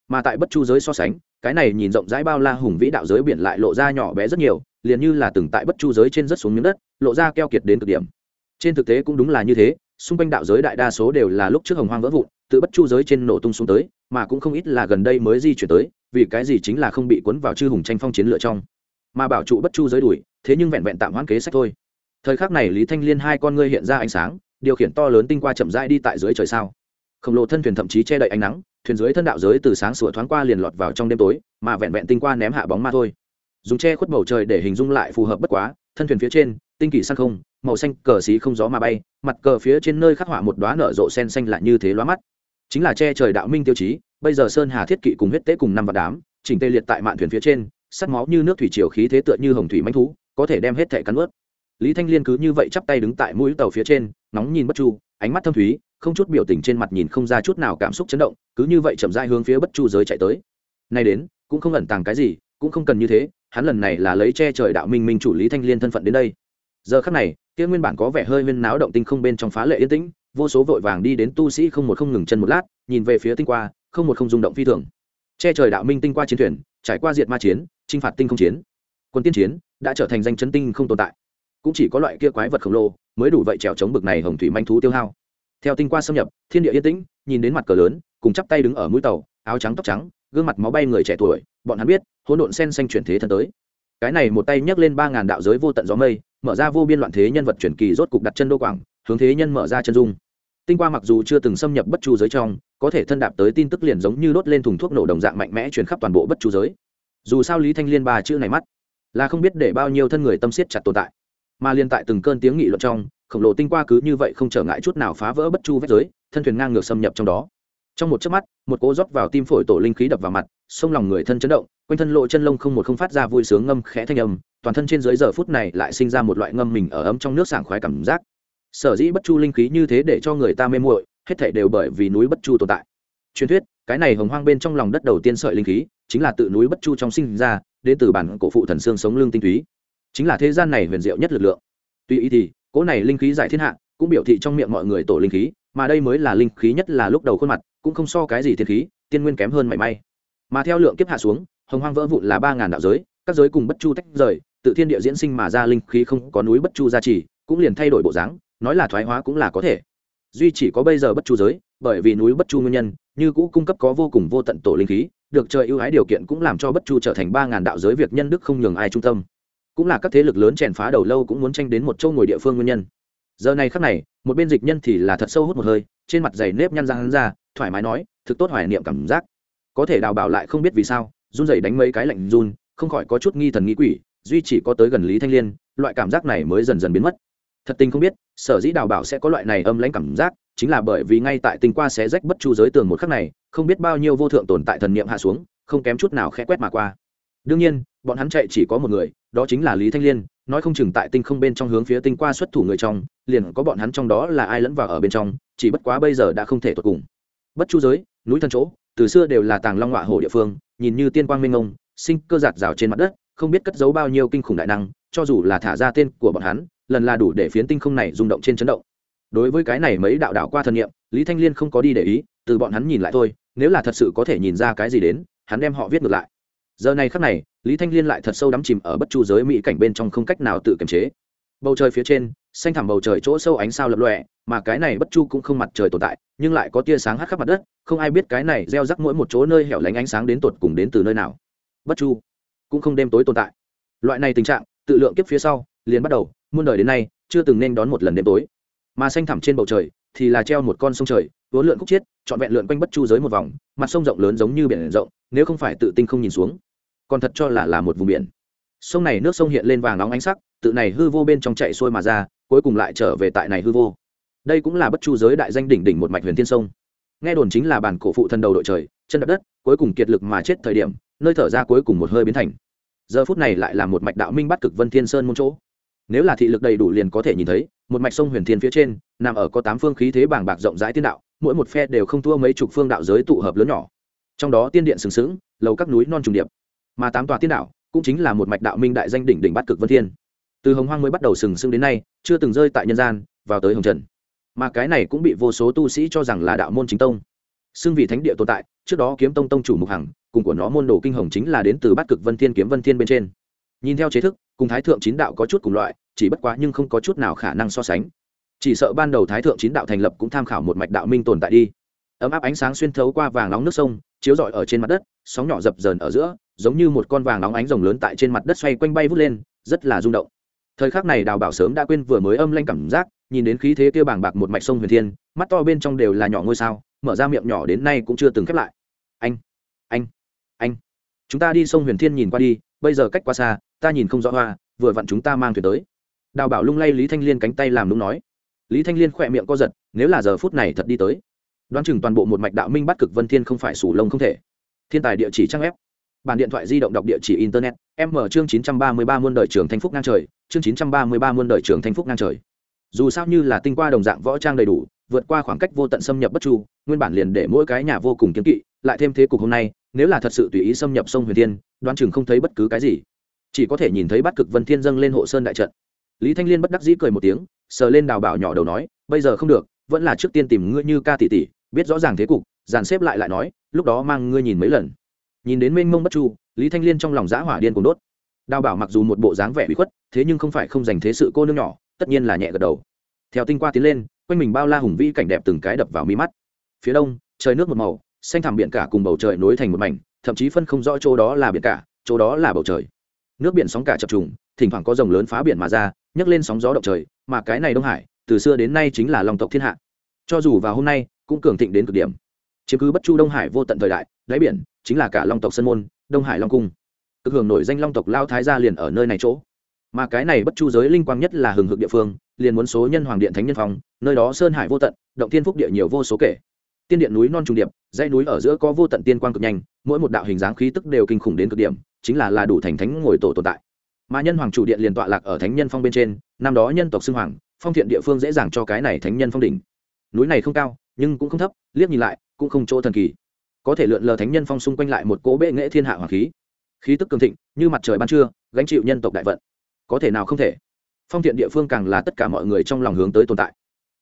Mà tại bất chu giới so sánh, cái này nhìn rộng rãi bao la hùng vĩ đạo giới biển lại lộ ra nhỏ bé rất nhiều, liền như là từng tại bất chu giới trên rất xuống miếng đất, lộ ra keo kiệt đến cực điểm. Trên thực tế cũng đúng là như thế, xung quanh đạo giới đại đa số đều là lúc trước hồng hoang vỡ vụn tự bất chu giới trên nổ tung xuống tới, mà cũng không ít là gần đây mới di chuyển tới, vì cái gì chính là không bị cuốn vào chư hùng tranh phong chiến lựa trong. Mà bảo trụ bất chu giới đuổi thế nhưng vẹn vẹn tạm hoãn kế sách thôi. Thời khắc này lý thanh liên hai con ngươi hiện ra ánh sáng, điều khiển to lớn tinh qua chậm rãi đi tại dưới trời sao. Khổng lồ thân thuyền thậm chí che đậy ánh nắng, thuyền dưới thân đạo giới từ sáng sủa thoáng qua liền lọt vào trong đêm tối, mà vẹn vẹn tinh qua ném hạ bóng ma thôi. Dùng che khuất bầu trời để hình dung lại phù hợp bất quá, thân thuyền phía trên, tinh kỳ sang không, màu xanh cờ xí không gió mà bay, mặt cờ phía trên nơi khắc họa một đoá nở rộ sen xanh lại như thế lóa mắt. Chính là che trời đạo minh tiêu chí, bây giờ sơn hà thiết kỵ cùng huyết tế cùng năm vạn đám, chỉnh tê liệt tại mạn thuyền phía trên, sắt máu như nước thủy triều khí thế tựa như hồng thủy manh thú có thể đem hết thể cắn ướt. Lý thanh liên cứ như vậy chắp tay đứng tại mũi tàu phía trên, nóng nhìn bất chu, ánh mắt thâm thúy, không chút biểu tình trên mặt nhìn không ra chút nào cảm xúc chấn động, cứ như vậy chậm rãi hướng phía bất chu giới chạy tới. Nay đến, cũng không ẩn tàng cái gì, cũng không cần như thế, hắn lần này là lấy che trời đạo minh minh chủ lý thanh liên thân phận đến đây. Giờ khắc này, kia nguyên bản có vẻ hơi huyên náo động tinh không bên trong phá lệ yên tĩnh, vô số vội vàng đi đến tu sĩ không một không ngừng chân một lát, nhìn về phía tinh qua, không một không rung động phi thường. Che trời đạo minh tinh qua chiến thuyền, trải qua diệt ma chiến, chinh phạt tinh không chiến quân tiên chiến đã trở thành danh chấn tinh không tồn tại. Cũng chỉ có loại kia quái vật khổng lồ mới đủ vậy trèo chống bực này hồng thủy manh thú tiêu hao. Theo tinh qua xâm nhập, thiên địa yên tĩnh, nhìn đến mặt cờ lớn, cùng chắp tay đứng ở mũi tàu, áo trắng tóc trắng, gương mặt máu bay người trẻ tuổi, bọn hắn biết, hỗn độn sen xanh chuyển thế thân tới. Cái này một tay nhấc lên ba ngàn đạo giới vô tận gió mây, mở ra vô biên loạn thế nhân vật chuyển kỳ rốt cục đặt chân đô quảng, hướng thế nhân mở ra chân dung. Tinh qua mặc dù chưa từng xâm nhập bất chu giới trong, có thể thân đạp tới tin tức liền giống như đốt lên thùng thuốc nổ đồng dạng mạnh mẽ truyền khắp toàn bộ bất chu giới. Dù sao lý thanh liên ba chữ này mắt là không biết để bao nhiêu thân người tâm siết chặt tồn tại. Mà liên tại từng cơn tiếng nghị luận trong, khổng lồ tinh qua cứ như vậy không trở ngại chút nào phá vỡ bất chu vết giới, thân thuyền ngang ngược xâm nhập trong đó. Trong một chớp mắt, một cỗ rót vào tim phổi tổ linh khí đập vào mặt, sông lòng người thân chấn động, quanh thân lộ chân lông không một không phát ra vui sướng ngâm khẽ thanh âm, toàn thân trên dưới giờ phút này lại sinh ra một loại ngâm mình ở ấm trong nước sảng khoái cảm giác. Sở dĩ bất chu linh khí như thế để cho người ta mê muội, hết thảy đều bởi vì núi bất chu tồn tại. Truyền thuyết, cái này hồng hoang bên trong lòng đất đầu tiên sợi linh khí, chính là tự núi bất chu trong sinh ra đến từ bản cổ phụ thần xương sống lương tinh túy. Chính là thế gian này huyền diệu nhất lực lượng. Tuy ý thì, cỗ này linh khí giải thiên hạ, cũng biểu thị trong miệng mọi người tổ linh khí, mà đây mới là linh khí nhất là lúc đầu khuôn mặt, cũng không so cái gì thiên khí, tiên nguyên kém hơn mảy may. Mà theo lượng kiếp hạ xuống, hồng hoang vỡ vụn là ba ngàn đạo giới, các giới cùng bất chu tách rời, tự thiên địa diễn sinh mà ra linh khí không có núi bất chu gia trì, cũng liền thay đổi bộ dáng, nói là thoái hóa cũng là có thể. Duy chỉ có bây giờ bất chu giới, bởi vì núi bất chu nguyên nhân như cũ cung cấp có vô cùng vô tận tổ linh khí, được trời ưu ái điều kiện cũng làm cho bất chu trở thành ba ngàn đạo giới việc nhân đức không nhường ai trung tâm. Cũng là các thế lực lớn chèn phá đầu lâu cũng muốn tranh đến một châu ngồi địa phương nguyên nhân. Giờ này khắc này, một bên dịch nhân thì là thật sâu hút một hơi, trên mặt dày nếp nhăn răng hắn ra, thoải mái nói, thực tốt hoài niệm cảm giác. Có thể đào bảo lại không biết vì sao, run rẩy đánh mấy cái lạnh run, không khỏi có chút nghi thần nghi quỷ, duy chỉ có tới gần lý thanh liên, loại cảm giác này mới dần dần biến mất. Thật tình không biết, sở dĩ đào bảo sẽ có loại này âm lãnh cảm giác chính là bởi vì ngay tại tình qua xé rách bất chu giới tường một khắc này, không biết bao nhiêu vô thượng tồn tại thần niệm hạ xuống, không kém chút nào khẽ quét mà qua. Đương nhiên, bọn hắn chạy chỉ có một người, đó chính là lý thanh liên, nói không chừng tại tinh không bên trong hướng phía tinh qua xuất thủ người trong, liền có bọn hắn trong đó là ai lẫn vào ở bên trong, chỉ bất quá bây giờ đã không thể tột cùng. Bất chu giới, núi thân chỗ, từ xưa đều là tàng long họa hồ địa phương, nhìn như tiên quang minh ông sinh cơ giạt rào trên mặt đất, không biết cất giấu bao nhiêu kinh khủng đại năng, cho dù là thả ra tên của bọn hắn, lần là đủ để phiến tinh không này rung động trên chấn động đối với cái này mấy đạo đạo qua thần nghiệm lý thanh liên không có đi để ý, từ bọn hắn nhìn lại thôi, nếu là thật sự có thể nhìn ra cái gì đến, hắn đem họ viết ngược lại. Giờ này khắc này, lý thanh liên lại thật sâu đắm chìm ở bất chu giới mỹ cảnh bên trong không cách nào tự kiềm chế. Bầu trời phía trên, xanh thẳm bầu trời chỗ sâu ánh sao lập lọe mà cái này bất chu cũng không mặt trời tồn tại, nhưng lại có tia sáng hắt khắp mặt đất, không ai biết cái này gieo rắc mỗi một chỗ nơi hẻo lánh ánh sáng đến tột cùng đến từ nơi nào. Bất chu cũng không đêm tối tồn tại. Loại này tình trạng, tự lượng kiếp phía sau, liền bắt đầu, muôn đời đến nay, chưa từng nên đón một lần đêm tối mà xanh thẳm trên bầu trời thì là treo một con sông trời, vốn lượn khúc chiết, trọn vẹn lượn quanh bất chu giới một vòng, mặt sông rộng lớn giống như biển rộng, nếu không phải tự tinh không nhìn xuống. Còn thật cho là là một vùng biển. Sông này nước sông hiện lên vàng nóng ánh sắc, tự này hư vô bên trong chạy xuôi mà ra, cuối cùng lại trở về tại này hư vô. Đây cũng là bất chu giới đại danh đỉnh đỉnh một mạch huyền thiên sông. Nghe đồn chính là bản cổ phụ thần đầu đội trời, chân đập đất, cuối cùng kiệt lực mà chết thời điểm, nơi thở ra cuối cùng một hơi biến thành. Giờ phút này lại là một mạch đạo minh bắt cực vân thiên sơn môn chỗ nếu là thị lực đầy đủ liền có thể nhìn thấy, một mạch sông huyền thiên phía trên, nằm ở có tám phương khí thế bảng bạc rộng rãi tiên đạo, mỗi một phe đều không thua mấy chục phương đạo giới tụ hợp lớn nhỏ. Trong đó tiên điện sừng sững, lầu các núi non trùng điệp. Mà tám tòa tiên đạo cũng chính là một mạch đạo minh đại danh đỉnh đỉnh bát cực vân thiên. Từ hồng hoang mới bắt đầu sừng sững đến nay, chưa từng rơi tại nhân gian, vào tới hồng trần. Mà cái này cũng bị vô số tu sĩ cho rằng là đạo môn chính tông. Xưng vị thánh địa tồn tại, trước đó kiếm tông tông chủ mục hằng, cùng của nó môn đồ kinh hồng chính là đến từ bát cực vân thiên kiếm vân thiên bên trên. Nhìn theo chế thức, cùng thái thượng chín đạo có chút cùng loại chỉ bất quá nhưng không có chút nào khả năng so sánh. Chỉ sợ ban đầu thái thượng chín đạo thành lập cũng tham khảo một mạch đạo minh tồn tại đi. Ấm áp ánh sáng xuyên thấu qua vàng nóng nước sông, chiếu rọi ở trên mặt đất, sóng nhỏ dập dờn ở giữa, giống như một con vàng nóng ánh rồng lớn tại trên mặt đất xoay quanh bay vút lên, rất là rung động. Thời khắc này đào bảo sớm đã quên vừa mới âm lanh cảm giác, nhìn đến khí thế kia bàng bạc một mạch sông huyền thiên, mắt to bên trong đều là nhỏ ngôi sao, mở ra miệng nhỏ đến nay cũng chưa từng khép lại. Anh anh anh. Chúng ta đi sông huyền thiên nhìn qua đi, bây giờ cách qua xa, ta nhìn không rõ hoa, vừa vặn chúng ta mang thuyền tới đào bảo lung lay lý thanh liên cánh tay làm đúng nói. Lý thanh liên khỏe miệng co giật, nếu là giờ phút này thật đi tới. Đoán chừng toàn bộ một mạch đạo minh bắt cực vân thiên không phải sủ lông không thể. Thiên tài địa chỉ trang web. Bản điện thoại di động đọc địa chỉ internet, m chương chín trăm ba mươi ba muôn đời trường thanh phúc ngang trời, chương chín trăm ba mươi ba muôn đời trường thanh phúc ngang trời. Dù sao như là tinh qua đồng dạng võ trang đầy đủ, vượt qua khoảng cách vô tận xâm nhập bất chu, nguyên bản liền để mỗi cái nhà vô cùng kiếm kỵ, lại thêm thế cục hôm nay, nếu là thật sự tùy ý xâm nhập sông huyền thiên, đoán chừng không thấy bất cứ cái gì. Chỉ có thể nhìn thấy bắt cực vân thiên dâng lên hộ sơn đại trận lý thanh liên bất đắc dĩ cười một tiếng, sờ lên đào bảo nhỏ đầu nói, bây giờ không được, vẫn là trước tiên tìm ngươi như ca tỷ tỷ, biết rõ ràng thế cục, dàn xếp lại lại nói, lúc đó mang ngươi nhìn mấy lần. Nhìn đến mênh mông bất chu, lý thanh liên trong lòng giã hỏa điên cùng đốt. Đào bảo mặc dù một bộ dáng vẻ bị khuất, thế nhưng không phải không dành thế sự cô nương nhỏ, tất nhiên là nhẹ gật đầu. Theo tinh qua tiến lên, quanh mình bao la hùng vĩ cảnh đẹp từng cái đập vào mi mắt. Phía đông, trời nước một màu, xanh thẳm biển cả cùng bầu trời nối thành một mảnh, thậm chí phân không rõ chỗ đó là biển cả, chỗ đó là bầu trời. Nước biển sóng cả chập trùng, thỉnh thoảng có rồng lớn phá biển mà ra nhấc lên sóng gió động trời, mà cái này đông hải, từ xưa đến nay chính là lòng tộc thiên hạ. Cho dù vào hôm nay, cũng cường thịnh đến cực điểm. Chiếm cứ bất chu đông hải vô tận thời đại, đáy biển, chính là cả long tộc sân môn, đông hải long cung. Cực hưởng nổi danh long tộc lao thái gia liền ở nơi này chỗ. Mà cái này bất chu giới linh quang nhất là hừng hực địa phương, liền muốn số nhân hoàng điện thánh nhân phòng nơi đó sơn hải vô tận, động thiên phúc địa nhiều vô số kể. Tiên điện núi non trùng điệp, dãy núi ở giữa có vô tận tiên quang cực nhanh, mỗi một đạo hình dáng khí tức đều kinh khủng đến cực điểm, chính là là đủ thành thánh ngồi tổ tồn tại mà nhân hoàng chủ điện liền tọa lạc ở thánh nhân phong bên trên, năm đó nhân tộc xưng hoàng, phong thiện địa phương dễ dàng cho cái này thánh nhân phong đỉnh. Núi này không cao, nhưng cũng không thấp, liếc nhìn lại, cũng không chỗ thần kỳ. Có thể lượn lờ thánh nhân phong xung quanh lại một cỗ bệ nghệ thiên hạ hoàng khí. Khí tức cường thịnh, như mặt trời ban trưa, gánh chịu nhân tộc đại vận. Có thể nào không thể? Phong thiện địa phương càng là tất cả mọi người trong lòng hướng tới tồn tại.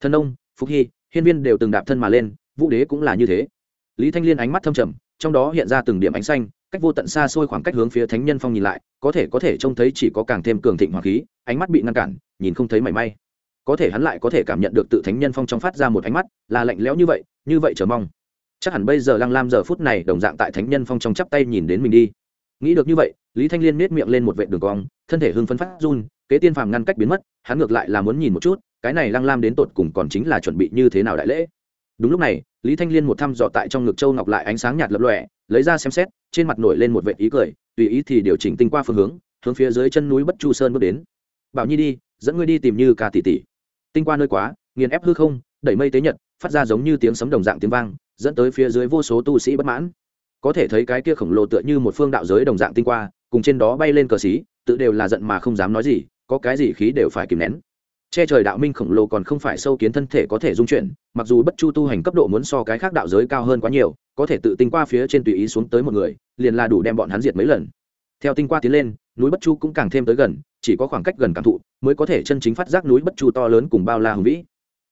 Thân ông phúc hy, hiên viên đều từng đạp thân mà lên, vũ đế cũng là như thế. Lý thanh liên ánh mắt thâm trầm, trong đó hiện ra từng điểm ánh xanh cách vô tận xa xôi khoảng cách hướng phía thánh nhân phong nhìn lại, có thể có thể trông thấy chỉ có càng thêm cường thịnh hoàng khí, ánh mắt bị ngăn cản, nhìn không thấy mảy may. Có thể hắn lại có thể cảm nhận được tự thánh nhân phong trong phát ra một ánh mắt, là lạnh lẽo như vậy như vậy chờ mong. Chắc hẳn bây giờ lăng lam giờ phút này đồng dạng tại thánh nhân phong trong chắp tay nhìn đến mình đi. Nghĩ được như vậy, lý thanh liên miết miệng lên một vệ đường cong, thân thể hưng phấn phát run, kế tiên phàm ngăn cách biến mất, hắn ngược lại là muốn nhìn một chút, cái này lăng lam đến tột cùng còn chính là chuẩn bị như thế nào đại lễ. Đúng lúc này lý thanh liên một thăm dò tại trong ngực châu ngọc lại ánh sáng nhạt lập lòe, lấy ra xem xét, trên mặt nổi lên một vệ ý cười, tùy ý thì điều chỉnh tinh qua phương hướng hướng phía dưới chân núi bất chu sơn bước đến. Bảo nhi đi, dẫn ngươi đi tìm như ca tỷ tỷ. Tinh qua nơi quá, nghiền ép hư không, đẩy mây tế nhật, phát ra giống như tiếng sấm đồng dạng tiếng vang, dẫn tới phía dưới vô số tu sĩ bất mãn. Có thể thấy cái kia khổng lồ tựa như một phương đạo giới đồng dạng tinh qua, cùng trên đó bay lên cờ xí, tự đều là giận mà không dám nói gì, có cái gì khí đều phải kìm nén che trời đạo minh khổng lồ còn không phải sâu kiến thân thể có thể dung chuyển, mặc dù bất chu tu hành cấp độ muốn so cái khác đạo giới cao hơn quá nhiều, có thể tự tinh qua phía trên tùy ý xuống tới một người, liền là đủ đem bọn hắn diệt mấy lần. Theo tinh qua tiến lên, núi bất chu cũng càng thêm tới gần, chỉ có khoảng cách gần cảm thụ, mới có thể chân chính phát giác núi bất chu to lớn cùng bao la hùng vĩ.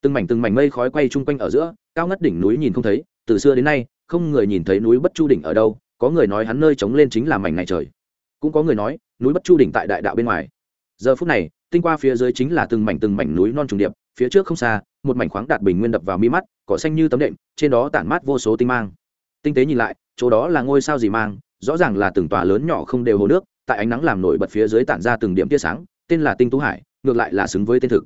Từng mảnh từng mảnh mây khói quay chung quanh ở giữa, cao ngất đỉnh núi nhìn không thấy, từ xưa đến nay, không người nhìn thấy núi bất chu đỉnh ở đâu, có người nói hắn nơi trống lên chính là mảnh này trời. Cũng có người nói, núi bất chu đỉnh tại đại đạo bên ngoài. Giờ phút này tinh qua phía dưới chính là từng mảnh từng mảnh núi non trùng điệp, phía trước không xa, một mảnh khoáng đạt bình nguyên đập vào mi mắt, cỏ xanh như tấm đệm, trên đó tản mát vô số tinh mang. Tinh tế nhìn lại, chỗ đó là ngôi sao gì mang, rõ ràng là từng tòa lớn nhỏ không đều hồ nước, tại ánh nắng làm nổi bật phía dưới tản ra từng điểm tia sáng, tên là tinh tú hải, ngược lại là xứng với tên thực.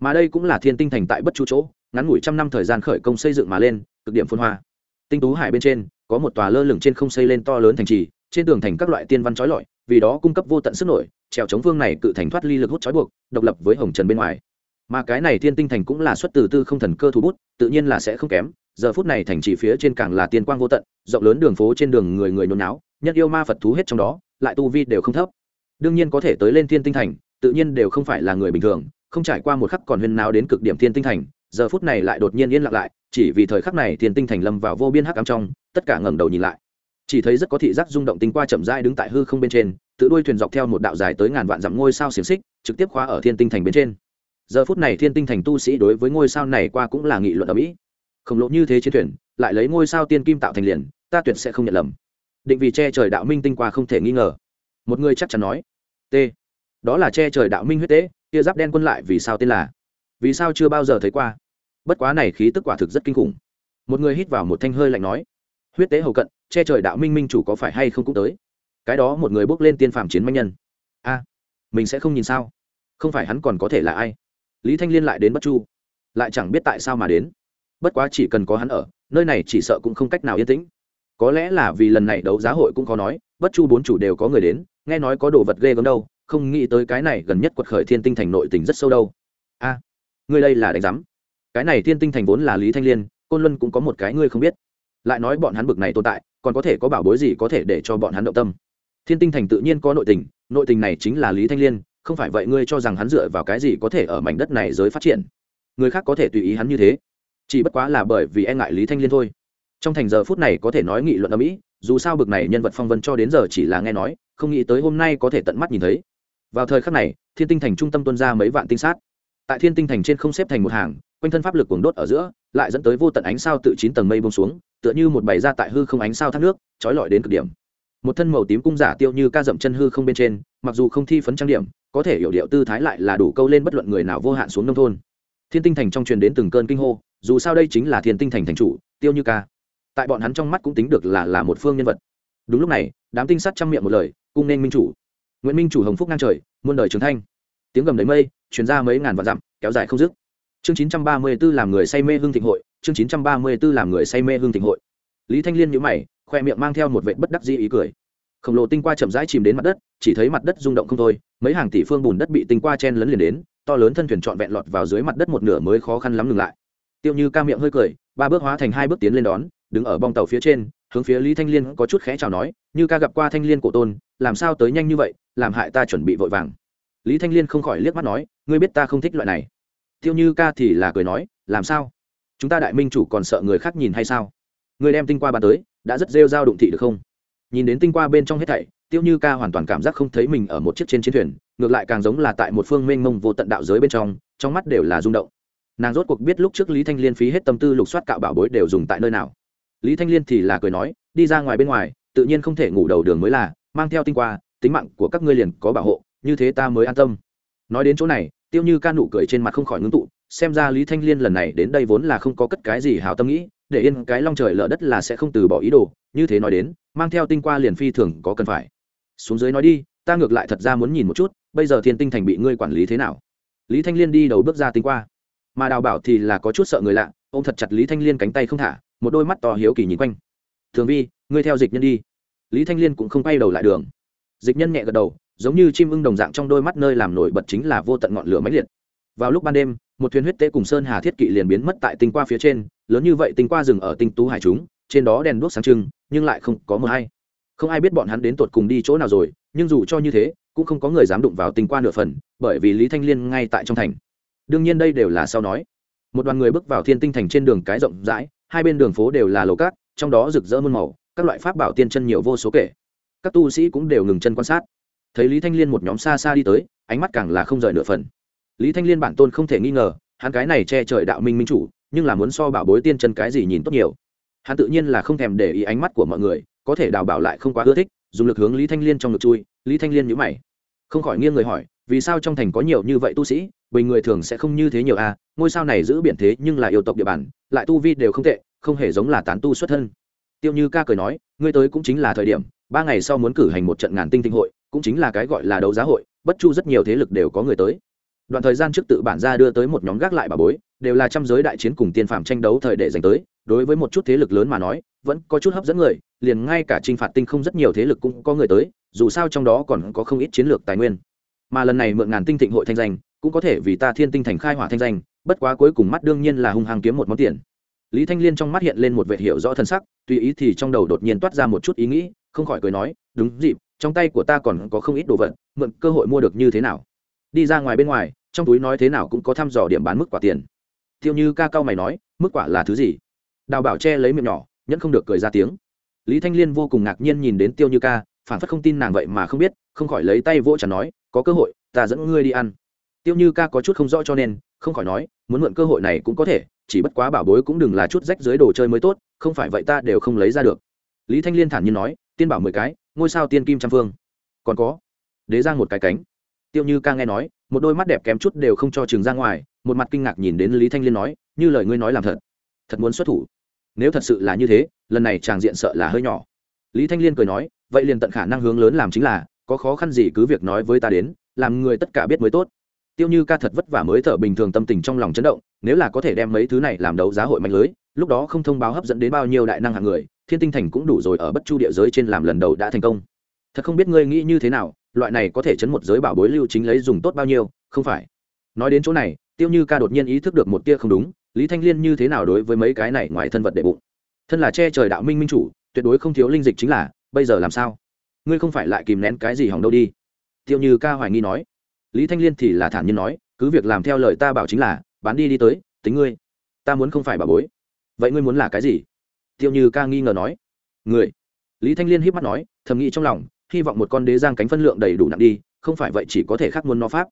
Mà đây cũng là thiên tinh thành tại bất chu chỗ, ngắn ngủi trăm năm thời gian khởi công xây dựng mà lên, cực điểm phồn hoa. Tinh tú hải bên trên, có một tòa lơ lửng trên không xây lên to lớn thành trì, trên tường thành các loại tiên văn trói lọi, vì đó cung cấp vô tận sức nổi trèo chống vương này cự thành thoát ly lực hút trói buộc, độc lập với hồng trần bên ngoài. Mà cái này thiên tinh thành cũng là xuất từ tư không thần cơ thủ bút, tự nhiên là sẽ không kém. Giờ phút này thành trì phía trên càng là tiên quang vô tận, rộng lớn đường phố trên đường người người nôn náo nhất yêu ma phật thú hết trong đó, lại tu vi đều không thấp. Đương nhiên có thể tới lên thiên tinh thành, tự nhiên đều không phải là người bình thường, không trải qua một khắc còn huyên nào đến cực điểm thiên tinh thành, giờ phút này lại đột nhiên yên lặng lại, chỉ vì thời khắc này thiên tinh thành lâm vào vô biên hắc ám trong, tất cả ngẩng đầu nhìn lại. Chỉ thấy rất có thị giác rung động tinh qua chậm rãi đứng tại hư không bên trên tự đuôi thuyền dọc theo một đạo dài tới ngàn vạn dặm ngôi sao xiềng xích, trực tiếp khóa ở thiên tinh thành bên trên. Giờ phút này thiên tinh thành tu sĩ đối với ngôi sao này qua cũng là nghị luận ở mỹ khổng lồ như thế chiến thuyền, lại lấy ngôi sao tiên kim tạo thành liền, ta tuyệt sẽ không nhận lầm. Định vì che trời đạo minh tinh qua không thể nghi ngờ. Một người chắc chắn nói, t. Đó là che trời đạo minh huyết tế kia giáp đen quân lại vì sao tên là? Vì sao chưa bao giờ thấy qua? Bất quá này khí tức quả thực rất kinh khủng. Một người hít vào một thanh hơi lạnh nói, huyết tế hầu cận, che trời đạo minh minh chủ có phải hay không cũng tới? Cái đó một người bước lên tiên phàm chiến manh nhân. A mình sẽ không nhìn sao? Không phải hắn còn có thể là ai? Lý thanh liên lại đến bất chu lại chẳng biết tại sao mà đến. Bất quá chỉ cần có hắn ở nơi này chỉ sợ cũng không cách nào yên tĩnh. Có lẽ là vì lần này đấu giá hội cũng có nói bất chu bốn chủ đều có người đến nghe nói có đồ vật ghê gớm đâu không nghĩ tới cái này gần nhất quật khởi thiên tinh thành nội tình rất sâu đâu. A à, ngươi đây là đánh giám. Cái này thiên tinh thành vốn là lý thanh liên côn luân cũng có một cái ngươi không biết. Lại nói bọn hắn bực này tồn tại còn có thể có bảo bối gì có thể để cho bọn hắn động tâm? Thiên tinh thành tự nhiên có nội tình nội tình này chính là lý thanh liên, không phải vậy ngươi cho rằng hắn dựa vào cái gì có thể ở mảnh đất này giới phát triển? Người khác có thể tùy ý hắn như thế. Chỉ bất quá là bởi vì e ngại lý thanh liên thôi. Trong thành giờ phút này có thể nói nghị luận ở mỹ dù sao bực này nhân vật phong vân cho đến giờ chỉ là nghe nói, không nghĩ tới hôm nay có thể tận mắt nhìn thấy. Vào thời khắc này, thiên tinh thành trung tâm tuân ra mấy vạn tinh sát. Tại thiên tinh thành trên không xếp thành một hàng, quanh thân pháp lực cuồng đốt ở giữa, lại dẫn tới vô tận ánh sao tự chín tầng mây bông xuống, tựa như một bày ra tại hư không ánh sao thác nước, trói lọi đến cực điểm một thân màu tím cung giả tiêu như ca dậm chân hư không bên trên, mặc dù không thi phấn trang điểm, có thể hiểu điệu tư thái lại là đủ câu lên bất luận người nào vô hạn xuống nông thôn. Thiên tinh thành trong truyền đến từng cơn kinh hô, dù sao đây chính là thiên tinh thành thành chủ, tiêu như ca. Tại bọn hắn trong mắt cũng tính được là là một phương nhân vật. Đúng lúc này, đám tinh sắt chăm miệng một lời, cung nên minh chủ. Nguyễn minh chủ hồng phúc ngang trời, muôn đời trường thanh. Tiếng gầm đầy mây chuyển ra mấy ngàn vạn dặm, kéo dài không dứt. Chương chín trăm ba mươi 934 làm người say mê hương thịnh hội, chương chín trăm ba mươi 934 làm người say mê hương thịnh hội. Lý thanh liên nhíu mày khoe miệng mang theo một vệ bất đắc dĩ ý cười. Khổng lồ tinh qua chậm rãi chìm đến mặt đất, chỉ thấy mặt đất rung động không thôi, mấy hàng tỷ phương bùn đất bị tinh qua chen lấn liền đến, to lớn thân thuyền trọn vẹn lọt vào dưới mặt đất một nửa mới khó khăn lắm ngừng lại. Tiêu như ca miệng hơi cười, ba bước hóa thành hai bước tiến lên đón, đứng ở bong tàu phía trên, hướng phía lý thanh liên có chút khẽ chào nói, như ca gặp qua thanh liên cổ tôn, làm sao tới nhanh như vậy, làm hại ta chuẩn bị vội vàng. Lý thanh liên không khỏi liếc mắt nói, ngươi biết ta không thích loại này. Tiêu như ca thì là cười nói, làm sao? Chúng ta đại minh chủ còn sợ người khác nhìn hay sao? Ngươi đem tinh qua bàn tới đã rất rêu dao đụng thị được không? Nhìn đến tinh qua bên trong hết thảy, tiêu như ca hoàn toàn cảm giác không thấy mình ở một chiếc trên chiến thuyền, ngược lại càng giống là tại một phương mênh mông vô tận đạo giới bên trong trong mắt đều là rung động. Nàng rốt cuộc biết lúc trước lý thanh liên phí hết tâm tư lục soát cạo bảo bối đều dùng tại nơi nào. Lý thanh liên thì là cười nói, đi ra ngoài bên ngoài, tự nhiên không thể ngủ đầu đường mới là, mang theo tinh qua, tính mạng của các ngươi liền có bảo hộ, như thế ta mới an tâm. Nói đến chỗ này, tiêu như ca nụ cười trên mặt không khỏi ngưng tụ, xem ra lý thanh liên lần này đến đây vốn là không có cất cái gì hào tâm nghĩ để yên cái long trời lở đất là sẽ không từ bỏ ý đồ, như thế nói đến, mang theo tinh qua liền phi thường có cần phải. Xuống dưới nói đi, ta ngược lại thật ra muốn nhìn một chút, bây giờ thiên tinh thành bị ngươi quản lý thế nào? Lý thanh liên đi đầu bước ra tinh qua. Mà đào bảo thì là có chút sợ người lạ ô m thật chặt lý thanh liên cánh tay không thả, một đôi mắt to hiếu kỳ nhìn quanh. Thường vi, ngươi theo dịch nhân đi. Lý thanh liên cũng không quay đầu lại đường. Dịch nhân nhẹ gật đầu, giống như chim ưng đồng dạng trong đôi mắt nơi làm nổi bật chính là vô tận ngọn lửa máy liệt. Vào lúc ban đêm một thuyền huyết tế cùng sơn hà thiết kỵ liền biến mất tại tinh qua phía trên, lớn như vậy tinh qua rừng ở tinh tú hải chúng, trên đó đèn đuốc sáng trưng, nhưng lại không có mờ hay. Không ai biết bọn hắn đến tột cùng đi chỗ nào rồi, nhưng dù cho như thế, cũng không có người dám đụng vào tinh qua nửa phần, bởi vì lý thanh liên ngay tại trong thành. Đương nhiên đây đều là sau nói. Một đoàn người bước vào thiên tinh thành trên đường cái rộng rãi, hai bên đường phố đều là lầu cát, trong đó rực rỡ muôn màu, các loại pháp bảo tiên chân nhiều vô số kể. Các tu sĩ cũng đều ngừng chân quan sát. Thấy lý thanh liên một nhóm xa xa đi tới, ánh mắt càng là không rời nửa phần lý thanh liên bản tôn không thể nghi ngờ hắn cái này che trời đạo minh minh chủ nhưng là muốn so bảo bối tiên chân cái gì nhìn tốt nhiều. Hắn tự nhiên là không thèm để ý ánh mắt của mọi người có thể đào bảo lại không quá ưa thích dùng lực hướng lý thanh liên trong ngực chui lý thanh liên nhữ mày. Không khỏi nghiêng người hỏi vì sao trong thành có nhiều như vậy tu sĩ bình người thường sẽ không như thế nhiều a à, ngôi sao này giữ biển thế nhưng là yêu tộc địa bàn lại tu vi đều không tệ không hề giống là tán tu xuất thân. Tiêu như ca cười nói ngươi tới cũng chính là thời điểm ba ngày sau muốn cử hành một trận ngàn tinh tinh hội cũng chính là cái gọi là đấu giá hội bất chu rất nhiều thế lực đều có người tới đoạn thời gian trước tự bản ra đưa tới một nhóm gác lại bà bối, đều là trăm giới đại chiến cùng tiên phạm tranh đấu thời để dành tới, đối với một chút thế lực lớn mà nói, vẫn có chút hấp dẫn người, liền ngay cả t r i n h phạt tinh không rất nhiều thế lực cũng có người tới, dù sao trong đó còn có không ít chiến lược tài nguyên. Mà lần này mượn ngàn tinh thịnh hội thanh danh, cũng có thể vì ta thiên tinh thành khai hỏa thanh danh, bất quá cuối cùng mắt đương nhiên là hung hăng kiếm một món tiền. Lý thanh liên trong mắt hiện lên một vệ hiệu rõ thân sắc, tùy ý thì trong đầu đột nhiên toát ra một chút ý nghĩ, không khỏi cười nói, đúng dịp, trong tay của ta còn có không ít đồ vật, mượn cơ hội mua được như thế nào? Đi ra ngoài bên ngoài trong túi nói thế nào cũng có thăm dò điểm bán mức quả tiền. Tiêu như ca cao mày nói, mức quả là thứ gì? Đào bảo che lấy miệng nhỏ, nhẫn không được cười ra tiếng. Lý thanh liên vô cùng ngạc nhiên nhìn đến tiêu như ca, phản phất không tin nàng vậy mà không biết, không khỏi lấy tay vỗ trả nói, có cơ hội, ta dẫn ngươi đi ăn. Tiêu như ca có chút không rõ cho nên, không khỏi nói, muốn mượn cơ hội này cũng có thể, chỉ bất quá bảo bối cũng đừng là chút rách dưới đồ chơi mới tốt, không phải vậy ta đều không lấy ra được. Lý thanh liên thản nhiên nói, tiên bảo mười cái, ngôi sao tiên kim trăm phương. Còn có. Đế giang một cái cánh tiêu như ca nghe nói, một đôi mắt đẹp kém chút đều không cho trường ra ngoài, một mặt kinh ngạc nhìn đến lý thanh liên nói, như lời ngươi nói làm thật thật muốn xuất thủ. Nếu thật sự là như thế, lần này chàng diện sợ là hơi nhỏ. Lý thanh liên cười nói, vậy liền tận khả năng hướng lớn làm chính là, có khó khăn gì cứ việc nói với ta đến, làm người tất cả biết mới tốt. Tiêu như ca thật vất vả mới thở bình thường tâm tình trong lòng chấn động, nếu là có thể đem mấy thứ này làm đấu giá hội mạnh lưới, lúc đó không thông báo hấp dẫn đến bao nhiêu đại năng hàng người, thiên tinh thành cũng đủ rồi ở bất chu địa giới trên làm lần đầu đã thành công. Thật không biết ngươi nghĩ như thế nào loại này có thể chấn một giới bảo bối lưu chính lấy dùng tốt bao nhiêu, không phải. Nói đến chỗ này, tiêu như ca đột nhiên ý thức được một tia không đúng, lý thanh liên như thế nào đối với mấy cái này ngoài thân vật đệ bụng? Thân là che trời đạo minh minh chủ, tuyệt đối không thiếu linh dịch chính là, bây giờ làm sao? Ngươi không phải lại kìm nén cái gì hỏng đâu đi. Tiêu như ca hoài nghi nói. Lý thanh liên thì là thản nhiên nói, cứ việc làm theo lời ta bảo chính là, bán đi đi tới, tính ngươi. Ta muốn không phải bà bối. Vậy ngươi muốn là cái gì? Tiêu như ca nghi ngờ nói. Người. Lý thanh liên híp mắt nói, thầm nghĩ trong lòng hy vọng một con đế giang cánh phân lượng đầy đủ nặng đi, không phải vậy chỉ có thể khác muốn nó pháp.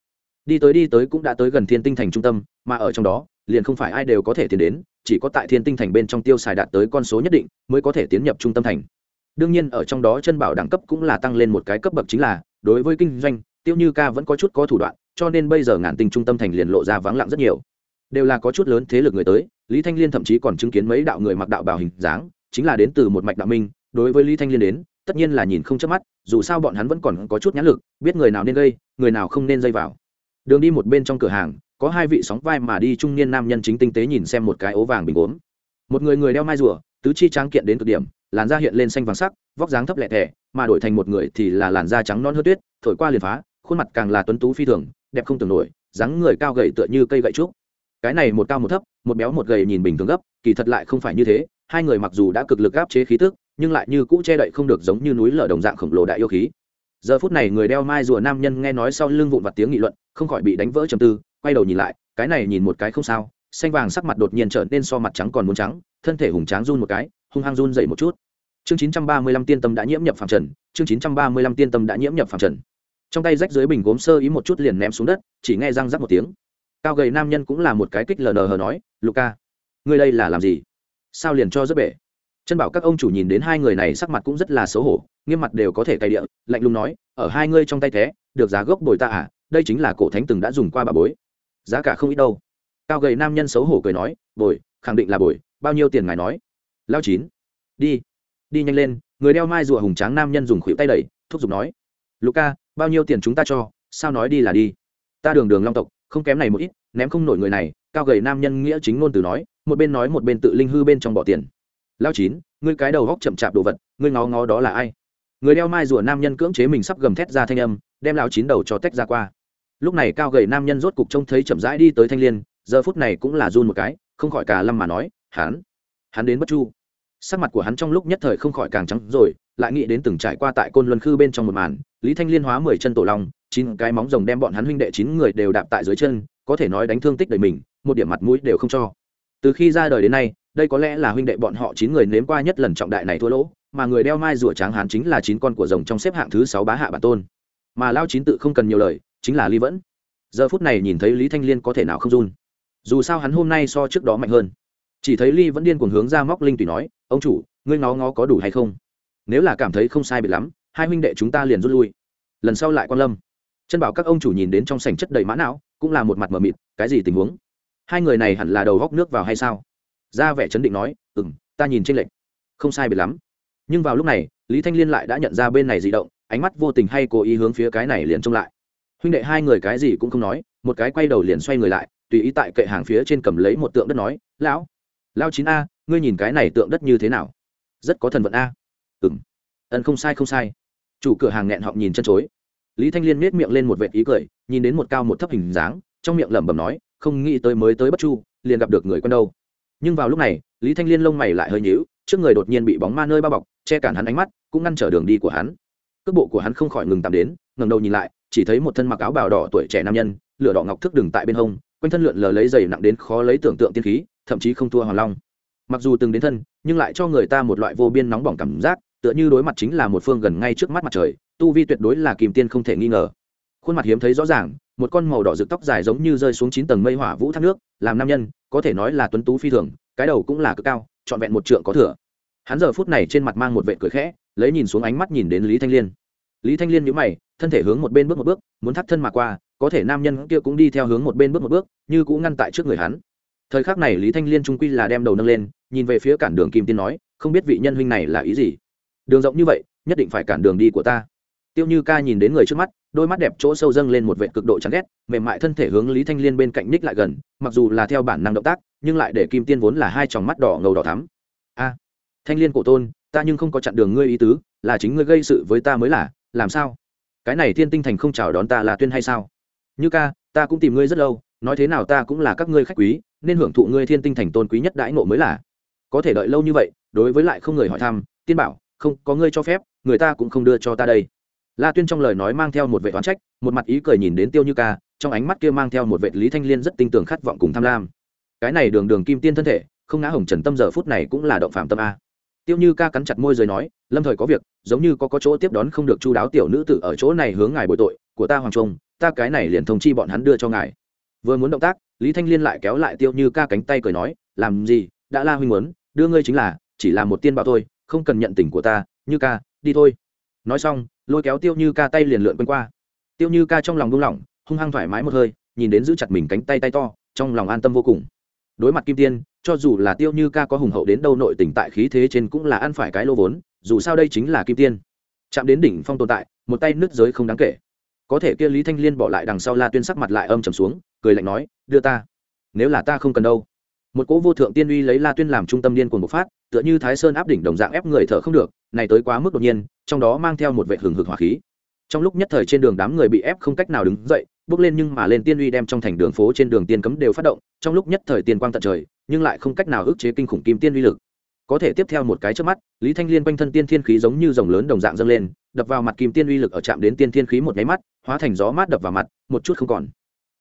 Đi tới đi tới cũng đã tới gần thiên tinh thành trung tâm, mà ở trong đó, liền không phải ai đều có thể tiến đến, chỉ có tại thiên tinh thành bên trong tiêu xài đạt tới con số nhất định mới có thể tiến nhập trung tâm thành. Đương nhiên, ở trong đó chân bảo đẳng cấp cũng là tăng lên một cái cấp bậc chính là, đối với kinh doanh, tiêu như ca vẫn có chút có thủ đoạn, cho nên bây giờ ngàn tinh trung tâm thành liền lộ ra vắng lặng rất nhiều. Đều là có chút lớn thế lực người tới, lý thanh liên thậm chí còn chứng kiến mấy đạo người mặc đạo bào hình dáng, chính là đến từ một mạch đạo minh, đối với lý thanh liên đến, tất nhiên là nhìn không chớp mắt dù sao bọn hắn vẫn còn có chút nhãn lực, biết người nào nên gây, người nào không nên dây vào. Đường đi một bên trong cửa hàng, có hai vị sóng vai mà đi trung niên nam nhân chính tinh tế nhìn xem một cái ố vàng bình gốm. Một người người đeo mai rùa, tứ chi tráng kiện đến cực điểm, làn da hiện lên xanh vàng sắc, vóc dáng thấp lẹ thẻ, mà đổi thành một người thì là làn da trắng non hớt tuyết, thổi qua liền phá, khuôn mặt càng là tuấn tú phi thường, đẹp không tưởng nổi, dáng người cao gầy tựa như cây gậy trúc. Cái này một cao một thấp, một béo một gầy nhìn bình thường gấp, kỳ thật lại không phải như thế, hai người mặc dù đã cực lực áp chế khí tức nhưng lại như cũ che đậy không được giống như núi lở đồng dạng khổng lồ đại yêu khí. Giờ phút này người đeo mai rùa nam nhân nghe nói sau lưng vụn vặt tiếng nghị luận, không khỏi bị đánh vỡ trầm tư, quay đầu nhìn lại, cái này nhìn một cái không sao, xanh vàng sắc mặt đột nhiên trở nên so mặt trắng còn muốn trắng, thân thể hùng tráng run một cái, hung hăng run dậy một chút. Chương chín trăm ba mươi lăm tiên tâm đã nhiễm nhập phàm trần, chương chín trăm ba mươi lăm tiên tâm đã nhiễm nhập phàm trần. Trong tay rách dưới bình gốm sơ ý một chút liền ném xuống đất, chỉ nghe răng rắc một tiếng. Cao gầy nam nhân cũng là một cái kích lờ nờ hờ nói luca ngươi đây là làm gì? Sao liền cho rất bể? Chân bảo các ông chủ nhìn đến hai người này sắc mặt cũng rất là xấu hổ, nghiêm mặt đều có thể cày địa, lạnh lùng nói, ở hai ngươi trong tay thế, được giá gốc bồi ta à đây chính là cổ thánh từng đã dùng qua bà bối. Giá cả không ít đâu. Cao gầy nam nhân xấu hổ cười nói, bồi, khẳng định là bồi, bao nhiêu tiền ngài nói? Lao chín. Đi đi nhanh lên, người đeo mai rùa hùng tráng nam nhân dùng khuỷu tay đẩy, thúc giục nói luca bao nhiêu tiền chúng ta cho, sao nói đi là đi. Ta đường đường long tộc, không kém này một ít, ném không nổi người này. Cao gầy nam nhân nghĩa chính ngôn từ nói, một bên nói một bên tự linh hư bên trong bỏ tiền lao chín, ngươi cái đầu góc chậm chạp đồ vật, ngươi ngó ngó đó là ai? Người đeo mai rùa nam nhân cưỡng chế mình sắp gầm thét ra thanh âm, đem lao chín đầu cho tách ra qua. Lúc này cao gầy nam nhân rốt cục trông thấy chậm rãi đi tới thanh l i ê n giờ phút này cũng là run một cái, không khỏi cả lâm mà nói, hắn hắn đến bất chu. Sắc mặt của hắn trong lúc nhất thời không khỏi càng trắng rồi, lại nghĩ đến từng trải qua tại côn luân khư bên trong một màn, lý thanh liên hóa mười chân tổ long, chín cái móng rồng đem bọn hắn huynh đệ chín người đều đạp tại dưới chân, có thể nói đánh thương tích đầy mình, một điểm mặt mũi đều không cho từ khi ra đời đến nay, đây có lẽ là huynh đệ bọn họ chín người nếm qua nhất lần trọng đại này thua lỗ, mà người đeo mai rùa tráng hán chính là chín con của rồng trong xếp hạng thứ sáu bá hạ bản tôn. Mà lao chín tự không cần nhiều lời, chính là ly vẫn. Giờ phút này nhìn thấy lý thanh liên có thể nào không run? Dù sao hắn hôm nay so trước đó mạnh hơn. Chỉ thấy ly vẫn điên cuồng hướng ra móc linh tùy nói, ông chủ, ngươi ngó ngó có đủ hay không? Nếu là cảm thấy không sai biệt lắm, hai huynh đệ chúng ta liền rút lui. Lần sau lại quan lâm. Chân bảo các ông chủ nhìn đến trong sảnh chất đầy mã não, cũng là một mặt mờ mịt, cái gì tình huống? Hai người này hẳn là đầu góc nước vào hay sao? Ra vẻ chấn định nói ừ m ta nhìn trên lệnh không sai biệt lắm. Nhưng vào lúc này, lý thanh liên lại đã nhận ra bên này di động, ánh mắt vô tình hay cố ý hướng phía cái này liền trông lại. Huynh đệ hai người cái gì cũng không nói, một cái quay đầu liền xoay người lại, tùy ý tại kệ hàng phía trên cầm lấy một tượng đất nói, lão lao chín a, ngươi nhìn cái này tượng đất như thế nào? Rất có thần vận a. Ừng ân không sai không sai. Chủ cửa hàng nghẹn họng nhìn chân chối. Lý thanh liên miết miệng lên một vệt ý cười, nhìn đến một cao một thấp hình dáng, trong miệng lẩm bẩm nói không nghĩ tới mới tới bất chu, liền gặp được người quen đâu. Nhưng vào lúc này, lý thanh liên lông mày lại hơi nhíu, trước người đột nhiên bị bóng ma nơi bao bọc, che cản hắn ánh mắt, cũng ngăn trở đường đi của hắn. Cước bộ của hắn không khỏi ngừng tạm đến, ngẩng đầu nhìn lại, chỉ thấy một thân mặc áo bào đỏ tuổi trẻ nam nhân, lửa đỏ ngọc thức đừng tại bên hông, quanh thân lượn lờ lấy giày nặng đến khó lấy tưởng tượng tiên khí, thậm chí không thua hoàng long. Mặc dù từng đến thân, nhưng lại cho người ta một loại vô biên nóng bỏng cảm giác, tựa như đối mặt chính là một phương gần ngay trước mắt mặt trời, tu vi tuyệt đối là kìm tiên không thể nghi ngờ khuôn mặt hiếm thấy rõ ràng, một con màu đỏ rực tóc dài giống như rơi xuống chín tầng mây hỏa vũ thác nước, làm nam nhân, có thể nói là tuấn tú phi thường, cái đầu cũng là cực cao, trọn vẹn một trượng có thừa. Hắn giờ phút này trên mặt mang một vệ cười khẽ, lấy nhìn xuống ánh mắt nhìn đến lý thanh liên. Lý thanh liên nhíu mày, thân thể hướng một bên bước một bước, muốn thắt thân mà qua, có thể nam nhân kia cũng đi theo hướng một bên bước một bước, như cũng ngăn tại trước người hắn. Thời khắc này lý thanh liên trung quy là đem đầu nâng lên, nhìn về phía cản đường kim tiên nói, không biết vị nhân huynh này là ý gì. Đường rộng như vậy, nhất định phải cản đường đi của ta tiêu như ca nhìn đến người trước mắt, đôi mắt đẹp chỗ sâu dâng lên một vệ cực độ chán ghét, mềm mại thân thể hướng lý thanh liên bên cạnh ních lại gần, mặc dù là theo bản năng động tác, nhưng lại để kim tiên vốn là hai tròng mắt đỏ ngầu đỏ thắm. A, thanh liên cổ tôn, ta nhưng không có chặn đường ngươi ý tứ, là chính ngươi gây sự với ta mới là, làm sao? Cái này thiên tinh thành không chào đón ta là tuyên hay sao? Như ca, ta cũng tìm ngươi rất lâu, nói thế nào ta cũng là các ngươi khách quý, nên hưởng thụ ngươi thiên tinh thành tôn quý nhất đãi ngộ mới là. Có thể đợi lâu như vậy, đối với lại không người hỏi thăm, tiên bảo, không, có ngươi cho phép, người ta cũng không đưa cho ta đây la tuyên trong lời nói mang theo một vệ toán trách, một mặt ý cười nhìn đến tiêu như ca, trong ánh mắt kia mang theo một vệ lý thanh liên rất tinh tường khát vọng cùng tham lam. Cái này đường đường kim tiên thân thể, không ngã hồng trần tâm giờ phút này cũng là động phạm tâm a. Tiêu như ca cắn chặt môi rồi nói, lâm thời có việc, giống như có có chỗ tiếp đón không được chu đáo tiểu nữ tử ở chỗ này hướng ngài bội tội, của ta hoàng trung, ta cái này liền thông chi bọn hắn đưa cho ngài. Vừa muốn động tác, lý thanh liên lại kéo lại tiêu như ca cánh tay cười nói, làm gì, đã la huynh muốn, đưa ngươi chính là, chỉ là một tiên bảo thôi, không cần nhận tình của ta, như ca, đi thôi. Nói xong lôi kéo tiêu như ca tay liền lượn quên qua. Tiêu như ca trong lòng buông lỏng, hung hăng thoải mái một hơi, nhìn đến giữ chặt mình cánh tay tay to, trong lòng an tâm vô cùng. Đối mặt kim tiên, cho dù là tiêu như ca có hùng hậu đến đâu nội tình tại khí thế trên cũng là ăn phải cái lô vốn, dù sao đây chính là kim tiên. Chạm đến đỉnh phong tồn tại, một tay nứt giới không đáng kể. Có thể kia lý thanh liên bỏ lại đằng sau la tuyên sắc mặt lại âm trầm xuống, cười lạnh nói, đưa ta, nếu là ta không cần đâu. Một cỗ vô thượng tiên uy lấy la tuyên làm trung tâm điên cuồng bộc phát tựa như thái sơn áp đỉnh đồng dạng ép người thở không được, này tới quá mức đột nhiên, trong đó mang theo một vệ hừng hực hỏa khí. Trong lúc nhất thời trên đường đám người bị ép không cách nào đứng dậy, bước lên nhưng mà lên tiên uy đem trong thành đường phố trên đường tiên cấm đều phát động, trong lúc nhất thời tiên quang tận trời, nhưng lại không cách nào ức chế kinh khủng kim tiên uy lực. Có thể tiếp theo một cái trước mắt, lý thanh liên quanh thân tiên thiên khí giống như dòng lớn đồng dạng dâng lên, đập vào mặt kim tiên uy lực ở chạm đến tiên thiên khí một nháy mắt, hóa thành gió mát đập vào mặt, một chút không còn.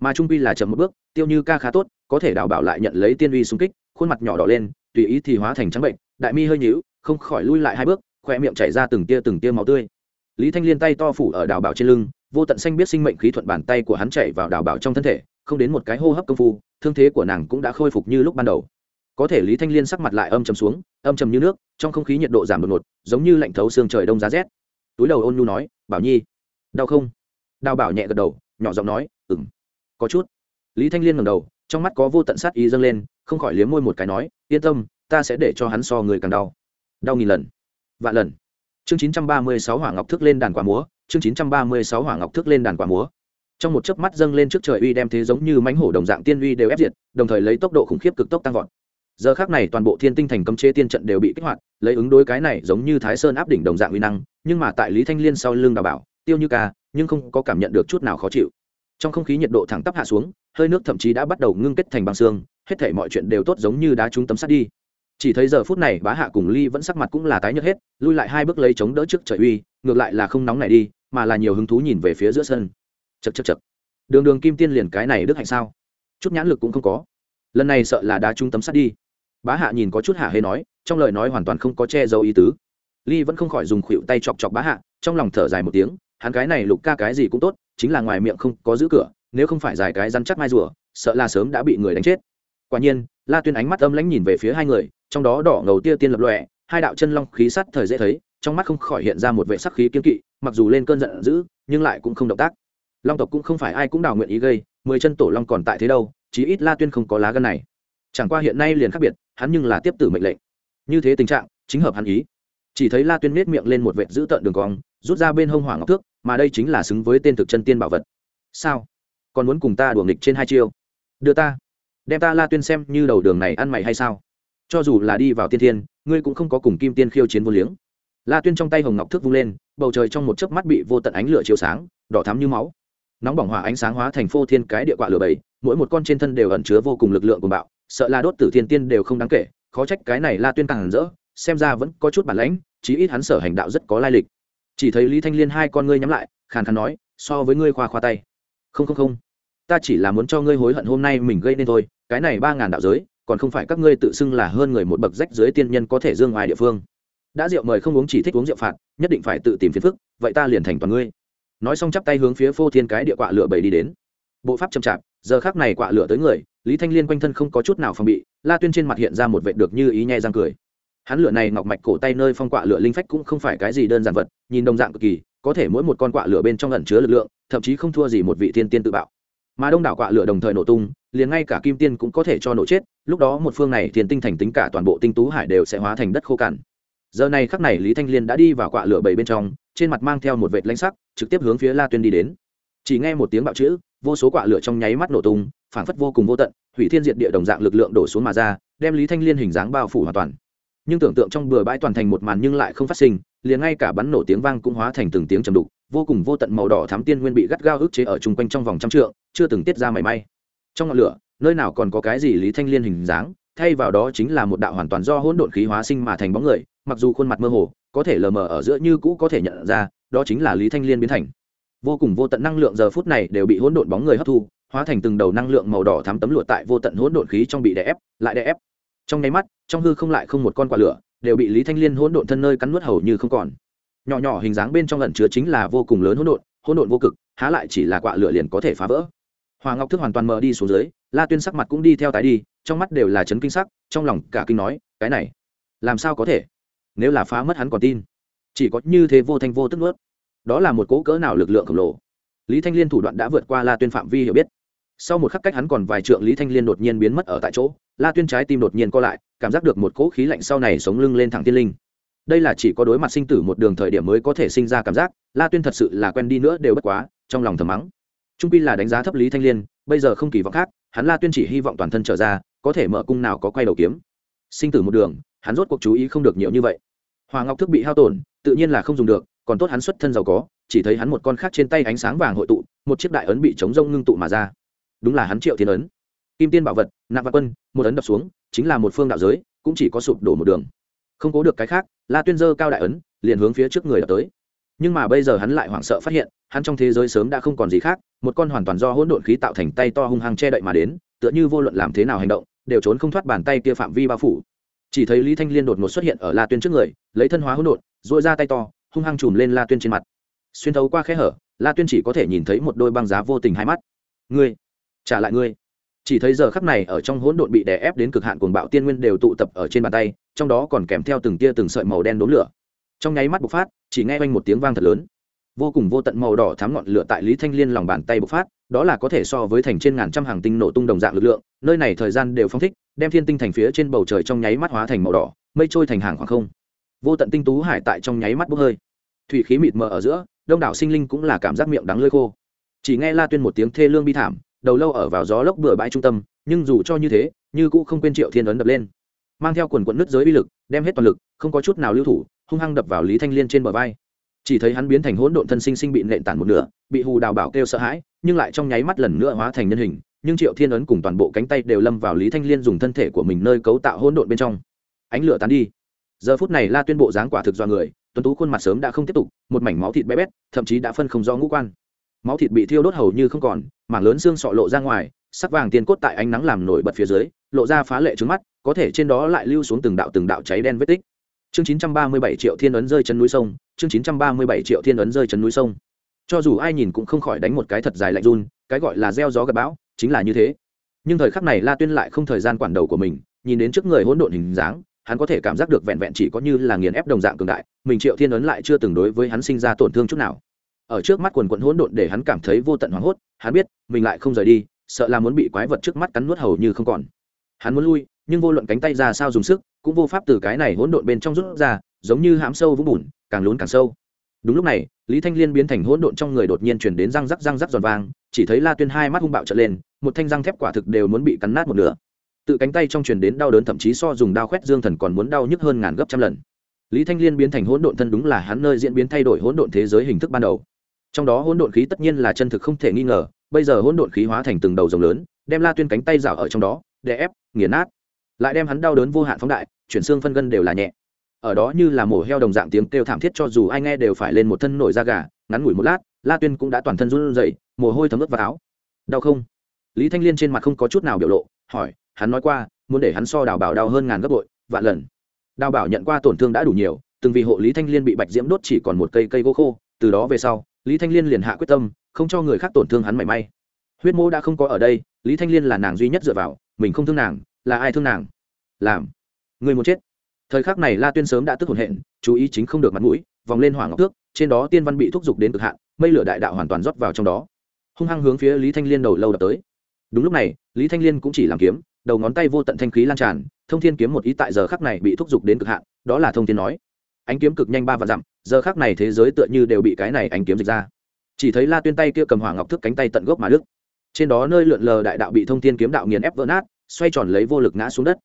Mà trung uy là chậm một bước, tiêu như ca khá tốt, có thể đào bảo lại nhận lấy tiên uy xung kích, khuôn mặt nhỏ đỏ lên tùy ý thì hóa thành trắng bệnh, đại mi hơi nhíu, không khỏi lui lại hai bước khoe miệng chảy ra từng tia từng tia máu tươi. Lý thanh liên tay to phủ ở đào bảo trên lưng, vô tận xanh biết sinh mệnh khí thuận bàn tay của hắn chảy vào đào bảo trong thân thể, không đến một cái hô hấp công phu, thương thế của nàng cũng đã khôi phục như lúc ban đầu. Có thể lý thanh liên sắc mặt lại âm trầm xuống, âm trầm như nước, trong không khí nhiệt độ giảm đột ngột, giống như lạnh thấu xương trời đông giá rét. Túi đầu ôn nhu nói, bảo nhi, đau không? Đào bảo nhẹ gật đầu, nhỏ giọng nói ừng có chút. Lý thanh liên ngầm đầu, trong mắt có vô tận sát ý dâng lên không khỏi liếm môi một cái nói, yên tâm, ta sẽ để cho hắn so người càng đau. Đau nghìn lần. Vạn lần. Chương chín trăm ba mươi sáu hỏa ngọc thức lên đàn quả múa, chương chín trăm ba mươi sáu hỏa ngọc thức lên đàn quả múa. Trong một chớp mắt dâng lên trước trời uy đem thế giống như mánh hổ đồng dạng tiên uy đều ép diệt, đồng thời lấy tốc độ khủng khiếp cực tốc tăng vọt. Giờ khác này toàn bộ thiên tinh thành cấm chế tiên trận đều bị kích hoạt, lấy ứng đối cái này giống như thái sơn áp đỉnh đồng dạng uy năng, nhưng mà tại lý thanh liên sau lưng đào bảo, tiêu như ca, nhưng không có cảm nhận được chút nào khó chịu. Trong không khí nhiệt độ thẳng tắp hạ xuống, hơi nước thậm chí đã bắt đầu ngưng kết thành băng xương hết thể mọi chuyện đều tốt giống như đá trúng tấm sắt đi. Chỉ thấy giờ phút này, bá hạ cùng ly vẫn sắc mặt cũng là tái nhợt hết, lui lại hai bước lấy chống đỡ trước trời uy, ngược lại là không nóng này đi, mà là nhiều hứng thú nhìn về phía giữa sân. Chật chật chật đường đường kim tiên liền cái này đức hạnh sao? Chút nhãn lực cũng không có. Lần này sợ là đá trúng tấm sắt đi. Bá hạ nhìn có chút hạ hê nói, trong lời nói hoàn toàn không có che giấu ý tứ. Ly vẫn không khỏi dùng khuỵu tay chọc chọc bá hạ, trong lòng thở dài một tiếng, hắn cái này lục ca cái gì cũng tốt, chính là ngoài miệng không có giữ cửa, nếu không phải dài cái răn chắc mai rùa, sợ là sớm đã bị người đánh chết quả nhiên, la tuyên ánh mắt âm lãnh nhìn về phía hai người, trong đó đỏ ngầu tia tiên lập lọe hai đạo chân long khí sắt thời dễ thấy, trong mắt không khỏi hiện ra một vệ sắc khí kiên kỵ, mặc dù lên cơn giận dữ, nhưng lại cũng không động tác. Long tộc cũng không phải ai cũng đào nguyện ý gây, mười chân tổ long còn tại thế đâu, chí ít la tuyên không có lá gân này. Chẳng qua hiện nay liền khác biệt, hắn nhưng là tiếp tử mệnh lệnh. Như thế tình trạng, chính hợp hắn ý. Chỉ thấy la tuyên miết miệng lên một vệt giữ tợn đường cong, rút ra bên hông hỏa ngọc thước, mà đây chính là xứng với tên thực chân tiên bảo vật. Sao? Còn muốn cùng ta đùa nghịch trên hai chiêu? Đưa ta đem ta la tuyên xem như đầu đường này ăn mày hay sao? Cho dù là đi vào tiên thiên, ngươi cũng không có cùng kim tiên khiêu chiến vô liếng. La tuyên trong tay hồng ngọc thước vung lên, bầu trời trong một chớp mắt bị vô tận ánh lửa chiếu sáng, đỏ thắm như máu. Nóng bỏng hỏa ánh sáng hóa thành phô thiên cái địa quạ lửa bảy mỗi một con trên thân đều ẩn chứa vô cùng lực lượng của bạo, sợ là đốt tử thiên tiên đều không đáng kể, khó trách cái này la tuyên càng rỡ, xem ra vẫn có chút bản lãnh, chí ít hắn sở hành đạo rất có lai lịch. Chỉ thấy lý thanh liên hai con ngươi nhắm lại, khàn khàn nói, so với ngươi khoa khoa tay. Không không không. Ta chỉ là muốn cho ngươi hối hận hôm nay mình gây nên thôi cái này ba ngàn đạo giới, còn không phải các ngươi tự xưng là hơn người một bậc rách dưới tiên nhân có thể dương ngoài địa phương. Đã rượu mời không uống chỉ thích uống rượu phạt, nhất định phải tự tìm phiền phức, vậy ta liền thành toàn ngươi. Nói xong chắp tay hướng phía phô thiên cái địa quạ lửa bảy đi đến. Bộ pháp chậm chạp, giờ khác này quạ lửa tới người, lý thanh liên quanh thân không có chút nào phòng bị, la tuyên trên mặt hiện ra một vệ được như ý nhẹ răng cười. Hắn lửa này ngọc mạch cổ tay nơi phong quạ lửa linh phách cũng không phải cái gì đơn giản vật, nhìn đồng dạng cực kỳ, có thể mỗi một con quạ lửa bên trong ẩn chứa lực lượng, thậm chí không thua gì một vị thiên tiên tự bạo mà đông đảo quạ lửa đồng thời nổ tung, liền ngay cả kim tiên cũng có thể cho nổ chết, lúc đó một phương này thiên tinh thành tính cả toàn bộ tinh tú hải đều sẽ hóa thành đất khô cằn. Giờ này khắc này lý thanh liên đã đi vào quạ lửa bảy bên trong, trên mặt mang theo một vệt lãnh sắc, trực tiếp hướng phía la tuyên đi đến. Chỉ nghe một tiếng bạo chữ, vô số quạ lửa trong nháy mắt nổ tung, phảng phất vô cùng vô tận, hủy thiên diệt địa đồng dạng lực lượng đổ xuống mà ra, đem lý thanh liên hình dáng bao phủ hoàn toàn. Nhưng tưởng tượng trong bừa bãi toàn thành một màn nhưng lại không phát sinh, liền ngay cả bắn nổ tiếng vang cũng hóa thành từng tiếng trầm đục vô cùng vô tận màu đỏ thám tiên nguyên bị gắt gao ức chế ở chung quanh trong vòng trăm trượng, chưa từng tiết ra mảy may. Trong ngọn lửa, nơi nào còn có cái gì lý thanh liên hình dáng, thay vào đó chính là một đạo hoàn toàn do hỗn độn khí hóa sinh mà thành bóng người, mặc dù khuôn mặt mơ hồ, có thể lờ mờ ở giữa như cũ có thể nhận ra, đó chính là lý thanh liên biến thành. Vô cùng vô tận năng lượng giờ phút này đều bị hỗn độn bóng người hấp thu, hóa thành từng đầu năng lượng màu đỏ thắm tấm lụa tại vô tận hỗn độn khí trong bị đè ép, lại đè ép. Trong nháy mắt, trong hư không lại không một con quả lửa, đều bị lý thanh liên hỗn độn thân nơi cắn nuốt hầu như không còn nhỏ nhỏ hình dáng bên trong lần chứa chính là vô cùng lớn hỗn độn hỗn độn vô cực, há lại chỉ là quạ lửa liền có thể phá vỡ. Hoàng ngọc thức hoàn toàn mờ đi xuống dưới, la tuyên sắc mặt cũng đi theo tái đi, trong mắt đều là chấn kinh sắc, trong lòng cả kinh nói, cái này, làm sao có thể? Nếu là phá mất hắn còn tin. Chỉ có như thế vô thanh vô tức nuốt. Đó là một cố cỡ nào lực lượng khổng lồ. Lý thanh liên thủ đoạn đã vượt qua la tuyên phạm vi hiểu biết. Sau một khắc cách hắn còn vài trượng, lý thanh liên đột nhiên biến mất ở tại chỗ. La tuyên trái tim đột nhiên co lại, cảm giác được một cỗ khí lạnh sau này sống lưng lên thẳng tiên linh đây là chỉ có đối mặt sinh tử một đường thời điểm mới có thể sinh ra cảm giác, la tuyên thật sự là quen đi nữa đều bất quá, trong lòng thầm mắng. Trung pi là đánh giá thấp lý thanh liên, bây giờ không kỳ vọng khác, hắn la tuyên chỉ hy vọng toàn thân trở ra, có thể mở cung nào có quay đầu kiếm. Sinh tử một đường, hắn rốt cuộc chú ý không được nhiều như vậy. Hoàng ngọc thức bị hao tổn, tự nhiên là không dùng được, còn tốt hắn xuất thân giàu có, chỉ thấy hắn một con khác trên tay ánh sáng vàng hội tụ, một chiếc đại ấn bị chống rông ngưng tụ mà ra. Đúng là hắn triệu thiên ấn. Kim tiên bảo vật, nạp văn quân, một ấn đập xuống, chính là một phương đạo giới, cũng chỉ có sụp đổ một đường không cố được cái khác, la tuyên dơ cao đại ấn, liền hướng phía trước người đập tới. Nhưng mà bây giờ hắn lại hoảng sợ phát hiện, hắn trong thế giới sớm đã không còn gì khác, một con hoàn toàn do hỗn độn khí tạo thành tay to hung hăng che đậy mà đến, tựa như vô luận làm thế nào hành động, đều trốn không thoát bàn tay kia phạm vi bao phủ. Chỉ thấy lý thanh liên đột ngột xuất hiện ở la tuyên trước người, lấy thân hóa hỗn độn dội ra tay to, hung hăng chùm lên la tuyên trên mặt. Xuyên thấu qua khe hở, la tuyên chỉ có thể nhìn thấy một đôi băng giá vô tình hai mắt. Ngươi, trả lại ngươi chỉ thấy giờ khắp này ở trong hỗn độn bị đè ép đến cực hạn cuồng bạo tiên nguyên đều tụ tập ở trên bàn tay, trong đó còn kèm theo từng tia từng sợi màu đen đốm lửa. Trong nháy mắt bộc phát, chỉ nghe quanh một tiếng vang thật lớn. Vô cùng vô tận màu đỏ thám ngọn lửa tại lý thanh liên lòng bàn tay bộc phát, đó là có thể so với thành trên ngàn trăm hàng tinh nổ tung đồng dạng lực lượng, nơi này thời gian đều phong thích, đem thiên tinh thành phía trên bầu trời trong nháy mắt hóa thành màu đỏ, mây trôi thành hàng khoảng không. Vô tận tinh tú hải tại trong nháy mắt bốc hơi. Thủy khí mịt mờ ở giữa, đông đảo sinh linh cũng là cảm giác miệng đắng lơi khô. Chỉ nghe la tuyên một tiếng thê lương bi thảm đầu lâu ở vào gió lốc bừa bãi trung tâm, nhưng dù cho như thế, như cũng không quên triệu thiên ấn đập lên. Mang theo quần quận nứt giới uy lực, đem hết toàn lực, không có chút nào lưu thủ, hung hăng đập vào lý thanh liên trên bờ vai. Chỉ thấy hắn biến thành hỗn độn thân sinh sinh bị nện tản một nửa, bị hù đào bảo kêu sợ hãi, nhưng lại trong nháy mắt lần nữa hóa thành nhân hình, nhưng triệu thiên ấn cùng toàn bộ cánh tay đều lâm vào lý thanh liên dùng thân thể của mình nơi cấu tạo hỗn độn bên trong. Ánh lửa tán đi. Giờ phút này la tuyên bộ dáng quả thực do người, tuấn tú khuôn mặt sớm đã không tiếp tục, một mảnh máu thịt bé bét, thậm chí đã phân không do ngũ quan máu thịt bị thiêu đốt hầu như không còn, mảng lớn xương sọ lộ ra ngoài, sắc vàng tiền cốt tại ánh nắng làm nổi bật phía dưới, lộ ra phá lệ trứng mắt, có thể trên đó lại lưu xuống từng đạo từng đạo cháy đen vết tích. Chương 937 triệu thiên ấn rơi chân núi sông, chương 937 triệu thiên ấn rơi chân núi sông. Cho dù ai nhìn cũng không khỏi đánh một cái thật dài lạnh run, cái gọi là gieo gió gặp bão, chính là như thế. Nhưng thời khắc này la tuyên lại không thời gian quản đầu của mình, nhìn đến trước người hỗn độn hình dáng, hắn có thể cảm giác được vẹn vẹn chỉ có như là nghiền ép đồng dạng cường đại, mình triệu thiên ấn lại chưa từng đối với hắn sinh ra tổn thương chút nào ở trước mắt quần quận hỗn độn để hắn cảm thấy vô tận hoảng hốt, hắn biết, mình lại không rời đi, sợ là muốn bị quái vật trước mắt cắn nuốt hầu như không còn. Hắn muốn lui, nhưng vô luận cánh tay ra sao dùng sức, cũng vô pháp từ cái này hỗn độn bên trong rút ra, giống như hãm sâu vũng bùn, càng lún càng sâu. Đúng lúc này, lý thanh liên biến thành hỗn độn trong người đột nhiên chuyển đến răng rắc răng rắc giòn vang, chỉ thấy la tuyên hai mắt hung bạo trở lên, một thanh răng thép quả thực đều muốn bị cắn nát một nửa. Tự cánh tay trong truyền đến đau đớn thậm chí so dùng đao khoét dương thần còn muốn đau nhức hơn ngàn gấp trăm lần. Lý thanh liên biến thành hỗn độn thân đúng là hắn nơi diễn biến thay đổi hỗn độn thế giới hình thức ban đầu trong đó hỗn độn khí tất nhiên là chân thực không thể nghi ngờ, bây giờ hỗn độn khí hóa thành từng đầu rồng lớn, đem la tuyên cánh tay rảo ở trong đó để ép, nghiền nát. Lại đem hắn đau đớn vô hạn phóng đại, chuyển xương phân gân đều là nhẹ. Ở đó như là mổ heo đồng dạng tiếng kêu thảm thiết cho dù ai nghe đều phải lên một thân nổi da gà, ngắn ngủi một lát, la tuyên cũng đã toàn thân run rẩy, mồ hôi thấm ướt vào áo. Đau không? Lý thanh liên trên mặt không có chút nào biểu lộ, hỏi, hắn nói qua, muốn để hắn so đào bảo đau hơn ngàn gấp bội, vạn lần. Đào bảo nhận qua tổn thương đã đủ nhiều, từng vì hộ lý thanh liên bị bạch diễm đốt chỉ còn một cây cây gỗ khô, từ đó về sau lý thanh liên liền hạ quyết tâm, không cho người khác tổn thương hắn mảy may. Huyết mô đã không có ở đây, lý thanh liên là nàng duy nhất dựa vào, mình không thương nàng, là ai thương nàng? Làm. Người muốn chết. Thời khắc này la tuyên sớm đã tức hồn hện, chú ý chính không được mặt mũi, vòng lên hỏa ngọc tước trên đó tiên văn bị thúc giục đến cực hạn, mây lửa đại đạo hoàn toàn rót vào trong đó. Hung hăng hướng phía lý thanh liên đầu lâu đập tới. Đúng lúc này, lý thanh liên cũng chỉ làm kiếm, đầu ngón tay vô tận thanh khí lan tràn, thông thiên kiếm một ý tại giờ khắc này bị thúc giục đến cực hạn, đó là thông thiên nói. Ánh kiếm cực nhanh ba và dặm giờ khác này thế giới tựa như đều bị cái này ánh kiếm dịch ra. Chỉ thấy la tuyên tay kia cầm hỏa ngọc thức cánh tay tận gốc mà đức trên đó nơi lượn lờ đại đạo bị thông thiên kiếm đạo nghiền ép vỡ nát, xoay tròn lấy vô lực ngã xuống đất.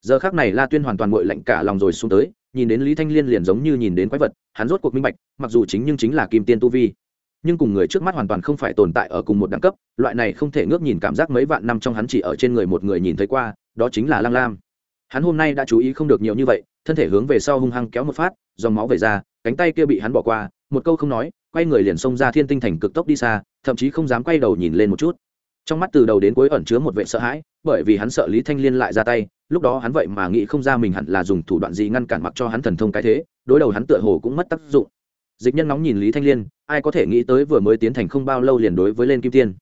Giờ khác này la tuyên hoàn toàn nguội lạnh cả lòng rồi xuống tới, nhìn đến lý thanh liên liền giống như nhìn đến quái vật, hắn rốt cuộc minh bạch, mặc dù chính nhưng chính là kim tiên tu vi. Nhưng cùng người trước mắt hoàn toàn không phải tồn tại ở cùng một đẳng cấp, loại này không thể ngước nhìn cảm giác mấy vạn năm trong hắn chỉ ở trên người một người nhìn thấy qua, đó chính là lang lam. Hắn hôm nay đã chú ý không được nhiều như vậy, thân thể hướng về sau hung hăng kéo một phát, dòng máu về ra cánh tay kia bị hắn bỏ qua, một câu không nói, quay người liền xông ra thiên tinh thành cực tốc đi xa, thậm chí không dám quay đầu nhìn lên một chút. Trong mắt từ đầu đến cuối ẩn chứa một vệ sợ hãi, bởi vì hắn sợ lý thanh liên lại ra tay, lúc đó hắn vậy mà nghĩ không ra mình hẳn là dùng thủ đoạn gì ngăn cản mặc cho hắn thần thông cái thế, đối đầu hắn tựa hồ cũng mất tác dụng. Dịch nhân nóng nhìn lý thanh liên, ai có thể nghĩ tới vừa mới tiến thành không bao lâu liền đối với lên kim tiên.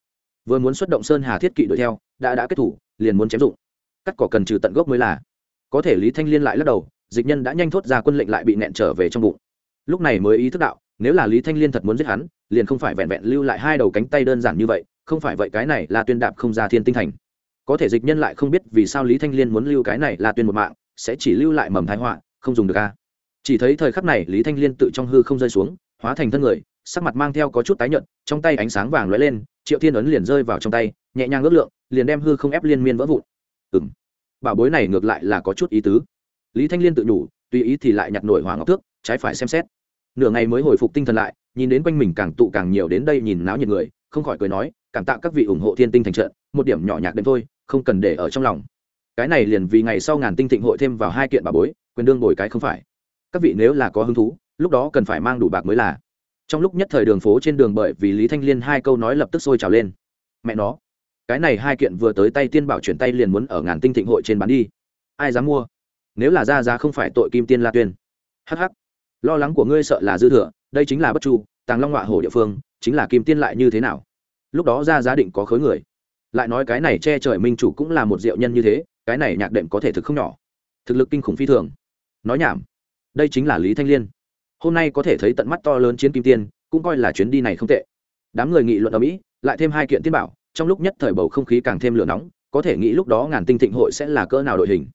Vừa muốn xuất động sơn hà thiết kỵ đuổi theo, đã đã kết thủ, liền muốn chém dụng. Cắt cỏ cần trừ tận gốc mới là. Có thể lý thanh liên lại lắc đầu, dịch nhân đã nhanh thốt ra quân lệnh lại bị nẹn trở về trong bụng lúc này mới ý thức đạo, nếu là lý thanh liên thật muốn giết hắn, liền không phải vẹn vẹn lưu lại hai đầu cánh tay đơn giản như vậy, không phải vậy cái này là tuyên đạp không ra thiên tinh thành. Có thể dịch nhân lại không biết vì sao lý thanh liên muốn lưu cái này là tuyên một mạng, sẽ chỉ lưu lại mầm thái họa, không dùng được a chỉ thấy thời khắc này lý thanh liên tự trong hư không rơi xuống, hóa thành thân người, sắc mặt mang theo có chút tái nhợt, trong tay ánh sáng vàng lóe lên, triệu thiên ấn liền rơi vào trong tay, nhẹ nhàng ước lượng, liền đem hư không ép liên miên vỡ vụn. Ừng bảo bối này ngược lại là có chút ý tứ. Lý thanh liên tự nhủ, tùy ý thì lại nhặt nổi hoàng ngọc thước, trái phải xem xét nửa ngày mới hồi phục tinh thần lại, nhìn đến quanh mình càng tụ càng nhiều đến đây nhìn náo nhiệt người, không khỏi cười nói, cảm tạ các vị ủng hộ thiên tinh thành trận, một điểm nhỏ nhạc đến thôi, không cần để ở trong lòng. Cái này liền vì ngày sau ngàn tinh thịnh hội thêm vào hai kiện bà bối, quyền đương bồi cái không phải. Các vị nếu là có hứng thú, lúc đó cần phải mang đủ bạc mới là. Trong lúc nhất thời đường phố trên đường bởi vì lý thanh liên hai câu nói lập tức sôi trào lên. Mẹ nó, cái này hai kiện vừa tới tay tiên bảo chuyển tay liền muốn ở ngàn tinh thịnh hội trên bán đi. Ai dám mua? Nếu là ra giá không phải tội kim tiên la tuyên. Hh lo lắng của ngươi sợ là dư thừa, đây chính là bất chu, tàng long họa hổ địa phương, chính là kim tiên lại như thế nào? Lúc đó ra giá định có khối người. Lại nói cái này che trời minh chủ cũng là một diệu nhân như thế, cái này nhạc đệm có thể thực không nhỏ. Thực lực kinh khủng phi thường. Nói nhảm. Đây chính là lý thanh liên. Hôm nay có thể thấy tận mắt to lớn chiến kim tiên, cũng coi là chuyến đi này không tệ. Đám người nghị luận ở mỹ, lại thêm hai kiện tiên bảo, trong lúc nhất thời bầu không khí càng thêm lửa nóng, có thể nghĩ lúc đó ngàn tinh thịnh hội sẽ là cỡ nào đội hình.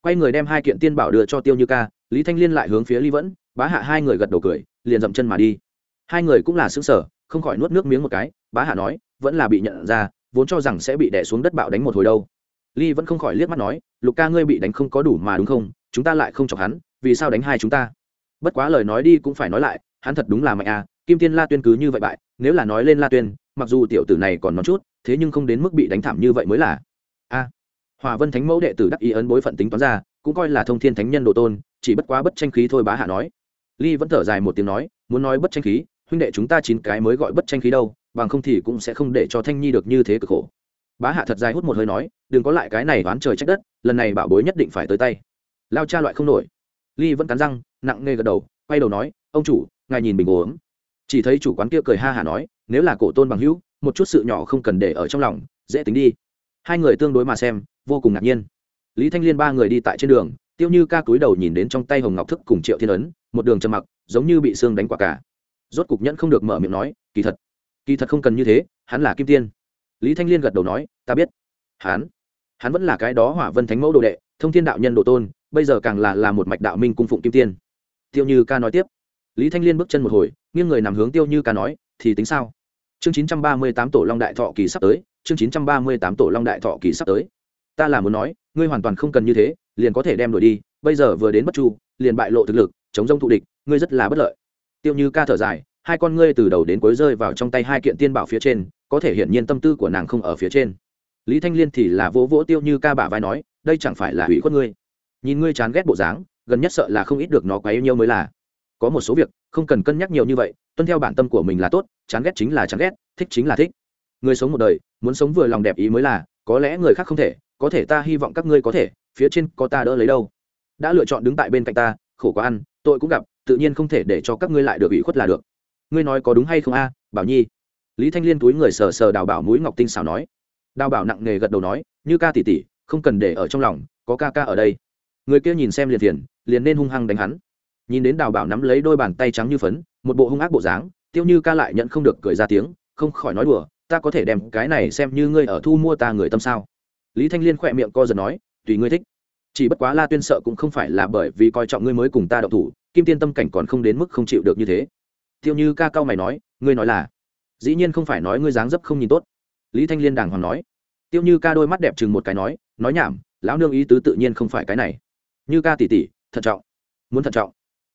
Quay người đem hai kiện tiên bảo đưa cho tiêu như ca lý thanh liên lại hướng phía Lý vẫn, bá hạ hai người gật đầu cười, liền dậm chân mà đi. Hai người cũng là xứng sở không khỏi nuốt nước miếng một cái, bá hạ nói, vẫn là bị nhận ra, vốn cho rằng sẽ bị đẻ xuống đất bạo đánh một hồi đâu. Ly vẫn không khỏi liếc mắt nói, lục ca ngươi bị đánh không có đủ mà đúng không, chúng ta lại không chọc hắn, vì sao đánh hai chúng ta? Bất quá lời nói đi cũng phải nói lại, hắn thật đúng là mạnh à kim tiên la tuyên cứ như vậy bại, nếu là nói lên la tuyên, mặc dù tiểu tử này còn nói chút, thế nhưng không đến mức bị đánh thảm như vậy mới là. A. Hòa vân thánh mẫu đệ tử đắc ý ấn bối phận tính toán ra, cũng coi là thông thiên thánh nhân độ tôn chỉ bất quá bất tranh khí thôi bá hạ nói. Ly vẫn thở dài một tiếng nói, muốn nói bất tranh khí, huynh đệ chúng ta chín cái mới gọi bất tranh khí đâu, bằng không thì cũng sẽ không để cho thanh nhi được như thế cực khổ. Bá hạ thật dài hút một hơi nói, đừng có lại cái này oán trời trách đất, lần này bảo bối nhất định phải tới tay. Lao cha loại không nổi. Ly vẫn cắn răng, nặng nề gật đầu, quay đầu nói, ông chủ, ngài nhìn bình ốm chỉ thấy chủ quán kia cười ha hả nói, nếu là cổ tôn bằng hữu, một chút sự nhỏ không cần để ở trong lòng, dễ tính đi. Hai người tương đối mà xem, vô cùng ngạc nhiên. Lý thanh liên ba người đi tại trên đường tiêu như ca cúi đầu nhìn đến trong tay hồng ngọc thức cùng triệu thiên ấn, một đường trầm mặc, giống như bị xương đánh quả cả. Rốt cục nhẫn không được mở miệng nói, kỳ thật kỳ thật không cần như thế, hắn là kim tiên. Lý thanh liên gật đầu nói, ta biết. Hắn? Hắn vẫn là cái đó hỏa vân thánh mẫu đồ đệ, thông thiên đạo nhân đồ tôn, bây giờ càng là là một mạch đạo minh cung phụng kim tiên. Tiêu như ca nói tiếp. Lý thanh liên bước chân một hồi, nghiêng người nằm hướng tiêu như ca nói, thì tính sao? Chương chín trăm ba mươi tám tổ long đại thọ kỳ sắp tới, chương chín trăm ba mươi tám tổ long đại thọ kỳ sắp tới ta là muốn nói, ngươi hoàn toàn không cần như thế, liền có thể đem đuổi đi, bây giờ vừa đến bất chu, liền bại lộ thực lực, chống rông thụ địch, ngươi rất là bất lợi. Tiêu như ca thở dài, hai con ngươi từ đầu đến cuối rơi vào trong tay hai kiện tiên bảo phía trên, có thể hiển nhiên tâm tư của nàng không ở phía trên. Lý thanh liên thì là vỗ vỗ tiêu như ca bả vai nói, đây chẳng phải là hủy khuất ngươi. Nhìn ngươi chán ghét bộ dáng, gần nhất sợ là không ít được nó quá yêu nhiêu mới là. Có một số việc, không cần cân nhắc nhiều như vậy, tuân theo bản tâm của mình là tốt, chán ghét chính là chán ghét, thích chính là thích. Người sống một đời, muốn sống vừa lòng đẹp ý mới là, có lẽ người khác không thể có thể ta hy vọng các ngươi có thể, phía trên có ta đỡ lấy đâu. Đã lựa chọn đứng tại bên cạnh ta, khổ quá ăn, tội cũng gặp, tự nhiên không thể để cho các ngươi lại được ủy khuất là được. Ngươi nói có đúng hay không a, bảo nhi? Lý thanh liên túi người sờ sờ đào bảo mũi ngọc tinh xảo nói. Đào bảo nặng nề gật đầu nói, như ca tỉ tỉ không cần để ở trong lòng, có ca ca ở đây. Người kia nhìn xem liền thiền, liền nên hung hăng đánh hắn. Nhìn đến đào bảo nắm lấy đôi bàn tay trắng như phấn, một bộ hung ác bộ dáng, tiêu như ca lại nhận không được cười ra tiếng, không khỏi nói đùa, ta có thể đem cái này xem như ngươi ở thu mua ta người tâm sao? Lý thanh liên khỏe miệng co giật nói, tùy ngươi thích. Chỉ bất quá la tuyên sợ cũng không phải là bởi vì coi trọng ngươi mới cùng ta đậu thủ, kim tiên tâm cảnh còn không đến mức không chịu được như thế. Tiêu như ca cao mày nói, ngươi nói là? Dĩ nhiên không phải nói ngươi dáng dấp không nhìn tốt. Lý thanh liên đàng hoàng nói. Tiêu như ca đôi mắt đẹp chừng một cái nói nói nhảm, lão nương ý tứ tự nhiên không phải cái này. Như ca tỉ tỉ, thận trọng. Muốn thận trọng.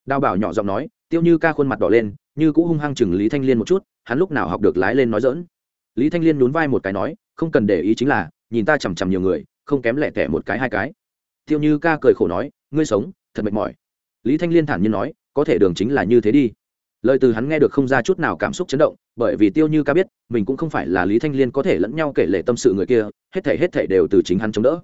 Đào bảo nhỏ giọng nói, tiêu như ca khuôn mặt đỏ lên, như cũ hung hăng chừng lý thanh liên một chút, hắn lúc nào học được lái lên nói dỡn lý thanh liên nhún vai một cái nói không cần để ý chính là, nhìn ta chằm chằm nhiều người, không kém lẻ tẻ một cái hai cái. Tiêu như ca cười khổ nói, ngươi sống, thật mệt mỏi. Lý thanh liên thản nhiên nói, có thể đường chính là như thế đi. Lời từ hắn nghe được không ra chút nào cảm xúc chấn động, bởi vì tiêu như ca biết, mình cũng không phải là lý thanh liên có thể lẫn nhau kể lể tâm sự người kia, hết thể hết thể đều từ chính hắn chống đỡ.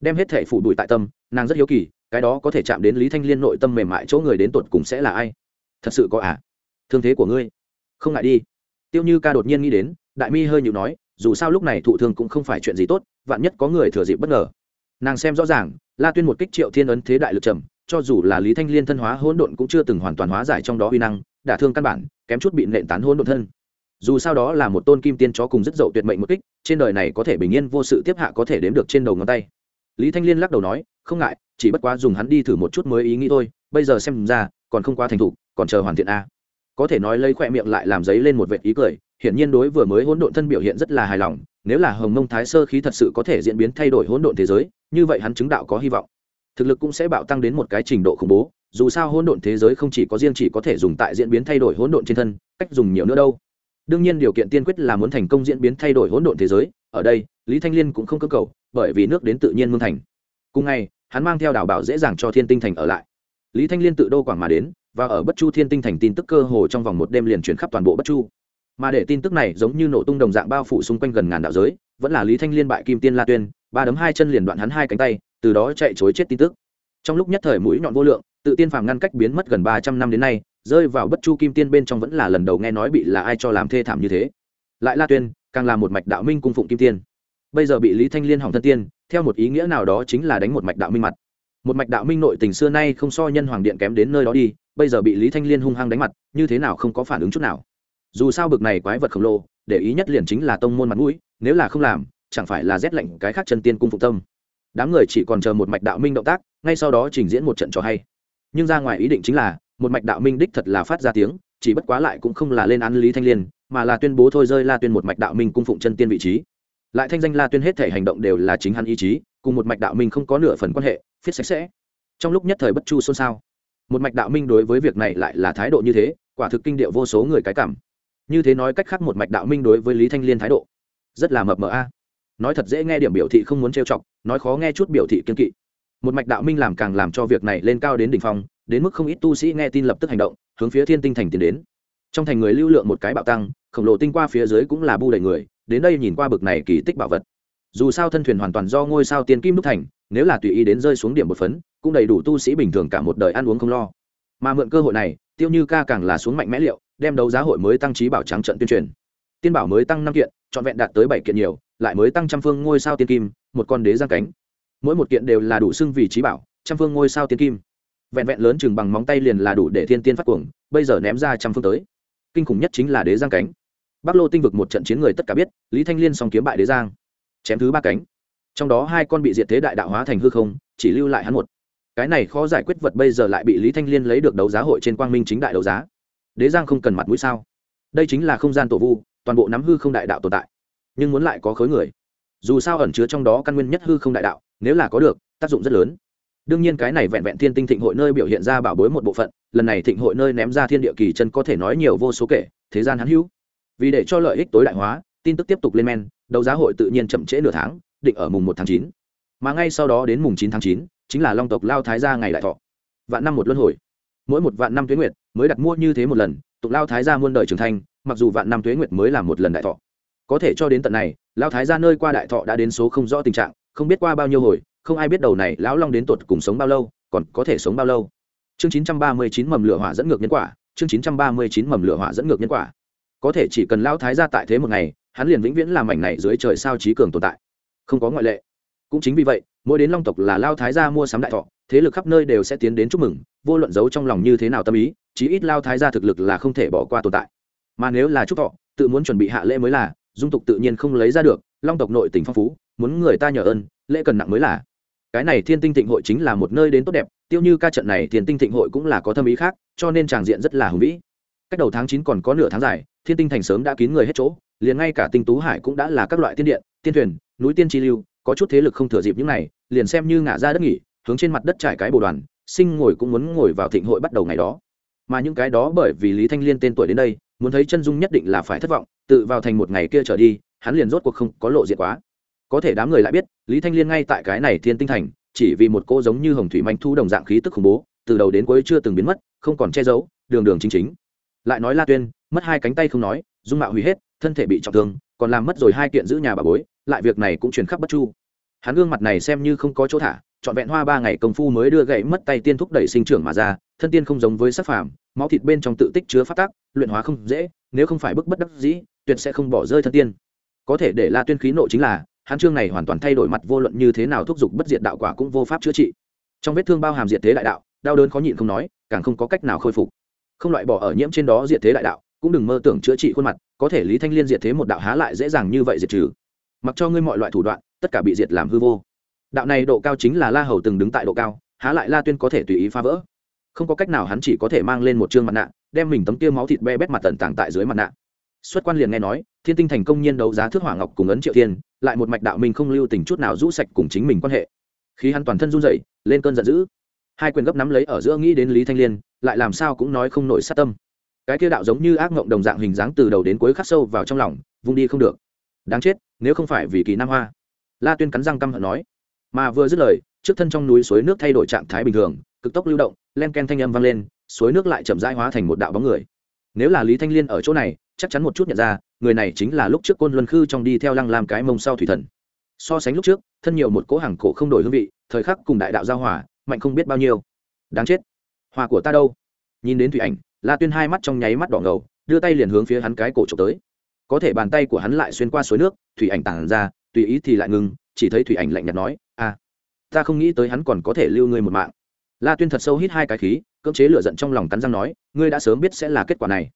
Đem hết thể phủ đuổi tại tâm, nàng rất hiếu kỳ, cái đó có thể chạm đến lý thanh liên nội tâm mềm mại chỗ người đến tột cùng sẽ là ai? Thật sự có à? Thương thế của ngươi. Không ngại đi. Tiêu như ca đột nhiên nghĩ đến, đại mi hơi nhịu nói dù sao lúc này thụ thương cũng không phải chuyện gì tốt, vạn nhất có người thừa dịp bất ngờ. Nàng xem rõ ràng, la tuyên một kích triệu thiên ấn thế đại lực trầm, cho dù là lý thanh liên thân hóa hỗn độn cũng chưa từng hoàn toàn hóa giải trong đó uy năng, đả thương căn bản, kém chút bị nện tán hỗn độn thân. Dù sao đó là một tôn kim tiên chó cùng rất dậu tuyệt mệnh một kích, trên đời này có thể bình yên vô sự tiếp hạ có thể đếm được trên đầu ngón tay. Lý thanh liên lắc đầu nói, không ngại, chỉ bất quá dùng hắn đi thử một chút mới ý nghĩ thôi, bây giờ xem ra, còn không quá thành thục, còn chờ hoàn thiện a. Có thể nói lấy khỏe miệng lại làm giấy lên một vệt ý cười hiển nhiên đối vừa mới hỗn độn thân biểu hiện rất là hài lòng, nếu là hồng mông thái sơ khí thật sự có thể diễn biến thay đổi hỗn độn thế giới, như vậy hắn chứng đạo có hy vọng. Thực lực cũng sẽ bạo tăng đến một cái trình độ khủng bố, dù sao hỗn độn thế giới không chỉ có riêng chỉ có thể dùng tại diễn biến thay đổi hỗn độn trên thân, cách dùng nhiều nữa đâu. Đương nhiên điều kiện tiên quyết là muốn thành công diễn biến thay đổi hỗn độn thế giới, ở đây, lý thanh liên cũng không cơ cầu, bởi vì nước đến tự nhiên mương thành. Cùng ngày, hắn mang theo đảo bảo dễ dàng cho thiên tinh thành ở lại. Lý thanh liên tự đô quảng mà đến, và ở bất chu thiên tinh thành tin tức cơ hồ trong vòng một đêm liền chuyển khắp toàn bộ bất chu mà để tin tức này giống như nổ tung đồng dạng bao phủ xung quanh gần ngàn đạo giới, vẫn là lý thanh liên bại kim tiên la tuyên, ba đấm hai chân liền đoạn hắn hai cánh tay, từ đó chạy chối chết tin tức. Trong lúc nhất thời mũi nhọn vô lượng, tự tiên phàm ngăn cách biến mất gần ba trăm năm đến nay, rơi vào bất chu kim tiên bên trong vẫn là lần đầu nghe nói bị là ai cho làm thê thảm như thế. Lại la tuyên, càng là một mạch đạo minh cung phụng kim tiên. Bây giờ bị lý thanh liên hỏng thân tiên, theo một ý nghĩa nào đó chính là đánh một mạch đạo minh mặt. Một mạch đạo minh nội tình xưa nay không so nhân hoàng điện kém đến nơi đó đi, bây giờ bị lý thanh liên hung hăng đánh mặt, như thế nào không có phản ứng chút nào dù sao bực này quái vật khổng lồ, để ý nhất liền chính là tông môn mặt mũi, nếu là không làm, chẳng phải là rét lạnh cái khác chân tiên cung phụ tâm. Đám người chỉ còn chờ một mạch đạo minh động tác, ngay sau đó trình diễn một trận trò hay. Nhưng ra ngoài ý định chính là, một mạch đạo minh đích thật là phát ra tiếng, chỉ bất quá lại cũng không là lên án lý thanh liên, mà là tuyên bố thôi rơi la tuyên một mạch đạo minh cung phụng chân tiên vị trí. Lại thanh danh la tuyên hết thể hành động đều là chính hắn ý chí, cùng một mạch đạo minh không có nửa phần quan hệ, phiết sạch sẽ. Trong lúc nhất thời bất chu xôn xao, một mạch đạo minh đối với việc này lại là thái độ như thế, quả thực kinh điệu vô số người cái cảm như thế nói cách khác một mạch đạo minh đối với lý thanh liên thái độ rất là mập mờ a. Nói thật dễ nghe điểm biểu thị không muốn trêu chọc, nói khó nghe chút biểu thị kiên kỵ. Một mạch đạo minh làm càng làm cho việc này lên cao đến đỉnh phong, đến mức không ít tu sĩ nghe tin lập tức hành động, hướng phía thiên tinh thành tiến đến. Trong thành người lưu lượng một cái bạo tăng, khổng lồ tinh qua phía dưới cũng là bu đầy người, đến đây nhìn qua bực này kỳ tích bảo vật. Dù sao thân thuyền hoàn toàn do ngôi sao tiên kim đúc thành, nếu là tùy ý đến rơi xuống điểm một phấn, cũng đầy đủ tu sĩ bình thường cả một đời ăn uống không lo. Mà mượn cơ hội này tiêu như ca càng là xuống mạnh mẽ liệu, đem đấu giá hội mới tăng trí bảo trắng trận tuyên truyền. Tiên bảo mới tăng năm kiện, trọn vẹn đạt tới bảy kiện nhiều, lại mới tăng trăm phương ngôi sao tiên kim, một con đế giang cánh. Mỗi một kiện đều là đủ xưng vì trí bảo, trăm phương ngôi sao tiên kim. Vẹn vẹn lớn chừng bằng móng tay liền là đủ để thiên tiên phát cuồng, bây giờ ném ra trăm phương tới. Kinh khủng nhất chính là đế giang cánh. Bắc lô tinh vực một trận chiến người tất cả biết, lý thanh liên song kiếm bại đế giang. Chém thứ ba cánh. Trong đó hai con bị diệt thế đại đạo hóa thành hư không, chỉ lưu lại hắn một cái này khó giải quyết vật bây giờ lại bị lý thanh liên lấy được đấu giá hội trên quang minh chính đại đấu giá. Đế giang không cần mặt mũi sao? Đây chính là không gian tổ vu, toàn bộ nắm hư không đại đạo tồn tại. Nhưng muốn lại có khối người. Dù sao ẩn chứa trong đó căn nguyên nhất hư không đại đạo, nếu là có được, tác dụng rất lớn. Đương nhiên cái này vẹn vẹn thiên tinh thịnh hội nơi biểu hiện ra bảo bối một bộ phận, lần này thịnh hội nơi ném ra thiên địa kỳ chân có thể nói nhiều vô số kể, thế gian hắn hữu. Vì để cho lợi ích tối đại hóa, tin tức tiếp tục lên men, đấu giá hội tự nhiên chậm trễ nửa tháng, định ở mùng một tháng chín. Mà ngay sau đó đến mùng chín tháng chín chính là long tộc lao thái gia ngày đại thọ. Vạn năm một luân hồi. Mỗi một vạn năm tuế nguyệt mới đặt mua như thế một lần tục lao thái gia muôn đời trưởng thành, mặc dù vạn năm tuế nguyệt mới là một lần đại thọ. Có thể cho đến tận này, lao thái gia nơi qua đại thọ đã đến số không rõ tình trạng, không biết qua bao nhiêu hồi, không ai biết đầu này lão long đến tột cùng sống bao lâu, còn có thể sống bao lâu. Chương chín trăm ba mươi chín mầm lửa hỏa dẫn ngược nhân quả, chương chín trăm ba mươi chín mầm lửa hỏa dẫn ngược nhân quả. Có thể chỉ cần lao thái gia tại thế một ngày, hắn liền vĩnh viễn làm mảnh này dưới trời sao trí cường tồn tại. Không có ngoại lệ cũng chính vì vậy, mỗi đến long tộc là lao thái gia mua sắm đại thọ, thế lực khắp nơi đều sẽ tiến đến chúc mừng, vô luận giấu trong lòng như thế nào tâm ý, chí ít lao thái gia thực lực là không thể bỏ qua tồn tại. Mà nếu là chúc thọ, tự muốn chuẩn bị hạ lễ mới là, dung tục tự nhiên không lấy ra được, long tộc nội tình phong phú, muốn người ta nhờ ơn, lễ cần nặng mới là. Cái này thiên tinh thịnh hội chính là một nơi đến tốt đẹp, tiêu như ca trận này thiên tinh thịnh hội cũng là có thâm ý khác, cho nên tràng diện rất là hùng vĩ. Cách đầu tháng chín còn có nửa tháng dài, thiên tinh thành sớm đã kín người hết chỗ, liền ngay cả tinh tú hải cũng đã là các loại tiên điện, tiên thuyền, núi tiên chi lưu có chút thế lực không thừa dịp những này, liền xem như ngả ra đất nghỉ, hướng trên mặt đất trải cái bồ đoàn, sinh ngồi cũng muốn ngồi vào thịnh hội bắt đầu ngày đó. Mà những cái đó bởi vì lý thanh liên tên tuổi đến đây, muốn thấy chân dung nhất định là phải thất vọng, tự vào thành một ngày kia trở đi, hắn liền rốt cuộc không có lộ diện quá. Có thể đám người lại biết, lý thanh liên ngay tại cái này thiên tinh thành, chỉ vì một cô giống như hồng thủy manh thu đồng dạng khí tức khủng bố, từ đầu đến cuối chưa từng biến mất, không còn che giấu, đường đường chính chính. Lại nói la tuyên, mất hai cánh tay không nói, dung mạo hủy hết, thân thể bị trọng thương còn làm mất rồi hai kiện giữ nhà bà bối, lại việc này cũng truyền khắp bất chu. Hắn gương mặt này xem như không có chỗ thả, trọn vẹn hoa ba ngày công phu mới đưa gậy mất tay tiên thúc đẩy sinh trưởng mà ra, thân tiên không giống với sắc phàm, máu thịt bên trong tự tích chứa phát tác luyện hóa không dễ, nếu không phải bức bất đắc dĩ, tuyệt sẽ không bỏ rơi thân tiên. Có thể để la tuyên khí nộ chính là, hắn chương này hoàn toàn thay đổi mặt vô luận như thế nào thúc giục bất diệt đạo quả cũng vô pháp chữa trị. Trong vết thương bao hàm diệt thế đại đạo, đau đớn khó nhịn không nói, càng không có cách nào khôi phục. Không loại bỏ ở nhiễm trên đó diệt thế đại đạo cũng đừng mơ tưởng chữa trị khuôn mặt, có thể lý thanh liên diệt thế một đạo há lại dễ dàng như vậy diệt trừ. Mặc cho ngươi mọi loại thủ đoạn, tất cả bị diệt làm hư vô. Đạo này độ cao chính là la hầu từng đứng tại độ cao, há lại la tuyên có thể tùy ý phá vỡ. Không có cách nào hắn chỉ có thể mang lên một chương mặt nạ, đem mình tấm kia máu thịt be bét mặt tận tàng tại dưới mặt nạ. Xuất quan liền nghe nói, thiên tinh thành công nhiên đấu giá thước hỏa ngọc cùng ấn triệu thiên, lại một mạch đạo mình không lưu tình chút nào rũ sạch cùng chính mình quan hệ. Khi hắn toàn thân run rẩy, lên cơn giận dữ. Hai quyền gấp nắm lấy ở giữa nghĩ đến lý thanh liên, lại làm sao cũng nói không nổi sát tâm cái kia đạo giống như ác mộng đồng dạng hình dáng từ đầu đến cuối khắc sâu vào trong lòng, vung đi không được. Đáng chết, nếu không phải vì kỳ nam hoa. La tuyên cắn răng căm hận nói. Mà vừa dứt lời, trước thân trong núi suối nước thay đổi trạng thái bình thường, cực tốc lưu động, len ken thanh âm vang lên, suối nước lại chậm rãi hóa thành một đạo bóng người. Nếu là lý thanh liên ở chỗ này, chắc chắn một chút nhận ra, người này chính là lúc trước côn luân khư trong đi theo lăng làm cái mông sau thủy thần. So sánh lúc trước, thân nhiều một cỗ hàng cổ không đổi hương vị, thời khắc cùng đại đạo giao hòa, mạnh không biết bao nhiêu. Đáng chết. Hòa của ta đâu? Nhìn đến thủy ảnh la tuyên hai mắt trong nháy mắt đỏ ngầu, đưa tay liền hướng phía hắn cái cổ trộm tới. Có thể bàn tay của hắn lại xuyên qua suối nước, thủy ảnh tản ra, tùy ý thì lại ngừng, chỉ thấy thủy ảnh lạnh nhạt nói a ta không nghĩ tới hắn còn có thể lưu ngươi một mạng. La tuyên thật sâu hít hai cái khí, cưỡng chế lửa giận trong lòng cắn răng nói, ngươi đã sớm biết sẽ là kết quả này.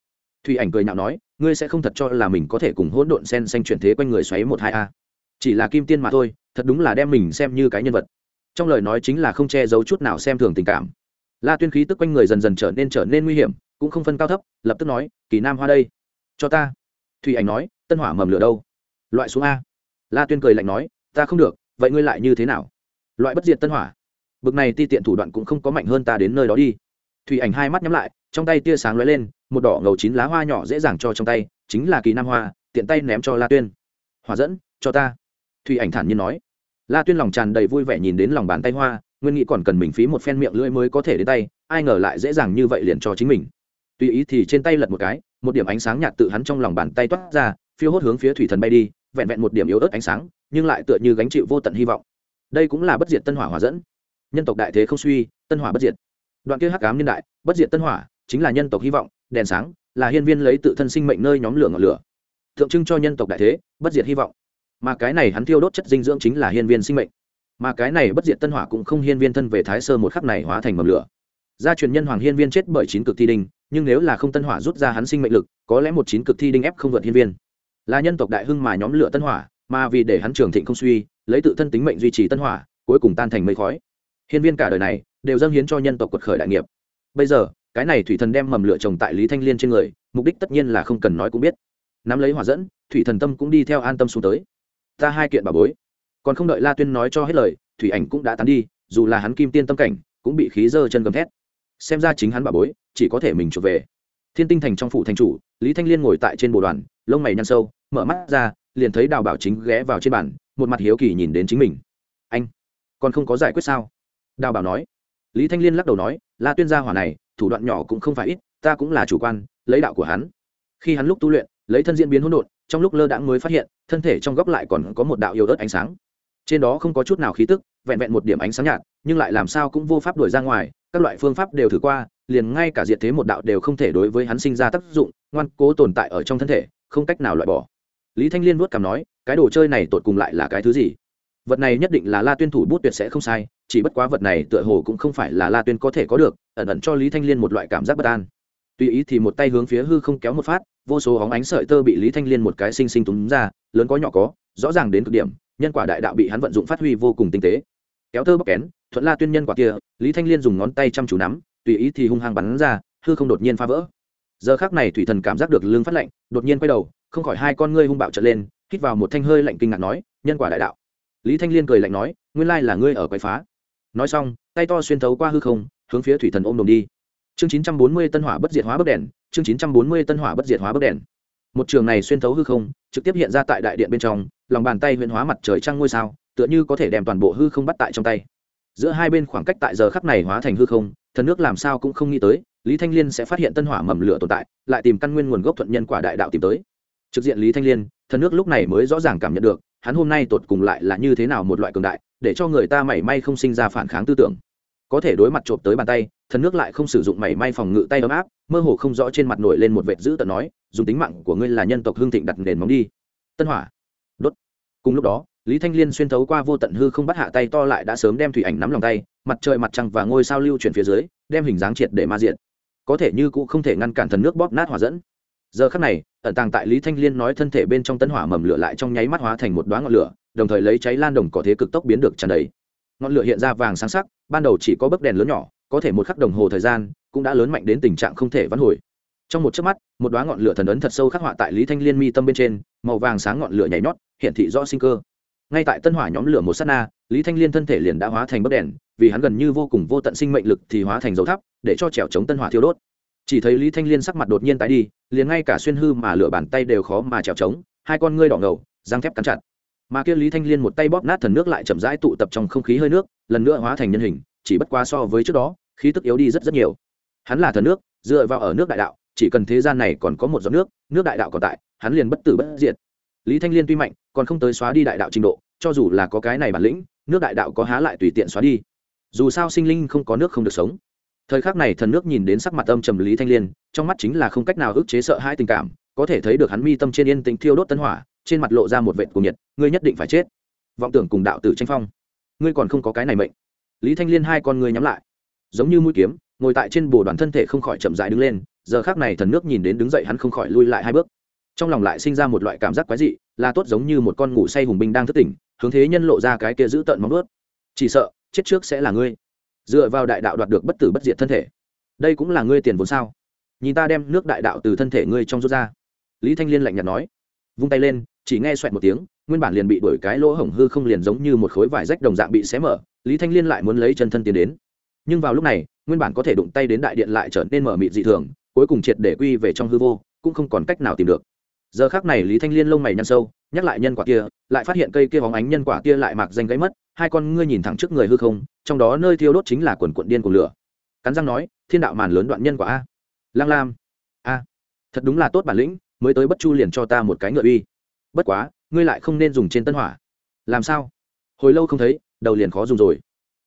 Thủy ảnh cười nhạo nói, ngươi sẽ không thật cho là mình có thể cùng hỗn độn sen xanh chuyển thế quanh người xoáy một hai a. Chỉ là kim tiên mà thôi, thật đúng là đem mình xem như cái nhân vật. Trong lời nói chính là không che giấu chút nào xem thường tình cảm. La tuyên khí tức quanh người dần dần trở nên trở nên nguy hiểm cũng không phân cao thấp, lập tức nói, kỳ nam hoa đây, cho ta. Thủy ảnh nói, tân hỏa mầm lửa đâu? Loại xuống a. La tuyên cười lạnh nói, ta không được, vậy ngươi lại như thế nào? Loại bất diệt tân hỏa. Bực này ti tiện thủ đoạn cũng không có mạnh hơn ta đến nơi đó đi. Thủy ảnh hai mắt nhắm lại, trong tay tia sáng lóe lên, một đỏ ngầu chín lá hoa nhỏ dễ dàng cho trong tay, chính là kỳ nam hoa, tiện tay ném cho la tuyên. Hòa dẫn, cho ta. Thủy ảnh thản nhiên nói. La tuyên lòng tràn đầy vui vẻ nhìn đến lòng bàn tay hoa, nguyên nghĩ còn cần mình phí một phen miệng lưỡi mới có thể đến tay, ai ngờ lại dễ dàng như vậy liền cho chính mình tùy ý thì trên tay lật một cái, một điểm ánh sáng nhạt tự hắn trong lòng bàn tay toát ra, phiêu hốt hướng phía thủy thần bay đi, vẹn vẹn một điểm yếu ớt ánh sáng, nhưng lại tựa như gánh chịu vô tận hy vọng. Đây cũng là bất diệt tân hỏa hòa dẫn. Nhân tộc đại thế không suy, tân hỏa bất diệt. Đoạn kia hắc cám niên đại, bất diệt tân hỏa, chính là nhân tộc hy vọng, đèn sáng, là hiên viên lấy tự thân sinh mệnh nơi nhóm lửa ngọn lửa. Tượng trưng cho nhân tộc đại thế, bất diệt hy vọng. Mà cái này hắn thiêu đốt chất dinh dưỡng chính là hiên viên sinh mệnh. Mà cái này bất diệt tân hỏa cũng không hiên viên thân về thái sơ một khắc này hóa thành mầm lửa. Gia truyền nhân hoàng hiên viên chết bởi chín cực thi đinh nhưng nếu là không tân hỏa rút ra hắn sinh mệnh lực, có lẽ một chín cực thi đinh ép không vượt hiên viên. Là nhân tộc đại hưng mà nhóm lửa tân hỏa, mà vì để hắn trường thịnh không suy, lấy tự thân tính mệnh duy trì tân hỏa, cuối cùng tan thành mây khói. Hiên viên cả đời này, đều dâng hiến cho nhân tộc quật khởi đại nghiệp. Bây giờ, cái này thủy thần đem mầm lửa trồng tại lý thanh liên trên người, mục đích tất nhiên là không cần nói cũng biết. Nắm lấy hỏa dẫn, thủy thần tâm cũng đi theo an tâm xuống tới. Ta hai kiện bà bối. Còn không đợi la tuyên nói cho hết lời, thủy ảnh cũng đã tán đi, dù là hắn kim tiên tâm cảnh, cũng bị khí dơ chân gầm thét xem ra chính hắn bà bối, chỉ có thể mình chuộc về. Thiên tinh thành trong phủ thành chủ, lý thanh liên ngồi tại trên bồ đoàn, lông mày nhăn sâu, mở mắt ra, liền thấy đào bảo chính ghé vào trên bàn, một mặt hiếu kỳ nhìn đến chính mình. Anh, còn không có giải quyết sao? Đào bảo nói. Lý thanh liên lắc đầu nói, la tuyên gia hỏa này, thủ đoạn nhỏ cũng không phải ít, ta cũng là chủ quan, lấy đạo của hắn. Khi hắn lúc tu luyện, lấy thân diễn biến hỗn độn, trong lúc lơ đãng mới phát hiện, thân thể trong góc lại còn có một đạo yêu ớt ánh sáng. Trên đó không có chút nào khí tức, vẹn vẹn một điểm ánh sáng nhạt, nhưng lại làm sao cũng vô pháp đuổi ra ngoài các loại phương pháp đều thử qua, liền ngay cả diệt thế một đạo đều không thể đối với hắn sinh ra tác dụng, ngoan cố tồn tại ở trong thân thể, không cách nào loại bỏ. Lý thanh liên vuốt cảm nói, cái đồ chơi này tột cùng lại là cái thứ gì? Vật này nhất định là la tuyên thủ bút tuyệt sẽ không sai, chỉ bất quá vật này tựa hồ cũng không phải là la tuyên có thể có được, ẩn ẩn cho lý thanh liên một loại cảm giác bất an. Tùy ý thì một tay hướng phía hư không kéo một phát, vô số hóng ánh sợi tơ bị lý thanh liên một cái xinh xinh túm ra, lớn có nhỏ có, rõ ràng đến cực điểm, nhân quả đại đạo bị hắn vận dụng phát huy vô cùng tinh tế. Kéo tơ bóc kén thuận la tuyên nhân quả kia, lý thanh liên dùng ngón tay chăm chú nắm, tùy ý thì hung hăng bắn ra, hư không đột nhiên phá vỡ. Giờ khác này thủy thần cảm giác được lương phát lạnh, đột nhiên quay đầu, không khỏi hai con ngươi hung bạo trở lên, hít vào một thanh hơi lạnh kinh ngạc nói, nhân quả đại đạo. Lý thanh liên cười lạnh nói, nguyên lai là ngươi ở quậy phá. Nói xong, tay to xuyên thấu qua hư không, hướng phía thủy thần ôm đồm đi. Chương chín trăm bốn mươi tân hỏa bất diệt hóa bất đèn, chương chín trăm bốn mươi tân hỏa bất diệt hóa bất đèn. Một trường này xuyên thấu hư không, trực tiếp hiện ra tại đại điện bên trong, lòng bàn tay huyện hóa mặt trời trăng ngôi sao, tựa như có thể đem toàn bộ hư không bắt tại trong tay giữa hai bên khoảng cách tại giờ khắc này hóa thành hư không, thần nước làm sao cũng không nghĩ tới, lý thanh liên sẽ phát hiện tân hỏa mầm lửa tồn tại, lại tìm căn nguyên nguồn gốc thuận nhân quả đại đạo tìm tới. Trực diện lý thanh liên, thần nước lúc này mới rõ ràng cảm nhận được, hắn hôm nay tột cùng lại là như thế nào một loại cường đại, để cho người ta mảy may không sinh ra phản kháng tư tưởng. Có thể đối mặt trộm tới bàn tay, thần nước lại không sử dụng mảy may phòng ngự tay ấm áp, mơ hồ không rõ trên mặt nổi lên một vệt dữ tận nói, dùng tính mạng của ngươi là nhân tộc hương thịnh đặt nền móng đi. Tân hỏa. Đốt. Cùng lúc đó lý thanh liên xuyên thấu qua vô tận hư không bắt hạ tay to lại đã sớm đem thủy ảnh nắm lòng tay, mặt trời mặt trăng và ngôi sao lưu chuyển phía dưới, đem hình dáng triệt để ma diện có thể như cũ không thể ngăn cản thần nước bóp nát hỏa dẫn. Giờ khắc này, ẩn tàng tại lý thanh liên nói thân thể bên trong tân hỏa mầm lửa lại trong nháy mắt hóa thành một đoá ngọn lửa, đồng thời lấy cháy lan đồng có thế cực tốc biến được tràn đầy. Ngọn lửa hiện ra vàng sáng sắc, ban đầu chỉ có bấc đèn lớn nhỏ, có thể một khắc đồng hồ thời gian, cũng đã lớn mạnh đến tình trạng không thể vãn hồi. Trong một chớp mắt, một đoá ngọn lửa thần ấn thật sâu khắc họa tại lý thanh liên mi tâm bên trên, màu vàng sáng ngọn lửa nhảy nhót hiện thị rõ sinh cơ ngay tại tân hỏa nhóm lửa một s á t na, lý thanh liên thân thể liền đã hóa thành bấc đèn, vì hắn gần như vô cùng vô tận sinh mệnh lực thì hóa thành dầu thắp để cho trèo chống tân hỏa thiêu đốt. Chỉ thấy lý thanh liên sắc mặt đột nhiên tái đi, liền ngay cả xuyên hư mà lửa bàn tay đều khó mà trèo chống, hai con ngươi đỏ ngầu, răng thép cắn chặt. Mà kia lý thanh liên một tay bóp nát thần nước lại chậm rãi tụ tập trong không khí hơi nước, lần nữa hóa thành nhân hình, chỉ bất quá so với trước đó, khí tức yếu đi rất rất nhiều. Hắn là thần nước, dựa vào ở nước đại đạo, chỉ cần thế gian này còn có một giọt nước nước đại đạo còn tại, hắn liền bất tử bất diệt. Lý thanh liên tuy mạnh còn không tới xóa đi đại đạo trình độ, cho dù là có cái này bản lĩnh, nước đại đạo có há lại tùy tiện xóa đi. Dù sao sinh linh không có nước không được sống. Thời khắc này thần nước nhìn đến sắc mặt âm trầm lý thanh liên, trong mắt chính là không cách nào ức chế sợ hai tình cảm, có thể thấy được hắn mi tâm trên yên tĩnh thiêu đốt tân hỏa, trên mặt lộ ra một vệt cuồng nhiệt, ngươi nhất định phải chết. Vọng tưởng cùng đạo tử tranh phong. Ngươi còn không có cái này mệnh. Lý thanh liên hai con ngươi nhắm lại. Giống như mũi kiếm, ngồi tại trên bồ đoàn thân thể không khỏi chậm dại đứng lên, giờ khác này thần nước nhìn đến đứng dậy hắn không khỏi lui lại hai bước trong lòng lại sinh ra một loại cảm giác quái dị, là tốt giống như một con ngủ say hùng binh đang thức tỉnh, hướng thế nhân lộ ra cái kia giữ tợn móng ướt chỉ sợ, chết trước sẽ là ngươi. Dựa vào đại đạo đoạt được bất tử bất diệt thân thể. Đây cũng là ngươi tiền vốn sao? Nhìn ta đem nước đại đạo từ thân thể ngươi trong rút ra. Lý thanh liên lạnh nhạt nói. Vung tay lên, chỉ nghe xoẹt một tiếng, nguyên bản liền bị đổi cái lỗ hổng hư không liền giống như một khối vải rách đồng dạng bị xé mở, lý thanh liên lại muốn lấy chân thân tiến đến. Nhưng vào lúc này, nguyên bản có thể đụng tay đến đại điện lại trở nên mở mịt dị thường, cuối cùng triệt để quy về trong hư vô, cũng không còn cách nào tìm được giờ khác này lý thanh liên lông mày nhăn sâu, nhắc lại nhân quả kia, lại phát hiện cây kia bóng ánh nhân quả kia lại mặc danh gáy mất, hai con ngươi nhìn thẳng trước người hư không, trong đó nơi thiêu đốt chính là quần quận điên của lửa. Cắn răng nói, thiên đạo màn lớn đoạn nhân quả a. Lang lam. A, thật đúng là tốt bản lĩnh, mới tới bất chu liền cho ta một cái ngựa uy. Bất quá, ngươi lại không nên dùng trên tân hỏa. Làm sao? Hồi lâu không thấy, đầu liền khó dùng rồi.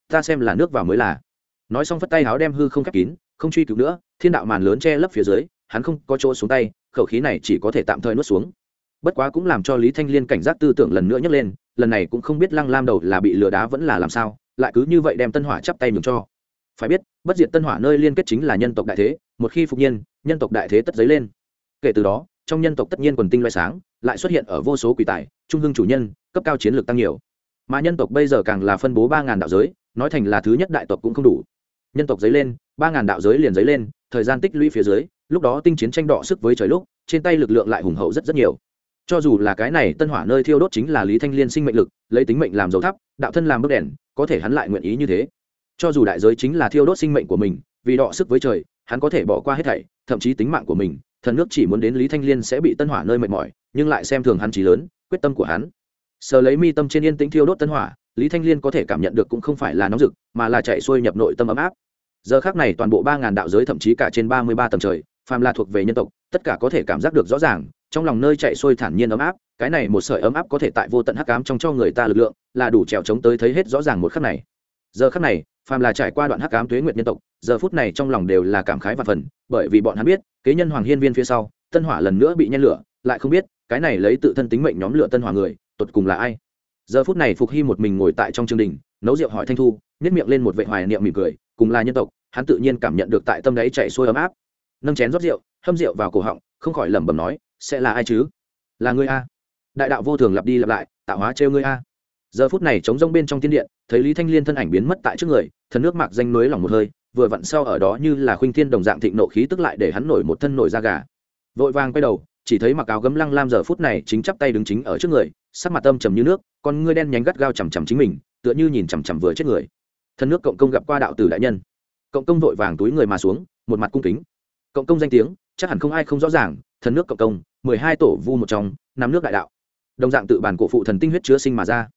Ta xem là nước vào mới là. Nói xong phất tay háo đem hư không khép kín, không truy cứu nữa, thiên đạo màn lớn che lấp phía dưới, hắn không có chỗ xuống tay khẩu khí này chỉ có thể tạm thời nuốt xuống. Bất quá cũng làm cho lý thanh liên cảnh giác tư tưởng lần nữa nhấc lên, lần này cũng không biết lăng lam đầu là bị lừa đá vẫn là làm sao, lại cứ như vậy đem tân hỏa chắp tay mừng cho. Phải biết, bất diệt tân hỏa nơi liên kết chính là nhân tộc đại thế, một khi phục nhiên, nhân tộc đại thế tất dấy lên. Kể từ đó, trong nhân tộc tất nhiên quần tinh loại sáng, lại xuất hiện ở vô số quỷ tài, trung hưng chủ nhân, cấp cao chiến lược tăng nhiều. Mà nhân tộc bây giờ càng là phân bố ba ngàn đạo giới, nói thành là thứ nhất đại tộc cũng không đủ. Nhân tộc dấy lên, ba ngàn đạo giới liền dấy lên, thời gian tích lũy phía dưới lúc đó tinh chiến tranh đọ sức với trời lúc, trên tay lực lượng lại hùng hậu rất rất nhiều. Cho dù là cái này tân hỏa nơi thiêu đốt chính là lý thanh liên sinh mệnh lực, lấy tính mệnh làm dầu thắp, đạo thân làm bức đèn, có thể hắn lại nguyện ý như thế. Cho dù đại giới chính là thiêu đốt sinh mệnh của mình, vì đọ sức với trời, hắn có thể bỏ qua hết thảy, thậm chí tính mạng của mình, thần nước chỉ muốn đến lý thanh liên sẽ bị tân hỏa nơi mệt mỏi, nhưng lại xem thường hắn trí lớn, quyết tâm của hắn. Sờ lấy mi tâm trên yên tĩnh thiêu đốt tân hỏa, lý thanh liên có thể cảm nhận được cũng không phải là nóng rực, mà là chạy xuôi nhập nội tâm ấm áp. Giờ khác này toàn bộ ba ngàn đạo giới thậm chí cả trên ba mươi ba tầng trời phàm là thuộc về nhân tộc, tất cả có thể cảm giác được rõ ràng, trong lòng nơi chạy xuôi thản nhiên ấm áp, cái này một sợi ấm áp có thể tại vô tận hắc ám trong cho người ta lực lượng, là đủ trèo chống tới thấy hết rõ ràng một khắc này. Giờ khắc này, phàm là trải qua đoạn hắc ám tuế nguyệt nhân tộc, giờ phút này trong lòng đều là cảm khái và phần, bởi vì bọn hắn biết, kế nhân hoàng hiên viên phía sau, tân hỏa lần nữa bị nhen lửa, lại không biết, cái này lấy tự thân tính mệnh nhóm lửa tân hỏa người, tột cùng là ai. Giờ phút này phục hy một mình ngồi tại trong chương đình, nấu rượu hỏi thanh thu nhét miệng lên một vệ hoài niệm mỉm cười, cùng là nhân tộc, hắn tự nhiên cảm nhận được tại tâm đáy chạy xuôi ấm áp nâng chén rót rượu, hâm rượu vào cổ họng, không khỏi lẩm bẩm nói, sẽ là ai chứ? Là ngươi a. Đại đạo vô thường lặp đi lặp lại, tạo hóa trêu ngươi a. Giờ phút này chống rông bên trong tiên điện, thấy lý thanh liên thân ảnh biến mất tại trước người, thần nước mạc danh nới lòng một hơi, vừa vặn sau ở đó như là khuynh thiên đồng dạng thịnh nộ khí tức lại để hắn nổi một thân nổi da gà. Vội vàng quay đầu, chỉ thấy mặc áo gấm lăng lam giờ phút này chính chắp tay đứng chính ở trước người, sắc mặt âm trầm như nước, con ngươi đen nhánh gắt gao chằm chằm chính mình, tựa như nhìn chằm chằm vừa chết người. Thân nước cộng công gặp qua đạo tử đại nhân. Cộng công vội vàng túi người mà xuống, một mặt cung kính cộng công danh tiếng, chắc hẳn không ai không rõ ràng, thần nước cộng công, mười hai tổ vu một trong, năm nước đại đạo. Đồng dạng tự bản cổ phụ thần tinh huyết chứa sinh mà ra.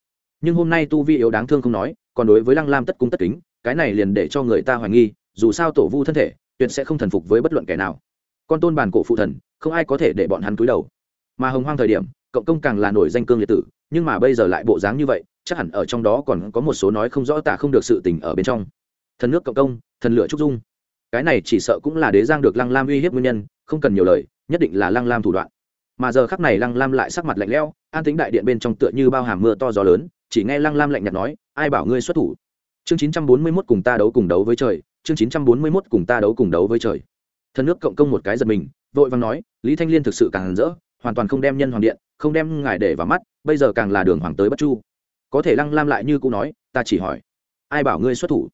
Nhưng hôm nay tu vi yếu đáng thương không nói, còn đối với lăng lam tất cung tất kính, cái này liền để cho người ta hoài nghi, dù sao tổ vu thân thể, tuyệt sẽ không thần phục với bất luận kẻ nào. Con tôn bản cổ phụ thần, không ai có thể để bọn hắn cúi đầu. Mà hồng hoang thời điểm, cộng công càng là nổi danh cương liệt tử, nhưng mà bây giờ lại bộ dáng như vậy, chắc hẳn ở trong đó còn có một số nói không rõ tả không được sự tình ở bên trong. Thần nước cộng công, thần lửa trúc dung cái này chỉ sợ cũng là đế giang được lăng lam uy hiếp nguyên nhân, không cần nhiều lời, nhất định là lăng lam thủ đoạn. Mà giờ khắc này lăng lam lại sắc mặt lạnh lẽo, an tính đại điện bên trong tựa như bao hàm mưa to gió lớn, chỉ nghe lăng lam lạnh nhạt nói, ai bảo ngươi xuất thủ? Chương chín trăm bốn mươi mốt cùng ta đấu cùng đấu với trời, chương chín trăm bốn mươi mốt cùng ta đấu cùng đấu với trời. Thần nước cộng công một cái giật mình, vội vàng nói, lý thanh liên thực sự càng rỡ, hoàn toàn không đem nhân hoàng điện, không đem ngài để vào mắt, bây giờ càng là đường hoàng tới bất chu. Có thể lăng lam lại như cũ nói, ta chỉ hỏi, ai bảo ngươi xuất thủ?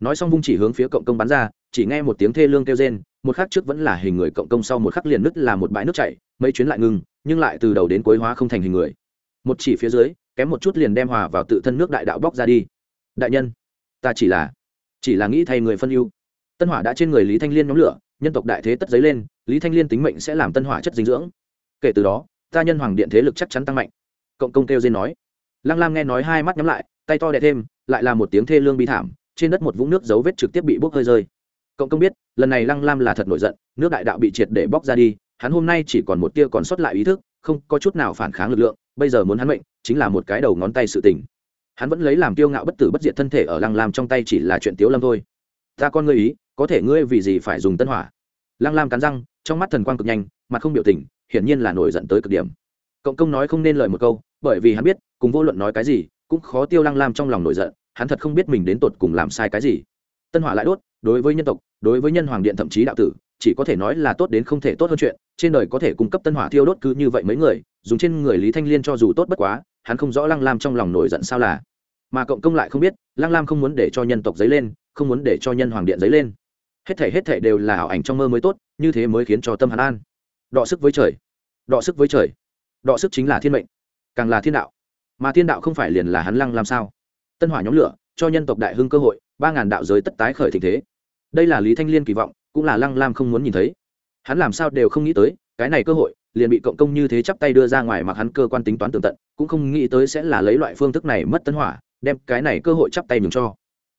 Nói xong vung chỉ hướng phía cộng công bắn ra chỉ nghe một tiếng thê lương kêu rên, một khắc trước vẫn là hình người cộng công sau một khắc liền nứt là một bãi nước chảy, mấy chuyến lại ngừng, nhưng lại từ đầu đến cuối hóa không thành hình người. Một chỉ phía dưới, kém một chút liền đem hòa vào tự thân nước đại đạo bóc ra đi. Đại nhân, ta chỉ là chỉ là nghĩ thay người phân ưu. Tân hỏa đã trên người lý thanh liên nhóm lửa, nhân tộc đại thế tất giấy lên, lý thanh liên tính mệnh sẽ làm tân hỏa chất dinh dưỡng. Kể từ đó, ta nhân hoàng điện thế lực chắc chắn tăng mạnh. Cộng công kêu dên nói. Lăng lam nghe nói hai mắt nhắm lại, tay to đẻ thêm, lại là một tiếng thê lương bi thảm, trên đất một vũng nước dấu vết trực tiếp bị bốc hơi rơi cộng công biết, lần này lăng lam là thật nổi giận, nước đại đạo bị triệt để bóc ra đi, hắn hôm nay chỉ còn một tia còn sót lại ý thức, không có chút nào phản kháng lực lượng, bây giờ muốn hắn mệnh, chính là một cái đầu ngón tay sự tình. Hắn vẫn lấy làm kiêu ngạo bất tử bất diệt thân thể ở lăng lam trong tay chỉ là chuyện tiếu lâm thôi. Ta con ngươi ý, có thể ngươi vì gì phải dùng tân hỏa? Lăng lam cắn răng, trong mắt thần quang cực nhanh, mặt không biểu tình, hiển nhiên là nổi giận tới cực điểm. Cộng công nói không nên lời một câu, bởi vì hắn biết, cùng vô luận nói cái gì, cũng khó tiêu lăng lam trong lòng nổi giận, hắn thật không biết mình đến tột cùng làm sai cái gì. Tân hỏa lại đốt đối với nhân tộc, đối với nhân hoàng điện thậm chí đạo tử, chỉ có thể nói là tốt đến không thể tốt hơn chuyện, trên đời có thể cung cấp tân hỏa thiêu đốt cứ như vậy mấy người, dùng trên người lý thanh liên cho dù tốt bất quá, hắn không rõ lăng lam trong lòng nổi giận sao là. Mà cộng công lại không biết, lăng lam không muốn để cho nhân tộc dấy lên, không muốn để cho nhân hoàng điện dấy lên. Hết thể hết thể đều là ảo ảnh trong mơ mới tốt, như thế mới khiến cho tâm hắn an. Đọ sức với trời. Đọ sức với trời. Đọ sức chính là thiên mệnh, càng là thiên đạo. Mà thiên đạo không phải liền là hắn lăng làm sao? Tân hỏa nhóm lửa, cho nhân tộc đại hưng cơ hội ba ngàn đạo giới tất tái khởi tình thế. Đây là lý thanh liên kỳ vọng, cũng là lăng lam không muốn nhìn thấy. Hắn làm sao đều không nghĩ tới, cái này cơ hội, liền bị cộng công như thế chắp tay đưa ra ngoài mặc hắn cơ quan tính toán tường tận, cũng không nghĩ tới sẽ là lấy loại phương thức này mất tân hỏa, đem cái này cơ hội chắp tay nhường cho.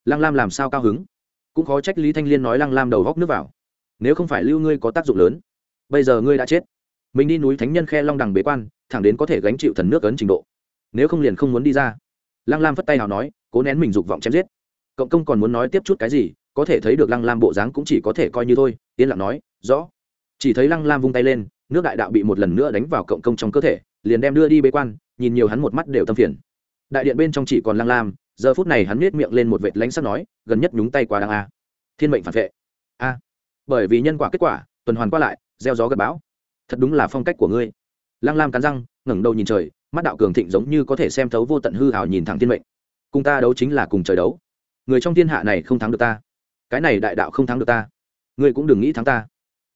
Lăng lam làm sao cao hứng? Cũng khó trách lý thanh liên nói lăng lam đầu góc nước vào. Nếu không phải lưu ngươi có tác dụng lớn, bây giờ ngươi đã chết. Mình đi núi thánh nhân khe long đằng bế quan, thẳng đến có thể gánh chịu thần nước ấn trình độ. Nếu không liền không muốn đi ra. Lăng lam phất tay nào nói, cố nén mình dục vọng chém giết cộng công còn muốn nói tiếp chút cái gì, có thể thấy được lăng lam bộ dáng cũng chỉ có thể coi như thôi, yên lặng nói, rõ. Chỉ thấy lăng lam vung tay lên, nước đại đạo bị một lần nữa đánh vào cộng công trong cơ thể, liền đem đưa đi bế quan, nhìn nhiều hắn một mắt đều tâm phiền. Đại điện bên trong chỉ còn lăng lam, giờ phút này hắn nết miệng lên một vệt lánh sắc nói, gần nhất nhúng tay qua đăng a. Thiên mệnh phản vệ. A. Bởi vì nhân quả kết quả, tuần hoàn qua lại, gieo gió gặp bão. Thật đúng là phong cách của ngươi. Lăng lam cắn răng, ngẩng đầu nhìn trời, mắt đạo cường thịnh giống như có thể xem thấu vô tận hư hào nhìn thẳng thiên mệnh. Cùng ta đấu chính là cùng trời đấu người trong thiên hạ này không thắng được ta. Cái này đại đạo không thắng được ta. Ngươi cũng đừng nghĩ thắng ta.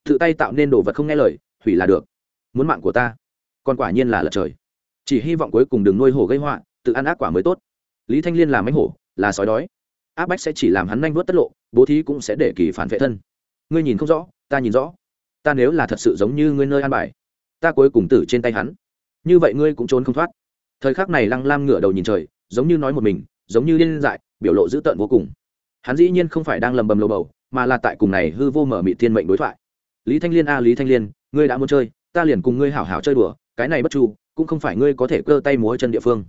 Tự tay tạo nên đồ vật không nghe lời, hủy là được. Muốn mạng của ta, còn quả nhiên là lật trời. Chỉ hy vọng cuối cùng đừng nuôi hổ gây họa, tự ăn ác quả mới tốt. Lý thanh liên là mánh hổ, là sói đói. Áp bách sẽ chỉ làm hắn nhanh vớt tất lộ, bố thí cũng sẽ để kỳ phản vệ thân. Ngươi nhìn không rõ, ta nhìn rõ. Ta nếu là thật sự giống như ngươi nơi an bài, ta cuối cùng tử trên tay hắn. Như vậy ngươi cũng trốn không thoát. Thời khắc này lăng lam ngửa đầu nhìn trời, giống như nói một mình, giống như liên dại biểu lộ dữ tợn vô cùng. Hắn dĩ nhiên không phải đang lầm bầm lầu bầu, mà là tại cùng này hư vô mở mị thiên mệnh đối thoại. Lý thanh liên a, lý thanh liên, ngươi đã muốn chơi, ta liền cùng ngươi hảo hảo chơi đùa, cái này bất chu, cũng không phải ngươi có thể cơ tay múa chân địa phương.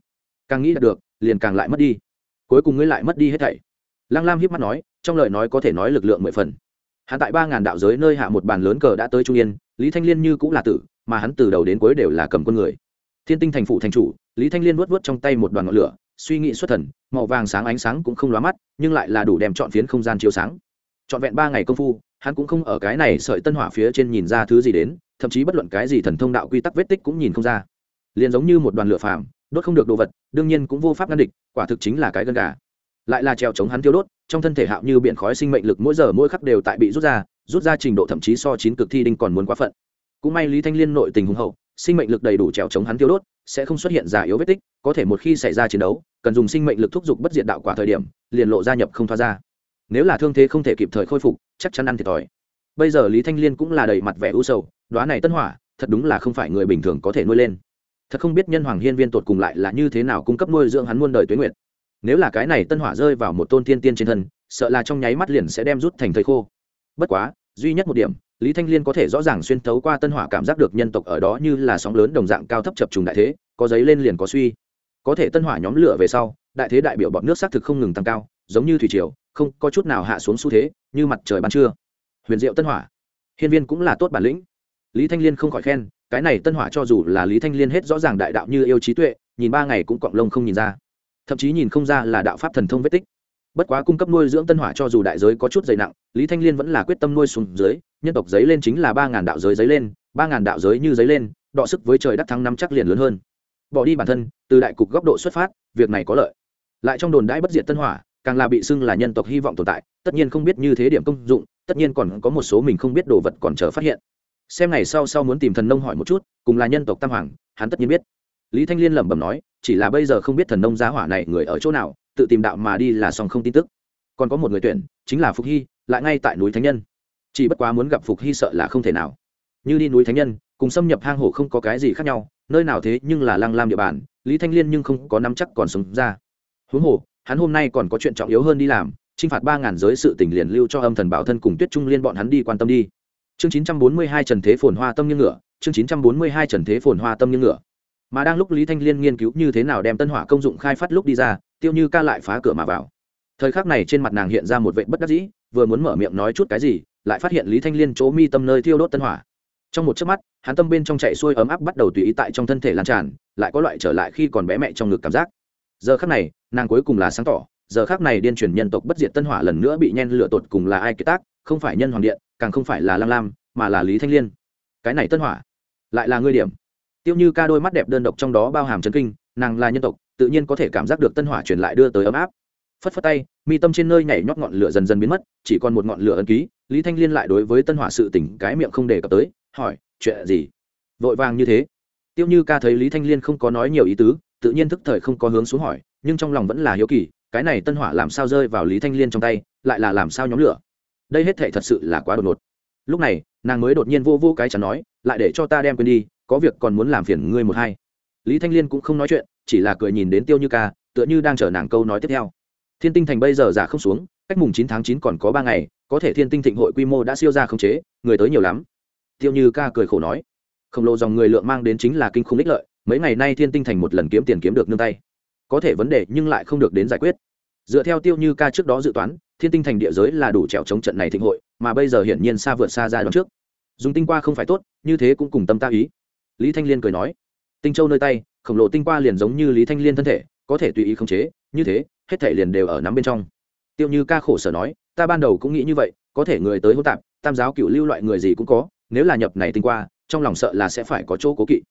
Càng nghĩ đạt được, liền càng lại mất đi. Cuối cùng ngươi lại mất đi hết thảy. Lăng lam hiếp mắt nói, trong lời nói có thể nói lực lượng mười phần. Hắn tại ba ngàn đạo giới nơi hạ một bàn lớn cờ đã tới trung yên, lý thanh liên như cũng là tử, mà hắn từ đầu đến cuối đều là cầm quân người. Thiên tinh thành phụ thành chủ, lý thanh liên vuốt vuốt trong tay một đoàn ngọn lửa suy nghĩ xuất thần, màu vàng sáng ánh sáng cũng không lóa mắt, nhưng lại là đủ đem chọn phiến không gian chiếu sáng. Trọn vẹn ba ngày công phu, hắn cũng không ở cái này sợi tân hỏa phía trên nhìn ra thứ gì đến, thậm chí bất luận cái gì thần thông đạo quy tắc vết tích cũng nhìn không ra. Liền giống như một đoàn lửa phàm, đốt không được đồ vật, đương nhiên cũng vô pháp ngăn địch, quả thực chính là cái gân gà. Lại là treo chống hắn tiêu đốt, trong thân thể hạo như biển khói sinh mệnh lực mỗi giờ mỗi khắc đều tại bị rút ra rút ra trình độ thậm chí so chín cực thi đinh còn muốn quá phận. Cũng may lý thanh liên nội tình hùng hậu, sinh mệnh lực đầy đủ trèo chống hắn tiêu đốt, sẽ không xuất hiện giả yếu vết tích, có thể một khi xảy ra chiến đấu cần dùng sinh mệnh lực thúc giục bất diệt đạo quả thời điểm, liền lộ gia nhập không thoát ra. Nếu là thương thế không thể kịp thời khôi phục, chắc chắn ăn thiệt thòi. Bây giờ lý thanh liên cũng là đầy mặt vẻ u sầu đoá này tân hỏa, thật đúng là không phải người bình thường có thể nuôi lên. Thật không biết nhân hoàng hiên viên tột cùng lại là như thế nào cung cấp nuôi dưỡng hắn muôn đời tuế nguyệt. Nếu là cái này tân hỏa rơi vào một tôn tiên tiên trên thân, sợ là trong nháy mắt liền sẽ đem rút thành thây khô. Bất quá, duy nhất một điểm, lý thanh liên có thể rõ ràng xuyên thấu qua tân hỏa cảm giác được nhân tộc ở đó như là sóng lớn đồng dạng cao thấp chập trùng đại thế, có giấy lên liền có suy có thể tân hỏa nhóm lửa về sau, đại thế đại biểu bọn nước xác thực không ngừng tăng cao, giống như thủy triều, không, có chút nào hạ xuống xu thế, như mặt trời ban trưa. Huyền diệu tân hỏa. Hiên viên cũng là tốt bản lĩnh. Lý thanh liên không khỏi khen, cái này tân hỏa cho dù là lý thanh liên hết rõ ràng đại đạo như yêu trí tuệ, nhìn ba ngày cũng cọng lông không nhìn ra. Thậm chí nhìn không ra là đạo pháp thần thông vết tích. Bất quá cung cấp nuôi dưỡng tân hỏa cho dù đại giới có chút dày nặng, lý thanh liên vẫn là quyết tâm nuôi xuống dưới, nhân tộc giấy lên chính là ba ngàn đạo giới giấy lên, ba ngàn đạo giới như giấy lên, đọ sức với trời đắc thắng năm chắc liền lớn hơn bỏ đi bản thân, từ đại cục góc độ xuất phát, việc này có lợi. Lại trong đồn đãi bất diệt tân hỏa, càng là bị xưng là nhân tộc hy vọng tồn tại, tất nhiên không biết như thế điểm công dụng, tất nhiên còn có một số mình không biết đồ vật còn chờ phát hiện. Xem ngày sau sau muốn tìm thần nông hỏi một chút, cùng là nhân tộc tam hoàng, hắn tất nhiên biết. Lý thanh liên lẩm bẩm nói, chỉ là bây giờ không biết thần nông giá hỏa này người ở chỗ nào, tự tìm đạo mà đi là xong không tin tức. Còn có một người tuyển, chính là phục hy, lại ngay tại núi thánh nhân. Chỉ bất quá muốn gặp phục hy sợ là không thể nào. Như đi núi thánh nhân, cùng xâm nhập hang hổ không có cái gì khác nhau nơi nào thế nhưng là lăng lam địa bàn, lý thanh liên nhưng không có nắm chắc còn sống ra. Huống hồ, hắn hôm nay còn có chuyện trọng yếu hơn đi làm t r i n h phạt ba ngàn giới sự t ì n h liền lưu cho âm thần bảo thân cùng tuyết trung liên bọn hắn đi quan tâm đi. Chương chín trăm bốn mươi hai trần thế phồn hoa tâm như ngựa, chương chín trăm bốn mươi hai trần thế phồn hoa tâm như ngựa. Mà đang lúc lý thanh liên nghiên cứu như thế nào đem tân hỏa công dụng khai phát lúc đi ra, tiêu như ca lại phá cửa mà vào. Thời khắc này trên mặt nàng hiện ra một vệ bất đắc dĩ, vừa muốn mở miệng nói chút cái gì, lại phát hiện lý thanh liên chỗ mi tâm nơi thiêu đốt tân hỏa. Trong một chớp mắt hắn tâm bên trong chạy xuôi ấm áp bắt đầu tùy ý tại trong thân thể lan tràn, lại có loại trở lại khi còn bé mẹ trong ngực cảm giác. Giờ khắc này, nàng cuối cùng là sáng tỏ, giờ khắc này điên truyền nhân tộc bất diệt tân hỏa lần nữa bị nhen lửa tột cùng là ai kế tác, không phải nhân hoàng điện, càng không phải là lam lam, mà là lý thanh liên. Cái này tân hỏa, lại là ngươi điểm. Tiêu như ca đôi mắt đẹp đơn độc trong đó bao hàm chân kinh, nàng là nhân tộc, tự nhiên có thể cảm giác được tân hỏa truyền lại đưa tới ấm áp. Phất phất tay, mi tâm trên nơi nhảy nhót ngọn lửa dần dần biến mất, chỉ còn một ngọn lửa ấn ký, lý thanh liên lại đối với tân hỏa sự tỉnh cái miệng không đề cập tới, hỏi chuyện gì? Vội vàng như thế. Tiêu như ca thấy lý thanh liên không có nói nhiều ý tứ, tự nhiên thức thời không có hướng xuống hỏi, nhưng trong lòng vẫn là hiếu kỳ, cái này tân hỏa làm sao rơi vào lý thanh liên trong tay, lại là làm sao nhóm lửa? Đây hết thể thật sự là quá đột ngột. Lúc này, nàng mới đột nhiên vô vô cái chẳng nói, lại để cho ta đem quên đi, có việc còn muốn làm phiền ngươi một hai. Lý thanh liên cũng không nói chuyện, chỉ là cười nhìn đến tiêu như ca, tựa như đang chờ nàng câu nói tiếp theo. Thiên tinh thành bây giờ giả không xuống, cách mùng chín tháng chín còn có ba ngày, có thể thiên tinh thịnh hội quy mô đã siêu ra không chế, người tới nhiều lắm tiêu như ca cười khổ nói, khổng lồ dòng người lượng mang đến chính là kinh khủng ích lợi, mấy ngày nay thiên tinh thành một lần kiếm tiền kiếm được nương tay. Có thể vấn đề nhưng lại không được đến giải quyết. Dựa theo tiêu như ca trước đó dự toán, thiên tinh thành địa giới là đủ trèo chống trận này thịnh hội, mà bây giờ hiển nhiên xa vượt xa ra đón trước. Dùng tinh qua không phải tốt, như thế cũng cùng tâm ta ý. Lý thanh liên cười nói, tinh châu nơi tay, khổng lồ tinh qua liền giống như lý thanh liên thân thể, có thể tùy ý khống chế, như thế, hết thể liền đều ở nắm bên trong. Tiêu như ca khổ sở nói, ta ban đầu cũng nghĩ như vậy, có thể người tới hỗn tạp, tam giáo cựu lưu loại người gì cũng có nếu là nhập này tinh qua, trong lòng sợ là sẽ phải có chỗ cố kỵ.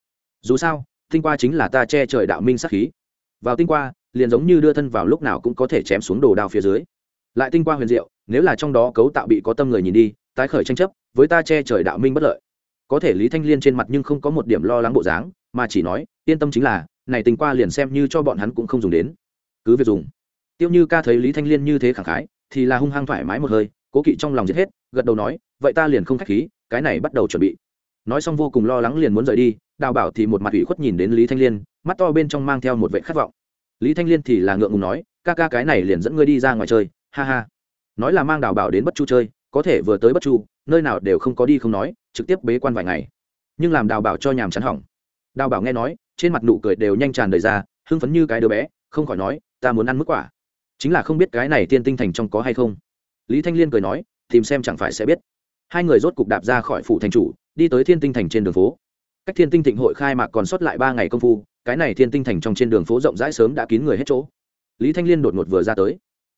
Dù sao, tinh qua chính là ta che trời đạo minh sát khí. Vào tinh qua, liền giống như đưa thân vào lúc nào cũng có thể chém xuống đồ đao phía dưới. Lại tinh qua huyền diệu, nếu là trong đó cấu tạo bị có tâm người nhìn đi, tái khởi tranh chấp, với ta che trời đạo minh bất lợi. Có thể lý thanh liên trên mặt nhưng không có một điểm lo lắng bộ dáng, mà chỉ nói, yên tâm chính là, này tinh qua liền xem như cho bọn hắn cũng không dùng đến. Cứ việc dùng. Tiêu như ca thấy lý thanh liên như thế khẳng khái, thì là hung hăng thoải mái một hơi, cố kỵ trong lòng giết hết, gật đầu nói, vậy ta liền không khách khí cái này bắt đầu chuẩn bị. Nói xong vô cùng lo lắng liền muốn rời đi, đào bảo thì một mặt ủy khuất nhìn đến lý thanh liên, mắt to bên trong mang theo một vệ khát vọng. Lý thanh liên thì là ngượng ngùng nói, ca ca cái này liền dẫn ngươi đi ra ngoài chơi, ha ha. Nói là mang đào bảo đến bất chu chơi, có thể vừa tới bất chu, nơi nào đều không có đi không nói, trực tiếp bế quan vài ngày. Nhưng làm đào bảo cho nhàm chán hỏng. Đào bảo nghe nói, trên mặt nụ cười đều nhanh tràn đời ra, hưng phấn như cái đứa bé, không khỏi nói, ta muốn ăn mức quả. Chính là không biết cái này tiên tinh thành trong có hay không. Lý thanh liên cười nói, tìm xem chẳng phải sẽ biết hai người rốt cục đạp ra khỏi phủ thành chủ, đi tới thiên tinh thành trên đường phố. Cách thiên tinh thịnh hội khai mạc còn sót lại ba ngày công phu, cái này thiên tinh thành trong trên đường phố rộng rãi sớm đã kín người hết chỗ. Lý thanh liên đột ngột vừa ra tới.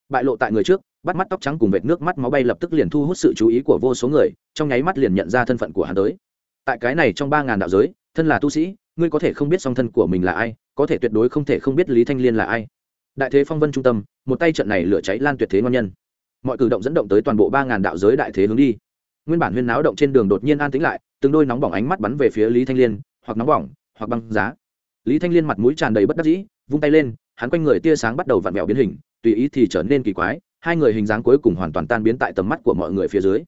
Bại lộ tại người trước, bắt mắt tóc trắng cùng vệt nước mắt máu bay lập tức liền thu hút sự chú ý của vô số người, trong nháy mắt liền nhận ra thân phận của hắn tới. Tại cái này trong ba ngàn đạo giới, thân là tu sĩ, ngươi có thể không biết song thân của mình là ai, có thể tuyệt đối không thể không biết lý thanh liên là ai. Đại thế phong vân trung tâm, một tay trận này lửa cháy lan tuyệt thế ngon nhân. Mọi cử động dẫn động tới toàn bộ ba ngàn đạo giới đại thế hướng đi nguyên bản huyên náo động trên đường đột nhiên an tĩnh lại, từng đôi nóng bỏng ánh mắt bắn về phía lý thanh liên, hoặc nóng bỏng, hoặc băng giá. Lý thanh liên mặt mũi tràn đầy bất đắc dĩ, vung tay lên, hắn quanh người tia sáng bắt đầu vặn vẹo biến hình, tùy ý thì trở nên kỳ quái, hai người hình dáng cuối cùng hoàn toàn tan biến tại tầm mắt của mọi người phía dưới.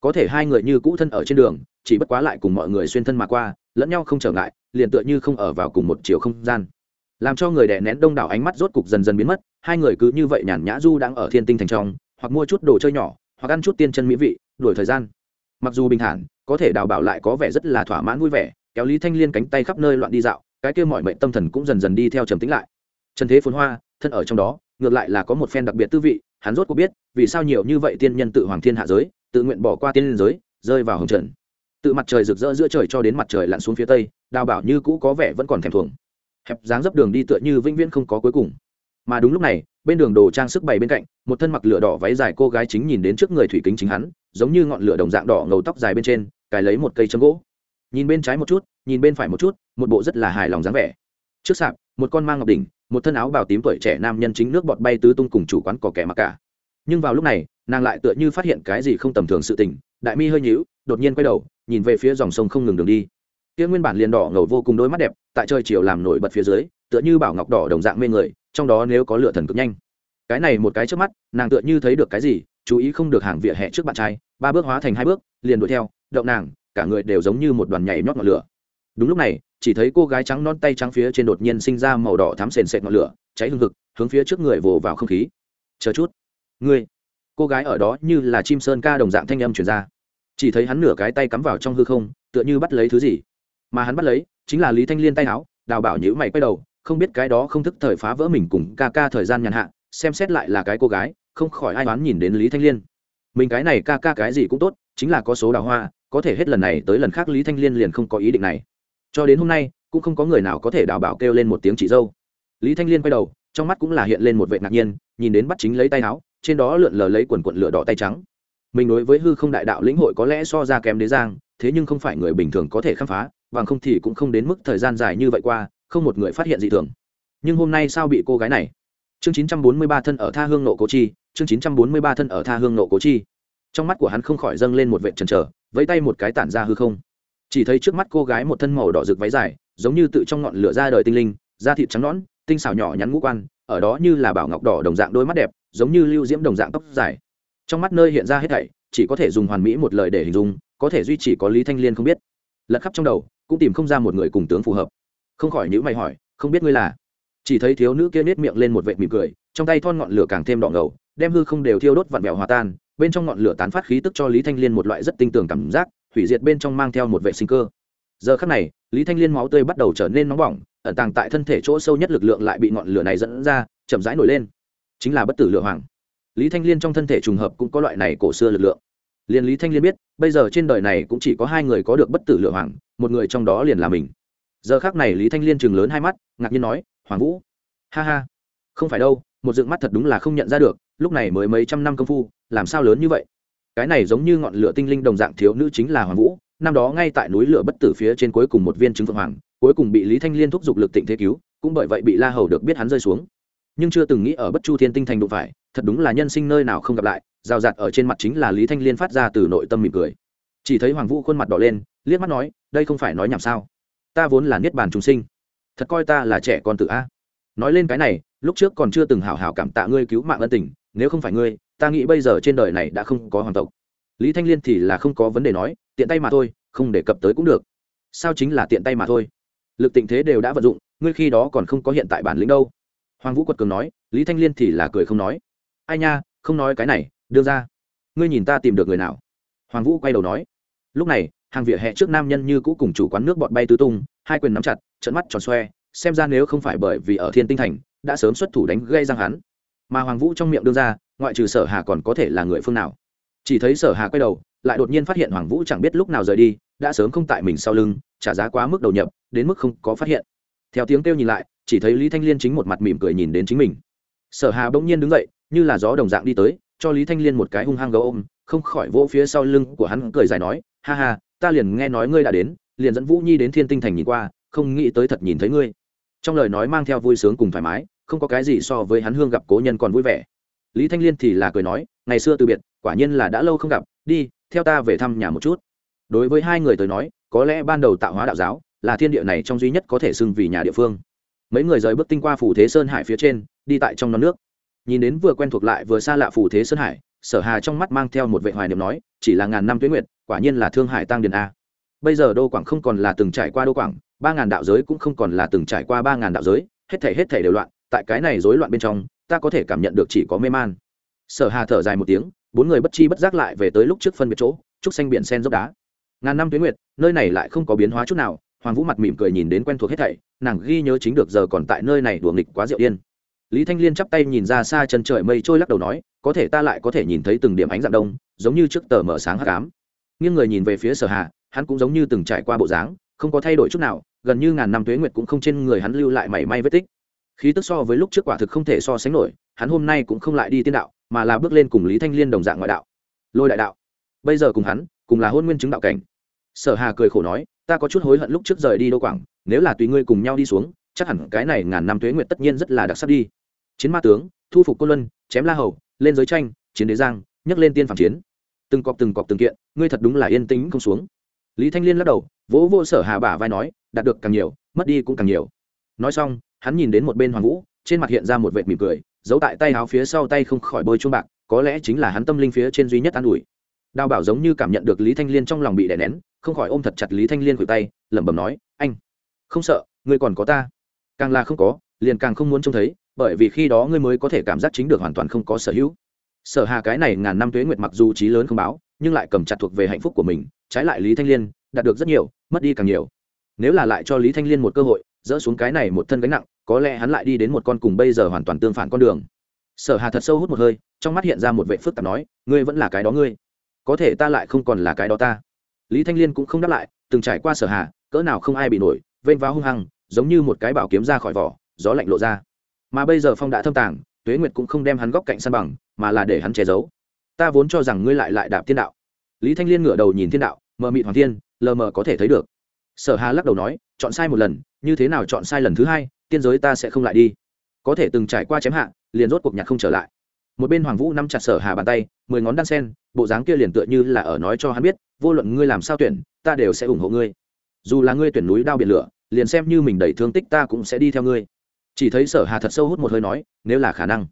Có thể hai người như cũ thân ở trên đường, chỉ bất quá lại cùng mọi người xuyên thân mà qua, lẫn nhau không trở ngại, liền tựa như không ở vào cùng một chiều không gian. Làm cho người đè nén đông đảo ánh mắt rốt cục dần dần biến mất, hai người cứ như vậy nhàn nhã du đang ở thiên tinh thành trong, hoặc mua chút đồ chơi nhỏ, hoặc ăn chút tiên chân mỹ vị, đuổi thời gian mặc dù bình thản, có thể đào bảo lại có vẻ rất là thỏa mãn vui vẻ, kéo lý thanh liên cánh tay khắp nơi loạn đi dạo, cái kia mọi mệnh tâm thần cũng dần dần đi theo trầm tính lại. Trần thế phồn hoa, thân ở trong đó, ngược lại là có một phen đặc biệt tư vị, hắn rốt có biết, vì sao nhiều như vậy tiên nhân tự hoàng thiên hạ giới, tự nguyện bỏ qua tiên liên giới, rơi vào hồng trần. Tự mặt trời rực rỡ giữa trời cho đến mặt trời lặn xuống phía tây, đào bảo như cũ có vẻ vẫn còn thèm thuồng. Hẹp dáng dấp đường đi tựa như vĩnh viễn không có cuối cùng. Mà đúng lúc này bên đường đồ trang sức bày bên cạnh, một thân mặc lửa đỏ váy dài cô gái chính nhìn đến trước người thủy kính chính hắn, giống như ngọn lửa đồng dạng đỏ ngầu tóc dài bên trên, cài lấy một cây châm gỗ. Nhìn bên trái một chút, nhìn bên phải một chút, một bộ rất là hài lòng dáng vẻ. Trước sạp, một con mang ngọc đỉnh, một thân áo bào tím tuổi trẻ nam nhân chính nước bọt bay tứ tung cùng chủ quán cỏ kẻ mặc cả. Nhưng vào lúc này, nàng lại tựa như phát hiện cái gì không tầm thường sự tình, đại mi hơi nhíu, đột nhiên quay đầu, nhìn về phía dòng sông không ngừng đường đi. Kia nguyên bản liền đỏ ngầu vô cùng đôi mắt đẹp tại trời chiều làm nổi bật phía dưới, tựa như bảo ngọc đỏ đồng dạng mê người, trong đó nếu có lửa thần cực nhanh. Cái này một cái trước mắt, nàng tựa như thấy được cái gì, chú ý không được hàng vỉa hè trước bạn trai, ba bước hóa thành hai bước, liền đuổi theo, động nàng, cả người đều giống như một đoàn nhảy nhót ngọn lửa. Đúng lúc này, chỉ thấy cô gái trắng non tay trắng phía trên đột nhiên sinh ra màu đỏ thắm sền sệt ngọn lửa, cháy hương hực, hướng phía trước người vồ vào không khí. Chờ chút, ngươi. Cô gái ở đó như là chim sơn ca đồng dạng thanh âm chuyển ra. Chỉ thấy hắn nửa cái tay cắm vào trong hư không, tựa như bắt lấy thứ gì. Mà hắn bắt lấy chính là lý thanh liên tay áo, đào bảo nhữ mày quay đầu, không biết cái đó không thức thời phá vỡ mình cùng ca ca thời gian nhàn hạ, xem xét lại là cái cô gái, không khỏi ai đoán nhìn đến lý thanh liên. Mình cái này ca ca cái gì cũng tốt, chính là có số đào hoa, có thể hết lần này tới lần khác lý thanh liên liền không có ý định này. Cho đến hôm nay, cũng không có người nào có thể đào bảo kêu lên một tiếng chị dâu. Lý thanh liên quay đầu, trong mắt cũng là hiện lên một vệ ngạc nhiên, nhìn đến bắt chính lấy tay áo, trên đó lượn lờ lấy quần quận lửa đỏ tay trắng mình đối với hư không đại đạo lĩnh hội có lẽ so ra kém đế giang, thế nhưng không phải người bình thường có thể khám phá, bằng không thì cũng không đến mức thời gian dài như vậy qua, không một người phát hiện dị thường. Nhưng hôm nay sao bị cô gái này? Chương 943 thân ở tha hương nộ cố chi, chương 943 thân ở tha hương nộ cố chi. Trong mắt của hắn không khỏi dâng lên một vệ trần trở vẫy tay một cái tản ra hư không. Chỉ thấy trước mắt cô gái một thân màu đỏ rực váy dài, giống như tự trong ngọn lửa ra đời tinh linh, da thịt trắng nõn, tinh xảo nhỏ nhắn ngũ quan, ở đó như là bảo ngọc đỏ đồng dạng đôi mắt đẹp, giống như lưu diễm đồng dạng tóc dài trong mắt nơi hiện ra hết thảy, chỉ có thể dùng hoàn mỹ một lời để hình dung, có thể duy chỉ có lý thanh liên không biết. Lật khắp trong đầu, cũng tìm không ra một người cùng tướng phù hợp. Không khỏi những mày hỏi, không biết ngươi là? Chỉ thấy thiếu nữ kia nết miệng lên một vệ mỉm cười, trong tay thon ngọn lửa càng thêm đỏ ngầu, đem hư không đều thiêu đốt vặn vẹo hòa tan, bên trong ngọn lửa tán phát khí tức cho lý thanh liên một loại rất tinh tường cảm giác, hủy diệt bên trong mang theo một vệ sinh cơ. Giờ khắc này, lý thanh liên máu tươi bắt đầu trở nên nóng bỏng, ẩn tàng tại thân thể chỗ sâu nhất lực lượng lại bị ngọn lửa này dẫn ra, chậm rãi nổi lên. Chính là bất tử lửa hoàng lý thanh liên trong thân thể trùng hợp cũng có loại này cổ xưa lực lượng. Liền lý thanh liên biết, bây giờ trên đời này cũng chỉ có hai người có được bất tử lựa hoàng, một người trong đó liền là mình. Giờ khác này lý thanh liên chừng lớn hai mắt, ngạc nhiên nói, hoàng vũ, ha ha, không phải đâu, một dựng mắt thật đúng là không nhận ra được, lúc này mới mấy trăm năm công phu, làm sao lớn như vậy? Cái này giống như ngọn lửa tinh linh đồng dạng thiếu nữ chính là hoàng vũ, năm đó ngay tại núi lửa bất tử phía trên cuối cùng một viên trứng phượng hoàng, cuối cùng bị lý thanh liên thúc giục lực tịnh thế cứu, cũng bởi vậy bị la hầu được biết hắn rơi xuống nhưng chưa từng nghĩ ở bất chu thiên tinh thành đụng phải, thật đúng là nhân sinh nơi nào không gặp lại, rào rạt ở trên mặt chính là lý thanh liên phát ra từ nội tâm mỉm cười. Chỉ thấy hoàng vũ khuôn mặt đỏ lên, liếc mắt nói, đây không phải nói nhảm sao? Ta vốn là niết bàn chúng sinh. Thật coi ta là trẻ con tự a. Nói lên cái này, lúc trước còn chưa từng hảo hảo cảm tạ ngươi cứu mạng ân tình, nếu không phải ngươi, ta nghĩ bây giờ trên đời này đã không có hoàng tộc. Lý thanh liên thì là không có vấn đề nói, tiện tay mà thôi, không đề cập tới cũng được. Sao chính là tiện tay mà thôi? Lực tình thế đều đã vận dụng, ngươi khi đó còn không có hiện tại bản lĩnh đâu hoàng vũ quật cường nói, lý thanh liên thì là cười không nói. Ai nha, không nói cái này, đưa ra. Ngươi nhìn ta tìm được người nào? Hoàng vũ quay đầu nói. Lúc này, hàng vỉa hè trước nam nhân như cũ cùng chủ quán nước bọn bay tứ tung, hai quyền nắm chặt trận mắt tròn xoe, xem ra nếu không phải bởi vì ở thiên tinh thành, đã sớm xuất thủ đánh gây răng hắn. Mà hoàng vũ trong miệng đương ra, ngoại trừ sở hà còn có thể là người phương nào? Chỉ thấy sở hà quay đầu, lại đột nhiên phát hiện hoàng vũ chẳng biết lúc nào rời đi, đã sớm không tại mình sau lưng, trả giá quá mức đầu nhập, đến mức không có phát hiện. Theo tiếng kêu nhìn lại chỉ thấy lý thanh liên chính một mặt mỉm cười nhìn đến chính mình. Sở hà bỗng nhiên đứng dậy, như là gió đồng dạng đi tới, cho lý thanh liên một cái hung hăng gấu ôm, không khỏi vỗ phía sau lưng của hắn cười dài nói, ha ha, ta liền nghe nói ngươi đã đến, liền dẫn vũ nhi đến thiên tinh thành nhìn qua, không nghĩ tới thật nhìn thấy ngươi. Trong lời nói mang theo vui sướng cùng thoải mái, không có cái gì so với hắn hương gặp cố nhân còn vui vẻ. Lý thanh liên thì là cười nói, ngày xưa từ biệt, quả nhiên là đã lâu không gặp, đi, theo ta về thăm nhà một chút. Đối với hai người tới nói, có lẽ ban đầu tạo hóa đạo giáo là thiên địa này trong duy nhất có thể xưng vì nhà địa phương mấy người rời bước tinh qua phủ thế sơn hải phía trên, đi tại trong non nước. Nhìn đến vừa quen thuộc lại vừa xa lạ phủ thế sơn hải, sở hà trong mắt mang theo một vệ hoài niệm nói, chỉ là ngàn năm tuyến nguyệt, quả nhiên là thương hải tăng điền a. Bây giờ đô quảng không còn là từng trải qua đô quảng, ba ngàn đạo giới cũng không còn là từng trải qua ba ngàn đạo giới, hết thể hết thể đều loạn, tại cái này rối loạn bên trong, ta có thể cảm nhận được chỉ có mê man. Sở hà thở dài một tiếng, bốn người bất chi bất giác lại về tới lúc trước phân biệt chỗ, trúc xanh biển sen dốc đá. Ngàn năm tuyến nguyệt, nơi này lại không có biến hóa chút nào hoàng vũ mặt mỉm cười nhìn đến quen thuộc hết thảy, nàng ghi nhớ chính được giờ còn tại nơi này đùa nghịch quá rượu yên. Lý thanh liên chắp tay nhìn ra xa chân trời mây trôi lắc đầu nói, có thể ta lại có thể nhìn thấy từng điểm ánh dạng đông, giống như trước tờ mở sáng hắc cám nhưng người nhìn về phía sở hà, hắn cũng giống như từng trải qua bộ dáng, không có thay đổi chút nào, gần như ngàn năm tuế nguyệt cũng không trên người hắn lưu lại mảy may vết tích. Khí tức so với lúc trước quả thực không thể so sánh nổi, hắn hôm nay cũng không lại đi tiên đạo, mà là bước lên cùng lý thanh liên đồng dạng ngoại đạo. Lôi đại đạo. Bây giờ cùng hắn, cùng là hôn nguyên chứng đạo cảnh. Sở hà cười khổ nói ta có chút hối hận lúc trước rời đi đô quảng, nếu là tùy ngươi cùng nhau đi xuống, chắc hẳn cái này ngàn năm thuế nguyệt tất nhiên rất là đặc sắc đi. Chiến ma tướng, thu phục cô luân, chém la hầu, lên giới tranh, chiến đế giang, nhấc lên tiên phản chiến. Từng cọp từng cọp từng kiện, ngươi thật đúng là yên tĩnh không xuống. Lý thanh liên lắc đầu, vỗ vô sở hà bả vai nói, đạt được càng nhiều, mất đi cũng càng nhiều. Nói xong, hắn nhìn đến một bên hoàng vũ, trên mặt hiện ra một vệt mỉm cười, giấu tại tay áo phía sau tay không khỏi bôi chuông bạc, có lẽ chính là hắn tâm linh phía trên duy nhất an ủi. Đào bảo giống như cảm nhận được lý thanh liên trong lòng bị đè nén không khỏi ôm thật chặt lý thanh liên khuỷu tay, lẩm bẩm nói, anh, không sợ, ngươi còn có ta. Càng là không có, liền càng không muốn trông thấy, bởi vì khi đó ngươi mới có thể cảm giác chính được hoàn toàn không có sở hữu. Sở hà cái này ngàn năm tuế nguyệt mặc dù trí lớn không báo, nhưng lại cầm chặt thuộc về hạnh phúc của mình, trái lại lý thanh liên đạt được rất nhiều, mất đi càng nhiều. Nếu là lại cho lý thanh liên một cơ hội, dỡ xuống cái này một thân gánh nặng, có lẽ hắn lại đi đến một con cùng bây giờ hoàn toàn tương phản con đường. Sở hà thật sâu hút một hơi, trong mắt hiện ra một vệ phức tạp nói, ngươi vẫn là cái đó ngươi. Có thể ta lại không còn là cái đó ta lý thanh liên cũng không đáp lại từng trải qua sở hạ, cỡ nào không ai bị nổi vênh vào hung hăng giống như một cái bảo kiếm ra khỏi vỏ gió lạnh lộ ra. Mà bây giờ phong đã thâm tàng tuế nguyệt cũng không đem hắn góc cạnh săn bằng mà là để hắn che giấu. Ta vốn cho rằng ngươi lại lại đạp thiên đạo. Lý thanh liên ngửa đầu nhìn thiên đạo mờ mịt hoàng thiên lờ mờ có thể thấy được. Sở hà lắc đầu nói chọn sai một lần như thế nào chọn sai lần thứ hai tiên giới ta sẽ không lại đi. Có thể từng trải qua chém hạ liền rốt cuộc nhạc không trở lại. Một bên hoàng vũ nắm chặt sở hà bàn tay mười ngón đan sen bộ dáng kia liền tựa như là ở nói cho hắn biết vô luận ngươi làm sao tuyển, ta đều sẽ ủng hộ ngươi. Dù là ngươi tuyển núi đao biển lửa, liền xem như mình đẩy thương tích ta cũng sẽ đi theo ngươi. Chỉ thấy sở hà thật sâu hút một hơi nói, nếu là khả năng,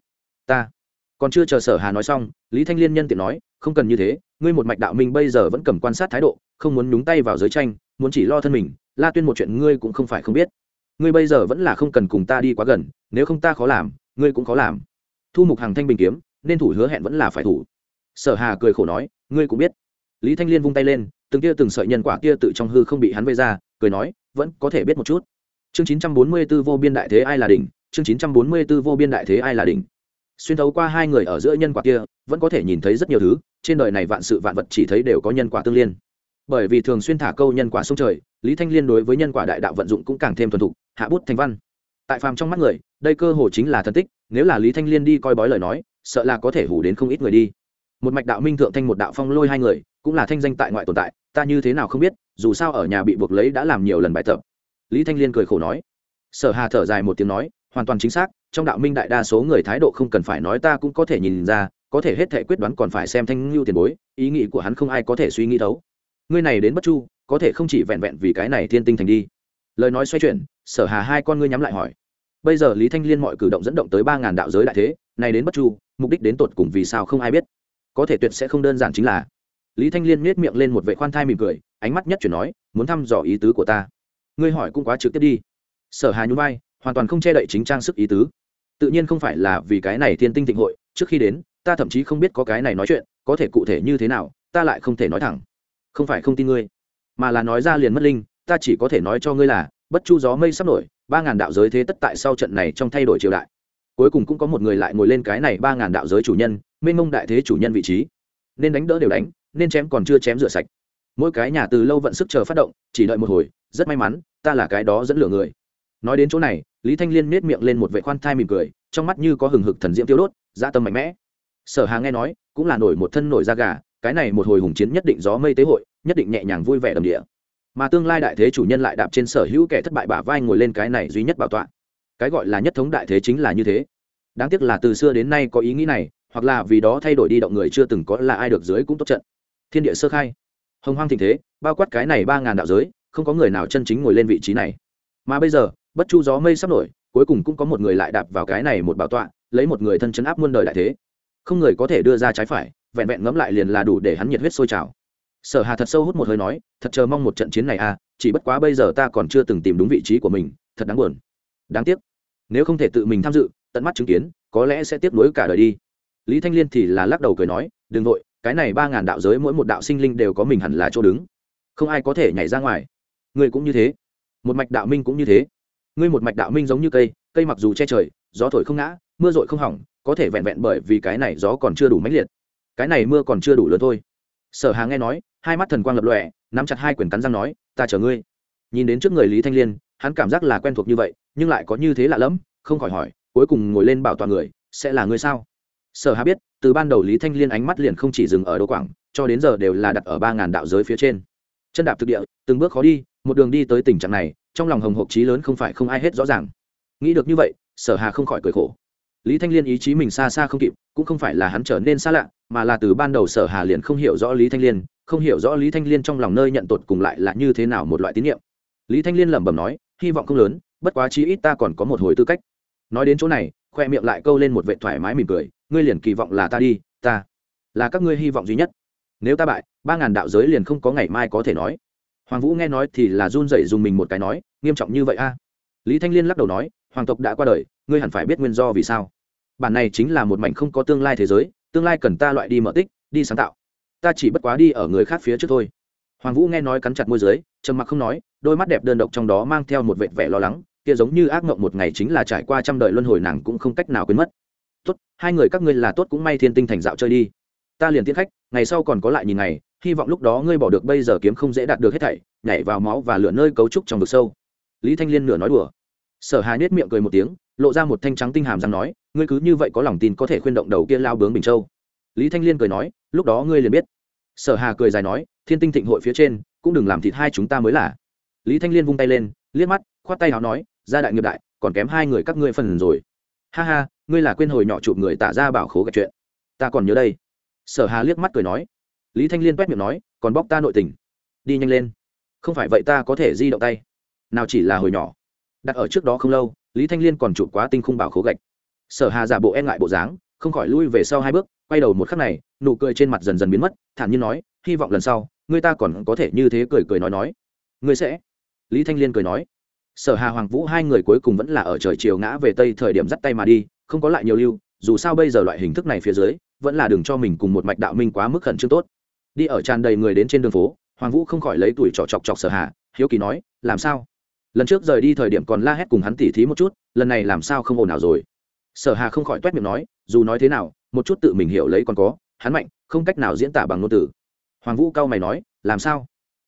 ta. Còn chưa chờ sở hà nói xong, lý thanh liên nhân tiện nói, không cần như thế, ngươi một mạch đạo minh bây giờ vẫn cầm quan sát thái độ, không muốn nhúng tay vào giới tranh, muốn chỉ lo thân mình, la tuyên một chuyện ngươi cũng không phải không biết. Ngươi bây giờ vẫn là không cần cùng ta đi quá gần, nếu không ta khó làm, ngươi cũng khó làm. Thu mục hàng thanh bình kiếm, nên thủ hứa hẹn vẫn là phải thủ. Sở hà cười khổ nói, ngươi cũng biết lý thanh liên vung tay lên, từng tia từng sợi nhân quả kia tự trong hư không bị hắn vây ra, cười nói, vẫn có thể biết một chút. Chương 944 vô biên đại thế ai là đỉnh, chương 944 vô biên đại thế ai là đỉnh. Xuyên thấu qua hai người ở giữa nhân quả kia, vẫn có thể nhìn thấy rất nhiều thứ, trên đời này vạn sự vạn vật chỉ thấy đều có nhân quả tương liên. Bởi vì thường xuyên thả câu nhân quả sông trời, lý thanh liên đối với nhân quả đại đạo vận dụng cũng càng thêm thuần thục, hạ bút thành văn. Tại phàm trong mắt người, đây cơ hồ chính là thần tích, nếu là lý thanh liên đi coi bói lời nói, sợ là có thể hủ đến không ít người đi. Một mạch đạo minh thượng thanh một đạo phong lôi hai người cũng là thanh danh tại ngoại tồn tại, ta như thế nào không biết, dù sao ở nhà bị buộc lấy đã làm nhiều lần bài tập. Lý thanh liên cười khổ nói. Sở hà thở dài một tiếng nói, hoàn toàn chính xác, trong đạo minh đại đa số người thái độ không cần phải nói ta cũng có thể nhìn ra, có thể hết thể quyết đoán còn phải xem thanh lưu tiền bối, ý nghĩ của hắn không ai có thể suy nghĩ thấu. Ngươi này đến bất chu, có thể không chỉ vẹn vẹn vì cái này thiên tinh thành đi. Lời nói xoay chuyển, sở hà hai con ngươi nhắm lại hỏi. Bây giờ lý thanh liên mọi cử động dẫn động tới ba ngàn đạo giới đại thế, này đến bất chu, mục đích đến tột cùng vì sao không ai biết. Có thể tuyệt sẽ không đơn giản chính là lý thanh liên miết miệng lên một vệ khoan thai mỉm cười, ánh mắt nhất chuyển nói, muốn thăm dò ý tứ của ta. Ngươi hỏi cũng quá trực tiếp đi. Sở hà nhún vai, hoàn toàn không che đậy chính trang sức ý tứ. Tự nhiên không phải là vì cái này thiên tinh thịnh hội, trước khi đến, ta thậm chí không biết có cái này nói chuyện, có thể cụ thể như thế nào, ta lại không thể nói thẳng. Không phải không tin ngươi, mà là nói ra liền mất linh, ta chỉ có thể nói cho ngươi là, bất chu gió mây sắp nổi, ba ngàn đạo giới thế tất tại sau trận này trong thay đổi triều đại. Cuối cùng cũng có một người lại ngồi lên cái này ba ngàn đạo giới chủ nhân, mênh mông đại thế chủ nhân vị trí. Nên đánh đỡ đều đánh nên chém còn chưa chém rửa sạch. Mỗi cái nhà từ lâu vận sức chờ phát động, chỉ đợi một hồi, rất may mắn, ta là cái đó dẫn lửa người. Nói đến chỗ này, lý thanh liên nết miệng lên một vệ khoan thai mỉm cười, trong mắt như có hừng hực thần diễm tiêu đốt dã tâm mạnh mẽ. Sở hà nghe nói, cũng là nổi một thân nổi da gà, cái này một hồi hùng chiến nhất định gió mây tế hội, nhất định nhẹ nhàng vui vẻ đầm địa. Mà tương lai đại thế chủ nhân lại đạp trên sở hữu kẻ thất bại bả vai ngồi lên cái này duy nhất bảo tọa. Cái gọi là nhất thống đại thế chính là như thế. Đáng tiếc là từ xưa đến nay có ý nghĩ này, hoặc là vì đó thay đổi đi động người chưa từng có là ai được dưới cũng tốt trận thiên địa sơ khai. Hồng hoang thịnh thế, bao quát cái này ba ngàn đạo giới, không có người nào chân chính ngồi lên vị trí này. Mà bây giờ, bất chu gió mây sắp nổi, cuối cùng cũng có một người lại đạp vào cái này một bảo tọa, lấy một người thân chấn áp muôn đời đại thế. Không người có thể đưa ra trái phải, vẹn vẹn ngẫm lại liền là đủ để hắn nhiệt huyết sôi trào. Sở hà thật sâu hút một hơi nói, thật chờ mong một trận chiến này à chỉ bất quá bây giờ ta còn chưa từng tìm đúng vị trí của mình, thật đáng buồn. Đáng tiếc. Nếu không thể tự mình tham dự, tận mắt chứng kiến, có lẽ sẽ tiếp nối cả đời đi. Lý thanh liên thì là lắc đầu cười nói, đừng vội cái này ba ngàn đạo giới mỗi một đạo sinh linh đều có mình hẳn là chỗ đứng. Không ai có thể nhảy ra ngoài. Ngươi cũng như thế. Một mạch đạo minh cũng như thế. Ngươi một mạch đạo minh giống như cây cây mặc dù che trời, gió thổi không ngã, mưa rội không hỏng, có thể vẹn vẹn bởi vì cái này gió còn chưa đủ mãnh liệt. Cái này mưa còn chưa đủ lớn thôi. Sở hà nghe nói, hai mắt thần quang lập lòe, nắm chặt hai quyển cắn răng nói, ta chờ ngươi. Nhìn đến trước người lý thanh liên, hắn cảm giác là quen thuộc như vậy, nhưng lại có như thế lạ lẫm, không khỏi hỏi, cuối cùng ngồi lên bảo toàn người, sẽ là ngươi sao? Sở hà biết từ ban đầu lý thanh liên ánh mắt liền không chỉ dừng ở đô quảng, cho đến giờ đều là đặt ở ba ngàn đạo giới phía trên. Chân đạp thực địa, từng bước khó đi, một đường đi tới tình trạng này, trong lòng hồng hộp trí lớn không phải không ai hết rõ ràng. Nghĩ được như vậy, sở hà không khỏi cười khổ. Lý thanh liên ý chí mình xa xa không kịp, cũng không phải là hắn trở nên xa lạ, mà là từ ban đầu sở hà liền không hiểu rõ lý thanh liên, không hiểu rõ lý thanh liên trong lòng nơi nhận tột cùng lại là như thế nào một loại tín nhiệm lý thanh liên lẩm bẩm nói, hy vọng không lớn, bất quá chí ít ta còn có một hồi tư cách. Nói đến chỗ này, khoe miệng lại câu lên một vệ thoải mái mỉm cười ngươi liền kỳ vọng là ta đi, ta, là các ngươi hy vọng duy nhất. Nếu ta bại, ba ngàn đạo giới liền không có ngày mai có thể nói. Hoàng vũ nghe nói thì là run rẩy dùng mình một cái nói, nghiêm trọng như vậy a? Lý thanh liên lắc đầu nói, hoàng tộc đã qua đời, ngươi hẳn phải biết nguyên do vì sao. Bản này chính là một mảnh không có tương lai thế giới, tương lai cần ta loại đi mở tích, đi sáng tạo. Ta chỉ bất quá đi ở người khác phía trước thôi. Hoàng vũ nghe nói cắn chặt môi dưới, trầm mặc không nói, đôi mắt đẹp đơn độc trong đó mang theo một vệt vẻ lo lắng, kia giống như ác mộng một ngày chính là trải qua trăm đời luân hồi nàng cũng không cách nào quên mất tốt, hai người các ngươi là tốt cũng may thiên tinh thành dạo chơi đi. Ta liền tiến khách, ngày sau còn có lại nhìn ngày, hy vọng lúc đó ngươi bỏ được bây giờ kiếm không dễ đạt được hết thảy, nhảy vào máu và lửa nơi cấu trúc trong vực sâu. Lý thanh liên nửa nói đùa. Sở hà nết miệng cười một tiếng, lộ ra một thanh trắng tinh hàm răng nói, ngươi cứ như vậy có lòng tin có thể khuyên động đầu kia lao bướng bình châu. Lý thanh liên cười nói, lúc đó ngươi liền biết. Sở hà cười dài nói, thiên tinh thịnh hội phía trên, cũng đừng làm thịt hai chúng ta mới là. Lý thanh liên vung tay lên, liếc mắt, khoát tay nào nói ra đại nghiệp đại, còn kém hai người các ngươi phần rồi. Ha ha ngươi là quên hồi nhỏ chụp người tả ra bảo khố gạch chuyện. Ta còn nhớ đây. Sở hà liếc mắt cười nói. Lý thanh liên quét miệng nói, còn bóc ta nội tình. Đi nhanh lên. Không phải vậy ta có thể di động tay. Nào chỉ là hồi nhỏ. Đặt ở trước đó không lâu, lý thanh liên còn chụp quá tinh khung bảo khố gạch. Sở hà giả bộ e ngại bộ dáng, không khỏi lui về sau hai bước, quay đầu một khắc này, nụ cười trên mặt dần dần biến mất, thản nhiên nói, hy vọng lần sau, người ta còn có thể như thế cười cười nói nói. Người sẽ? Lý thanh liên cười nói. Sở hà hoàng vũ hai người cuối cùng vẫn là ở trời chiều ngã về tây thời điểm dắt tay mà đi không có lại nhiều lưu, dù sao bây giờ loại hình thức này phía dưới, vẫn là đừng cho mình cùng một mạch đạo minh quá mức khẩn trương tốt. Đi ở tràn đầy người đến trên đường phố, hoàng vũ không khỏi lấy tuổi trọ chọc chọc sở hà hiếu kỳ nói, làm sao? Lần trước rời đi thời điểm còn la hét cùng hắn tỉ thí một chút, lần này làm sao không ồn nào rồi? Sở hà không khỏi t miệng nói, dù nói thế nào, một chút tự mình hiểu lấy còn có, hắn mạnh, không cách nào diễn tả bằng ngôn từ. Hoàng vũ cao mày nói, làm sao?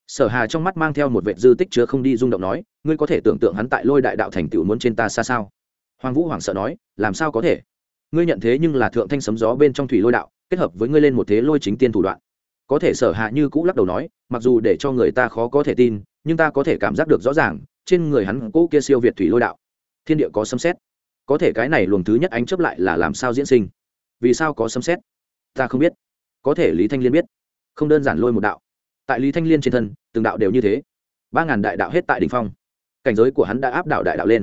Sở hà trong mắt mang theo một vệ dư tích chứa không đi rung động nói, ngươi có thể tưởng tượng hắn tại lôi đại đạo thành tựu muốn trên ta xa sao? Hoàng vũ hoảng sợ nói, làm sao có thể? Ngươi nhận thế nhưng là thượng thanh sấm gió bên trong thủy lôi đạo, kết hợp với ngươi lên một thế lôi chính tiên thủ đoạn. Có thể sở hạ như cũ lắc đầu nói, mặc dù để cho người ta khó có thể tin, nhưng ta có thể cảm giác được rõ ràng, trên người hắn cũ kia siêu việt thủy lôi đạo. Thiên địa có sấm xét có thể cái này luồng thứ nhất ánh chấp lại là làm sao diễn sinh? Vì sao có sấm xét ta không biết. Có thể lý thanh liên biết. Không đơn giản lôi một đạo. Tại lý thanh liên trên thân, từng đạo đều như thế. Ba ngàn đại đạo hết tại đ ỉ n h phong. Cảnh giới của hắn đã áp đảo đại đạo lên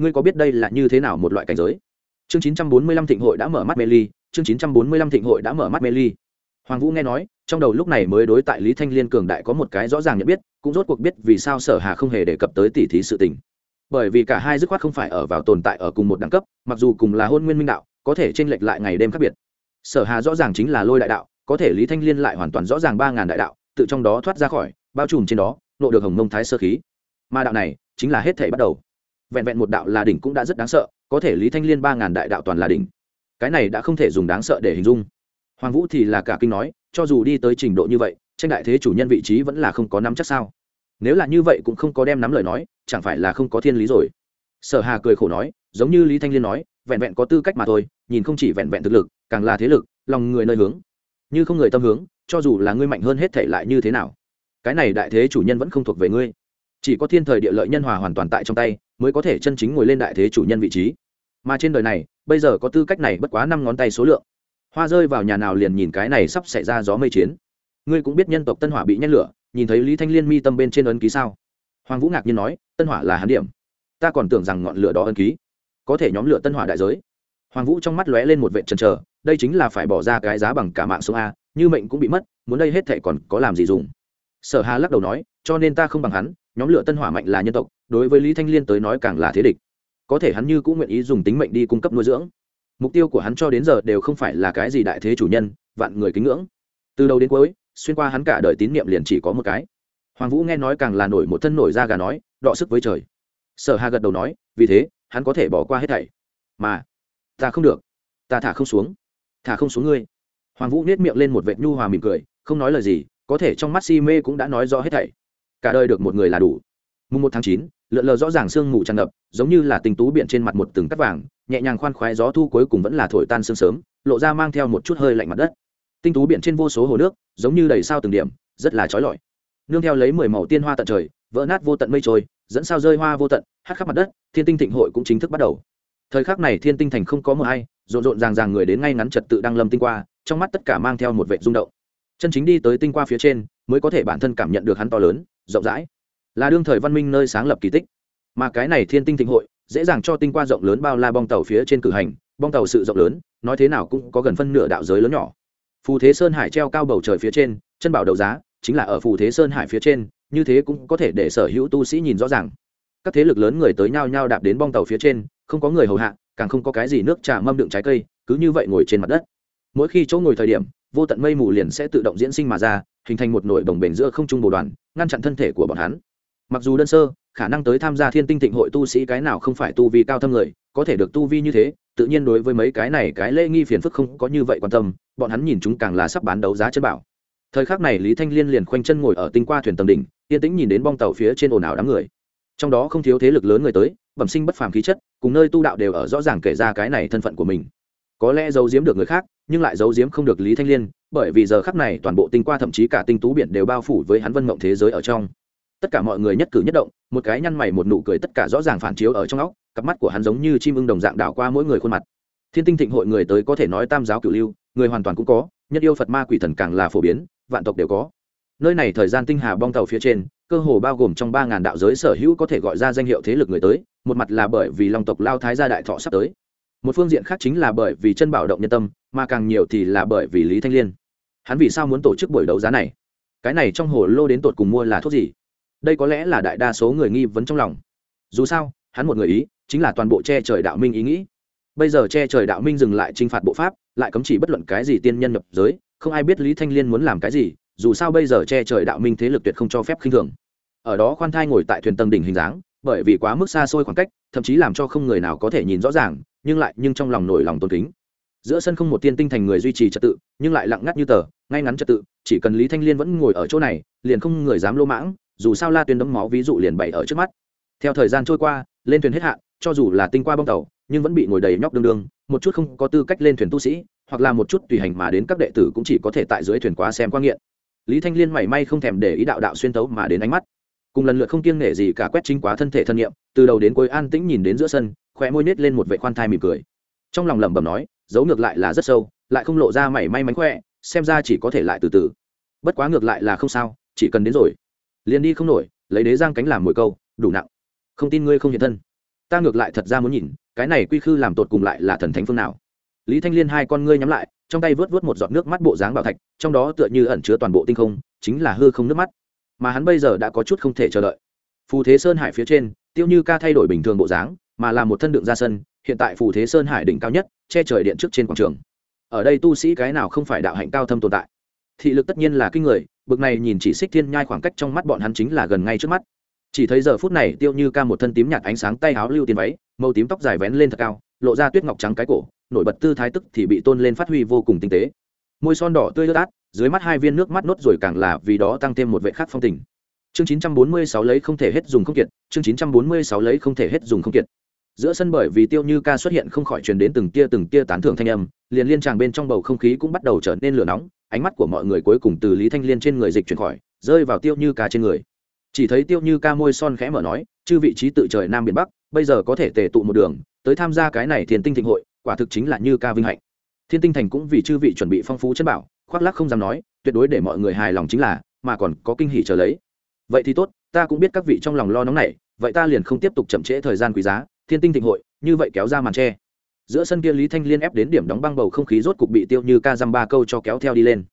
ngươi có biết đây là như thế nào một loại cảnh giới? Chương chín trăm bốn mươi lăm thịnh hội đã mở mắt mê ly, chương chín trăm bốn mươi lăm thịnh hội đã mở mắt mê ly. Hoàng vũ nghe nói, trong đầu lúc này mới đối tại lý thanh liên cường đại có một cái rõ ràng nhận biết, cũng rốt cuộc biết vì sao sở hà không hề đề cập tới tỉ thí sự tình. Bởi vì cả hai dứt khoát không phải ở vào tồn tại ở cùng một đẳng cấp, mặc dù cùng là hôn nguyên minh đạo, có thể tranh lệch lại ngày đêm khác biệt. Sở hà rõ ràng chính là lôi đại đạo, có thể lý thanh liên lại hoàn toàn rõ ràng ba ngàn đại đạo, tự trong đó thoát ra khỏi, bao trùm trên đó, nộ được hồng mông thái sơ khí. Mà đạo này, chính là hết thể bắt đầu vẹn vẹn một đạo là đỉnh cũng đã rất đáng sợ, có thể lý thanh liên ba ngàn đại đạo toàn là đỉnh. Cái này đã không thể dùng đáng sợ để hình dung. Hoàng vũ thì là cả kinh nói, cho dù đi tới trình độ như vậy, tranh đại thế chủ nhân vị trí vẫn là không có nắm chắc sao? Nếu là như vậy cũng không có đem nắm lời nói, chẳng phải là không có thiên lý rồi? Sở hà cười khổ nói, giống như lý thanh liên nói, vẹn vẹn có tư cách mà thôi, nhìn không chỉ vẹn vẹn thực lực, càng là thế lực, lòng người nơi hướng. Như không người tâm hướng, cho dù là ngươi mạnh hơn hết thể lại như thế nào? Cái này đại thế chủ nhân vẫn không thuộc về ngươi. Chỉ có thiên thời địa lợi nhân hòa hoàn toàn tại trong tay mới có thể chân chính ngồi lên đại thế chủ nhân vị trí. Mà trên đời này, bây giờ có tư cách này bất quá năm ngón tay số lượng. Hoa rơi vào nhà nào liền nhìn cái này sắp xảy ra gió mây chiến. Ngươi cũng biết nhân tộc tân hỏa bị nhét lửa, nhìn thấy lý thanh liên mi tâm bên trên ấn ký sao? Hoàng vũ ngạc nhiên nói, tân hỏa là hắn điểm. Ta còn tưởng rằng ngọn lửa đó ấn ký. Có thể nhóm lửa tân hỏa đại giới. Hoàng vũ trong mắt lóe lên một vệ trần trờ đây chính là phải bỏ ra cái giá bằng cả mạng sống a, như mệnh cũng bị mất, muốn đây hết thệ còn có làm gì dùng? Sở hà lắc đầu nói, cho nên ta không bằng hắn, nhóm lửa tân hỏa mạnh là nhân tộc đối với lý thanh liên tới nói càng là thế địch. Có thể hắn như cũng nguyện ý dùng tính mệnh đi cung cấp nuôi dưỡng. Mục tiêu của hắn cho đến giờ đều không phải là cái gì đại thế chủ nhân, vạn người kính ngưỡng. Từ đầu đến cuối, xuyên qua hắn cả đời tín nhiệm liền chỉ có một cái. Hoàng vũ nghe nói càng là nổi một thân nổi da gà nói, đọ sức với trời. Sở hà gật đầu nói, vì thế, hắn có thể bỏ qua hết thảy. Mà, ta không được. Ta thả không xuống. Thả không xuống ngươi. Hoàng vũ nết miệng lên một vệt nhu hòa mỉm cười, không nói lời gì, có thể trong mắt si mê cũng đã nói rõ hết thảy. Cả đời được một người là đủ. Mùng một tháng chín lượn lờ rõ ràng sương mù tràn ngập, giống như là tình tú biện trên mặt một từng cắt vàng, nhẹ nhàng khoan khoái gió thu cuối cùng vẫn là thổi tan sương sớm, lộ ra mang theo một chút hơi lạnh mặt đất. Tinh tú biện trên vô số hồ nước, giống như đầy sao từng điểm, rất là trói lọi. Nương theo lấy mười màu tiên hoa tận trời, vỡ nát vô tận mây trôi, dẫn sao rơi hoa vô tận, hát khắp mặt đất, thiên tinh thịnh hội cũng chính thức bắt đầu. Thời khắc này thiên tinh thành không có mờ hay, rộn rộn ràng ràng người đến ngay ngắn trật tự đang lâm tinh qua, trong mắt tất cả mang theo một vệ rung động. Chân chính đi tới tinh qua phía trên, mới có thể bản thân cảm nhận được hắn to lớn, rộng rãi là đương thời văn minh nơi sáng lập kỳ tích. Mà cái này thiên tinh thịnh hội, dễ dàng cho tinh qua rộng lớn bao la bong tàu phía trên cử hành, bong tàu sự rộng lớn, nói thế nào cũng có gần phân nửa đạo giới lớn nhỏ. Phù thế sơn hải treo cao bầu trời phía trên, chân bảo đầu giá, chính là ở phù thế sơn hải phía trên, như thế cũng có thể để sở hữu tu sĩ nhìn rõ ràng. Các thế lực lớn người tới nhau nhau đạp đến bong tàu phía trên, không có người hầu hạ, càng không có cái gì nước trà mâm đựng trái cây, cứ như vậy ngồi trên mặt đất. Mỗi khi chỗ ngồi thời điểm, vô tận mây mù liền sẽ tự động diễn sinh mà ra, hình thành một nổi đồng bền giữa không trung bồ đoàn, ngăn chặn thân thể của bọn hắn mặc dù đơn sơ, khả năng tới tham gia thiên tinh thịnh hội tu sĩ cái nào không phải tu vi cao thâm người, có thể được tu vi như thế, tự nhiên đối với mấy cái này cái lễ nghi phiền phức không có như vậy quan tâm, bọn hắn nhìn chúng càng là sắp bán đấu giá chân bảo. Thời khắc này lý thanh liên liền khoanh chân ngồi ở tinh qua thuyền tầm đỉnh, yên tĩnh nhìn đến bong tàu phía trên ồn ào đám người. Trong đó không thiếu thế lực lớn người tới, bẩm sinh bất phàm khí chất, cùng nơi tu đạo đều ở rõ ràng kể ra cái này thân phận của mình. Có lẽ giấu giếm được người khác, nhưng lại giấu giếm không được lý thanh liên, bởi vì giờ khắc này toàn bộ tinh qua thậm chí cả tinh tú biển đều bao phủ với hắn vân mộng thế giới ở trong tất cả mọi người nhất cử nhất động, một cái nhăn mày một nụ cười tất cả rõ ràng phản chiếu ở trong óc, cặp mắt của hắn giống như chim ưng đồng dạng đảo qua mỗi người khuôn mặt. Thiên tinh thịnh hội người tới có thể nói tam giáo cửu lưu, người hoàn toàn cũng có, nhất yêu phật ma quỷ thần càng là phổ biến, vạn tộc đều có. Nơi này thời gian tinh hà bong tàu phía trên, cơ hồ bao gồm trong ba ngàn đạo giới sở hữu có thể gọi ra danh hiệu thế lực người tới, một mặt là bởi vì long tộc lao thái gia đại thọ sắp tới. Một phương diện khác chính là bởi vì chân bảo động nhân tâm, mà càng nhiều thì là bởi vì lý thanh liên. Hắn vì sao muốn tổ chức buổi đấu giá này? Cái này trong hồ lô đến tột cùng mua là thuốc gì? Đây có lẽ là đại đa số người nghi vấn trong lòng. Dù sao, hắn một người ý, chính là toàn bộ che trời đạo minh ý nghĩ. Bây giờ che trời đạo minh dừng lại t r i n h phạt bộ pháp, lại cấm chỉ bất luận cái gì tiên nhân nhập giới, không ai biết lý thanh liên muốn làm cái gì, dù sao bây giờ che trời đạo minh thế lực tuyệt không cho phép khinh thường. Ở đó khoan thai ngồi tại thuyền tầng đỉnh hình dáng, bởi vì quá mức xa xôi khoảng cách, thậm chí làm cho không người nào có thể nhìn rõ ràng, nhưng lại, nhưng trong lòng nổi lòng tôn kính. Giữa sân không một tiên tinh thành người duy trì trật tự, nhưng lại lặng ngắt như tờ, ngay ngắn trật tự, chỉ cần lý thanh liên vẫn ngồi ở chỗ này, liền không người dám lô mãng dù sao la tuyên đấm máu ví dụ liền bày ở trước mắt. Theo thời gian trôi qua, lên thuyền hết hạn, cho dù là tinh qua bong tàu, nhưng vẫn bị ngồi đầy nhóc đương đương, một chút không có tư cách lên thuyền tu sĩ, hoặc là một chút tùy hành mà đến các đệ tử cũng chỉ có thể tại dưới thuyền quá xem quan nghiện. Lý thanh liên mảy may không thèm để ý đạo đạo xuyên tấu mà đến ánh mắt. Cùng lần lượt không kiêng nể gì cả quét chính quá thân thể thân nhiệm từ đầu đến cuối an tĩnh nhìn đến giữa sân, khóe môi nết lên một vệ khoan thai mỉm cười. Trong lòng lẩm bẩm nói, giấu ngược lại là rất sâu, lại không lộ ra mảy may mánh khỏe, xem ra chỉ có thể lại từ từ. Bất quá ngược lại là không sao, chỉ cần đến rồi liền đi không nổi, lấy đế giang cánh làm mồi câu, đủ nặng. Không tin ngươi không hiện thân. Ta ngược lại thật ra muốn nhìn, cái này quy khư làm tột cùng lại là thần thánh phương nào. Lý thanh liên hai con ngươi nhắm lại, trong tay vớt vớt một giọt nước mắt bộ dáng bảo thạch, trong đó tựa như ẩn chứa toàn bộ tinh không, chính là hư không nước mắt. Mà hắn bây giờ đã có chút không thể chờ đợi. Phù thế sơn hải phía trên, tiêu như ca thay đổi bình thường bộ dáng, mà là một thân đựng ra sân, hiện tại phù thế sơn hải đỉnh cao nhất, che trời điện trước trên quảng trường. Ở đây tu sĩ cái nào không phải đạo hạnh cao thâm tồn tại? Thị lực tất nhiên là kinh người, bực này nhìn chỉ xích thiên nhai khoảng cách trong mắt bọn hắn chính là gần ngay trước mắt. Chỉ thấy giờ phút này, tiêu như ca một thân tím nhạt ánh sáng tay áo lưu tiền váy, màu tím tóc dài vén lên thật cao, lộ ra tuyết ngọc trắng cái cổ, nổi bật tư thái tức thì bị tôn lên phát huy vô cùng tinh tế. Môi son đỏ tươi ướt át, dưới mắt hai viên nước mắt nốt rồi càng là vì đó tăng thêm một vệ khác phong tình. Chương 946 lấy không thể hết dùng không kiệt, chương 946 lấy không thể hết dùng không kiệt giữa sân bởi vì tiêu như ca xuất hiện không khỏi truyền đến từng tia từng tia tán thưởng thanh âm, liền liên tràng bên trong bầu không khí cũng bắt đầu trở nên lửa nóng, ánh mắt của mọi người cuối cùng từ lý thanh liên trên người dịch chuyển khỏi, rơi vào tiêu như ca trên người. Chỉ thấy tiêu như ca môi son khẽ mở nói, chư vị trí tự trời nam biển bắc, bây giờ có thể tề tụ một đường, tới tham gia cái này thiền tinh thịnh hội, quả thực chính là như ca vinh hạnh. Thiên tinh thành cũng vì chư vị chuẩn bị phong phú chân bảo, khoác lắc không dám nói, tuyệt đối để mọi người hài lòng chính là, mà còn có kinh hỉ chờ lấy. Vậy thì tốt, ta cũng biết các vị trong lòng lo nóng này, vậy ta liền không tiếp tục chậm trễ thời gian quý giá thiên tinh thịnh hội, như vậy kéo ra màn tre. Giữa sân kia lý thanh liên ép đến điểm đóng băng bầu không khí rốt cục bị tiêu như ca dăm ba câu cho kéo theo đi lên.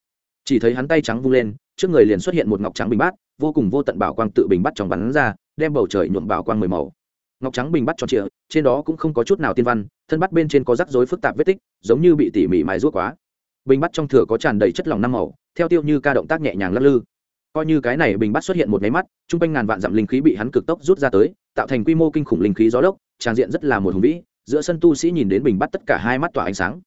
Chỉ thấy hắn tay trắng vung lên, trước người liền xuất hiện một ngọc trắng bình bát, vô cùng vô tận bảo quang tự bình bắt trong bắn ra, đem bầu trời nhuộm bảo quang mười màu. Ngọc trắng bình bắt tròn trịa, trên đó cũng không có chút nào tiên văn, thân bắt bên trên có rắc rối phức tạp vết tích, giống như bị tỉ mỉ mài ruốc quá. Bình bắt trong thừa có tràn đầy chất lỏng năm màu, theo tiêu như ca động tác nhẹ nhàng lắc lư. Coi như cái này bình bắt xuất hiện một máy mắt t r u n g quanh ngàn vạn dặm linh khí bị hắn cực tốc rút ra tới tạo thành quy mô kinh khủng linh khí gió lốc, trang diện rất là một hùng vĩ, giữa sân tu sĩ nhìn đến bình bắt tất cả hai mắt tỏa ánh sáng.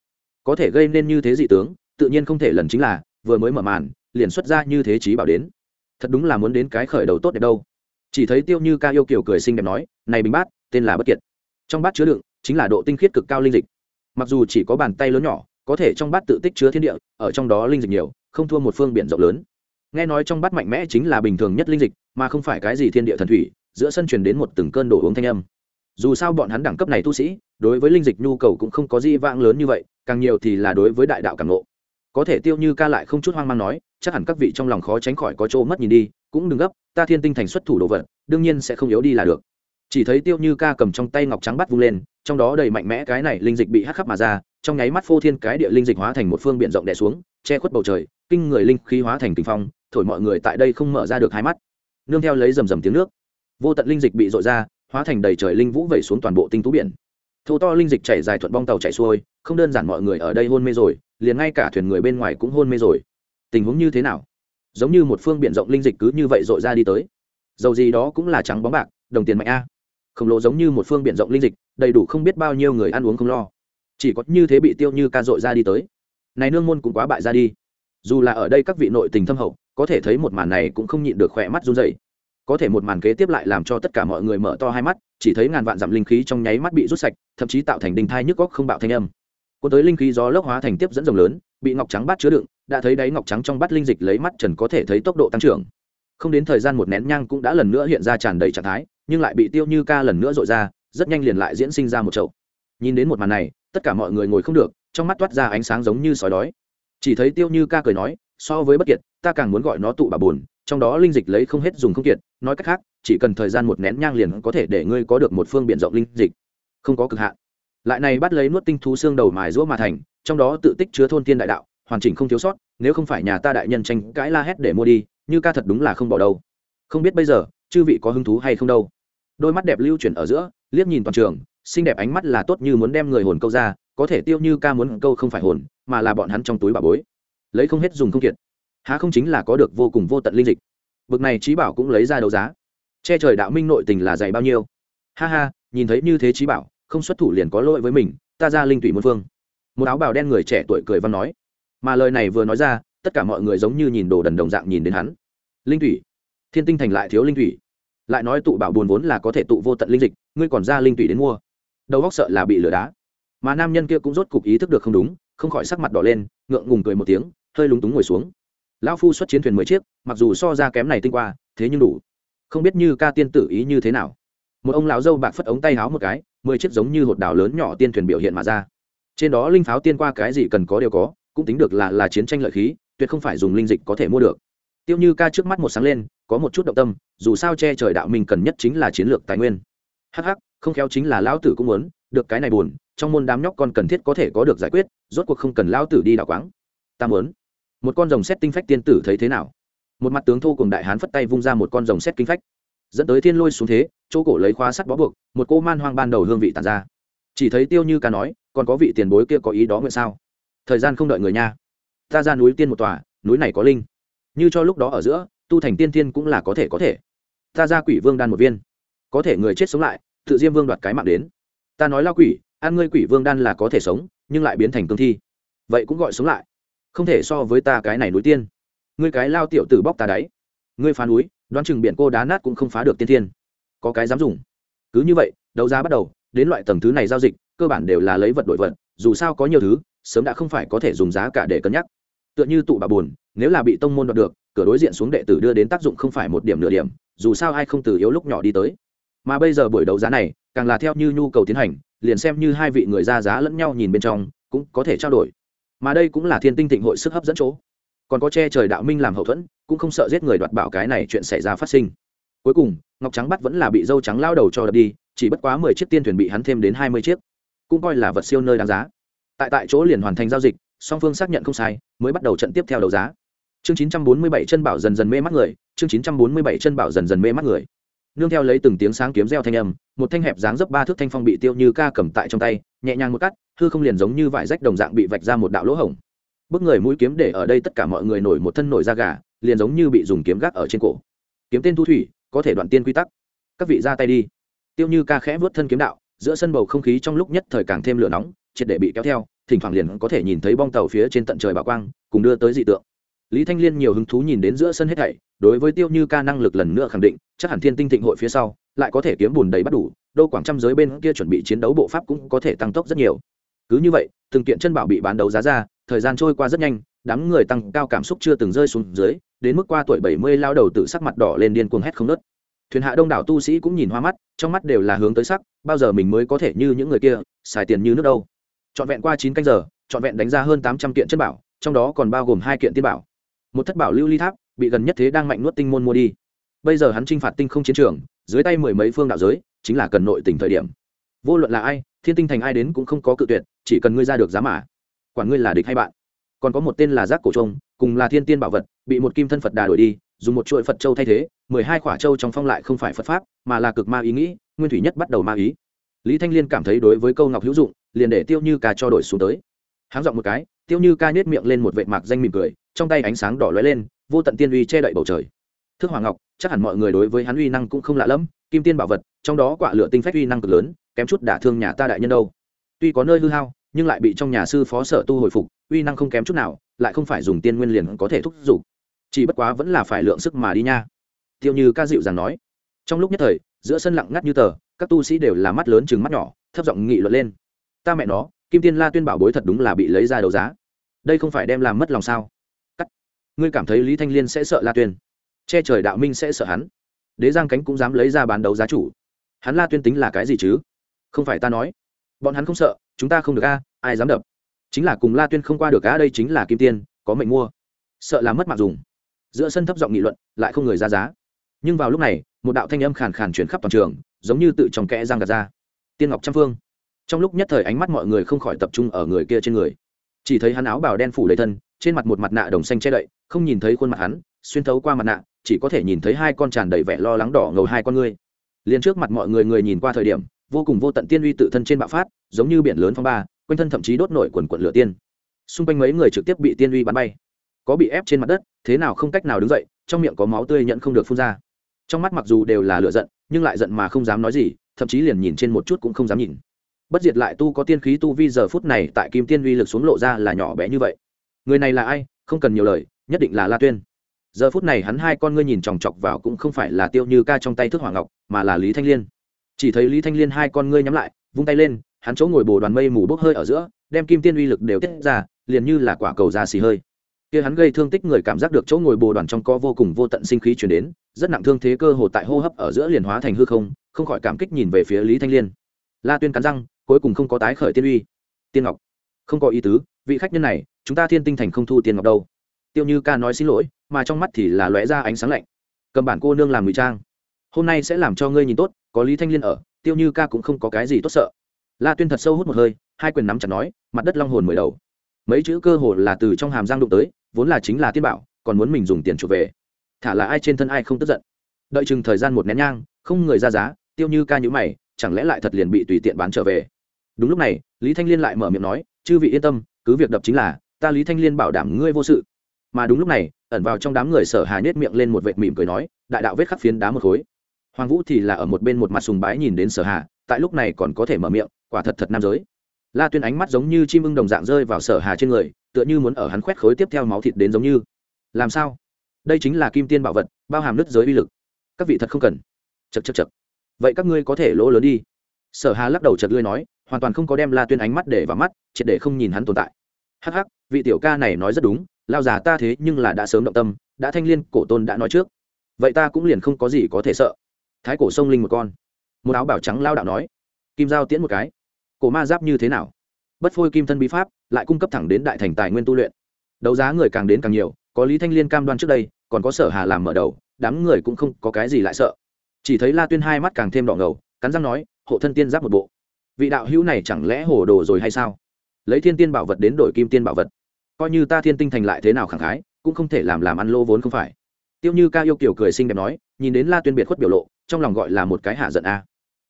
Có thể gây nên như thế dị tướng, tự nhiên không thể lần chính là, vừa mới mở màn, liền xuất ra như thế trí bảo đến. Thật đúng là muốn đến cái khởi đầu tốt đẹp đâu. Chỉ thấy tiêu như ca yêu kiều cười xinh đẹp nói, này bình bát, tên là bất kiệt. Trong bát chứa đựng, chính là độ tinh khiết cực cao linh dịch. Mặc dù chỉ có bàn tay lớn nhỏ, có thể trong bát tự tích chứa thiên địa, ở trong đó linh dịch nhiều, không thua một phương biển rộng lớn. Nghe nói trong bát mạnh mẽ chính là bình thường nhất linh dịch, mà không phải cái gì thiên địa thần thủy giữa sân truyền đến một từng cơn đổ uống thanh âm. Dù sao bọn hắn đẳng cấp này tu sĩ, đối với linh dịch nhu cầu cũng không có gì vãng lớn như vậy, càng nhiều thì là đối với đại đạo càng ngộ. Có thể tiêu như ca lại không chút hoang mang nói, chắc hẳn các vị trong lòng khó tránh khỏi có chỗ mất nhìn đi, cũng đừng gấp, ta thiên tinh thành xuất thủ đồ vật, đương nhiên sẽ không yếu đi là được. Chỉ thấy tiêu như ca cầm trong tay ngọc trắng bắt vung lên, trong đó đầy mạnh mẽ cái này linh dịch bị hắc khắp mà ra, trong nháy mắt phô thiên cái địa linh dịch hóa thành một phương biển rộng đè xuống, che khuất bầu trời, kinh người linh khí hóa thành kinh phong, thổi mọi người tại đây không mở ra được hai mắt. Nương theo lấy rầm rầm tiếng nước vô tận linh dịch bị dội ra, hóa thành đầy trời linh vũ vẩy xuống toàn bộ tinh tú biển. Thô to linh dịch chảy dài thuận bong tàu chảy xuôi, không đơn giản mọi người ở đây hôn mê rồi, liền ngay cả thuyền người bên ngoài cũng hôn mê rồi. Tình huống như thế nào? Giống như một phương biển rộng linh dịch cứ như vậy dội ra đi tới. Dầu gì đó cũng là trắng bóng bạc, đồng tiền mạnh a. Khổng lồ giống như một phương biển rộng linh dịch, đầy đủ không biết bao nhiêu người ăn uống không lo. Chỉ có như thế bị tiêu như ca dội ra đi tới. Này nương môn cũng quá bại ra đi. Dù là ở đây các vị nội tình thâm hậu, có thể thấy một màn này cũng không nhịn được khỏe mắt run dày có thể một màn kế tiếp lại làm cho tất cả mọi người mở to hai mắt, chỉ thấy ngàn vạn dặm linh khí trong nháy mắt bị rút sạch, thậm chí tạo thành đinh thai nhức góc không bạo thanh âm. Cuốn tới linh khí gió lốc hóa thành tiếp dẫn rồng lớn, bị ngọc trắng bát chứa đựng, đã thấy đáy ngọc trắng trong bát linh dịch lấy mắt trần có thể thấy tốc độ tăng trưởng. Không đến thời gian một nén nhang cũng đã lần nữa hiện ra tràn đầy trạng thái, nhưng lại bị tiêu như ca lần nữa dội ra, rất nhanh liền lại diễn sinh ra một chậu. Nhìn đến một màn này, tất cả mọi người ngồi không được, trong mắt toát ra ánh sáng giống như sói đói. Chỉ thấy tiêu như ca cười nói, so với bất kiệt, ta càng muốn gọi nó tụ bà buồn trong đó linh dịch lấy không hết dùng không kiệt, nói cách khác, chỉ cần thời gian một nén nhang liền có thể để ngươi có được một phương biện rộng linh dịch. Không có cực hạn. Lại này bắt lấy nuốt tinh thú xương đầu mài rũa mà thành, trong đó tự tích chứa thôn tiên đại đạo, hoàn chỉnh không thiếu sót, nếu không phải nhà ta đại nhân tranh cãi la hét để mua đi, như ca thật đúng là không bỏ đâu. Không biết bây giờ, chư vị có hứng thú hay không đâu. Đôi mắt đẹp lưu chuyển ở giữa, liếc nhìn toàn trường, xinh đẹp ánh mắt là tốt như muốn đem người hồn câu ra, có thể tiêu như ca muốn câu không phải hồn, mà là bọn hắn trong túi bà bối. Lấy không hết dùng không kiệt há không chính là có được vô cùng vô tận linh dịch? Bực này trí bảo cũng lấy ra đấu giá. Che trời đạo minh nội tình là dày bao nhiêu? Ha ha, nhìn thấy như thế trí bảo, không xuất thủ liền có lỗi với mình, ta ra linh tùy một phương. Một áo bào đen người trẻ tuổi cười văn nói. Mà lời này vừa nói ra, tất cả mọi người giống như nhìn đồ đần đồng dạng nhìn đến hắn. Linh thủy. Thiên tinh thành lại thiếu linh thủy. Lại nói tụ bảo buồn vốn là có thể tụ vô tận linh dịch, ngươi còn ra linh thủy đến mua. Đầu góc sợ là bị lừa đá. Mà nam nhân kia cũng rốt cục ý thức được không đúng, không khỏi sắc mặt đỏ lên, ngượng ngùng cười một tiếng, hơi lúng túng ngồi xuống lão phu xuất chiến thuyền mười chiếc, mặc dù so ra kém này tinh qua, thế nhưng đủ. Không biết như ca tiên tử ý như thế nào. Một ông lão dâu bạc phất ống tay háo một cái, mười chiếc giống như hột đảo lớn nhỏ tiên thuyền biểu hiện mà ra. Trên đó linh pháo tiên qua cái gì cần có đều có, cũng tính được là là chiến tranh lợi khí, tuyệt không phải dùng linh dịch có thể mua được. Tiêu như ca trước mắt một sáng lên, có một chút động tâm, dù sao che trời đạo mình cần nhất chính là chiến lược tài nguyên. Hh không khéo chính là lão tử cũng muốn, được cái này buồn, trong môn đám nhóc con cần thiết có thể có được giải quyết, rốt cuộc không cần lão tử đi đảo quáng. Ta muốn một con rồng xét tinh phách tiên tử thấy thế nào? Một mặt tướng thô cùng đại hán phất tay vung ra một con rồng xét kinh phách. Dẫn tới thiên lôi xuống thế, chỗ cổ lấy khóa sắt bó buộc, một cô man hoang ban đầu hương vị tàn ra. Chỉ thấy tiêu như ca nói, còn có vị tiền bối kia có ý đó nguyện sao? Thời gian không đợi người nha. Ta ra núi tiên một tòa, núi này có linh. Như cho lúc đó ở giữa, tu thành tiên tiên cũng là có thể có thể. Ta ra quỷ vương đan một viên. Có thể người chết sống lại, tự diêm vương đoạt cái mạng đến. Ta nói lao quỷ, ăn ngươi quỷ vương đan là có thể sống, nhưng lại biến thành cương thi. Vậy cũng gọi sống lại không thể so với ta cái này núi tiên. Ngươi cái lao tiểu tử bóc ta đáy. Ngươi phá núi, đoán chừng biển cô đá nát cũng không phá được tiên thiên. Có cái dám dùng. Cứ như vậy, đấu giá bắt đầu, đến loại tầng thứ này giao dịch, cơ bản đều là lấy vật đổi vật, dù sao có nhiều thứ, sớm đã không phải có thể dùng giá cả để cân nhắc. Tựa như tụ bà buồn, nếu là bị tông môn đoạt được, cửa đối diện xuống đệ tử đưa đến tác dụng không phải một điểm nửa điểm, dù sao ai không từ yếu lúc nhỏ đi tới. Mà bây giờ buổi đấu giá này, càng là theo như nhu cầu tiến hành, liền xem như hai vị người ra giá lẫn nhau nhìn bên trong, cũng có thể trao đổi mà đây cũng là thiên tinh thịnh hội sức hấp dẫn chỗ. Còn có che trời đạo minh làm hậu thuẫn, cũng không sợ giết người đoạt bảo cái này chuyện xảy ra phát sinh. Cuối cùng, ngọc trắng bắt vẫn là bị dâu trắng lao đầu cho đập đi, chỉ bất quá mười chiếc tiên thuyền bị hắn thêm đến hai mươi chiếc. Cũng coi là vật siêu nơi đáng giá. Tại tại chỗ liền hoàn thành giao dịch, song phương xác nhận không sai, mới bắt đầu trận tiếp theo đấu giá. Chương chín trăm bốn mươi bảy chân bảo dần dần mê mắt người, chương chín trăm bốn mươi bảy chân bảo dần dần mê mắt người. Nương theo lấy từng tiếng sáng kiếm reo thanh âm, một thanh hẹp dáng dấp ba thước thanh phong bị tiêu như ca cầm tại trong tay, nhẹ nhàng một cắt hư không liền giống như vải rách đồng dạng bị vạch ra một đạo lỗ hổng. Bức người mũi kiếm để ở đây tất cả mọi người nổi một thân nổi da gà, liền giống như bị dùng kiếm gác ở trên cổ. Kiếm tên thu thủy, có thể đoạn tiên quy tắc. Các vị ra tay đi. Tiêu như ca khẽ vớt thân kiếm đạo, giữa sân bầu không khí trong lúc nhất thời càng thêm lửa nóng, triệt để bị kéo theo, thỉnh thoảng liền có thể nhìn thấy bong tàu phía trên tận trời bà quang, cùng đưa tới dị tượng. Lý thanh liên nhiều hứng thú nhìn đến giữa sân hết thảy, đối với tiêu như ca năng lực lần nữa khẳng định, chắc hẳn thiên tinh thịnh hội phía sau, lại có thể kiếm bùn đầy bắt đủ đô quảng trăm giới bên kia chuẩn bị chiến đấu bộ pháp cũng có thể tăng tốc rất nhiều cứ như vậy, từng kiện chân bảo bị bán đấu giá ra, thời gian trôi qua rất nhanh, đám người tăng cao cảm xúc chưa từng rơi xuống dưới, đến mức qua tuổi bảy mươi lao đầu tự sắc mặt đỏ lên điên cuồng hét không nớt. Thuyền hạ đông đảo tu sĩ cũng nhìn hoa mắt, trong mắt đều là hướng tới sắc, bao giờ mình mới có thể như những người kia, xài tiền như nước đâu. Trọn vẹn qua chín canh giờ, trọn vẹn đánh ra hơn tám trăm kiện chân bảo, trong đó còn bao gồm hai kiện tiên bảo. Một thất bảo lưu ly tháp, bị gần nhất thế đang mạnh nuốt tinh môn mua đi. Bây giờ hắn t r i n h phạt tinh không chiến trường, dưới tay mười mấy phương đạo giới, chính là cần nội tình thời điểm. Vô luận là ai thiên tinh thành ai đến cũng không có cự tuyệt, chỉ cần ngươi ra được giá mã quản ngươi là địch hay bạn. Còn có một tên là giác cổ trông, cùng là thiên tiên bảo vật, bị một kim thân phật đà đổi đi, dùng một chuỗi phật châu thay thế, mười hai khỏa châu trong phong lại không phải phật pháp, mà là cực ma ý nghĩ, nguyên thủy nhất bắt đầu ma ý. Lý thanh liên cảm thấy đối với câu ngọc hữu dụng, liền để tiêu như ca cho đổi xuống tới. Háng dọn một cái, tiêu như ca nhét miệng lên một vệ mạc danh mỉm cười, trong tay ánh sáng đỏ lóe lên, vô tận tiên uy che đậy bầu trời. Thức hoàng ngọc, chắc hẳn mọi người đối với hắn uy năng cũng không lạ lẫm, kim tiên bảo vật, trong đó quả lửa tinh phách uy năng cực lớn kém chút đả thương nhà ta đại nhân đâu. Tuy có nơi hư hao, nhưng lại bị trong nhà sư phó sở tu hồi phục, uy năng không kém chút nào, lại không phải dùng tiên nguyên liền có thể thúc giục. Chỉ bất quá vẫn là phải lượng sức mà đi nha. Tiêu như ca dịu dàng nói. Trong lúc nhất thời, giữa sân lặng ngắt như tờ, các tu sĩ đều là mắt lớn chừng mắt nhỏ, thấp giọng nghị luận lên. Ta mẹ nó, kim tiên la tuyên bảo bối thật đúng là bị lấy ra đấu giá. Đây không phải đem làm mất lòng sao? Cắt. Ngươi cảm thấy lý thanh liên sẽ sợ la tuyên? Che trời đạo minh sẽ sợ hắn. Đế giang cánh cũng dám lấy ra bán đấu giá chủ. Hắn la tuyên tính là cái gì chứ? Không phải ta nói. Bọn hắn không sợ, chúng ta không được a, ai dám đập? Chính là cùng la tuyên không qua được a, đây chính là kim tiên, có mệnh mua. Sợ là mất mạng dùng. Giữa sân thấp giọng nghị luận, lại không người ra giá. Nhưng vào lúc này, một đạo thanh âm khàn khàn chuyển khắp toàn trường, giống như tự trong kẽ giang gạt ra. Tiên ngọc trăm phương. Trong lúc nhất thời ánh mắt mọi người không khỏi tập trung ở người kia trên người. Chỉ thấy hắn áo bào đen phủ đầy thân, trên mặt một mặt nạ đồng xanh che đậy, không nhìn thấy khuôn mặt hắn, xuyên thấu qua mặt nạ, chỉ có thể nhìn thấy hai con tràn đầy vẻ lo lắng đỏ ngầu hai con ngươi. Liền trước mặt mọi người người nhìn qua thời điểm vô cùng vô tận tiên uy tự thân trên bạo phát, giống như biển lớn phong ba, quanh thân thậm chí đốt nổi quần quận lửa tiên. Xung quanh mấy người trực tiếp bị tiên uy bắn bay. Có bị ép trên mặt đất, thế nào không cách nào đứng dậy, trong miệng có máu tươi nhận không được phun ra. Trong mắt mặc dù đều là lửa giận, nhưng lại giận mà không dám nói gì, thậm chí liền nhìn trên một chút cũng không dám nhìn. Bất diệt lại tu có tiên khí tu vi giờ phút này tại kim tiên uy lực xuống lộ ra là nhỏ bé như vậy. Người này là ai, không cần nhiều lời, nhất định là la tuyên. Giờ phút này hắn hai con ngươi nhìn chòng chọc vào cũng không phải là tiêu như ca trong tay thức hoàng ngọc, mà là lý thanh liên chỉ thấy lý thanh liên hai con ngươi nhắm lại, vung tay lên, hắn chỗ ngồi bồ đoàn mây mù bốc hơi ở giữa, đem kim tiên uy lực đều tiết ra, liền như là quả cầu ra xì hơi. Kia hắn gây thương tích người cảm giác được chỗ ngồi bồ đoàn trong co vô cùng vô tận sinh khí chuyển đến, rất nặng thương thế cơ hồ tại hô hấp ở giữa liền hóa thành hư không không khỏi cảm kích nhìn về phía lý thanh liên. La tuyên cắn răng, cuối cùng không có tái khởi tiên uy. Tiên ngọc, không có ý tứ, vị khách nhân này, chúng ta thiên tinh thành không thu tiền ngọc đâu. Tiêu như ca nói xin lỗi, mà trong mắt thì là lóe ra ánh sáng lạnh. Cầm bản cô nương làm ngụy trang hôm nay sẽ làm cho ngươi nhìn tốt, có lý thanh liên ở, tiêu như ca cũng không có cái gì tốt sợ. La tuyên thật sâu hút một hơi, hai quyền nắm chặt nói, mặt đất long hồn mười đầu. Mấy chữ cơ hồ là từ trong hàm giang đụng tới, vốn là chính là tiên bảo, còn muốn mình dùng tiền chuộc về. Thả là ai trên thân ai không tức giận. Đợi chừng thời gian một nén nhang, không người ra giá, tiêu như ca nhữ mày, chẳng lẽ lại thật liền bị tùy tiện bán trở về? Đúng lúc này, lý thanh liên lại mở miệng nói, chư vị yên tâm, cứ việc đập chính là, ta lý thanh liên bảo đảm ngươi vô sự. Mà đúng lúc này, ẩn vào trong đám người sở hà nhét miệng lên một vệt mỉm cười nói, đại đạo vết khắc phiến đá một khối hoàng vũ thì là ở một bên một mặt sùng bái nhìn đến sở hà, tại lúc này còn có thể mở miệng, quả thật thật nam giới. La tuyên ánh mắt giống như chim ưng đồng dạng rơi vào sở hà trên người, tựa như muốn ở hắn khoét khối tiếp theo máu thịt đến giống như. Làm sao? Đây chính là kim tiên bảo vật, bao hàm nứt giới uy lực. Các vị thật không cần. Chật chật chật vậy các ngươi có thể lỗ lớn đi. Sở hà lắc đầu chật lươi nói, hoàn toàn không có đem la tuyên ánh mắt để vào mắt, triệt để không nhìn hắn tồn tại. Hắc hắc, vị tiểu ca này nói rất đúng lao già ta thế nhưng là đã sớm động tâm, đã thanh liên cổ tôn đã nói trước. Vậy ta cũng liền không có gì có thể sợ thái cổ sông linh một con. Một áo bảo trắng lao đạo nói. Kim giao tiễn một cái. Cổ ma giáp như thế nào? Bất phôi kim thân bí pháp, lại cung cấp thẳng đến đại thành tài nguyên tu luyện. Đấu giá người càng đến càng nhiều, có lý thanh liên cam đoan trước đây, còn có sở hà làm mở đầu, đám người cũng không có cái gì lại sợ. Chỉ thấy la tuyên hai mắt càng thêm đỏ ngầu, cắn răng nói, hộ thân tiên giáp một bộ. Vị đạo hữu này chẳng lẽ hồ đồ rồi hay sao? Lấy thiên tiên bảo vật đến đổi kim tiên bảo vật. Coi như ta thiên tinh thành lại thế nào khẳng khái, cũng không thể làm làm ăn lô vốn không phải tiêu như ca yêu kiểu cười xinh đẹp nói, nhìn đến la tuyên biệt khuất biểu lộ, trong lòng gọi là một cái hạ giận a.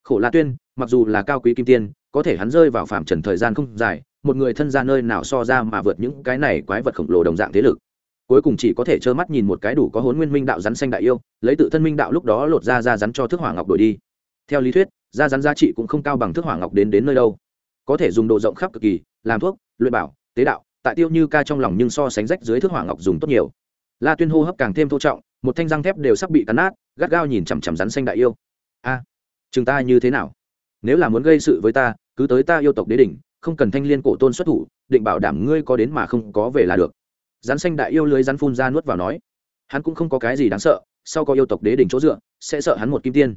Khổ la tuyên, mặc dù là cao quý kim tiên, có thể hắn rơi vào phạm trần thời gian không dài, một người thân ra nơi nào so ra mà vượt những cái này quái vật khổng lồ đồng dạng thế lực. Cuối cùng chỉ có thể trơ mắt nhìn một cái đủ có hốn nguyên minh đạo rắn xanh đại yêu, lấy tự thân minh đạo lúc đó lột ra ra rắn cho thức hỏa ngọc đổi đi. Theo lý thuyết, ra rắn giá trị cũng không cao bằng thức hỏa ngọc đến đến nơi đâu. Có thể dùng độ rộng khắp cực kỳ, làm thuốc, luyện bảo, tế đạo, tại tiêu như ca trong lòng nhưng so sánh rách dưới thức hỏa ngọc dùng tốt nhiều la tuyên hô hấp càng thêm thô trọng một thanh răng thép đều sắp bị cắn nát gắt gao nhìn chằm chằm rắn xanh đại yêu. A à, chừng ta như thế nào? Nếu là muốn gây sự với ta cứ tới ta yêu tộc đế đỉnh không cần thanh liên cổ tôn xuất thủ định bảo đảm ngươi có đến mà không có về là được. Rắn xanh đại yêu lưới rắn phun ra nuốt vào nói. Hắn cũng không có cái gì đáng sợ sau có yêu tộc đế đỉnh chỗ dựa sẽ sợ hắn một kim tiên.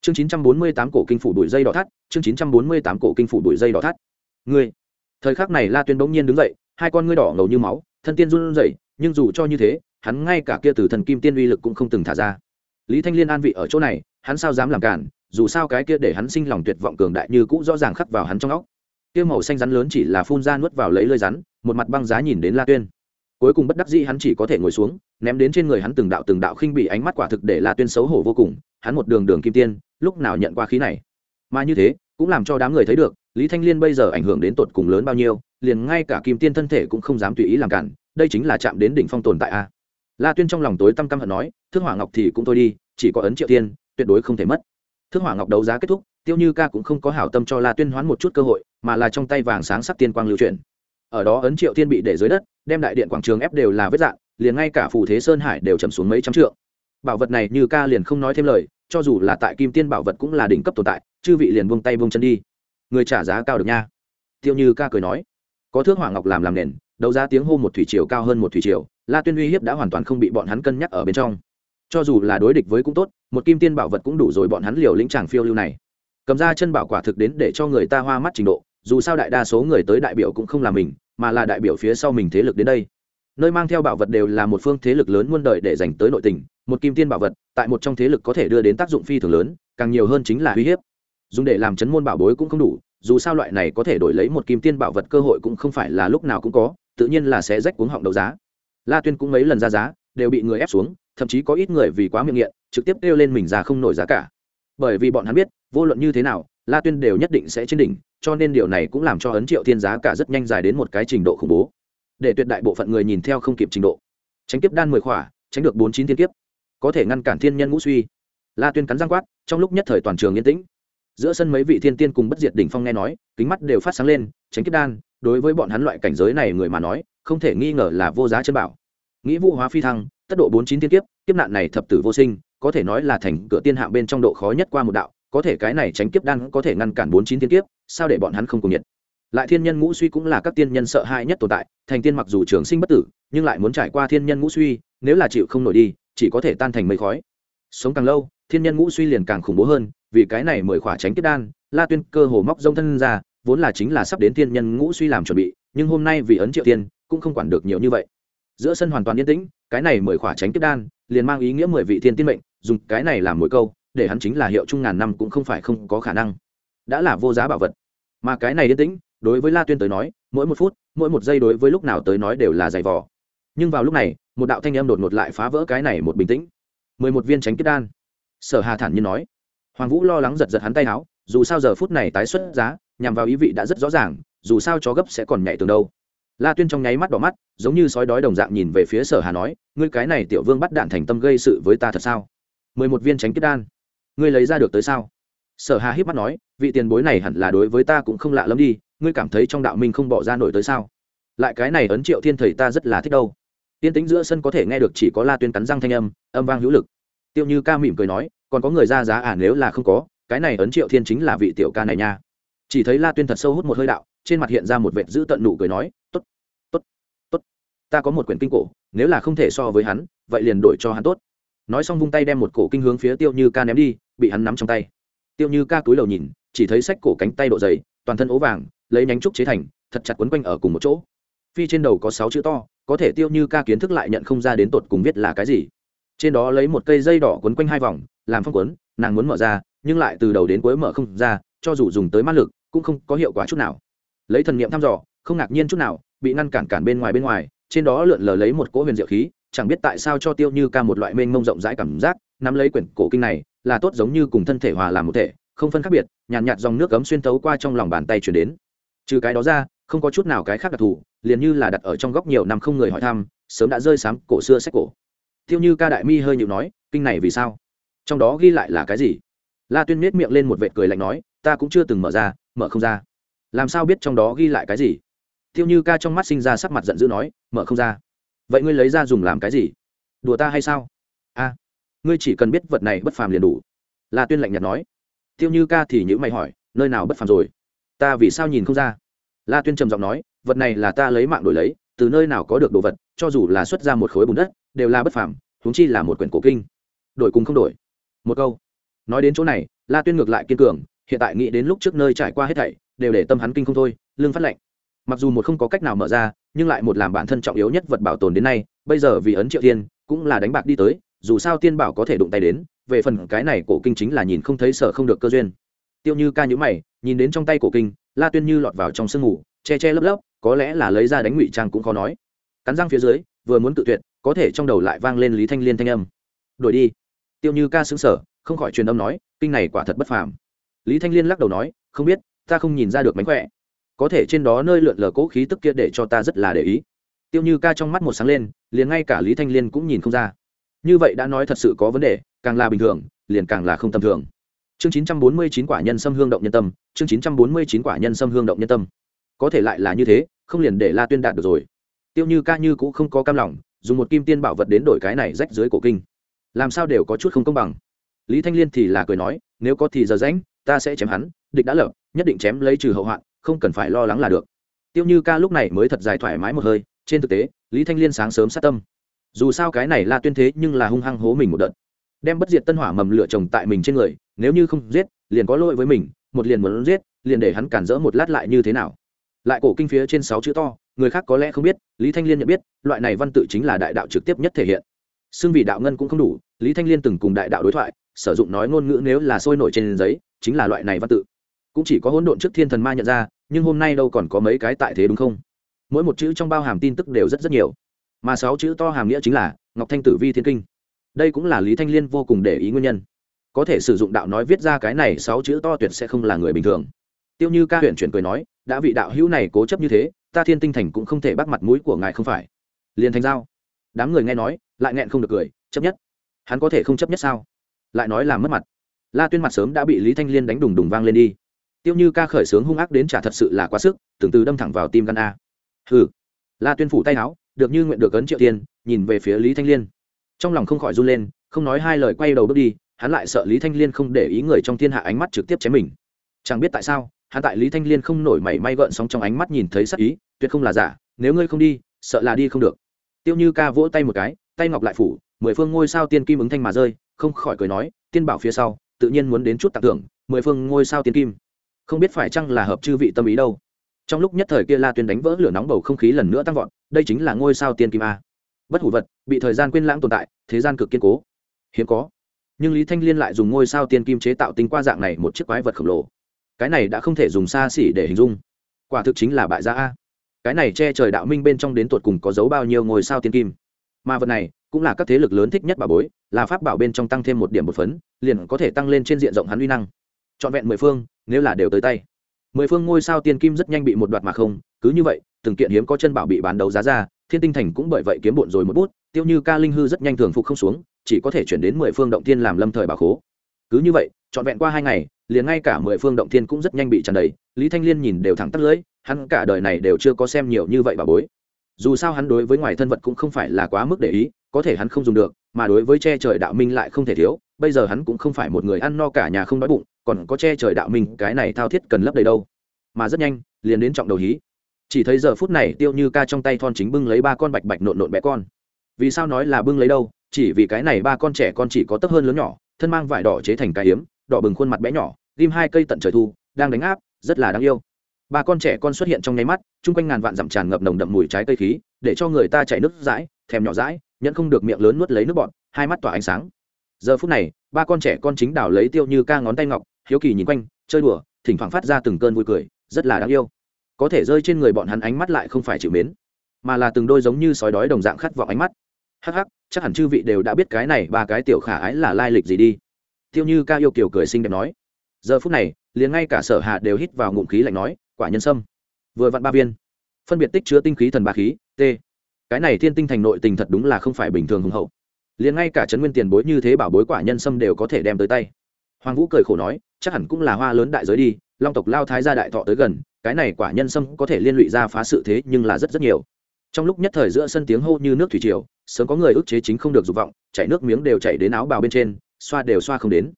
Chương chín trăm bốn mươi tám cổ kinh phủ đuổi dây đỏ thắt chương chín trăm bốn mươi tám cổ kinh phủ đuổi dây đỏ thắt. Ngươi. Thời khắc này la tuyên bỗng nhiên đứng dậy hai con ngươi đỏ ngầu như máu thân tiên run rẩy nhưng dù cho như thế hắn ngay cả kia từ thần kim tiên uy lực cũng không từng thả ra. Lý thanh liên an vị ở chỗ này, hắn sao dám làm cản, dù sao cái kia để hắn sinh lòng tuyệt vọng cường đại như cũ rõ ràng khắc vào hắn trong óc. Kia màu xanh rắn lớn chỉ là phun ra nuốt vào lấy lơi rắn, một mặt băng giá nhìn đến la tuyên. Cuối cùng bất đắc dĩ hắn chỉ có thể ngồi xuống, ném đến trên người hắn từng đạo từng đạo khinh bị ánh mắt quả thực để la tuyên xấu hổ vô cùng, hắn một đường đường kim tiên, lúc nào nhận qua khí này? Mà như thế, cũng làm cho đám người thấy được, lý thanh liên bây giờ ảnh hưởng đến tột cùng lớn bao nhiêu, liền ngay cả kim tiên thân thể cũng không dám tùy ý làm cản, đây chính là chạm đến đỉnh phong tồn tại a la tuyên trong lòng tối tâm căm hận nói thương hỏa ngọc thì cũng thôi đi, chỉ có ấn triệu tiên tuyệt đối không thể mất. Thương hỏa ngọc đấu giá kết thúc, tiêu như ca cũng không có hảo tâm cho la tuyên hoán một chút cơ hội, mà là trong tay vàng sáng sắc tiên quang lưu chuyển. Ở đó ấn triệu tiên bị để dưới đất, đem đại điện quảng trường ép đều là vết dạng liền ngay cả phù thế sơn hải đều chầm xuống mấy trăm trượng. Bảo vật này như ca liền không nói thêm lời, cho dù là tại kim tiên bảo vật cũng là đỉnh cấp tồn tại, chư vị liền buông tay buông chân đi. Người trả giá cao được nha. Tiêu như ca cười nói, có thước hỏa ngọc làm làm nền, đấu giá tiếng hô một thủy triều cao hơn một thủy triều la tuyên uy hiếp đã hoàn toàn không bị bọn hắn cân nhắc ở bên trong. Cho dù là đối địch với cũng tốt, một kim tiên bảo vật cũng đủ rồi bọn hắn liều lĩnh tràng phiêu lưu này. Cầm ra chân bảo quả thực đến để cho người ta hoa mắt trình độ, dù sao đại đa số người tới đại biểu cũng không là mình, mà là đại biểu phía sau mình thế lực đến đây. Nơi mang theo bảo vật đều là một phương thế lực lớn muôn đời để dành tới nội tình, một kim tiên bảo vật, tại một trong thế lực có thể đưa đến tác dụng phi thường lớn, càng nhiều hơn chính là uy hiếp. Dùng để làm chấn môn bảo bối cũng không đủ, dù sao loại này có thể đổi lấy một kim tiên bảo vật cơ hội cũng không phải là lúc nào cũng có, tự nhiên là sẽ rách cuống họng đấu giá la tuyên cũng mấy lần ra giá, đều bị người ép xuống, thậm chí có ít người vì quá miệng nghiện, trực tiếp kêu lên mình ra không nổi giá cả. Bởi vì bọn hắn biết, vô luận như thế nào, la tuyên đều nhất định sẽ trên đỉnh, cho nên điều này cũng làm cho ấn triệu thiên giá cả rất nhanh dài đến một cái trình độ khủng bố. Để tuyệt đại bộ phận người nhìn theo không kịp trình độ. Tránh kiếp đan mười khỏa, tránh được bốn chín thiên kiếp. Có thể ngăn cản thiên nhân ngũ suy. La tuyên cắn răng quát, trong lúc nhất thời toàn trường yên tĩnh. Giữa sân mấy vị thiên tiên cùng bất diệt đỉnh phong nghe nói, kính mắt đều phát sáng lên, tránh kiếp đan, đối với bọn hắn loại cảnh giới này người mà nói không thể nghi ngờ là vô giá chân bảo. Nghĩ vũ hóa phi thăng, tất độ bốn chín thiên kiếp kiếp nạn này thập tử vô sinh, có thể nói là thành cửa tiên hạng bên trong độ khó nhất qua một đạo, có thể cái này tránh kiếp đan có thể ngăn cản bốn chín thiên kiếp, sao để bọn hắn không cùng nhiệt? Lại thiên nhân ngũ suy cũng là các tiên nhân sợ hãi nhất tồn tại, thành tiên mặc dù trường sinh bất tử, nhưng lại muốn trải qua thiên nhân ngũ suy, nếu là chịu không nổi đi, chỉ có thể tan thành mây khói. Sống càng lâu, thiên nhân ngũ suy liền càng khủng bố hơn, vì cái này mời khỏa tránh kiếp đan, la tuyên cơ hồ móc rông thân ra, vốn là chính là sắp đến thiên nhân ngũ suy làm chuẩn bị, nhưng hôm nay vì ấn triệu tiên cũng không quản được nhiều như vậy. Giữa sân hoàn toàn yên tĩnh, cái này mười khỏa tránh kiếp đan, liền mang ý nghĩa mười vị thiên tiên mệnh, dùng cái này làm mỗi câu, để hắn chính là hiệu trung ngàn năm cũng không phải không có khả năng. Đã là vô giá bảo vật. Mà cái này yên tĩnh, đối với la tuyên tới nói, mỗi một phút, mỗi một giây đối với lúc nào tới nói đều là dày vò. Nhưng vào lúc này, một đạo thanh âm đột ngột lại phá vỡ cái này một bình tĩnh. Mười một viên tránh kiếp đan. Sở hà thản nhiên nói. Hoàng vũ lo lắng giật giật hắn tay áo dù sao giờ phút này tái xuất giá, nhằm vào ý vị đã rất rõ ràng, dù sao chó gấp sẽ còn nhảy tường đâu la tuyên trong nháy mắt đỏ mắt, giống như sói đói đồng dạng nhìn về phía sở hà nói, ngươi cái này tiểu vương bắt đạn thành tâm gây sự với ta thật sao? Mười một viên tránh kết đan, ngươi lấy ra được tới sao? Sở hà híp mắt nói, vị tiền bối này hẳn là đối với ta cũng không lạ lắm đi, ngươi cảm thấy trong đạo minh không bỏ ra nổi tới sao? Lại cái này ấn triệu thiên thầy ta rất là thích đâu. Tiên tính giữa sân có thể nghe được chỉ có la tuyên cắn răng thanh âm âm vang hữu lực. Tiêu như ca mỉm cười nói, còn có người ra giá à nếu là không có, cái này ấn triệu thiên chính là vị tiểu ca này nha. Chỉ thấy la tuyên thật sâu hút một hơi đạo trên mặt hiện ra một vệt giữ tận nụ cười nói, tốt tốt tốt. Ta có một quyển kinh cổ, nếu là không thể so với hắn, vậy liền đổi cho hắn tốt. Nói xong vung tay đem một cổ kinh hướng phía tiêu như ca ném đi, bị hắn nắm trong tay. Tiêu như ca túi đầu nhìn, chỉ thấy sách cổ cánh tay độ dày, toàn thân ố vàng, lấy nhánh trúc chế thành, thật chặt quấn quanh ở cùng một chỗ. Phi trên đầu có sáu chữ to, có thể tiêu như ca kiến thức lại nhận không ra đến tột cùng viết là cái gì. Trên đó lấy một cây dây đỏ quấn quanh hai vòng, làm phong quấn, nàng muốn mở ra, nhưng lại từ đầu đến cuối mở không ra, cho dù dùng tới mát lực, cũng không có hiệu quả chút nào lấy thần niệm thăm dò không ngạc nhiên chút nào bị ngăn cản cản bên ngoài bên ngoài trên đó lượn lờ lấy một cỗ huyền diệu khí chẳng biết tại sao cho tiêu như ca một loại mênh mông rộng rãi cảm giác nắm lấy quyển cổ kinh này là tốt giống như cùng thân thể hòa làm một thể không phân khác biệt nhàn nhạt, nhạt dòng nước cấm xuyên tấu qua trong lòng bàn tay chuyển đến. Trừ cái đó ra không có chút nào cái khác đặc thù liền như là đặt ở trong góc nhiều năm không người hỏi thăm sớm đã rơi sám cổ xưa sách cổ. Tiêu như ca đại mi hơi nhịu nói kinh này vì sao? Trong đó ghi lại là cái gì? La tuyên miết miệng lên một vệt cười lạnh nói ta cũng chưa từng mở ra mở không ra làm sao biết trong đó ghi lại cái gì? Tiêu như ca trong mắt sinh ra sắc mặt giận dữ nói, mở không ra. Vậy ngươi lấy ra dùng làm cái gì? Đùa ta hay sao? A, ngươi chỉ cần biết vật này bất phàm liền đủ. La tuyên lạnh nhạt nói. Tiêu như ca thì nhữ mày hỏi, nơi nào bất phàm rồi? Ta vì sao nhìn không ra? La tuyên trầm giọng nói, vật này là ta lấy mạng đổi lấy, từ nơi nào có được đồ vật, cho dù là xuất ra một khối bùn đất, đều là bất phàm, huống chi là một quyển cổ kinh. Đổi cùng không đổi. Một câu. Nói đến chỗ này, la tuyên ngược lại kiên cường, hiện tại nghĩ đến lúc trước nơi trải qua hết thảy đều để tâm hắn kinh không thôi lương phát lệnh mặc dù một không có cách nào mở ra nhưng lại một làm bản thân trọng yếu nhất vật bảo tồn đến nay bây giờ vì ấn triệu tiên cũng là đánh bạc đi tới dù sao tiên bảo có thể đụng tay đến về phần cái này cổ kinh chính là nhìn không thấy sở không được cơ duyên. Tiêu như ca nhữ mày nhìn đến trong tay cổ kinh la tuyên như lọt vào trong sương ngủ, che che lấp lấp có lẽ là lấy ra đánh ngụy trang cũng khó nói. Cắn răng phía dưới vừa muốn tự tuyệt có thể trong đầu lại vang lên lý thanh liên thanh âm. Đổi đi. Tiêu như ca xứng sở không khỏi truyền âm nói kinh này quả thật bất phàm. Lý thanh liên lắc đầu nói không biết ta không nhìn ra được mánh khỏe. Có thể trên đó nơi lượn lờ cỗ khí tức kia để cho ta rất là để ý. Tiêu như ca trong mắt một sáng lên, liền ngay cả lý thanh liên cũng nhìn không ra. Như vậy đã nói thật sự có vấn đề, càng là bình thường, liền càng là không tầm thường. Chương chín trăm bốn mươi chín quả nhân xâm hương động nhân tâm, chương chín trăm bốn mươi chín quả nhân xâm hương động nhân tâm. Có thể lại là như thế, không liền để la tuyên đạt được rồi. Tiêu như ca như cũng không có cam lòng, dùng một kim tiên bảo vật đến đổi cái này rách dưới cổ kinh. Làm sao đều có chút không công bằng. Lý thanh liên thì là cười nói, nếu có thì giờ rãnh ta sẽ chém hắn, địch đã lập, nhất định chém lấy trừ hậu hoạn, không cần phải lo lắng là được. Tiêu như ca lúc này mới thật dài thoải mái một hơi, trên thực tế, lý thanh liên sáng sớm sát tâm. Dù sao cái này là tuyên thế nhưng là hung hăng hố mình một đợt. Đem bất diệt tân hỏa mầm lửa trồng tại mình trên người, nếu như không giết, liền có lỗi với mình, một liền muốn giết, liền để hắn cản rỡ một lát lại như thế nào? Lại cổ kinh phía trên sáu chữ to, người khác có lẽ không biết, lý thanh liên nhận biết, loại này văn tự chính là đại đạo trực tiếp nhất thể hiện. Xưng vì đạo ngân cũng không đủ, lý thanh liên từng cùng đại đạo đối thoại, sử dụng nói ngôn ngữ nếu là sôi nổi trên giấy chính là loại này văn tự. Cũng chỉ có hỗn độn trước thiên thần ma nhận ra, nhưng hôm nay đâu còn có mấy cái tại thế đúng không? Mỗi một chữ trong bao hàm tin tức đều rất rất nhiều. Mà sáu chữ to hàm nghĩa chính là ngọc thanh tử vi thiên kinh. Đây cũng là lý thanh liên vô cùng để ý nguyên nhân. Có thể sử dụng đạo nói viết ra cái này sáu chữ to tuyệt sẽ không là người bình thường. Tiêu như ca huyện chuyển cười nói, đã vị đạo hữu này cố chấp như thế, ta thiên tinh thành cũng không thể bắt mặt mũi của ngài không phải. Liền thành giao. Đám người nghe nói, lại nghẹn không được cười, chấp nhất. Hắn có thể không chấp nhất sao? Lại nói là mất mặt la tuyên mặt sớm đã bị lý thanh liên đánh đùng đùng vang lên đi. Tiêu như ca khởi sướng hung ác đến trả thật sự là quá sức, từng từ đâm thẳng vào tim gan a. Hừ. La tuyên phủ tay áo, được như nguyện được ấn triệu tiên nhìn về phía lý thanh liên. Trong lòng không khỏi run lên, không nói hai lời quay đầu bước đi, hắn lại sợ lý thanh liên không để ý người trong thiên hạ ánh mắt trực tiếp chém mình. Chẳng biết tại sao, hắn tại lý thanh liên không nổi mảy may gợn sóng trong ánh mắt nhìn thấy sắc ý, tuyệt không là giả, nếu ngươi không đi, sợ là đi không được. Tiêu như ca vỗ tay một cái, tay ngọc lại phủ, mười phương ngôi sao tiên kim ứng thanh mà rơi, không khỏi cười nói, tiên bảo phía sau tự nhiên muốn đến chút tặng thưởng, mười phương ngôi sao tiên kim. Không biết phải chăng là hợp chư vị tâm ý đâu. Trong lúc nhất thời kia la tuyên đánh vỡ lửa nóng bầu không khí lần nữa tăng vọt, đây chính là ngôi sao tiên kim a. Bất hủ vật, bị thời gian quên lãng tồn tại, thế gian cực kiên cố. Hiếm có. Nhưng lý thanh liên lại dùng ngôi sao tiên kim chế tạo tính qua dạng này một chiếc quái vật khổng lồ. Cái này đã không thể dùng xa xỉ để hình dung. Quả thực chính là bại gia a. Cái này che trời đạo minh bên trong đến tột cùng có dấu bao nhiêu ngôi sao tiên kim mà vật này cũng là các thế lực lớn thích nhất bà bối, là pháp bảo bên trong tăng thêm một điểm một phấn, liền có thể tăng lên trên diện rộng hắn uy năng. Trọn vẹn mười phương, nếu là đều tới tay. Mười phương ngôi sao tiên kim rất nhanh bị một đoạt mà không, cứ như vậy, từng kiện hiếm có chân bảo bị bán đấu giá ra, thiên tinh thành cũng bởi vậy kiếm bộn rồi một bút, tiêu như ca linh hư rất nhanh thường phục không xuống, chỉ có thể chuyển đến mười phương động tiên làm lâm thời bà khố. Cứ như vậy, trọn vẹn qua hai ngày, liền ngay cả mười phương động thiên cũng rất nhanh bị tràn đầy, lý thanh liên nhìn đều thẳng tắt lưỡi, hắn cả đời này đều chưa có xem nhiều như vậy bà bối dù sao hắn đối với ngoài thân vật cũng không phải là quá mức để ý, có thể hắn không dùng được, mà đối với che trời đạo minh lại không thể thiếu, bây giờ hắn cũng không phải một người ăn no cả nhà không đói bụng, còn có che trời đạo minh, cái này thao thiết cần lấp đầy đâu. Mà rất nhanh, liền đến trọng đầu hí. Chỉ thấy giờ phút này tiêu như ca trong tay thon chính bưng lấy ba con bạch bạch nộn nộn bé con. Vì sao nói là bưng lấy đâu? Chỉ vì cái này ba con trẻ con chỉ có tấp hơn lớn nhỏ, thân mang vải đỏ chế thành cái hiếm đỏ bừng khuôn mặt bé nhỏ ghim hai cây tận trời thu, đang đánh áp, rất là đáng yêu ba con trẻ con xuất hiện trong nháy mắt, chung quanh ngàn vạn dặm tràn ngập nồng đậm mùi trái cây khí, để cho người ta chảy nước dãi thèm nhỏ dãi nhẫn không được miệng lớn nuốt lấy nước bọt, hai mắt tỏa ánh sáng. Giờ phút này, ba con trẻ con chính đảo lấy tiêu như ca ngón tay ngọc, hiếu kỳ nhìn quanh, chơi đùa, thỉnh thoảng phát ra từng cơn vui cười, rất là đáng yêu. Có thể rơi trên người bọn hắn ánh mắt lại không phải chịu mến, mà là từng đôi giống như sói đói đồng dạng khát vọng ánh mắt. Hắc hắc, chắc hẳn chư vị đều đã biết cái này ba cái tiểu khả ái là lai lịch gì đi. Tiêu như ca yêu kiểu cười xinh đẹp nói. Giờ phút này, liền ngay cả sở hạ đều hít vào ngụm khí lạnh nói quả nhân sâm. Vừa vặn ba viên. Phân biệt tích chứa tinh khí thần ba khí, t. Cái này thiên tinh thành nội tình thật đúng là không phải bình thường hùng hậu. Liền ngay cả trấn nguyên tiền bối như thế bảo bối quả nhân sâm đều có thể đem tới tay. Hoàng vũ cười khổ nói, chắc hẳn cũng là hoa lớn đại giới đi, long tộc lao thái gia đại thọ tới gần, cái này quả nhân sâm có thể liên lụy ra phá sự thế nhưng là rất rất nhiều. Trong lúc nhất thời giữa sân tiếng hô như nước thủy triều, sớm có người ức chế chính không được dục vọng, chảy nước miếng đều chảy đến áo bào bên trên, xoa đều xoa không đến.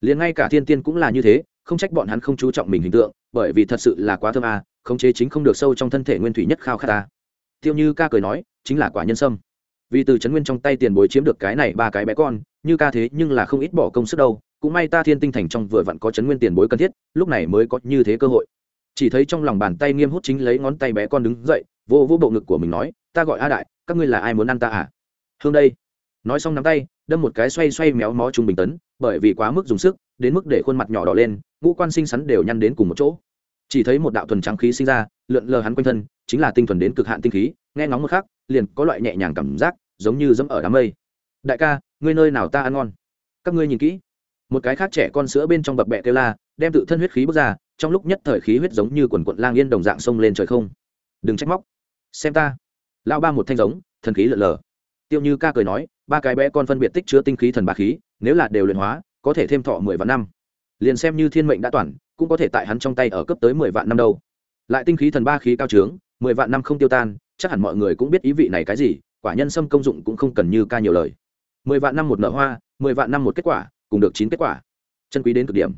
Liền ngay cả thiên tiên cũng là như thế, không trách bọn hắn không chú trọng mình hình tượng bởi vì thật sự là quá thơm à khống chế chính không được sâu trong thân thể nguyên thủy nhất khao khát ta tiêu như ca cười nói, chính là quả nhân sâm. Vì từ trấn nguyên trong tay tiền bối chiếm được cái này ba cái bé con, như ca thế nhưng là không ít bỏ công sức đâu, cũng may ta thiên tinh thành trong vừa vặn có trấn nguyên tiền bối cần thiết, lúc này mới có như thế cơ hội. Chỉ thấy trong lòng bàn tay nghiêm hút chính lấy ngón tay bé con đứng dậy, vô vô bộ ngực của mình nói, ta gọi a đại, các ngươi là ai muốn ăn ta à? Hương đây. Nói xong nắm tay, đâm một cái xoay xoay méo mó trung bình tấn, bởi vì quá mức dùng sức, đến mức để khuôn mặt nhỏ đỏ lên ngũ quan sinh sắn đều nhăn đến cùng một chỗ. Chỉ thấy một đạo thuần trắng khí sinh ra, lượn lờ hắn quanh thân, chính là tinh thuần đến cực hạn tinh khí, nghe ngóng một khắc, liền có loại nhẹ nhàng cảm giác, giống như dẫm ở đám mây. Đại ca, ngươi nơi nào ta ăn ngon? Các ngươi nhìn kỹ. Một cái khác trẻ con sữa bên trong bập bẹ kêu la, đem tự thân huyết khí bước ra, trong lúc nhất thời khí huyết giống như quần quận lang yên đồng dạng sông lên trời không. Đừng trách móc. Xem ta. Lao ba một thanh giống, thần khí lợn lờ. Tiêu như ca cười nói, ba cái bé con phân biệt tích chứa tinh khí thần ba khí, nếu là đều luyện hóa, có thể thêm thọ mười vạn năm liền xem như thiên mệnh đã toàn, cũng có thể tại hắn trong tay ở cấp tới mười vạn năm đâu. Lại tinh khí thần ba khí cao trướng, mười vạn năm không tiêu tan, chắc hẳn mọi người cũng biết ý vị này cái gì, quả nhân sâm công dụng cũng không cần như ca nhiều lời. Mười vạn năm một nợ hoa, mười vạn năm một kết quả, cùng được chín kết quả. Chân quý đến cực điểm.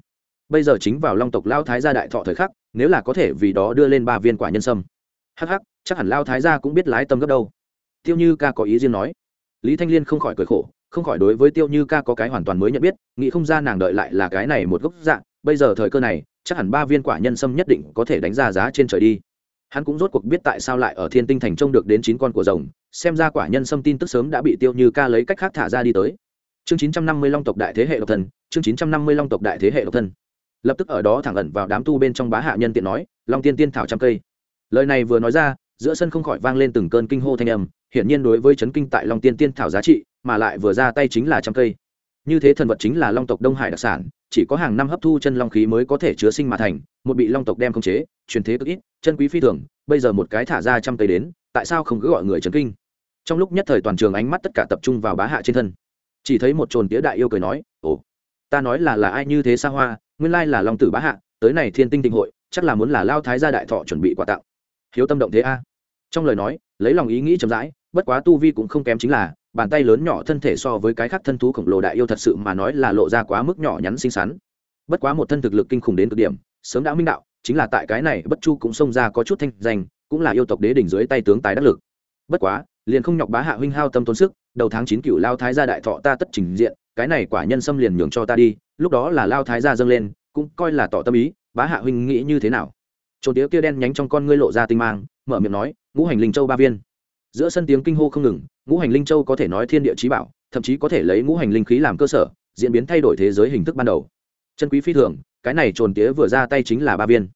Bây giờ chính vào long tộc lao thái gia đại thọ thời khắc, nếu là có thể vì đó đưa lên ba viên quả nhân sâm hắc hắc, chắc hẳn lao thái gia cũng biết lái tâm gấp đâu. Tiêu như ca có ý riêng nói. Lý thanh liên không khỏi cười khổ không khỏi đối với tiêu như ca có cái hoàn toàn mới nhận biết, nghĩ không ra nàng đợi lại là cái này một gốc dạng bây giờ thời cơ này, chắc hẳn ba viên quả nhân sâm nhất định có thể đánh ra giá trên trời đi. Hắn cũng rốt cuộc biết tại sao lại ở thiên tinh thành trông được đến chín con của rồng, xem ra quả nhân sâm tin tức sớm đã bị tiêu như ca lấy cách khác thả ra đi tới. Chương chín trăm năm mươi long tộc đại thế hệ độc thần chương chín trăm năm mươi long tộc đại thế hệ độc thân. Lập tức ở đó thẳng ẩn vào đám tu bên trong bá hạ nhân tiện nói, long tiên tiên thảo trăm cây. Lời này vừa nói ra, giữa sân không khỏi vang lên từng cơn kinh hô thanh âm hiển nhiên đối với chấn kinh tại long tiên tiên thảo giá trị, mà lại vừa ra tay chính là trăm cây. Như thế thần vật chính là long tộc đông hải đặc sản, chỉ có hàng năm hấp thu chân long khí mới có thể chứa sinh mà thành, một bị long tộc đem khống chế, truyền thế cực ít, chân quý phi thường, bây giờ một cái thả ra trăm cây đến, tại sao không cứ gọi người chấn kinh? Trong lúc nhất thời toàn trường ánh mắt tất cả tập trung vào bá hạ trên thân. Chỉ thấy một trồn tía đại yêu cười nói, ồ, ta nói là là ai như thế xa hoa, nguyên lai là long tử bá hạ, tới này thiên tinh tinh hội, chắc là muốn là lao thái gia đại thọ chuẩn bị quà tặng. Hiếu tâm động thế a. Trong lời nói, lấy lòng ý nghĩ chậm rãi bất quá tu vi cũng không kém chính là, bàn tay lớn nhỏ thân thể so với cái khác thân thú khổng lồ đại yêu thật sự mà nói là lộ ra quá mức nhỏ nhắn xinh xắn. Bất quá một thân thực lực kinh khủng đến cực điểm, sớm đã minh đạo, chính là tại cái này bất chu cũng xông ra có chút thanh danh, cũng là yêu tộc đế đỉnh dưới tay tướng tài đắc lực. Bất quá, liền không nhọc bá hạ huynh hao tâm tốn sức, đầu tháng chín cựu lao thái gia đại thọ ta tất trình diện, cái này quả nhân xâm liền nhường cho ta đi, lúc đó là lao thái gia dâng lên, cũng coi là tỏ tâm ý, bá hạ huynh nghĩ như thế nào. Trốn tía kia đen nhánh trong con ngươi lộ ra tinh mang, mở miệng nói, ngũ hành linh châu ba viên giữa sân tiếng kinh hô không ngừng, ngũ hành linh châu có thể nói thiên địa trí bảo, thậm chí có thể lấy ngũ hành linh khí làm cơ sở, diễn biến thay đổi thế giới hình thức ban đầu. Chân quý phi thường, cái này trồn tía vừa ra tay chính là ba viên.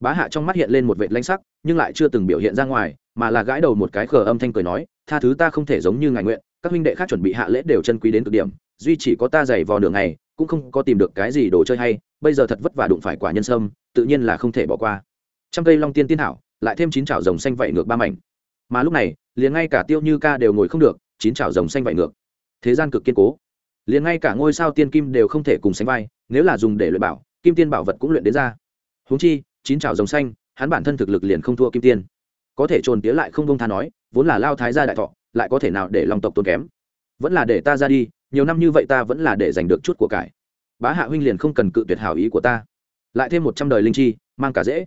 Bá hạ trong mắt hiện lên một vệ lanh sắc, nhưng lại chưa từng biểu hiện ra ngoài, mà là gãi đầu một cái khờ âm thanh cười nói, tha thứ ta không thể giống như ngài nguyện, các huynh đệ khác chuẩn bị hạ lễ đều chân quý đến cực điểm, duy chỉ có ta giày vò đường này cũng không có tìm được cái gì đồ chơi hay, bây giờ thật vất vả đụng phải quả nhân sâm, tự nhiên là không thể bỏ qua. Trăm cây long tiên tiên thảo, lại thêm chín chảo rồng xanh vậy ngược ba mảnh. Mà lúc này liền ngay cả tiêu như ca đều ngồi không được, chín chảo rồng xanh vạy ngược. Thế gian cực kiên cố. Liền ngay cả ngôi sao tiên kim đều không thể cùng sánh vai, nếu là dùng để luyện bảo, kim tiên bảo vật cũng luyện đến ra. Húng chi, chín chảo rồng xanh, hắn bản thân thực lực liền không thua kim tiên. Có thể trồn tía lại không bông tha nói, vốn là lao thái gia đại thọ, lại có thể nào để lòng tộc tốn kém? Vẫn là để ta ra đi, nhiều năm như vậy ta vẫn là để giành được chút của cải. Bá hạ huynh liền không cần cự tuyệt hảo ý của ta. Lại thêm một trăm đời linh chi, mang cả dễ.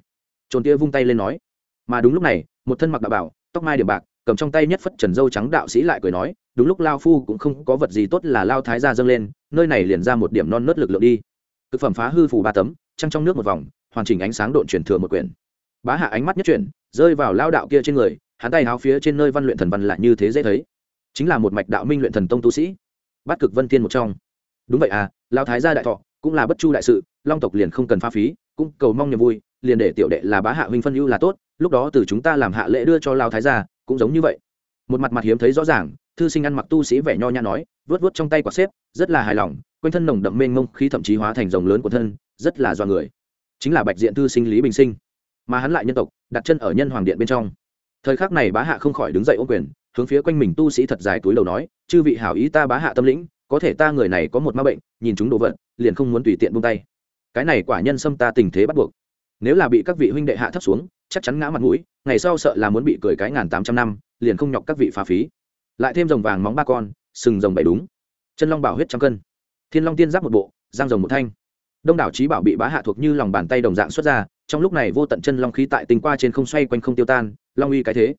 Trồn tía vung tay lên nói. Mà đúng lúc này, một thân mặc đạo bảo, tóc mai điểm bạc cầm trong tay nhất phất trần dâu trắng đạo sĩ lại cười nói, đúng lúc lao phu cũng không có vật gì tốt là lao thái gia dâng lên, nơi này liền ra một điểm non nớt lực lượng đi. Thực phẩm phá hư phủ ba tấm, trăng trong nước một vòng, hoàn chỉnh ánh sáng độn chuyển thừa một quyển. Bá hạ ánh mắt nhất chuyển, rơi vào lao đạo kia trên người, hắn tay háo phía trên nơi văn luyện thần văn lại như thế dễ thấy. Chính là một mạch đạo minh luyện thần tông tu sĩ. Bắt cực vân tiên một trong. Đúng vậy à lao thái gia đại thọ, cũng là bất chu đại sự, long tộc liền không cần pha phí cũng cầu mong niềm vui, liền để tiểu đệ là bá hạ huynh phân ưu là tốt, lúc đó từ chúng ta làm hạ lễ đưa cho lao thái gia, cũng giống như vậy. Một mặt mặt hiếm thấy rõ ràng, thư sinh ăn mặc tu sĩ vẻ nho nhã nói vớt vớt trong tay quả xếp, rất là hài lòng, quanh thân nồng đậm mênh mông khi thậm chí hóa thành rồng lớn của thân, rất là do người. Chính là bạch diện thư sinh lý bình sinh. Mà hắn lại nhân tộc, đặt chân ở nhân hoàng điện bên trong. Thời khắc này bá hạ không khỏi đứng dậy ô quyền, hướng phía quanh mình tu sĩ thật dài túi đầu nói, chư vị hảo ý ta bá hạ tâm lĩnh, có thể ta người này có một ma bệnh, nhìn chúng đồ vật, liền không muốn tùy tiện buông tay cái này quả nhân xâm ta tình thế bắt buộc. Nếu là bị các vị huynh đệ hạ thấp xuống, chắc chắn ngã mặt mũi, ngày sau sợ là muốn bị cười cái ngàn tám trăm năm, liền không nhọc các vị phá phí. Lại thêm rồng vàng móng ba con, sừng rồng bảy đúng. Chân long bảo huyết trăm cân. Thiên long tiên giáp một bộ, giang rồng một thanh. Đông đảo trí bảo bị bá hạ thuộc như lòng bàn tay đồng dạng xuất ra, trong lúc này vô tận chân long khí tại tình qua trên không xoay quanh không tiêu tan, long uy cái thế.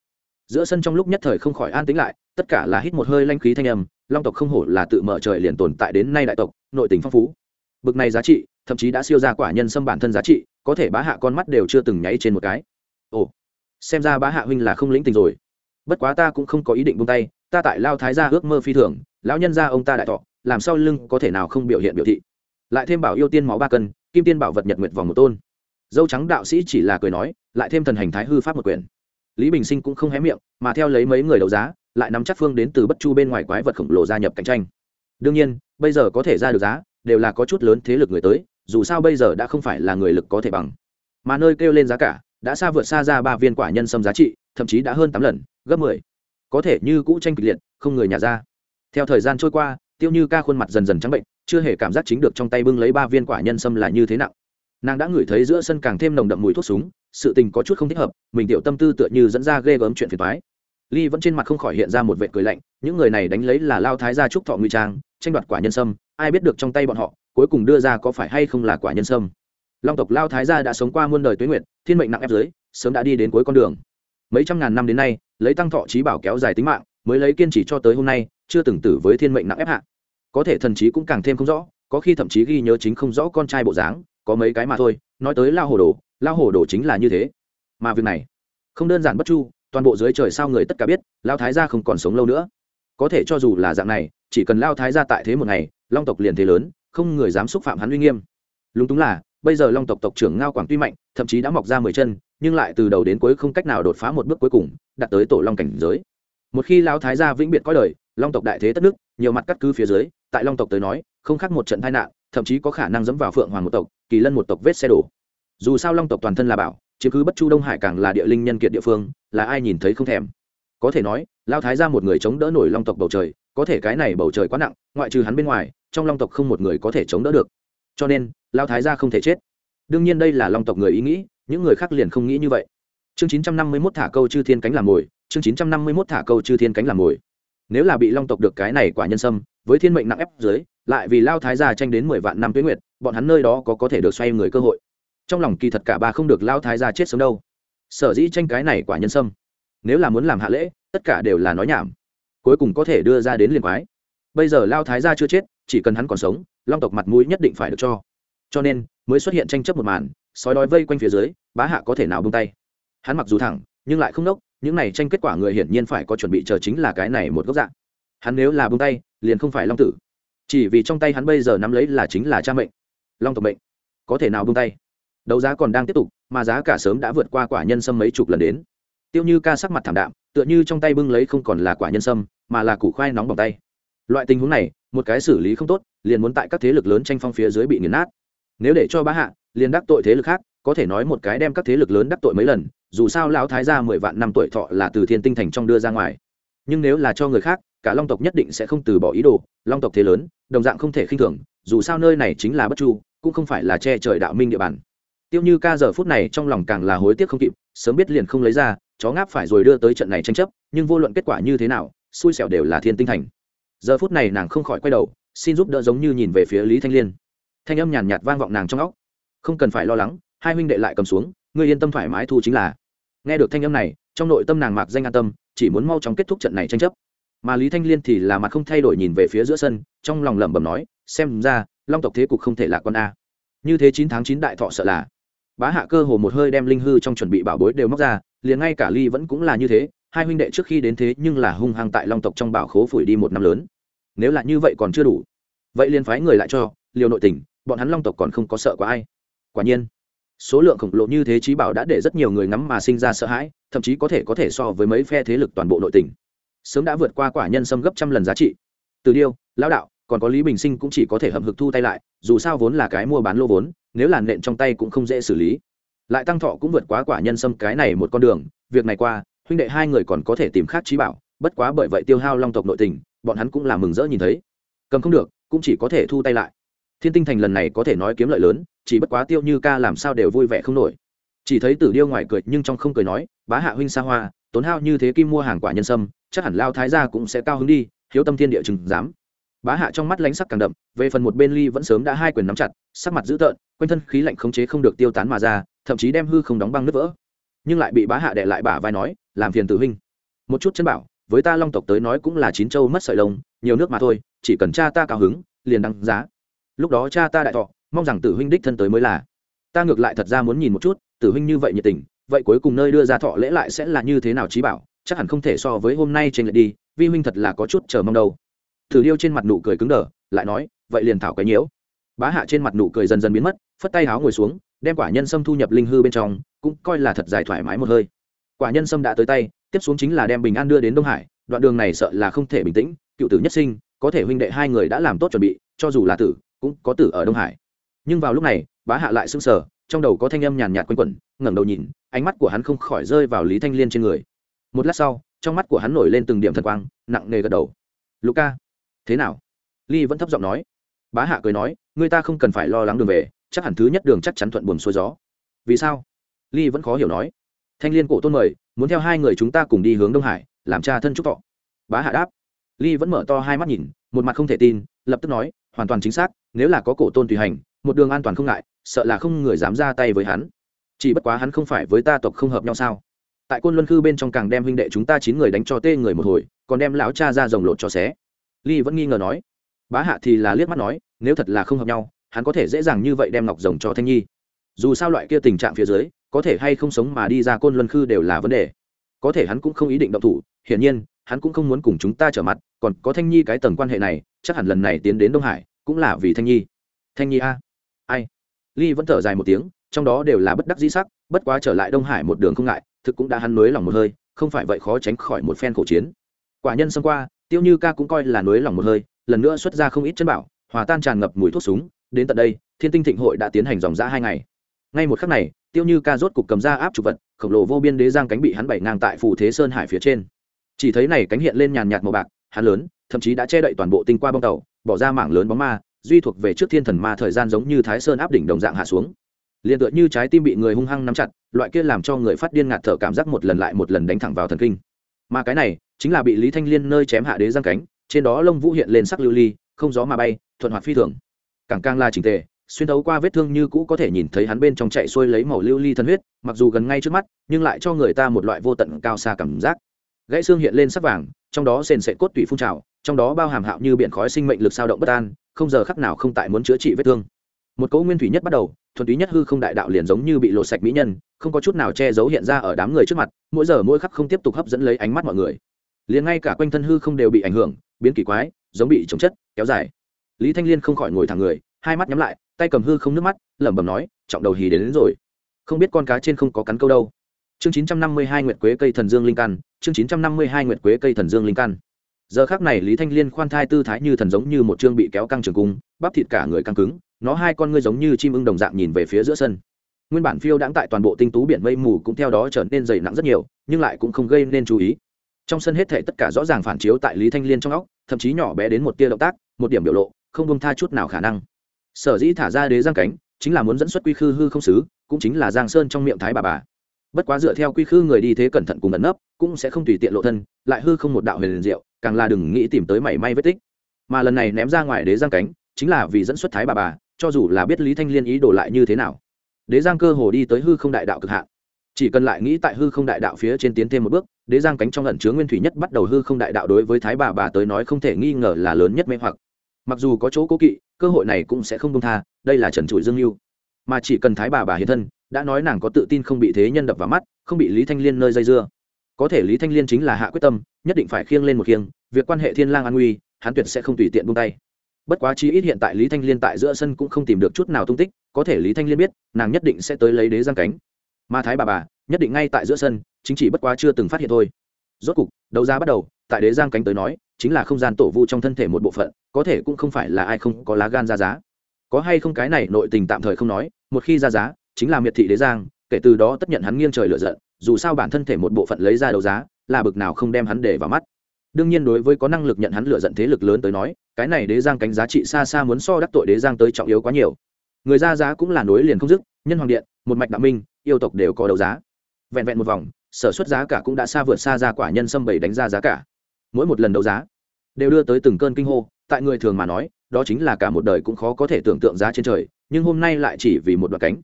Giữa sân trong lúc nhất thời không khỏi an tĩnh lại, tất cả là hít một hơi lanh khí thanh âm, long tộc không hổ là tự mở trời liền tồn tại đến nay đại tộc, nội tình phong phú. Bực này giá trị thậm chí đã siêu ra quả nhân xâm bản thân giá trị, có thể bá hạ con mắt đều chưa từng nháy trên một cái. Ồ, xem ra bá hạ huynh là không lĩnh tình rồi. Bất quá ta cũng không có ý định buông tay, ta tại lao thái gia ước mơ phi thường, lão nhân gia ông ta đại thọ, làm sao lưng có thể nào không biểu hiện biểu thị. Lại thêm bảo yêu tiên máu ba cân, kim tiên bảo vật nhật nguyệt vòng một tôn. Dâu trắng đạo sĩ chỉ là cười nói, lại thêm thần hành thái hư pháp một quyển lý bình sinh cũng không hé miệng, mà theo lấy mấy người đấu giá, lại nắm chắc phương đến từ bất chu bên ngoài quái vật khổng lồ gia nhập cạnh tranh. Đương nhiên, bây giờ có thể ra được giá, đều là có chút lớn thế lực người tới dù sao bây giờ đã không phải là người lực có thể bằng. Mà nơi kêu lên giá cả, đã xa vượt xa ra ba viên quả nhân sâm giá trị, thậm chí đã hơn tám lần, gấp mười. Có thể như cũ tranh kịch liệt, không người nhà ra. Theo thời gian trôi qua, tiêu như ca khuôn mặt dần dần trắng bệnh, chưa hề cảm giác chính được trong tay bưng lấy ba viên quả nhân sâm là như thế nào nàng đã ngửi thấy giữa sân càng thêm nồng đậm mùi thuốc súng, sự tình có chút không thích hợp, mình tiểu tâm tư tựa như dẫn ra ghê gớm chuyện phiền thoái ly vẫn trên mặt không khỏi hiện ra một vệ cười lạnh, những người này đánh lấy là lao thái gia trúc thọ nguy trang, tranh đoạt quả nhân sâm, ai biết được trong tay bọn họ cuối cùng đưa ra có phải hay không là quả nhân sâm. Long tộc lao thái gia đã sống qua muôn đời tuế nguyện thiên mệnh nặng ép dưới sớm đã đi đến cuối con đường. Mấy trăm ngàn năm đến nay, lấy tăng thọ trí bảo kéo dài tính mạng, mới lấy kiên trì cho tới hôm nay, chưa từng tử với thiên mệnh nặng ép hạ. Có thể thần trí cũng càng thêm không rõ, có khi thậm chí ghi nhớ chính không rõ con trai bộ dáng, có mấy cái mà thôi, nói tới lao hồ đồ, lao hồ đồ chính là như thế. Mà việc này, không đơn giản bất chu, toàn bộ dưới trời sao người tất cả biết, lao thái gia không còn sống lâu nữa. Có thể cho dù là dạng này, chỉ cần lao thái gia tại thế một ngày, long tộc liền thế lớn không người dám xúc phạm hắn uy nghiêm. Lúng túng là, bây giờ long tộc tộc trưởng ngao quảng tuy mạnh, thậm chí đã mọc ra mười chân, nhưng lại từ đầu đến cuối không cách nào đột phá một bước cuối cùng, đạt tới tổ long cảnh giới. Một khi Lão thái gia vĩnh biệt có đời, long tộc đại thế tất nước, nhiều mặt cắt cứ phía dưới, tại long tộc tới nói, không khác một trận tai nạn, thậm chí có khả năng dẫm vào phượng hoàng một tộc, kỳ lân một tộc vết xe đổ. Dù sao long tộc toàn thân là bảo chứ cứ bất chu đông hải càng là địa linh nhân kiệt địa phương, là ai nhìn thấy không thèm. Có thể nói lao thái ra một người chống đỡ nổi long tộc bầu trời, có thể cái này bầu trời quá nặng, ngoại trừ hắn bên ngoài, trong long tộc không một người có thể chống đỡ được. Cho nên lao thái ra không thể chết. Đương nhiên đây là long tộc người ý nghĩ, những người khác liền không nghĩ như vậy. Chương chín trăm năm mươi 951 thả câu chư thiên cánh làm mồi, chương chín trăm năm mươi 951 thả câu chư thiên cánh làm mồi. Nếu là bị long tộc được cái này quả nhân sâm, với thiên mệnh nặng ép dưới, lại vì lao thái gia tranh đến mười vạn năm tuyến nguyệt, bọn hắn nơi đó có có thể được xoay người cơ hội. Trong lòng kỳ thật cả ba không được lao thái gia chết sớm đâu. Sở dĩ tranh cái này quả nhân sâm nếu là muốn làm hạ lễ, tất cả đều là nói nhảm. Cuối cùng có thể đưa ra đến liền quái. Bây giờ lao thái gia chưa chết, chỉ cần hắn còn sống, long tộc mặt mũi nhất định phải được cho. Cho nên, mới xuất hiện tranh chấp một màn, sói đói vây quanh phía dưới, bá hạ có thể nào bung tay. Hắn mặc dù thẳng, nhưng lại không nốc, những này tranh kết quả người hiển nhiên phải có chuẩn bị chờ chính là cái này một gốc dạng. Hắn nếu là bung tay, liền không phải long tử. Chỉ vì trong tay hắn bây giờ nắm lấy là chính là cha mệnh. Long tộc mệnh, có thể nào bung tay? Đấu giá còn đang tiếp tục, mà giá cả sớm đã vượt qua quả nhân sâm mấy chục lần đến tiêu như ca sắc mặt thảm đạm, tựa như trong tay bưng lấy không còn là quả nhân sâm, mà là củ khoai nóng bằng tay. Loại tình huống này, một cái xử lý không tốt, liền muốn tại các thế lực lớn tranh phong phía dưới bị nghiền nát. Nếu để cho bá hạ, liền đắc tội thế lực khác, có thể nói một cái đem các thế lực lớn đắc tội mấy lần, dù sao lão thái gia mười vạn năm tuổi thọ là từ thiên tinh thành trong đưa ra ngoài. Nhưng nếu là cho người khác, cả long tộc nhất định sẽ không từ bỏ ý đồ, long tộc thế lớn, đồng dạng không thể khinh thường, dù sao nơi này chính là bất chu, cũng không phải là che trời đạo minh địa bàn. Tiêu như ca giờ phút này trong lòng càng là hối tiếc không kịp, sớm biết liền không lấy ra chó ngáp phải rồi đưa tới trận này tranh chấp, nhưng vô luận kết quả như thế nào, xui xẻo đều là thiên tinh thành. Giờ phút này nàng không khỏi quay đầu, xin giúp đỡ giống như nhìn về phía lý thanh liên. Thanh âm nhàn nhạt vang vọng nàng trong óc. Không cần phải lo lắng, hai huynh đệ lại cầm xuống, ngươi yên tâm thoải mái thu chính là. Nghe được thanh âm này, trong nội tâm nàng mạc danh an tâm, chỉ muốn mau chóng kết thúc trận này tranh chấp. Mà lý thanh liên thì là mặt không thay đổi nhìn về phía giữa sân, trong lòng lẩm bẩm nói, xem ra, long tộc thế cục không thể là con a. Như thế chín tháng chín đại thọ sợ là. Bá hạ cơ hồ một hơi đem linh hư trong chuẩn bị bảo bối đều móc ra liền ngay cả ly vẫn cũng là như thế, hai huynh đệ trước khi đến thế nhưng là hung hăng tại long tộc trong bảo khố phủi đi một năm lớn. Nếu là như vậy còn chưa đủ. Vậy liền phái người lại cho liều nội tình, bọn hắn long tộc còn không có sợ có ai. Quả nhiên, số lượng khổng lồ như thế trí bảo đã để rất nhiều người ngắm mà sinh ra sợ hãi, thậm chí có thể có thể so với mấy phe thế lực toàn bộ nội tỉnh sớm đã vượt qua quả nhân xâm gấp trăm lần giá trị. Từ điêu, lão đạo, còn có lý bình sinh cũng chỉ có thể hậm hực thu tay lại, dù sao vốn là cái mua bán lô vốn, nếu là nện trong tay cũng không dễ xử lý lại tăng thọ cũng vượt quá quả nhân sâm cái này một con đường. Việc này qua, huynh đệ hai người còn có thể tìm khác trí bảo, bất quá bởi vậy tiêu hao long tộc nội tình, bọn hắn cũng là mừng rỡ nhìn thấy. Cầm không được, cũng chỉ có thể thu tay lại. Thiên tinh thành lần này có thể nói kiếm lợi lớn, chỉ bất quá tiêu như ca làm sao đều vui vẻ không nổi. Chỉ thấy tử điêu ngoài cười nhưng trong không cười nói, bá hạ huynh xa hoa, tốn hao như thế kim mua hàng quả nhân sâm, chắc hẳn lao thái gia cũng sẽ cao hứng đi, hiếu tâm thiên địa chừng dám bá hạ trong mắt lánh sắc càng đậm, về phần một bên ly vẫn sớm đã hai quyền nắm chặt, sắc mặt dữ tợn, quanh thân khí lạnh khống chế không được tiêu tán mà ra, thậm chí đem hư không đóng băng nứt vỡ. Nhưng lại bị bá hạ đệ lại bả vai nói, làm phiền tử huynh. Một chút chân bảo, với ta long tộc tới nói cũng là chín châu mất sợi lông, nhiều nước mà thôi, chỉ cần cha ta cao hứng, liền đăng giá. Lúc đó cha ta đại thọ, mong rằng tử huynh đích thân tới mới là. Ta ngược lại thật ra muốn nhìn một chút, tử huynh như vậy nhiệt tình, vậy cuối cùng nơi đưa ra thọ lễ lại sẽ là như thế nào trí bảo, chắc hẳn không thể so với hôm nay trên lệ đi, vi huynh thật là có chút chờ mong đâu thử điêu trên mặt nụ cười cứng đờ, lại nói, vậy liền thảo cái nhiễu. Bá hạ trên mặt nụ cười dần dần biến mất, phất tay háo ngồi xuống, đem quả nhân sâm thu nhập linh hư bên trong, cũng coi là thật dài thoải mái một hơi. Quả nhân sâm đã tới tay, tiếp xuống chính là đem bình an đưa đến đông hải, đoạn đường này sợ là không thể bình tĩnh, cựu tử nhất sinh, có thể huynh đệ hai người đã làm tốt chuẩn bị, cho dù là tử, cũng có tử ở đông hải. Nhưng vào lúc này, bá hạ lại sững sờ, trong đầu có thanh âm nhàn nhạt quanh quẩn, ngẩng đầu nhìn, ánh mắt của hắn không khỏi rơi vào lý thanh liên trên người. Một lát sau, trong mắt của hắn nổi lên từng điểm thật quang, nặng nề gật đầu. Luca thế nào? Ly vẫn thấp giọng nói. Bá hạ cười nói, người ta không cần phải lo lắng đường về, chắc hẳn thứ nhất đường chắc chắn thuận buồm xuôi gió. Vì sao? Ly vẫn khó hiểu nói. Thanh liên cổ tôn mời, muốn theo hai người chúng ta cùng đi hướng đông hải, làm cha thân chúc thọ. Bá hạ đáp. Ly vẫn mở to hai mắt nhìn, một mặt không thể tin, lập tức nói, hoàn toàn chính xác, nếu là có cổ tôn tùy hành, một đường an toàn không ngại, sợ là không người dám ra tay với hắn. Chỉ bất quá hắn không phải với ta tộc không hợp nhau sao? Tại côn luân khư bên trong càng đem huynh đệ chúng ta chín người đánh cho tê người một hồi, còn đem lão cha ra rồng lột cho xé ly vẫn nghi ngờ nói, bá hạ thì là liếc mắt nói, nếu thật là không hợp nhau, hắn có thể dễ dàng như vậy đem ngọc rồng cho thanh nhi. Dù sao loại kia tình trạng phía dưới, có thể hay không sống mà đi ra côn luân khư đều là vấn đề. Có thể hắn cũng không ý định động thủ, hiển nhiên, hắn cũng không muốn cùng chúng ta trở mặt, còn có thanh nhi cái tầng quan hệ này, chắc hẳn lần này tiến đến đông hải, cũng là vì thanh nhi. Thanh nhi a? Ai? Ly vẫn thở dài một tiếng, trong đó đều là bất đắc dĩ sắc, bất quá trở lại đông hải một đường không ngại, thực cũng đã hắn nới lòng một hơi, không phải vậy khó tránh khỏi một phen khổ chiến. Quả nhân xông qua tiêu như ca cũng coi là nối lòng một hơi, lần nữa xuất ra không ít chân bảo, hòa tan tràn ngập mùi thuốc súng. Đến tận đây, thiên tinh thịnh hội đã tiến hành dòng ra hai ngày. Ngay một khắc này, tiêu như ca rốt cục cầm ra áp trục vật, khổng lồ vô biên đế giang cánh bị hắn bảy ngang tại phù thế sơn hải phía trên. Chỉ thấy này cánh hiện lên nhàn nhạt màu bạc, hắn lớn, thậm chí đã che đậy toàn bộ tinh qua bông tàu, bỏ ra mảng lớn bóng ma, duy thuộc về trước thiên thần ma thời gian giống như thái sơn áp đỉnh đồng dạng hạ xuống. Liền tựa như trái tim bị người hung hăng nắm chặt, loại kia làm cho người phát điên ngạt thở cảm giác một lần lại một lần đánh thẳng vào thần kinh. Mà cái này chính là bị lý thanh liên nơi chém hạ đế giang cánh, trên đó lông vũ hiện lên sắc lưu ly, không gió mà bay, thuận hoạt phi thường. Càng càng la trình tề, xuyên thấu qua vết thương như cũ có thể nhìn thấy hắn bên trong chạy xuôi lấy màu lưu ly thân huyết, mặc dù gần ngay trước mắt, nhưng lại cho người ta một loại vô tận cao xa cảm giác. Gãy xương hiện lên sắc vàng, trong đó sền sệ cốt tủy phun trào, trong đó bao hàm hạo như biển khói sinh mệnh lực sao động bất an, không giờ khắc nào không tại muốn chữa trị vết thương. Một cỗ nguyên thủy nhất bắt đầu, thuần túy nhất hư không đại đạo liền giống như bị lột sạch mỹ nhân, không có chút nào che giấu hiện ra ở đám người trước mặt, mỗi giờ mỗi khắc không tiếp tục hấp dẫn lấy ánh mắt mọi người liền ngay cả quanh thân hư không đều bị ảnh hưởng biến kỳ quái giống bị chống chất kéo dài. Lý thanh liên không khỏi ngồi thẳng người hai mắt nhắm lại tay cầm hư không nước mắt lẩm bẩm nói trọng đầu hì đến, đến rồi. Không biết con cá trên không có cắn câu đâu. Chương chín trăm năm mươi hai nguyệt quế cây thần dương linh căn chương chín trăm năm mươi hai nguyệt quế cây thần dương linh căn. Giờ khác này lý thanh liên khoan thai tư thái như thần giống như một chương bị kéo căng trường cung bắp thịt cả người căng cứng nó hai con ngươi giống như chim ưng đồng dạng nhìn về phía giữa sân. Nguyên bản phiêu đãng tại toàn bộ tinh tú biển mây mù cũng theo đó trở nên dày nặng rất nhiều nhưng lại cũng không gây nên chú ý trong sân hết thể tất cả rõ ràng phản chiếu tại lý thanh liên trong óc, thậm chí nhỏ bé đến một tia động tác, một điểm biểu lộ, không bông tha chút nào khả năng. Sở dĩ thả ra đế giang cánh, chính là muốn dẫn xuất quy khư hư không xứ cũng chính là giang sơn trong miệng thái bà bà. Bất quá dựa theo quy khư người đi thế cẩn thận cùng ẩn nấp, cũng sẽ không tùy tiện lộ thân, lại hư không một đạo huyền diệu, càng là đừng nghĩ tìm tới mảy may vết tích. Mà lần này ném ra ngoài đế giang cánh, chính là vì dẫn xuất thái bà bà, cho dù là biết lý thanh liên ý đồ lại như thế nào. Đế giang cơ hồ đi tới hư không đại đạo cực hạn. Chỉ cần lại nghĩ tại hư không đại đạo phía trên tiến thêm một bước đế giang cánh trong ẩn chứa nguyên thủy nhất bắt đầu hư không đại đạo đối với thái bà bà tới nói không thể nghi ngờ là lớn nhất mê hoặc. Mặc dù có chỗ cố kỵ, cơ hội này cũng sẽ không công tha, đây là trần trụi dương mưu. Mà chỉ cần thái bà bà hiện thân, đã nói nàng có tự tin không bị thế nhân đập vào mắt, không bị lý thanh liên nơi dây dưa. Có thể lý thanh liên chính là hạ quyết tâm, nhất định phải khiêng lên một khiêng, việc quan hệ thiên lang an nguy hắn tuyệt sẽ không tùy tiện buông tay. Bất quá chi ít hiện tại lý thanh liên tại giữa sân cũng không tìm được chút nào tung tích, có thể lý thanh liên biết, nàng nhất định sẽ tới lấy đế giang cánh. Mà thái bà bà, nhất định ngay tại giữa sân chính chỉ bất quá chưa từng phát hiện thôi. Rốt cục, đấu giá bắt đầu, tại đế giang cánh tới nói, chính là không gian tổ vu trong thân thể một bộ phận, có thể cũng không phải là ai không có lá gan ra giá. Có hay không cái này nội tình tạm thời không nói, một khi ra giá, chính là miệt thị đế giang, kể từ đó tất nhận hắn nghiêng trời lựa giận, dù sao bản thân thể một bộ phận lấy ra đấu giá, là bực nào không đem hắn để vào mắt. Đương nhiên đối với có năng lực nhận hắn lựa giận thế lực lớn tới nói, cái này đế giang cánh giá trị xa xa muốn so đắc tội đế giang tới trọng yếu quá nhiều. Người ra giá cũng là nối liền không dứt, nhân hoàng điện, một mạch đạo minh, yêu tộc đều có đấu giá. Vẹn vẹn một vòng sở xuất giá cả cũng đã xa vượt xa ra quả nhân xâm bảy đánh ra giá cả. Mỗi một lần đấu giá đều đưa tới từng cơn kinh hô, tại người thường mà nói, đó chính là cả một đời cũng khó có thể tưởng tượng giá trên trời, nhưng hôm nay lại chỉ vì một đoạn cánh.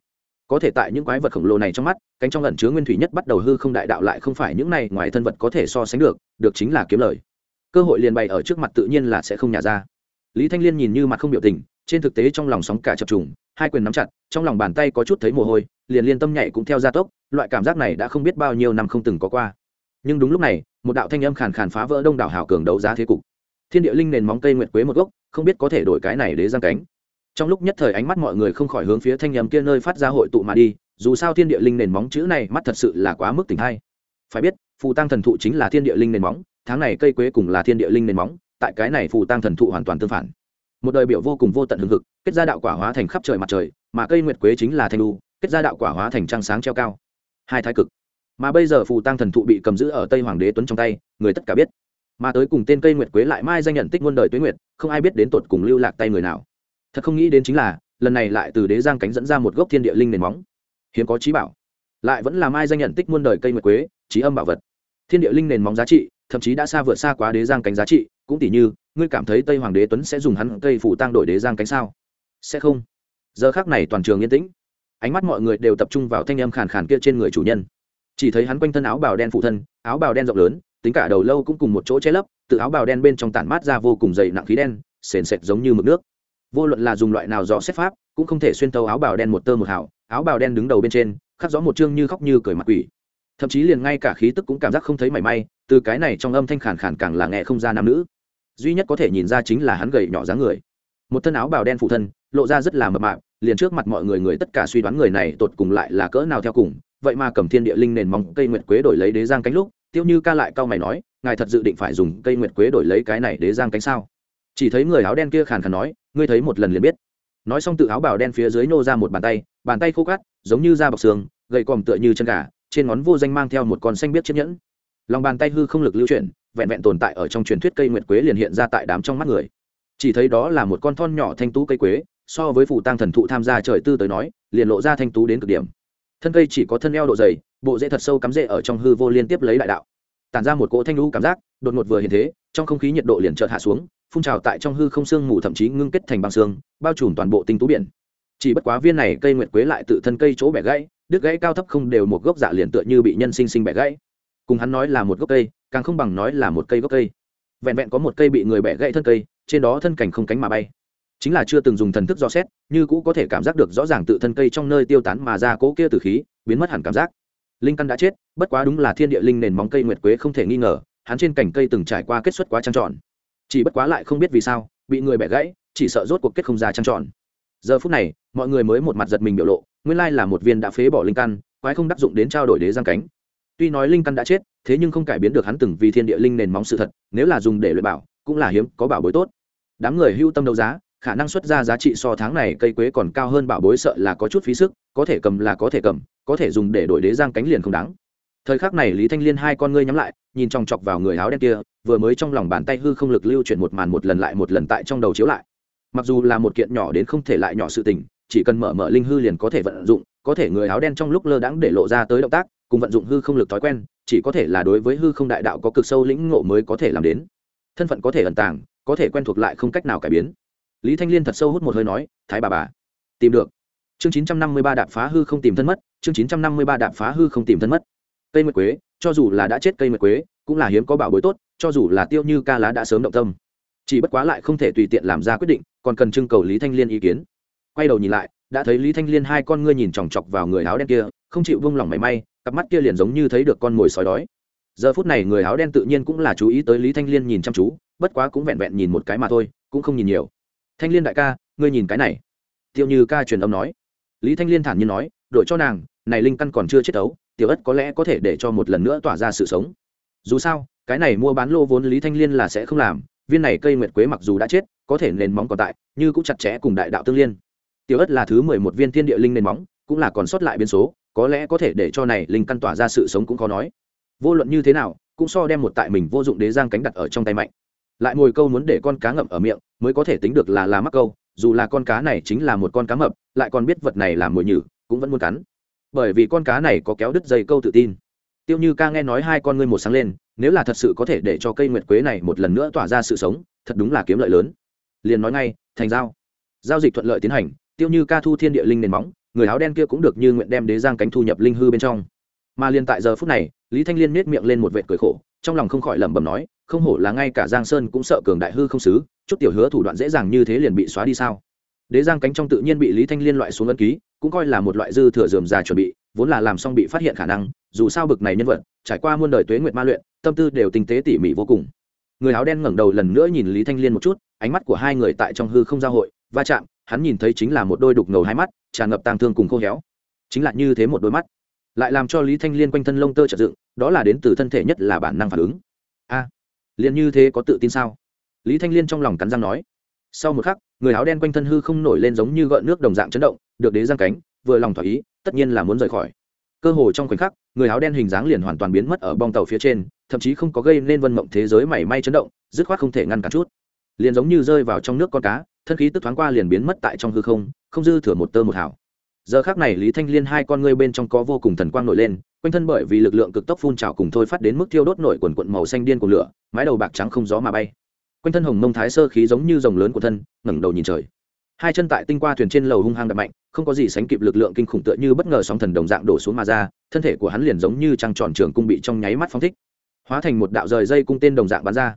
Có thể tại những quái vật khổng lồ này trong mắt, cánh trong lần chứa nguyên thủy nhất bắt đầu hư không đại đạo lại không phải những này ngoài thân vật có thể so sánh được được chính là kiếm lời. Cơ hội liền bày ở trước mặt tự nhiên là sẽ không nhả ra. Lý thanh liên nhìn như mặt không biểu tình trên thực tế trong lòng sóng cả chập trùng, hai quyền nắm chặt, trong lòng bàn tay có chút thấy mồ hôi, liền liên tâm nhảy cũng theo gia tốc, loại cảm giác này đã không biết bao nhiêu năm không từng có qua. Nhưng đúng lúc này, một đạo thanh âm khàn khàn phá vỡ đông đảo hào cường đấu giá thế cục. Thiên địa linh nền móng cây nguyệt quế một gốc, không biết có thể đổi cái này để giang cánh. Trong lúc nhất thời ánh mắt mọi người không khỏi hướng phía thanh âm kia nơi phát ra hội tụ mà đi, dù sao thiên địa linh nền móng chữ này mắt thật sự là quá mức tỉnh hay. Phải biết, phù tăng thần thụ chính là thiên địa linh nền móng, tháng này cây quế cùng là thiên địa linh nền móng, tại cái này phù tăng thần thụ hoàn toàn tương phản một đời biểu vô cùng vô tận hưng hực, kết ra đạo quả hóa thành khắp trời mặt trời, mà cây nguyệt quế chính là thanh đu, kết ra đạo quả hóa thành trăng sáng treo cao. Hai thái cực. Mà bây giờ phù tăng thần thụ bị cầm giữ ở tây hoàng đế tuấn trong tay, người tất cả biết. Mà tới cùng tên cây nguyệt quế lại mai danh nhận tích muôn đời tuế nguyệt, không ai biết đến tột cùng lưu lạc tay người nào. Thật không nghĩ đến chính là, lần này lại từ đế giang cánh dẫn ra một gốc thiên địa linh nền móng. Hiếm có trí bảo. Lại vẫn là mai danh nhận tích muôn đời cây nguyệt quế, trí âm bảo vật. Thiên địa linh nền móng giá trị, thậm chí đã xa vượt xa quá đế giang cánh giá trị, cũng tỷ như ngươi cảm thấy tây hoàng đế tuấn sẽ dùng hắn cây phủ tăng đổi đế giang cánh sao? Sẽ không. Giờ khác này toàn trường yên tĩnh. Ánh mắt mọi người đều tập trung vào thanh âm khàn khàn kia trên người chủ nhân. Chỉ thấy hắn quanh thân áo bào đen phụ thân, áo bào đen rộng lớn, tính cả đầu lâu cũng cùng một chỗ che lấp tự áo bào đen bên trong tản mát ra vô cùng dày nặng khí đen, sền sệt giống như mực nước. Vô luận là dùng loại nào dò xét pháp, cũng không thể xuyên tấu áo bào đen một tơ một hào, áo bào đen đứng đầu bên trên, khắc rõ một chương như khóc như cười mặt quỷ. Thậm chí liền ngay cả khí tức cũng cảm giác không thấy mảy may, từ cái này trong âm thanh khàn khàn càng là nghe không ra nam nữ duy nhất có thể nhìn ra chính là hắn gầy nhỏ dáng người. Một thân áo bào đen phụ thân, lộ ra rất là mập mạp, liền trước mặt mọi người người tất cả suy đoán người này tột cùng lại là cỡ nào theo cùng. Vậy mà cầm thiên địa linh nền mong cây nguyệt quế đổi lấy đế giang cánh lúc, tiêu như ca lại cao mày nói, ngài thật dự định phải dùng cây nguyệt quế đổi lấy cái này đế giang cánh sao? Chỉ thấy người áo đen kia khàn khàn nói, ngươi thấy một lần liền biết. Nói xong tự áo bào đen phía dưới nô ra một bàn tay bàn tay khô cát, giống như da bọc xương gậy còm tựa như chân gà, trên ngón vô danh mang theo một con xanh biết chiếc nhẫn. Lòng bàn tay hư không lực lưu chuyển vẹn vẹn tồn tại ở trong truyền thuyết cây nguyệt quế liền hiện ra tại đám trong mắt người. Chỉ thấy đó là một con thon nhỏ thanh tú cây quế, so với phủ tăng thần thụ tham gia trời tư tới nói, liền lộ ra thanh tú đến cực điểm. Thân cây chỉ có thân eo độ dày, bộ rễ thật sâu cắm rễ ở trong hư vô liên tiếp lấy đại đạo. Tản ra một cỗ thanh lũ cảm giác, đột ngột vừa hiện thế, trong không khí nhiệt độ liền chợt hạ xuống, phun trào tại trong hư không xương mù thậm chí ngưng kết thành băng xương, bao trùm toàn bộ tinh tú biển. Chỉ bất quá viên này cây nguyệt quế lại tự thân cây chỗ bẻ gãy, đứt gãy cao thấp không đều một gốc dạ liền tựa như bị nhân sinh sinh bẻ gãy. Cùng hắn nói là một gốc cây càng không bằng nói là một cây gốc cây. Vẹn vẹn có một cây bị người bẻ gãy thân cây, trên đó thân cảnh không cánh mà bay. Chính là chưa từng dùng thần thức do xét, như cũ có thể cảm giác được rõ ràng tự thân cây trong nơi tiêu tán mà ra cỗ kia từ khí, biến mất hẳn cảm giác. Linh căn đã chết, bất quá đúng là thiên địa linh nền móng cây nguyệt quế không thể nghi ngờ, hắn trên cành cây từng trải qua kết xuất quá trăng tròn. Chỉ bất quá lại không biết vì sao, bị người bẻ gãy, chỉ sợ rốt cuộc kết không ra trăng tròn. Giờ phút này, mọi người mới một mặt giật mình biểu lộ, nguyên lai là một viên đã phế bỏ linh căn, quái không đắc dụng đến trao đổi đế giang cánh tuy nói linh căn đã chết, thế nhưng không cải biến được hắn từng vì thiên địa linh nền móng sự thật, nếu là dùng để luyện bảo, cũng là hiếm, có bảo bối tốt. Đám người hưu tâm đấu giá, khả năng xuất ra giá trị so tháng này cây quế còn cao hơn bảo bối sợ là có chút phí sức, có thể cầm là có thể cầm, có thể dùng để đổi đế giang cánh liền không đáng. Thời khắc này lý thanh liên hai con ngươi nhắm lại, nhìn chòng chọc vào người áo đen kia, vừa mới trong lòng bàn tay hư không lực lưu chuyển một màn một lần lại một lần tại trong đầu chiếu lại. Mặc dù là một kiện nhỏ đến không thể lại nhỏ sự tình, chỉ cần mở mở linh hư liền có thể vận dụng, có thể người áo đen trong lúc lơ đãng để lộ ra tới động tác cùng vận dụng hư không lực thói quen, chỉ có thể là đối với hư không đại đạo có cực sâu lĩnh ngộ mới có thể làm đến. Thân phận có thể ẩn tàng, có thể quen thuộc lại không cách nào cải biến. Lý thanh liên thật sâu hút một hơi nói, thái bà bà, tìm được. Chương chín trăm năm mươi ba đạp phá hư không tìm thân mất, chương chín trăm năm mươi ba đạp phá hư không tìm thân mất. Cây mật quế, cho dù là đã chết cây mật quế, cũng là hiếm có bảo bối tốt, cho dù là tiêu như ca lá đã sớm động tâm. Chỉ bất quá lại không thể tùy tiện làm ra quyết định, còn cần trưng cầu lý thanh liên ý kiến. Quay đầu nhìn lại đã thấy lý thanh liên hai con ngươi nhìn chòng chọc vào người áo đen kia, không chịu vung lòng mảy may, cặp mắt kia liền giống như thấy được con mồi sói đói. Giờ phút này người áo đen tự nhiên cũng là chú ý tới lý thanh liên nhìn chăm chú, bất quá cũng vẹn vẹn nhìn một cái mà thôi, cũng không nhìn nhiều. Thanh liên đại ca, ngươi nhìn cái này. Tiêu như ca truyền âm nói. Lý thanh liên thản nhiên nói, đổi cho nàng, này linh căn còn chưa chết ấu, tiểu ất có lẽ có thể để cho một lần nữa tỏa ra sự sống. Dù sao, cái này mua bán lô vốn lý thanh liên là sẽ không làm, viên này cây nguyệt quế mặc dù đã chết, có thể nền móng còn tại, như cũng chặt chẽ cùng đại đạo tương liên tiểu ất là thứ mười một viên thiên địa linh nền móng, cũng là còn sót lại biến số, có lẽ có thể để cho này linh căn tỏa ra sự sống cũng khó nói. Vô luận như thế nào, cũng so đem một tại mình vô dụng đế giang cánh đặt ở trong tay mạnh. Lại ngồi câu muốn để con cá ngậm ở miệng, mới có thể tính được là là mắc câu, dù là con cá này chính là một con cá mập, lại còn biết vật này là mồi nhử, cũng vẫn muốn cắn. Bởi vì con cá này có kéo đứt dây câu tự tin. Tiêu như ca nghe nói hai con ngươi một sáng lên, nếu là thật sự có thể để cho cây nguyệt quế này một lần nữa tỏa ra sự sống, thật đúng là kiếm lợi lớn. Liền nói ngay, thành giao. Giao dịch thuận lợi tiến hành tiêu như ca thu thiên địa linh nền móng, người áo đen kia cũng được như nguyện đem đế giang cánh thu nhập linh hư bên trong. Mà liền tại giờ phút này, lý thanh liên nết miệng lên một vệ cười khổ, trong lòng không khỏi lẩm bẩm nói, không hổ là ngay cả giang sơn cũng sợ cường đại hư không xứ chút tiểu hứa thủ đoạn dễ dàng như thế liền bị xóa đi sao? Đế giang cánh trong tự nhiên bị lý thanh liên loại xuống ân ký, cũng coi là một loại dư thừa dườm già chuẩn bị, vốn là làm xong bị phát hiện khả năng, dù sao bực này nhân vật, trải qua muôn đời tuế nguyệt ma luyện, tâm tư đều tinh tế tỉ mỉ vô cùng. Người áo đen ngẩng đầu lần nữa nhìn lý thanh liên một chút, ánh mắt của hai người tại trong hư không giao hội, va chạm hắn nhìn thấy chính là một đôi đục ngầu hai mắt tràn ngập tang thương cùng khô héo. Chính là như thế một đôi mắt. Lại làm cho lý thanh liên quanh thân lông tơ trật dựng đó là đến từ thân thể nhất là bản năng phản ứng. A à, liền như thế có tự tin sao? Lý thanh liên trong lòng cắn răng nói. Sau một khắc người áo đen quanh thân hư không nổi lên giống như gợn nước đồng dạng chấn động được đế giang cánh vừa lòng thỏa ý tất nhiên là muốn rời khỏi. Cơ hồ trong khoảnh khắc người áo đen hình dáng liền hoàn toàn biến mất ở bong tàu phía trên thậm chí không có gây nên vân mộng thế giới mảy may chấn động dứt khoát không thể ngăn cản chút. Liền giống như rơi vào trong nước con cá thân khí tức thoáng qua liền biến mất tại trong hư không không dư thừa một tơ một hảo giờ khác này lý thanh liên hai con ngươi bên trong có vô cùng thần quang nổi lên, quanh thân bởi vì lực lượng cực tốc phun trào cùng thôi phát đến mức thiêu đốt nổi quần quận màu xanh điên của lửa, mái đầu bạc trắng không gió mà bay. Quanh thân hồng mông thái sơ khí giống như dòng lớn của thân, ngẩng đầu nhìn trời. Hai chân tại tinh qua thuyền trên lầu hung hăng đập mạnh, không có gì sánh kịp lực lượng kinh khủng tựa như bất ngờ sóng thần đồng dạng đổ xuống mà ra, thân thể của hắn liền giống như trăng tròn trường cung bị trong nháy mắt phong thích. Hóa thành một đạo rời dây cung tên đồng dạng bắn ra.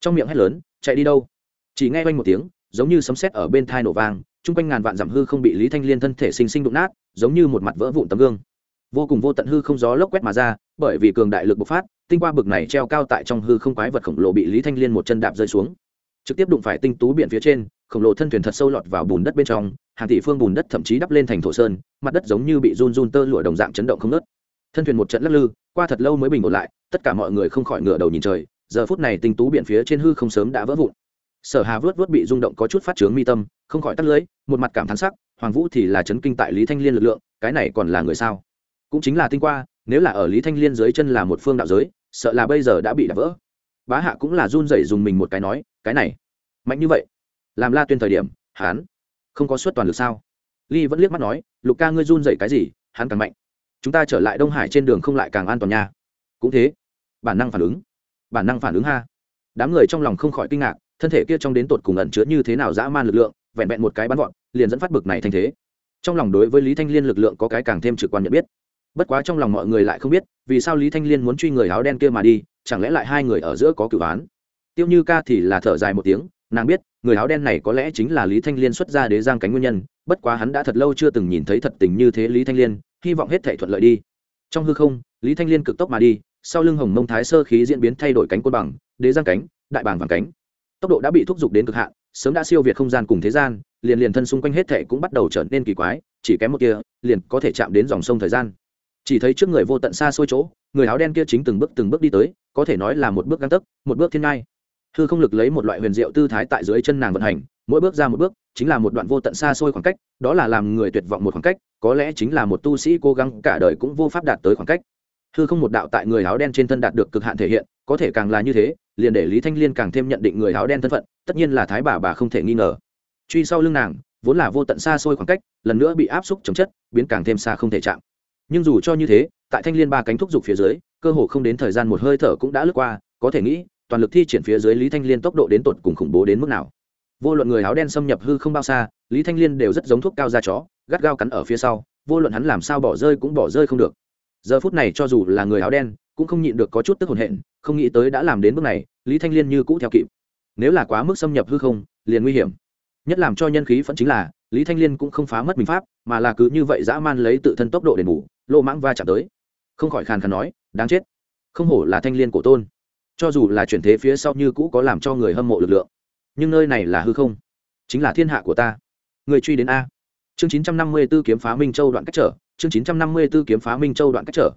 Trong miệng hét lớn, chạy đi đâu? Chỉ nghe quanh một tiếng giống như sấm sét ở bên thai nổ vang, chung quanh ngàn vạn dặm hư không bị lý thanh liên thân thể sinh sinh đụng nát, giống như một mặt vỡ vụn tấm gương. Vô cùng vô tận hư không gió lốc quét mà ra, bởi vì cường đại lực bộc phát, tinh qua bực này treo cao tại trong hư không quái vật khổng lồ bị lý thanh liên một chân đạp rơi xuống. Trực tiếp đụng phải tinh tú biển phía trên, khổng lồ thân thuyền thật sâu lọt vào bùn đất bên trong, hàng tỷ phương bùn đất thậm chí đắp lên thành thổ sơn, mặt đất giống như bị run run tơ lụa đồng dạng chấn động không nớt thân thuyền một trận lắc lư, qua thật lâu mới bình ổn lại, tất cả mọi người không khỏi ngửa đầu nhìn trời, giờ phút này tinh tú biển phía trên hư không sớm đã vỡ vụn sở hà vớt vớt bị rung động có chút phát trướng mi tâm, không khỏi tắt lưới một mặt cảm thán sắc, hoàng vũ thì là chấn kinh tại lý thanh liên lực lượng, cái này còn là người sao? Cũng chính là tinh qua, nếu là ở lý thanh liên dưới chân là một phương đạo giới, sợ là bây giờ đã bị đập vỡ. Bá hạ cũng là run rẩy dùng mình một cái nói, cái này, mạnh như vậy. Làm la tuyên thời điểm hán không có suất toàn lực sao? Ly vẫn liếc mắt nói, lục ca ngươi run rẩy cái gì, hắn càng mạnh. Chúng ta trở lại đông hải trên đường không lại càng an toàn nha. Cũng thế, bản năng phản ứng. Bản năng phản ứng ha. Đám người trong lòng không khỏi kinh ngạc thân thể kia trong đến tột cùng ẩn chứa như thế nào dã man lực lượng, vẹn vẹn một cái bắn gọn liền dẫn phát bực này thành thế. Trong lòng đối với lý thanh liên lực lượng có cái càng thêm trực quan nhận biết. Bất quá trong lòng mọi người lại không biết, vì sao lý thanh liên muốn truy người áo đen kia mà đi, chẳng lẽ lại hai người ở giữa có cửu án? Tiêu như ca thì là thở dài một tiếng, nàng biết, người áo đen này có lẽ chính là lý thanh liên xuất ra đế giang cánh nguyên nhân, bất quá hắn đã thật lâu chưa từng nhìn thấy thật tình như thế lý thanh liên, hy vọng hết thể thuận lợi đi. Trong hư không, lý thanh liên cực tốc mà đi, sau lưng hồng mông thái sơ khí diễn biến thay đổi cánh côn bằng, đế giang cánh, đại bàng vàng cánh tốc độ đã bị thúc giục đến cực hạn, sớm đã siêu việt không gian cùng thế gian, liền liền thân xung quanh hết thể cũng bắt đầu trở nên kỳ quái, chỉ kém một kia, liền có thể chạm đến dòng sông thời gian. Chỉ thấy trước người vô tận xa xôi chỗ, người áo đen kia chính từng bước từng bước đi tới, có thể nói là một bước găng tấc, một bước thiên ngai. Hư không lực lấy một loại huyền diệu tư thái tại dưới chân nàng vận hành, mỗi bước ra một bước, chính là một đoạn vô tận xa xôi khoảng cách, đó là làm người tuyệt vọng một khoảng cách, có lẽ chính là một tu sĩ cố gắng cả đời cũng vô pháp đạt tới khoảng cách hư không một đạo tại người áo đen trên thân đạt được cực hạn thể hiện, có thể càng là như thế, liền để lý thanh liên càng thêm nhận định người áo đen thân phận, tất nhiên là thái bà bà không thể nghi ngờ. Truy sau lưng nàng, vốn là vô tận xa xôi khoảng cách, lần nữa bị áp xúc chống chất, biến càng thêm xa không thể chạm. Nhưng dù cho như thế, tại thanh liên ba cánh thúc giục phía dưới, cơ hồ không đến thời gian một hơi thở cũng đã lướt qua, có thể nghĩ, toàn lực thi triển phía dưới lý thanh liên tốc độ đến tột cùng khủng bố đến mức nào. Vô luận người áo đen xâm nhập hư không bao xa, lý thanh liên đều rất giống thuốc cao da chó, gắt gao cắn ở phía sau, vô luận hắn làm sao bỏ rơi cũng bỏ rơi không được giờ phút này cho dù là người áo đen, cũng không nhịn được có chút tức hồn hện, không nghĩ tới đã làm đến bước này, lý thanh liên như cũ theo kịp. Nếu là quá mức xâm nhập hư không, liền nguy hiểm. Nhất làm cho nhân khí phẫn chính là, lý thanh liên cũng không phá mất mình pháp, mà là cứ như vậy dã man lấy tự thân tốc độ đền bù, lô mãng va chạm tới. Không khỏi khàn khàn nói, đáng chết. Không hổ là thanh liên cổ tôn. Cho dù là chuyển thế phía sau như cũ có làm cho người hâm mộ lực lượng, nhưng nơi này là hư không, chính là thiên hạ của ta. Người truy đến a. Chương chín trăm năm mươi b ố kiếm phá minh châu đoạn cách trở chương chín trăm năm mươi b ố kiếm phá minh châu đoạn cách trở.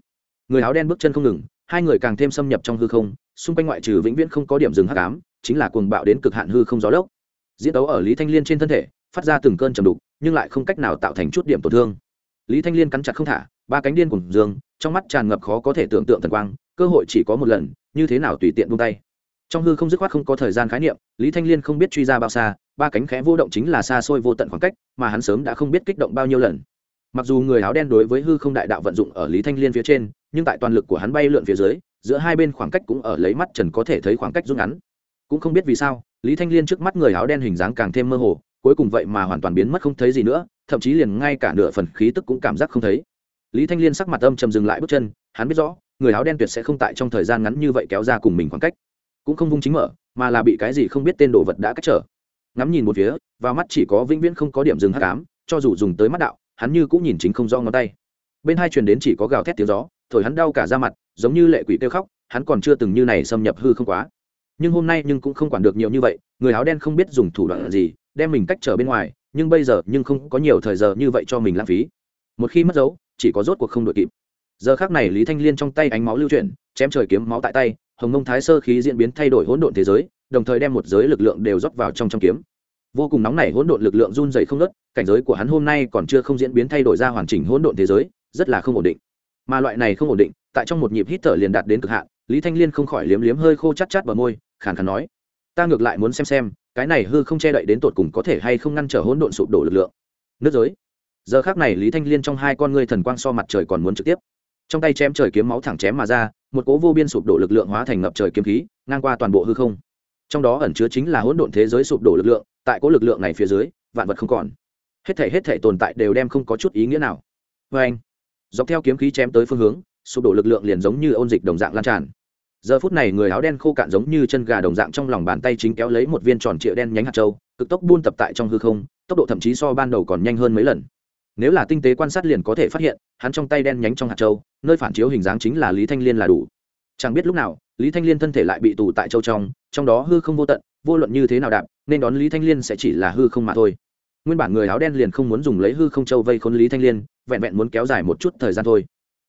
Người áo đen bước chân không ngừng, hai người càng thêm xâm nhập trong hư không, xung quanh ngoại trừ vĩnh viễn không có điểm dừng hắc ám, chính là cuồng bạo đến cực hạn hư không gió lốc. Diễn đấu ở lý thanh liên trên thân thể, phát ra từng cơn trầm đục, nhưng lại không cách nào tạo thành chút điểm tổn thương. Lý thanh liên cắn chặt không thả, ba cánh điên cùng dương, trong mắt tràn ngập khó có thể tưởng tượng thần quang, cơ hội chỉ có một lần, như thế nào tùy tiện buông tay. Trong hư không dứt khoát không có thời gian khái niệm, lý thanh liên không biết truy ra bao xa, ba cánh khẽ vô động chính là xa xôi vô tận khoảng cách, mà hắn sớm đã không biết kích động bao nhiêu lần mặc dù người áo đen đối với hư không đại đạo vận dụng ở lý thanh liên phía trên, nhưng tại toàn lực của hắn bay lượn phía dưới, giữa hai bên khoảng cách cũng ở lấy mắt trần có thể thấy khoảng cách rút ngắn. Cũng không biết vì sao, lý thanh liên trước mắt người áo đen hình dáng càng thêm mơ hồ, cuối cùng vậy mà hoàn toàn biến mất không thấy gì nữa, thậm chí liền ngay cả nửa phần khí tức cũng cảm giác không thấy. Lý thanh liên sắc mặt âm trầm dừng lại bước chân, hắn biết rõ, người áo đen tuyệt sẽ không tại trong thời gian ngắn như vậy kéo ra cùng mình khoảng cách. Cũng không vung chính mở, mà là bị cái gì không biết tên đồ vật đã cách trở. Ngắm nhìn một phía và mắt chỉ có vĩnh viễn không có điểm dừng hắc ám, cho dù dùng tới mắt đạo hắn như cũng nhìn chính không do ngón tay. Bên hai truyền đến chỉ có gào thét tiếng gió, thổi hắn đau cả da mặt, giống như lệ quỷ kêu khóc, hắn còn chưa từng như này xâm nhập hư không quá. Nhưng hôm nay nhưng cũng không quản được nhiều như vậy, người áo đen không biết dùng thủ đoạn gì, đem mình cách trở bên ngoài, nhưng bây giờ nhưng không có nhiều thời giờ như vậy cho mình lãng phí. Một khi mất dấu, chỉ có rốt cuộc không đội kịp. Giờ khác này lý thanh liên trong tay ánh máu lưu chuyển, chém trời kiếm máu tại tay, hồng mông thái sơ khí diễn biến thay đổi hỗn độn thế giới, đồng thời đem một giới lực lượng đều rót vào trong trong kiếm vô cùng nóng nảy hỗn độn lực lượng run dày không nớt cảnh giới của hắn hôm nay còn chưa không diễn biến thay đổi ra hoàn chỉnh hỗn độn thế giới, rất là không ổn định. Mà loại này không ổn định, tại trong một nhịp hít thở liền đạt đến cực hạn, lý thanh liên không khỏi liếm liếm hơi khô chát chát bờ môi, khàn khàn nói, ta ngược lại muốn xem xem, cái này hư không che đậy đến tột cùng có thể hay không ngăn trở hỗn độn sụp đổ lực lượng. Nước giới. Giờ khác này lý thanh liên trong hai con ngươi thần quang so mặt trời còn muốn trực tiếp. Trong tay chém trời kiếm máu thẳng chém mà ra, một cố vô biên sụp đổ lực lượng hóa thành ngập trời kiếm khí, ngang qua toàn bộ hư không trong đó ẩn chứa chính là hỗn độn thế giới sụp đổ lực lượng, tại cố lực lượng này phía dưới, vạn vật không còn. Hết thể hết thể tồn tại đều đem không có chút ý nghĩa nào. Vê anh, dọc theo kiếm khí chém tới phương hướng, sụp đổ lực lượng liền giống như ôn dịch đồng dạng lan tràn. Giờ phút này người áo đen khô cạn giống như chân gà đồng dạng trong lòng bàn tay chính kéo lấy một viên tròn trịa đen nhánh hạt châu, cực tốc buôn tập tại trong hư không, tốc độ thậm chí so ban đầu còn nhanh hơn mấy lần. Nếu là tinh tế quan sát liền có thể phát hiện, hắn trong tay đen nhánh trong hạt châu, nơi phản chiếu hình dáng chính là lý thanh liên là đủ chẳng biết lúc nào, lý thanh liên thân thể lại bị tù tại châu trong trong đó hư không vô tận, vô luận như thế nào đạp, nên đón lý thanh liên sẽ chỉ là hư không mà thôi. Nguyên bản người áo đen liền không muốn dùng lấy hư không châu vây khốn lý thanh liên, vẹn vẹn muốn kéo dài một chút thời gian thôi.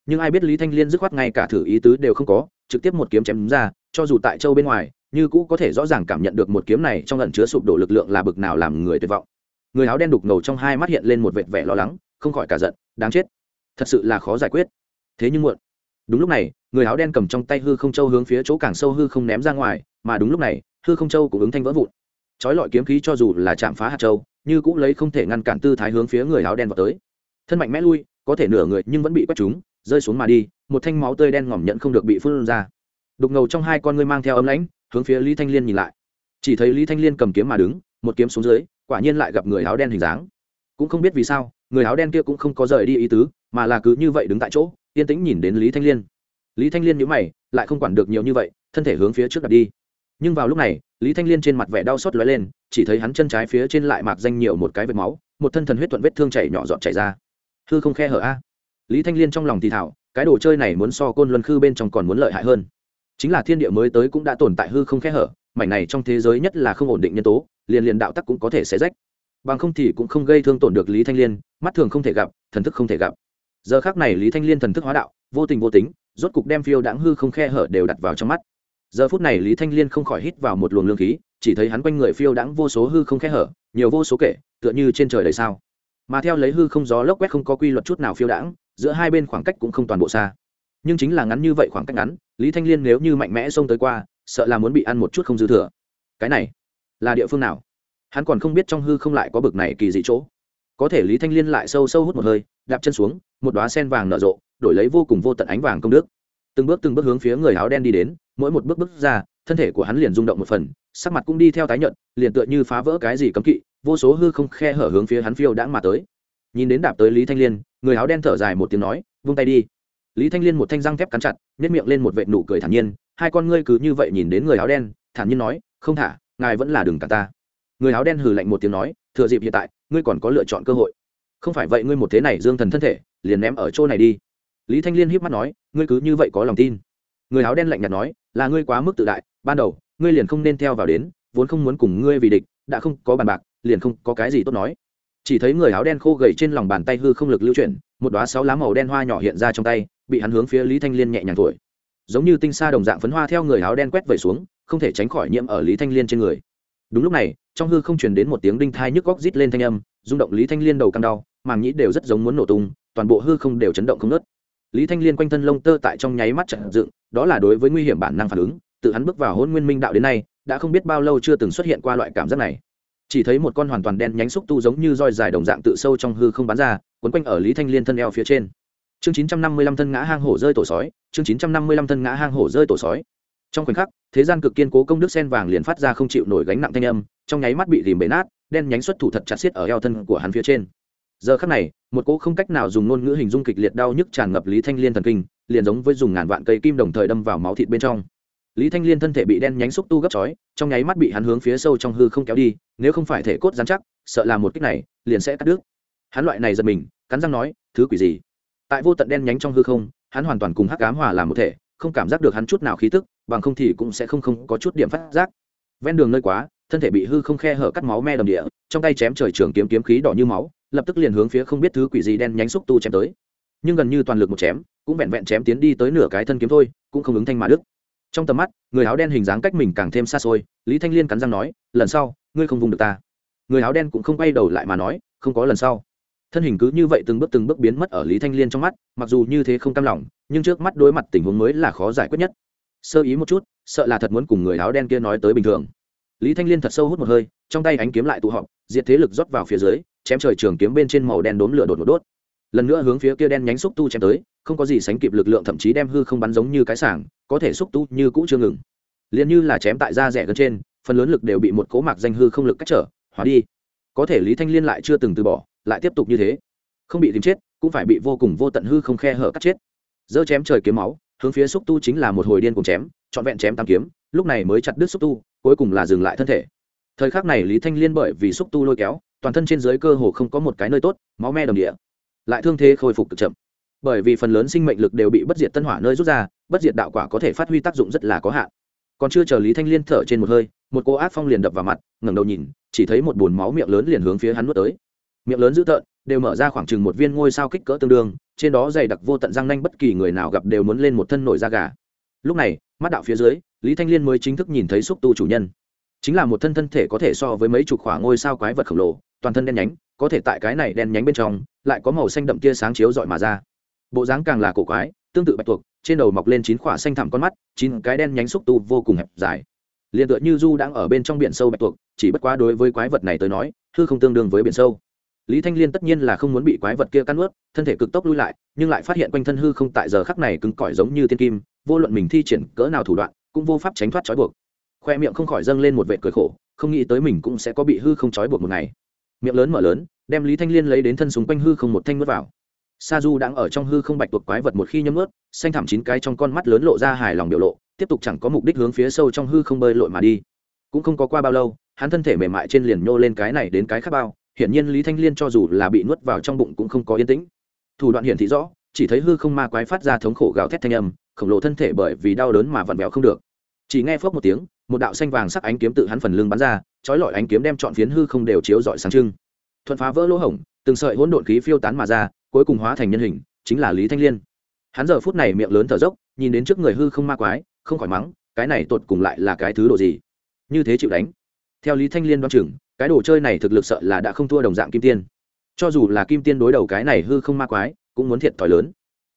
Nhưng ai biết lý thanh liên dứt khoát ngay cả thử ý tứ đều không có, trực tiếp một kiếm chém ra, cho dù tại châu bên ngoài, như cũ có thể rõ ràng cảm nhận được một kiếm này trong lần chứa sụp đổ lực lượng là bực nào làm người tuyệt vọng. Người áo đen đục ngầu trong hai mắt hiện lên một vệt vẻ lo lắng, không khỏi cả giận, đáng chết. Thật sự là khó giải quyết. Thế nhưng muộn. Đúng lúc này người áo đen cầm trong tay hư không châu hướng phía chỗ càng sâu hư không ném ra ngoài, mà đúng lúc này, hư không châu cũng ứng thanh vỡ vụn. Trói lọi kiếm khí cho dù là chạm phá hạt châu, như cũng lấy không thể ngăn cản tư thái hướng phía người áo đen vào tới. Thân mạnh mẽ lui, có thể nửa người nhưng vẫn bị quét trúng, rơi xuống mà đi, một thanh máu tươi đen ngỏm nhận không được bị phun ra. Đục ngầu trong hai con ngươi mang theo ấm lãnh, hướng phía lý thanh liên nhìn lại. Chỉ thấy lý thanh liên cầm kiếm mà đứng, một kiếm xuống dưới, quả nhiên lại gặp người áo đen hình dáng. Cũng không biết vì sao, người áo đen kia cũng không có rời đi ý tứ, mà là cứ như vậy đứng tại chỗ, yên tĩnh nhìn đến lý thanh liên lý thanh liên nhữ mày, lại không quản được nhiều như vậy, thân thể hướng phía trước đặt đi. Nhưng vào lúc này, lý thanh liên trên mặt vẻ đau xót lóe lên, chỉ thấy hắn chân trái phía trên lại mạc danh nhiều một cái vết máu, một thân thần huyết thuận vết thương chảy nhỏ dọn chảy ra. Hư không khe hở a. Lý thanh liên trong lòng thì thảo, cái đồ chơi này muốn so côn luân khư bên trong còn muốn lợi hại hơn. Chính là thiên địa mới tới cũng đã tồn tại hư không khe hở, mảnh này trong thế giới nhất là không ổn định nhân tố, liền liền đạo tắc cũng có thể xé rách. Bằng không thì cũng không gây thương tổn được lý thanh liên, mắt thường không thể gặp, thần thức không thể gặp. Giờ khác này lý thanh liên thần thức hóa đạo vô tình vô tính, rốt cục đem phiêu đãng hư không khe hở đều đặt vào trong mắt. Giờ phút này lý thanh liên không khỏi hít vào một luồng lương khí, chỉ thấy hắn quanh người phiêu đãng vô số hư không khe hở, nhiều vô số kể, tựa như trên trời đầy sao. Mà theo lấy hư không gió lốc quét không có quy luật chút nào phiêu đãng, giữa hai bên khoảng cách cũng không toàn bộ xa. Nhưng chính là ngắn như vậy khoảng cách ngắn, lý thanh liên nếu như mạnh mẽ xông tới qua, sợ là muốn bị ăn một chút không dư thừa. Cái này là địa phương nào? Hắn còn không biết trong hư không lại có bực này kỳ dị chỗ. Có thể lý thanh liên lại sâu sâu hút một hơi, đạp chân xuống, một đoá sen vàng nở rộ đổi lấy vô cùng vô tận ánh vàng công đức. Từng bước từng bước hướng phía người áo đen đi đến, mỗi một bước bước ra, thân thể của hắn liền rung động một phần, sắc mặt cũng đi theo tái nhận liền tựa như phá vỡ cái gì cấm kỵ, vô số hư không khe hở hướng phía hắn phiêu đãng mà tới. Nhìn đến đạp tới lý thanh liên, người áo đen thở dài một tiếng nói, vung tay đi. Lý thanh liên một thanh răng thép cắn chặt nhét miệng lên một vệ nụ cười thản nhiên, hai con ngươi cứ như vậy nhìn đến người áo đen, thản nhiên nói, không thả, ngài vẫn là đừng cả ta. Người áo đen hừ lạnh một tiếng nói, thừa dịp hiện tại, ngươi còn có lựa chọn cơ hội. Không phải vậy ngươi một thế này dương thần thân thể, liền ném ở chỗ này đi lý thanh liên híp mắt nói, ngươi cứ như vậy có lòng tin. Người áo đen lạnh nhạt nói, là ngươi quá mức tự đại, ban đầu, ngươi liền không nên theo vào đến, vốn không muốn cùng ngươi vì địch, đã không có bàn bạc, liền không có cái gì tốt nói. Chỉ thấy người áo đen khô gầy trên lòng bàn tay hư không lực lưu chuyển, một đoá sáu lá màu đen hoa nhỏ hiện ra trong tay, bị hắn hướng phía lý thanh liên nhẹ nhàng thổi. Giống như tinh sa đồng dạng phấn hoa theo người áo đen quét vẩy xuống, không thể tránh khỏi nhiễm ở lý thanh liên trên người. Đúng lúc này, trong hư không truyền đến một tiếng đinh thai nhức góc rít lên thanh âm, rung động lý thanh liên đầu căng đau, màng nhĩ đều rất giống muốn nổ tung, toàn bộ hư không đều chấn động không nớt lý thanh liên quanh thân lông tơ tại trong nháy mắt trận dựng, đó là đối với nguy hiểm bản năng phản ứng tự hắn bước vào hôn nguyên minh đạo đến nay, đã không biết bao lâu chưa từng xuất hiện qua loại cảm giác này. Chỉ thấy một con hoàn toàn đen nhánh xúc tu giống như roi dài đồng dạng tự sâu trong hư không bắn ra quấn quanh ở lý thanh liên thân eo phía trên. Chương chín trăm năm mươi lăm thân ngã hang hổ rơi tổ sói, chương chín trăm năm mươi lăm thân ngã hang hổ rơi tổ sói. Trong khoảnh khắc, thế gian cực kiên cố công đức sen vàng liền phát ra không chịu nổi gánh nặng thanh âm, trong nháy mắt bị rìm bể nát, đen nhánh xuất thủ thật chặt xiết ở eo thân của hắn phía trên giờ khắc này, một cỗ không cách nào dùng ngôn ngữ hình dung kịch liệt đau nhức tràn ngập lý thanh liên thần kinh, liền giống với dùng ngàn vạn cây kim đồng thời đâm vào máu thịt bên trong. Lý thanh liên thân thể bị đen nhánh xúc tu gấp chói, trong nháy mắt bị hắn hướng phía sâu trong hư không kéo đi, nếu không phải thể cốt dán chắc, sợ làm một kích này, liền sẽ cắt đứt. Hắn loại này giật mình, cắn răng nói, thứ quỷ gì? Tại vô tận đen nhánh trong hư không, hắn hoàn toàn cùng hắc ám hòa làm một thể, không cảm giác được hắn chút nào khí tức, bằng không thì cũng sẽ không không có chút điểm phát giác. Ven đường nơi quá, thân thể bị hư không khe hở cắt máu me đầm địa, trong tay chém trời trường kiếm kiếm khí đỏ như máu lập tức liền hướng phía không biết thứ quỷ gì đen nhánh xúc tu chém tới. Nhưng gần như toàn lực một chém, cũng vẹn vẹn chém tiến đi tới nửa cái thân kiếm thôi, cũng không ứng thanh mà đức trong tầm mắt, người áo đen hình dáng cách mình càng thêm xa xôi, lý thanh liên cắn răng nói, lần sau, ngươi không vùng được ta. Người áo đen cũng không quay đầu lại mà nói, không có lần sau. Thân hình cứ như vậy từng bước từng bước biến mất ở lý thanh liên trong mắt, mặc dù như thế không cam lòng, nhưng trước mắt đối mặt tình huống mới là khó giải quyết nhất. Sơ ý một chút, sợ là thật muốn cùng người áo đen kia nói tới bình thường. Lý thanh liên thật sâu hút một hơi, trong tay ánh kiếm lại tụ họp, diệt thế lực rót vào phía dưới chém trời trường kiếm bên trên màu đen đốm lửa đột ngột đốt. Lần nữa hướng phía kia đen nhánh xúc tu chém tới, không có gì sánh kịp lực lượng thậm chí đem hư không bắn giống như cái sảng, có thể xúc tu như cũ chưa ngừng. Liền như là chém tại da rẻ gần trên, phần lớn lực đều bị một cố mạc danh hư không lực cách trở, hóa đi. Có thể lý thanh liên lại chưa từng từ bỏ, lại tiếp tục như thế. Không bị tìm chết, cũng phải bị vô cùng vô tận hư không khe hở cắt chết. Dơ chém trời kiếm máu, hướng phía xúc tu chính là một hồi điên cùng chém, trọn vẹn chém tam kiếm, lúc này mới chặt đứt xúc tu, cuối cùng là dừng lại thân thể. Thời khắc này lý thanh liên bởi vì xúc tu lôi kéo toàn thân trên dưới cơ hồ không có một cái nơi tốt, máu me đồng địa. Lại thương thế khôi phục cực chậm. Bởi vì phần lớn sinh mệnh lực đều bị bất diệt tân hỏa nơi rút ra, bất diệt đạo quả có thể phát huy tác dụng rất là có hạn. Còn chưa chờ lý thanh liên thở trên một hơi, một cô ác phong liền đập vào mặt, ngẩng đầu nhìn, chỉ thấy một bồn máu miệng lớn liền hướng phía hắn nuốt tới. Miệng lớn dữ tợn, đều mở ra khoảng chừng một viên ngôi sao kích cỡ tương đương, trên đó dày đặc vô tận răng nanh bất kỳ người nào gặp đều muốn lên một thân nổi da gà. Lúc này, mắt đạo phía dưới, lý thanh liên mới chính thức nhìn thấy xúc tu chủ nhân chính là một thân thân thể có thể so với mấy chục khoảng ngôi sao quái vật khổng lồ, toàn thân đen nhánh, có thể tại cái này đen nhánh bên trong, lại có màu xanh đậm tia sáng chiếu rọi mà ra. Bộ dáng càng là cổ quái, tương tự bạch tuộc, trên đầu mọc lên chín khỏa xanh thẳm con mắt, chín cái đen nhánh xúc tu vô cùng hẹp dài. Liền tựa như du đang ở bên trong biển sâu bạch tuộc, chỉ bất quá đối với quái vật này tới nói, hư không tương đương với biển sâu. Lý thanh liên tất nhiên là không muốn bị quái vật kia cắn ướt thân thể cực tốc lui lại, nhưng lại phát hiện quanh thân hư không tại giờ khắc này cứng cỏi giống như tiên kim, vô luận mình thi triển cỡ nào thủ đoạn, cũng vô pháp tránh thoát trói buộc khoe miệng không khỏi dâng lên một vệ cười khổ, không nghĩ tới mình cũng sẽ có bị hư không trói buộc một ngày. Miệng lớn mở lớn, đem lý thanh liên lấy đến thân súng quanh hư không một thanh nuốt vào. Sa du đang ở trong hư không bạch tuộc quái vật một khi nhấm ướt xanh thảm chín cái trong con mắt lớn lộ ra hài lòng biểu lộ, tiếp tục chẳng có mục đích hướng phía sâu trong hư không bơi lội mà đi. Cũng không có qua bao lâu, hắn thân thể mềm mại trên liền nhô lên cái này đến cái khác bao, hiển nhiên lý thanh liên cho dù là bị nuốt vào trong bụng cũng không có yên tĩnh. Thủ đoạn hiển thị rõ, chỉ thấy hư không ma quái phát ra thống khổ gào thét thanh âm, khổng lồ thân thể bởi vì đau đớn mà vặn vẹo không được. Chỉ nghe phớp một tiếng một đạo xanh vàng sắc ánh kiếm tự hắn phần lưng bắn ra trói lọi ánh kiếm đem trọn phiến hư không đều chiếu rọi sáng trưng. Thuận phá vỡ lỗ hổng, từng sợi hỗn độn khí phiêu tán mà ra, cuối cùng hóa thành nhân hình, chính là lý thanh liên. Hắn giờ phút này miệng lớn thở dốc, nhìn đến trước người hư không ma quái, không khỏi mắng, cái này tột cùng lại là cái thứ độ gì? Như thế chịu đánh. Theo lý thanh liên đoán chừng, cái đồ chơi này thực lực sợ là đã không thua đồng dạng kim tiên. Cho dù là kim tiên đối đầu cái này hư không ma quái, cũng muốn thiệt thòi lớn.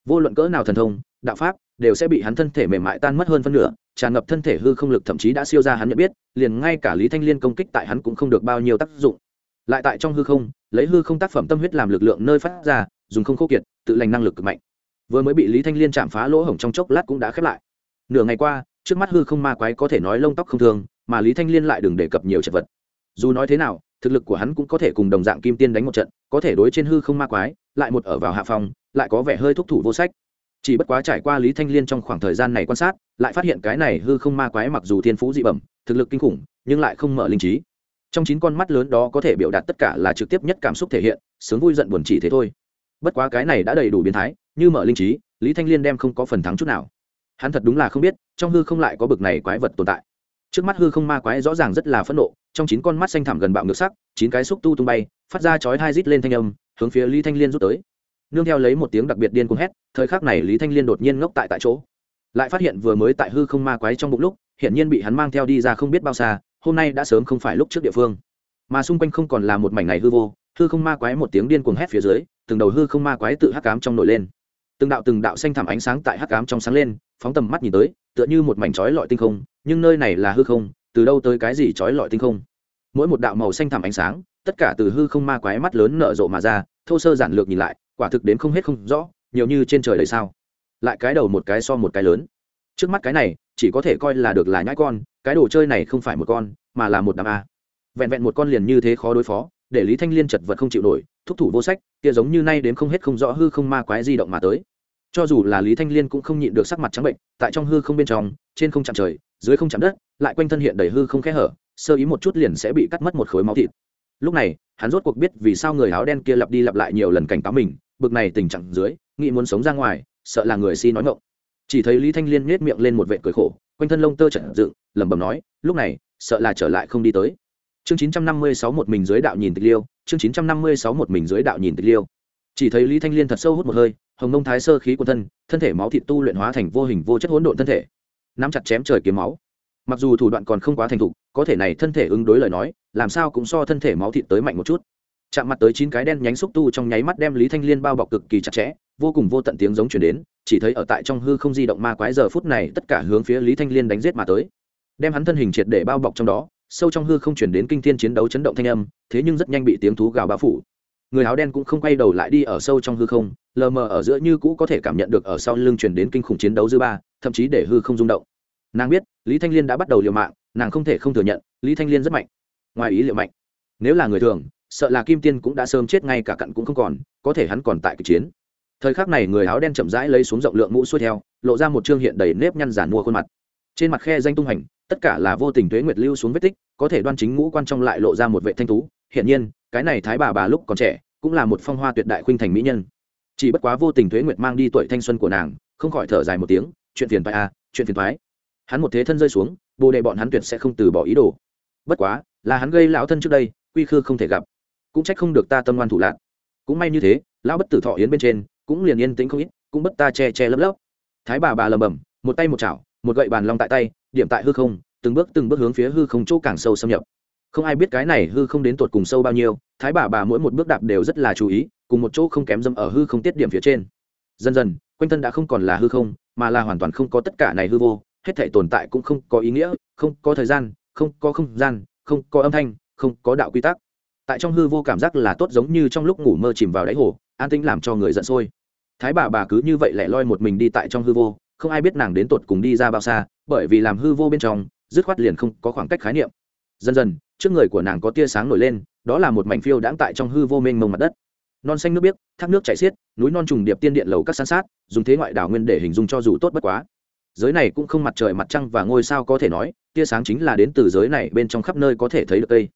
Vô luận cỡ nào thần thông đạo pháp, đều sẽ bị hắn thân thể mềm mại tan mất hơn phân nửa, tràn ngập thân thể hư không lực thậm chí đã siêu ra hắn nhận biết, liền ngay cả lý thanh liên công kích tại hắn cũng không được bao nhiêu tác dụng. Lại tại trong hư không, lấy hư không tác phẩm tâm huyết làm lực lượng nơi phát ra, dùng không khô kiệt, tự lành năng lực cực mạnh. Vừa mới bị lý thanh liên chạm phá lỗ hổng trong chốc lát cũng đã khép lại. Nửa ngày qua, trước mắt hư không ma quái có thể nói lông tóc không thường, mà lý thanh liên lại đừng đề cập nhiều chật vật. Dù nói thế nào, thực lực của hắn cũng có thể cùng đồng dạng kim tiên đánh một trận, có thể đối trên hư không ma quái, lại một ở vào hạ phòng, lại có vẻ hơi thúc thủ vô sách chỉ bất quá trải qua lý thanh liên trong khoảng thời gian này quan sát, lại phát hiện cái này hư không ma quái mặc dù thiên phú dị bẩm, thực lực kinh khủng, nhưng lại không mở linh trí. Trong chín con mắt lớn đó có thể biểu đạt tất cả là trực tiếp nhất cảm xúc thể hiện, sướng vui giận buồn chỉ thế thôi. Bất quá cái này đã đầy đủ biến thái, như mở linh trí, lý thanh liên đem không có phần thắng chút nào. Hắn thật đúng là không biết, trong hư không lại có bực này quái vật tồn tại. Trước mắt hư không ma quái rõ ràng rất là phẫn nộ, trong chín con mắt xanh thẳm gần bạo ngược sắc, chín cái xúc tu tung bay, phát ra chói hai rít lên thanh âm, hướng phía lý thanh liên rút tới nương theo lấy một tiếng đặc biệt điên cuồng hét, thời khắc này lý thanh liên đột nhiên ngốc tại tại chỗ. Lại phát hiện vừa mới tại hư không ma quái trong bụng lúc, hiển nhiên bị hắn mang theo đi ra không biết bao xa, hôm nay đã sớm không phải lúc trước địa phương. Mà xung quanh không còn là một mảnh này hư vô, hư không ma quái một tiếng điên cuồng hét phía dưới, từng đầu hư không ma quái tự hắc cám trong nổi lên. Từng đạo từng đạo xanh thảm ánh sáng tại hắc cám trong sáng lên, phóng tầm mắt nhìn tới, tựa như một mảnh trói lọi tinh không, nhưng nơi này là hư không, từ đâu tới cái gì trói lọi tinh không? Mỗi một đạo màu xanh thảm ánh sáng, tất cả từ hư không ma quái mắt lớn nở rộ mà ra, thô sơ giản lược nhìn lại quả thực đến không hết không rõ, nhiều như trên trời đầy sao. Lại cái đầu một cái so một cái lớn. Trước mắt cái này, chỉ có thể coi là được là nhãi con, cái đồ chơi này không phải một con, mà là một đám a. Vẹn vẹn một con liền như thế khó đối phó, để lý thanh liên chật vật không chịu nổi, thúc thủ vô sách, kia giống như nay đến không hết không rõ hư không ma quái di động mà tới. Cho dù là lý thanh liên cũng không nhịn được sắc mặt trắng bệnh, tại trong hư không bên trong, trên không chạm trời, dưới không chạm đất, lại quanh thân hiện đầy hư không khẽ hở, sơ ý một chút liền sẽ bị cắt mất một khối máu thịt. Lúc này, hắn rốt cuộc biết vì sao người áo đen kia lặp đi lặp lại nhiều lần cảnh cáo mình bực này tình trạng dưới, nghĩ muốn sống ra ngoài, sợ là người si nói ngộng chỉ thấy lý thanh liên nhếch miệng lên một vệ cười khổ, quanh thân lông tơ trận dựng, lẩm bẩm nói, lúc này, sợ là trở lại không đi tới. Chương chín trăm năm mươi sáu một mình dưới đạo nhìn tịch liêu, chương chín trăm năm mươi sáu một mình dưới đạo nhìn tịch liêu. Chỉ thấy lý thanh liên thật sâu hút một hơi, hồng nông thái sơ khí của thân thân thể máu thịt tu luyện hóa thành vô hình vô chất hỗn độn thân thể. Nắm chặt chém trời kiếm máu. Mặc dù thủ đoạn còn không quá thành thục, có thể này thân thể ứng đối lời nói, làm sao cũng so thân thể máu thịt tới mạnh một chút chạm mặt tới chín cái đen nhánh xúc tu trong nháy mắt đem lý thanh liên bao bọc cực kỳ chặt chẽ, vô cùng vô tận tiếng giống chuyển đến, chỉ thấy ở tại trong hư không di động ma quái giờ phút này tất cả hướng phía lý thanh liên đánh giết mà tới. Đem hắn thân hình triệt để bao bọc trong đó, sâu trong hư không chuyển đến kinh thiên chiến đấu chấn động thanh âm, thế nhưng rất nhanh bị tiếng thú gào bao phủ. Người áo đen cũng không quay đầu lại đi ở sâu trong hư không, lờ mờ ở giữa như cũ có thể cảm nhận được ở sau lưng chuyển đến kinh khủng chiến đấu dư ba, thậm chí để hư không rung động. Nàng biết, lý thanh liên đã bắt đầu liều mạng, nàng không thể không thừa nhận, lý thanh liên rất mạnh. Ngoài ý liệu mạnh. Nếu là người thường sợ là kim tiên cũng đã sớm chết ngay cả cặn cũng không còn, có thể hắn còn tại cực chiến. Thời khắc này người áo đen chậm rãi lấy xuống rộng lượng mũ xuôi theo, lộ ra một trương hiện đầy nếp nhăn giản mua khuôn mặt. Trên mặt khe danh tung hành, tất cả là vô tình thuế nguyệt lưu xuống vết tích, có thể đoan chính ngũ quan trong lại lộ ra một vệ thanh tú. Hiện nhiên, cái này thái bà bà lúc còn trẻ, cũng là một phong hoa tuyệt đại khuynh thành mỹ nhân. Chỉ bất quá vô tình thuế nguyệt mang đi tuổi thanh xuân của nàng, không khỏi thở dài một tiếng, chuyện phiền thoái à chuyện phiền thoái hắn một thế thân rơi xuống, bồ đề bọn hắn tuyệt sẽ không từ bỏ ý đồ. Bất quá, là hắn gây lão thân trước đây, quy khư không thể gặp cũng trách không được ta tâm ngoan thủ lạc. Cũng may như thế, lão bất tử thọ yến bên trên, cũng liền yên tĩnh không ít, cũng bất ta che che lấp lấp. Thái bà bà lầm bầm một tay một chảo, một gậy bàn long tại tay, điểm tại hư không, từng bước từng bước hướng phía hư không chỗ càng sâu xâm nhập. Không ai biết cái này hư không đến tột cùng sâu bao nhiêu, thái bà bà mỗi một bước đạp đều rất là chú ý, cùng một chỗ không kém dâm ở hư không tiết điểm phía trên. Dần dần, quanh thân đã không còn là hư không, mà là hoàn toàn không có tất cả này hư vô, hết thể tồn tại cũng không có ý nghĩa, không có thời gian, không có không gian, không có âm thanh, không có đạo quy tắc tại trong hư vô cảm giác là tốt giống như trong lúc ngủ mơ chìm vào đáy hồ, an tĩnh làm cho người giận sôi. Thái bà bà cứ như vậy lẻ loi một mình đi tại trong hư vô, không ai biết nàng đến tột cùng đi ra bao xa, bởi vì làm hư vô bên trong, dứt khoát liền không có khoảng cách khái niệm. Dần dần, trước người của nàng có tia sáng nổi lên, đó là một mảnh phiêu đãng tại trong hư vô mênh mông mặt đất. Non xanh nước biếc, thác nước chảy xiết, núi non trùng điệp tiên điện lầu các san sát, dùng thế ngoại đảo nguyên để hình dung cho dù tốt bất quá. Giới này cũng không mặt trời mặt trăng và ngôi sao có thể nói, tia sáng chính là đến từ giới này bên trong khắp nơi có thể thấy được cây.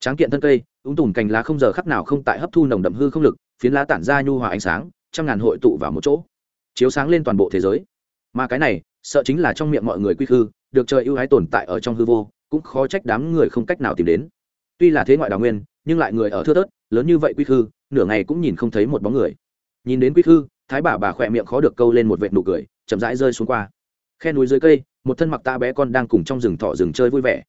Tráng kiện thân cây ung tùm cành lá không giờ khắc nào không tại hấp thu nồng đậm hư không lực, phiến lá tản ra nhu hòa ánh sáng, trăm ngàn hội tụ vào một chỗ, chiếu sáng lên toàn bộ thế giới. Mà cái này, sợ chính là trong miệng mọi người quy khư, được trời ưu ái tồn tại ở trong hư vô, cũng khó trách đám người không cách nào tìm đến. Tuy là thế ngoại đào nguyên, nhưng lại người ở thưa tớt lớn như vậy quy khư, nửa ngày cũng nhìn không thấy một bóng người. Nhìn đến quy khư, thái bà bà khỏe miệng khó được câu lên một vệt nụ cười, chậm rãi rơi xuống qua. Khe núi dưới cây, một thân mặc ta bé con đang cùng trong rừng thọ rừng chơi vui vẻ.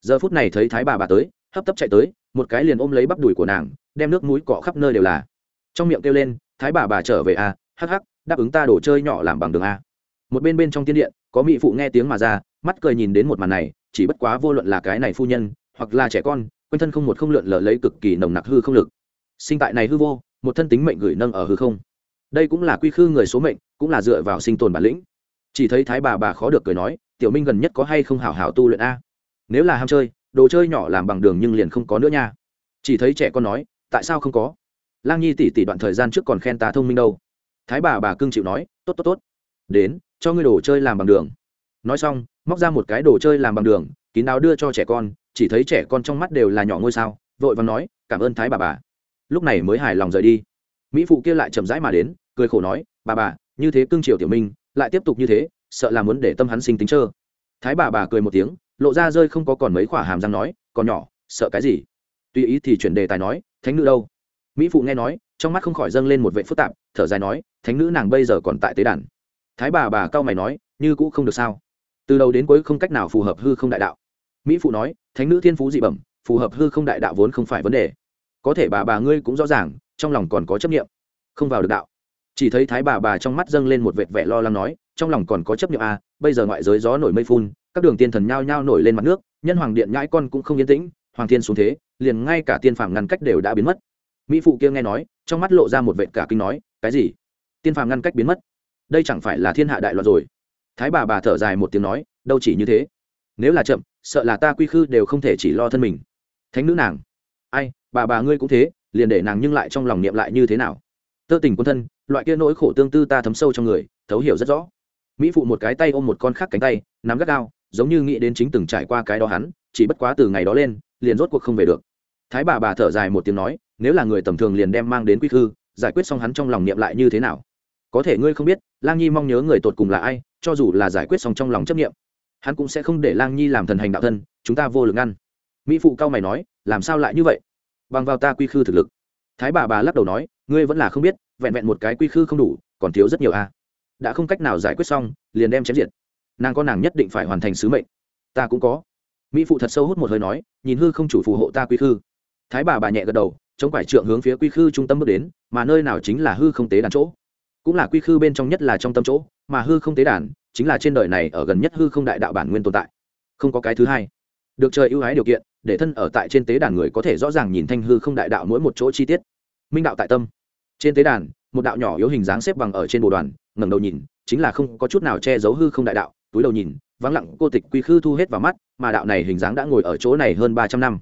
Giờ phút này thấy thái bà bà tới, hấp tấp chạy tới một cái liền ôm lấy bắp đùi của nàng đem nước mũi cọ khắp nơi đều là. Trong miệng kêu lên thái bà bà trở về a à, hắc hắc đáp ứng ta đổ chơi nhỏ làm bằng đường a. Một bên bên trong tiên điện có mỹ phụ nghe tiếng mà ra mắt cười nhìn đến một màn này chỉ bất quá vô luận là cái này phu nhân hoặc là trẻ con quanh thân không một không lượn lờ lấy cực kỳ nồng nặc hư không lực. Sinh tại này hư vô một thân tính mệnh gửi nâng ở hư không. Đây cũng là quy khư người số mệnh cũng là dựa vào sinh tồn bản lĩnh. Chỉ thấy thái bà bà khó được cười nói tiểu minh gần nhất có hay không hảo hảo tu luyện a? Nếu là ham chơi đồ chơi nhỏ làm bằng đường nhưng liền không có nữa nha. Chỉ thấy trẻ con nói, tại sao không có? Lang nhi tỷ tỷ đoạn thời gian trước còn khen ta thông minh đâu. Thái bà bà cưng chịu nói, tốt tốt tốt. Đến, cho ngươi đồ chơi làm bằng đường. Nói xong, móc ra một cái đồ chơi làm bằng đường, kín đáo đưa cho trẻ con, chỉ thấy trẻ con trong mắt đều là nhỏ ngôi sao, vội và nói, cảm ơn thái bà bà. Lúc này mới hài lòng rời đi. Mỹ phụ kia lại chậm rãi mà đến, cười khổ nói, bà bà, như thế cưng triều tiểu minh, lại tiếp tục như thế, sợ là muốn để tâm hắn sinh tính trơ. Thái bà bà cười một tiếng lộ ra rơi không có còn mấy khỏa hàm răng nói, còn nhỏ, sợ cái gì? Tùy ý thì chuyển đề tài nói, thánh nữ đâu? Mỹ phụ nghe nói, trong mắt không khỏi dâng lên một vệ phức tạp, thở dài nói, thánh nữ nàng bây giờ còn tại tế đàn. Thái bà bà cao mày nói, như cũ không được sao? Từ đầu đến cuối không cách nào phù hợp hư không đại đạo. Mỹ phụ nói, thánh nữ thiên phú dị bẩm, phù hợp hư không đại đạo vốn không phải vấn đề. Có thể bà bà ngươi cũng rõ ràng, trong lòng còn có chấp nghiệm không vào được đạo. Chỉ thấy thái bà bà trong mắt dâng lên một vệt vẻ lo lắng nói, trong lòng còn có chấp nghiệm à bây giờ ngoại giới gió nổi mây phun các đường tiên thần nhao nhao nổi lên mặt nước, nhân hoàng điện nhãi con cũng không yên tĩnh, hoàng thiên xuống thế, liền ngay cả tiên phàm ngăn cách đều đã biến mất. Mỹ phụ kia nghe nói, trong mắt lộ ra một vệt cả kinh nói, cái gì? Tiên phàm ngăn cách biến mất? Đây chẳng phải là thiên hạ đại loạn rồi? Thái bà bà thở dài một tiếng nói, đâu chỉ như thế. Nếu là chậm, sợ là ta quy khư đều không thể chỉ lo thân mình. Thánh nữ nàng, ai, bà bà ngươi cũng thế, liền để nàng nhưng lại trong lòng niệm lại như thế nào? Tơ tình quân thân, loại kia nỗi khổ tương tư ta thấm sâu trong người, thấu hiểu rất rõ. Mỹ phụ một cái tay ôm một con khác cánh tay, nắm gắt gao giống như nghĩ đến chính từng trải qua cái đó hắn chỉ bất quá từ ngày đó lên liền rốt cuộc không về được. Thái bà bà thở dài một tiếng nói nếu là người tầm thường liền đem mang đến quy khư giải quyết xong hắn trong lòng niệm lại như thế nào? Có thể ngươi không biết lang nhi mong nhớ người tột cùng là ai cho dù là giải quyết xong trong lòng chấp niệm, hắn cũng sẽ không để lang nhi làm thần hành đạo thân chúng ta vô lực ngăn. Mỹ phụ cao mày nói làm sao lại như vậy? Bằng vào ta quy khư thực lực. Thái bà bà lắc đầu nói ngươi vẫn là không biết vẹn vẹn một cái quy khư không đủ còn thiếu rất nhiều a. Đã không cách nào giải quyết xong liền đem chém diệt nàng có nàng nhất định phải hoàn thành sứ mệnh. Ta cũng có. Mỹ phụ thật sâu hút một hơi nói, nhìn hư không chủ phù hộ ta quy khư. Thái bà bà nhẹ gật đầu, chống quải trượng hướng phía quy khư trung tâm bước đến, mà nơi nào chính là hư không tế đàn chỗ. Cũng là quy khư bên trong nhất là trong tâm chỗ, mà hư không tế đàn chính là trên đời này ở gần nhất hư không đại đạo bản nguyên tồn tại. Không có cái thứ hai. Được trời ưu ái điều kiện, để thân ở tại trên tế đàn người có thể rõ ràng nhìn thanh hư không đại đạo mỗi một chỗ chi tiết. Minh đạo tại tâm. Trên tế đàn, một đạo nhỏ yếu hình dáng xếp bằng ở trên bồ đoàn, ngẩng đầu nhìn, chính là không có chút nào che giấu hư không đại đạo túi đầu nhìn, vắng lặng cô tịch quy khư thu hết vào mắt, mà đạo này hình dáng đã ngồi ở chỗ này hơn ba trăm năm.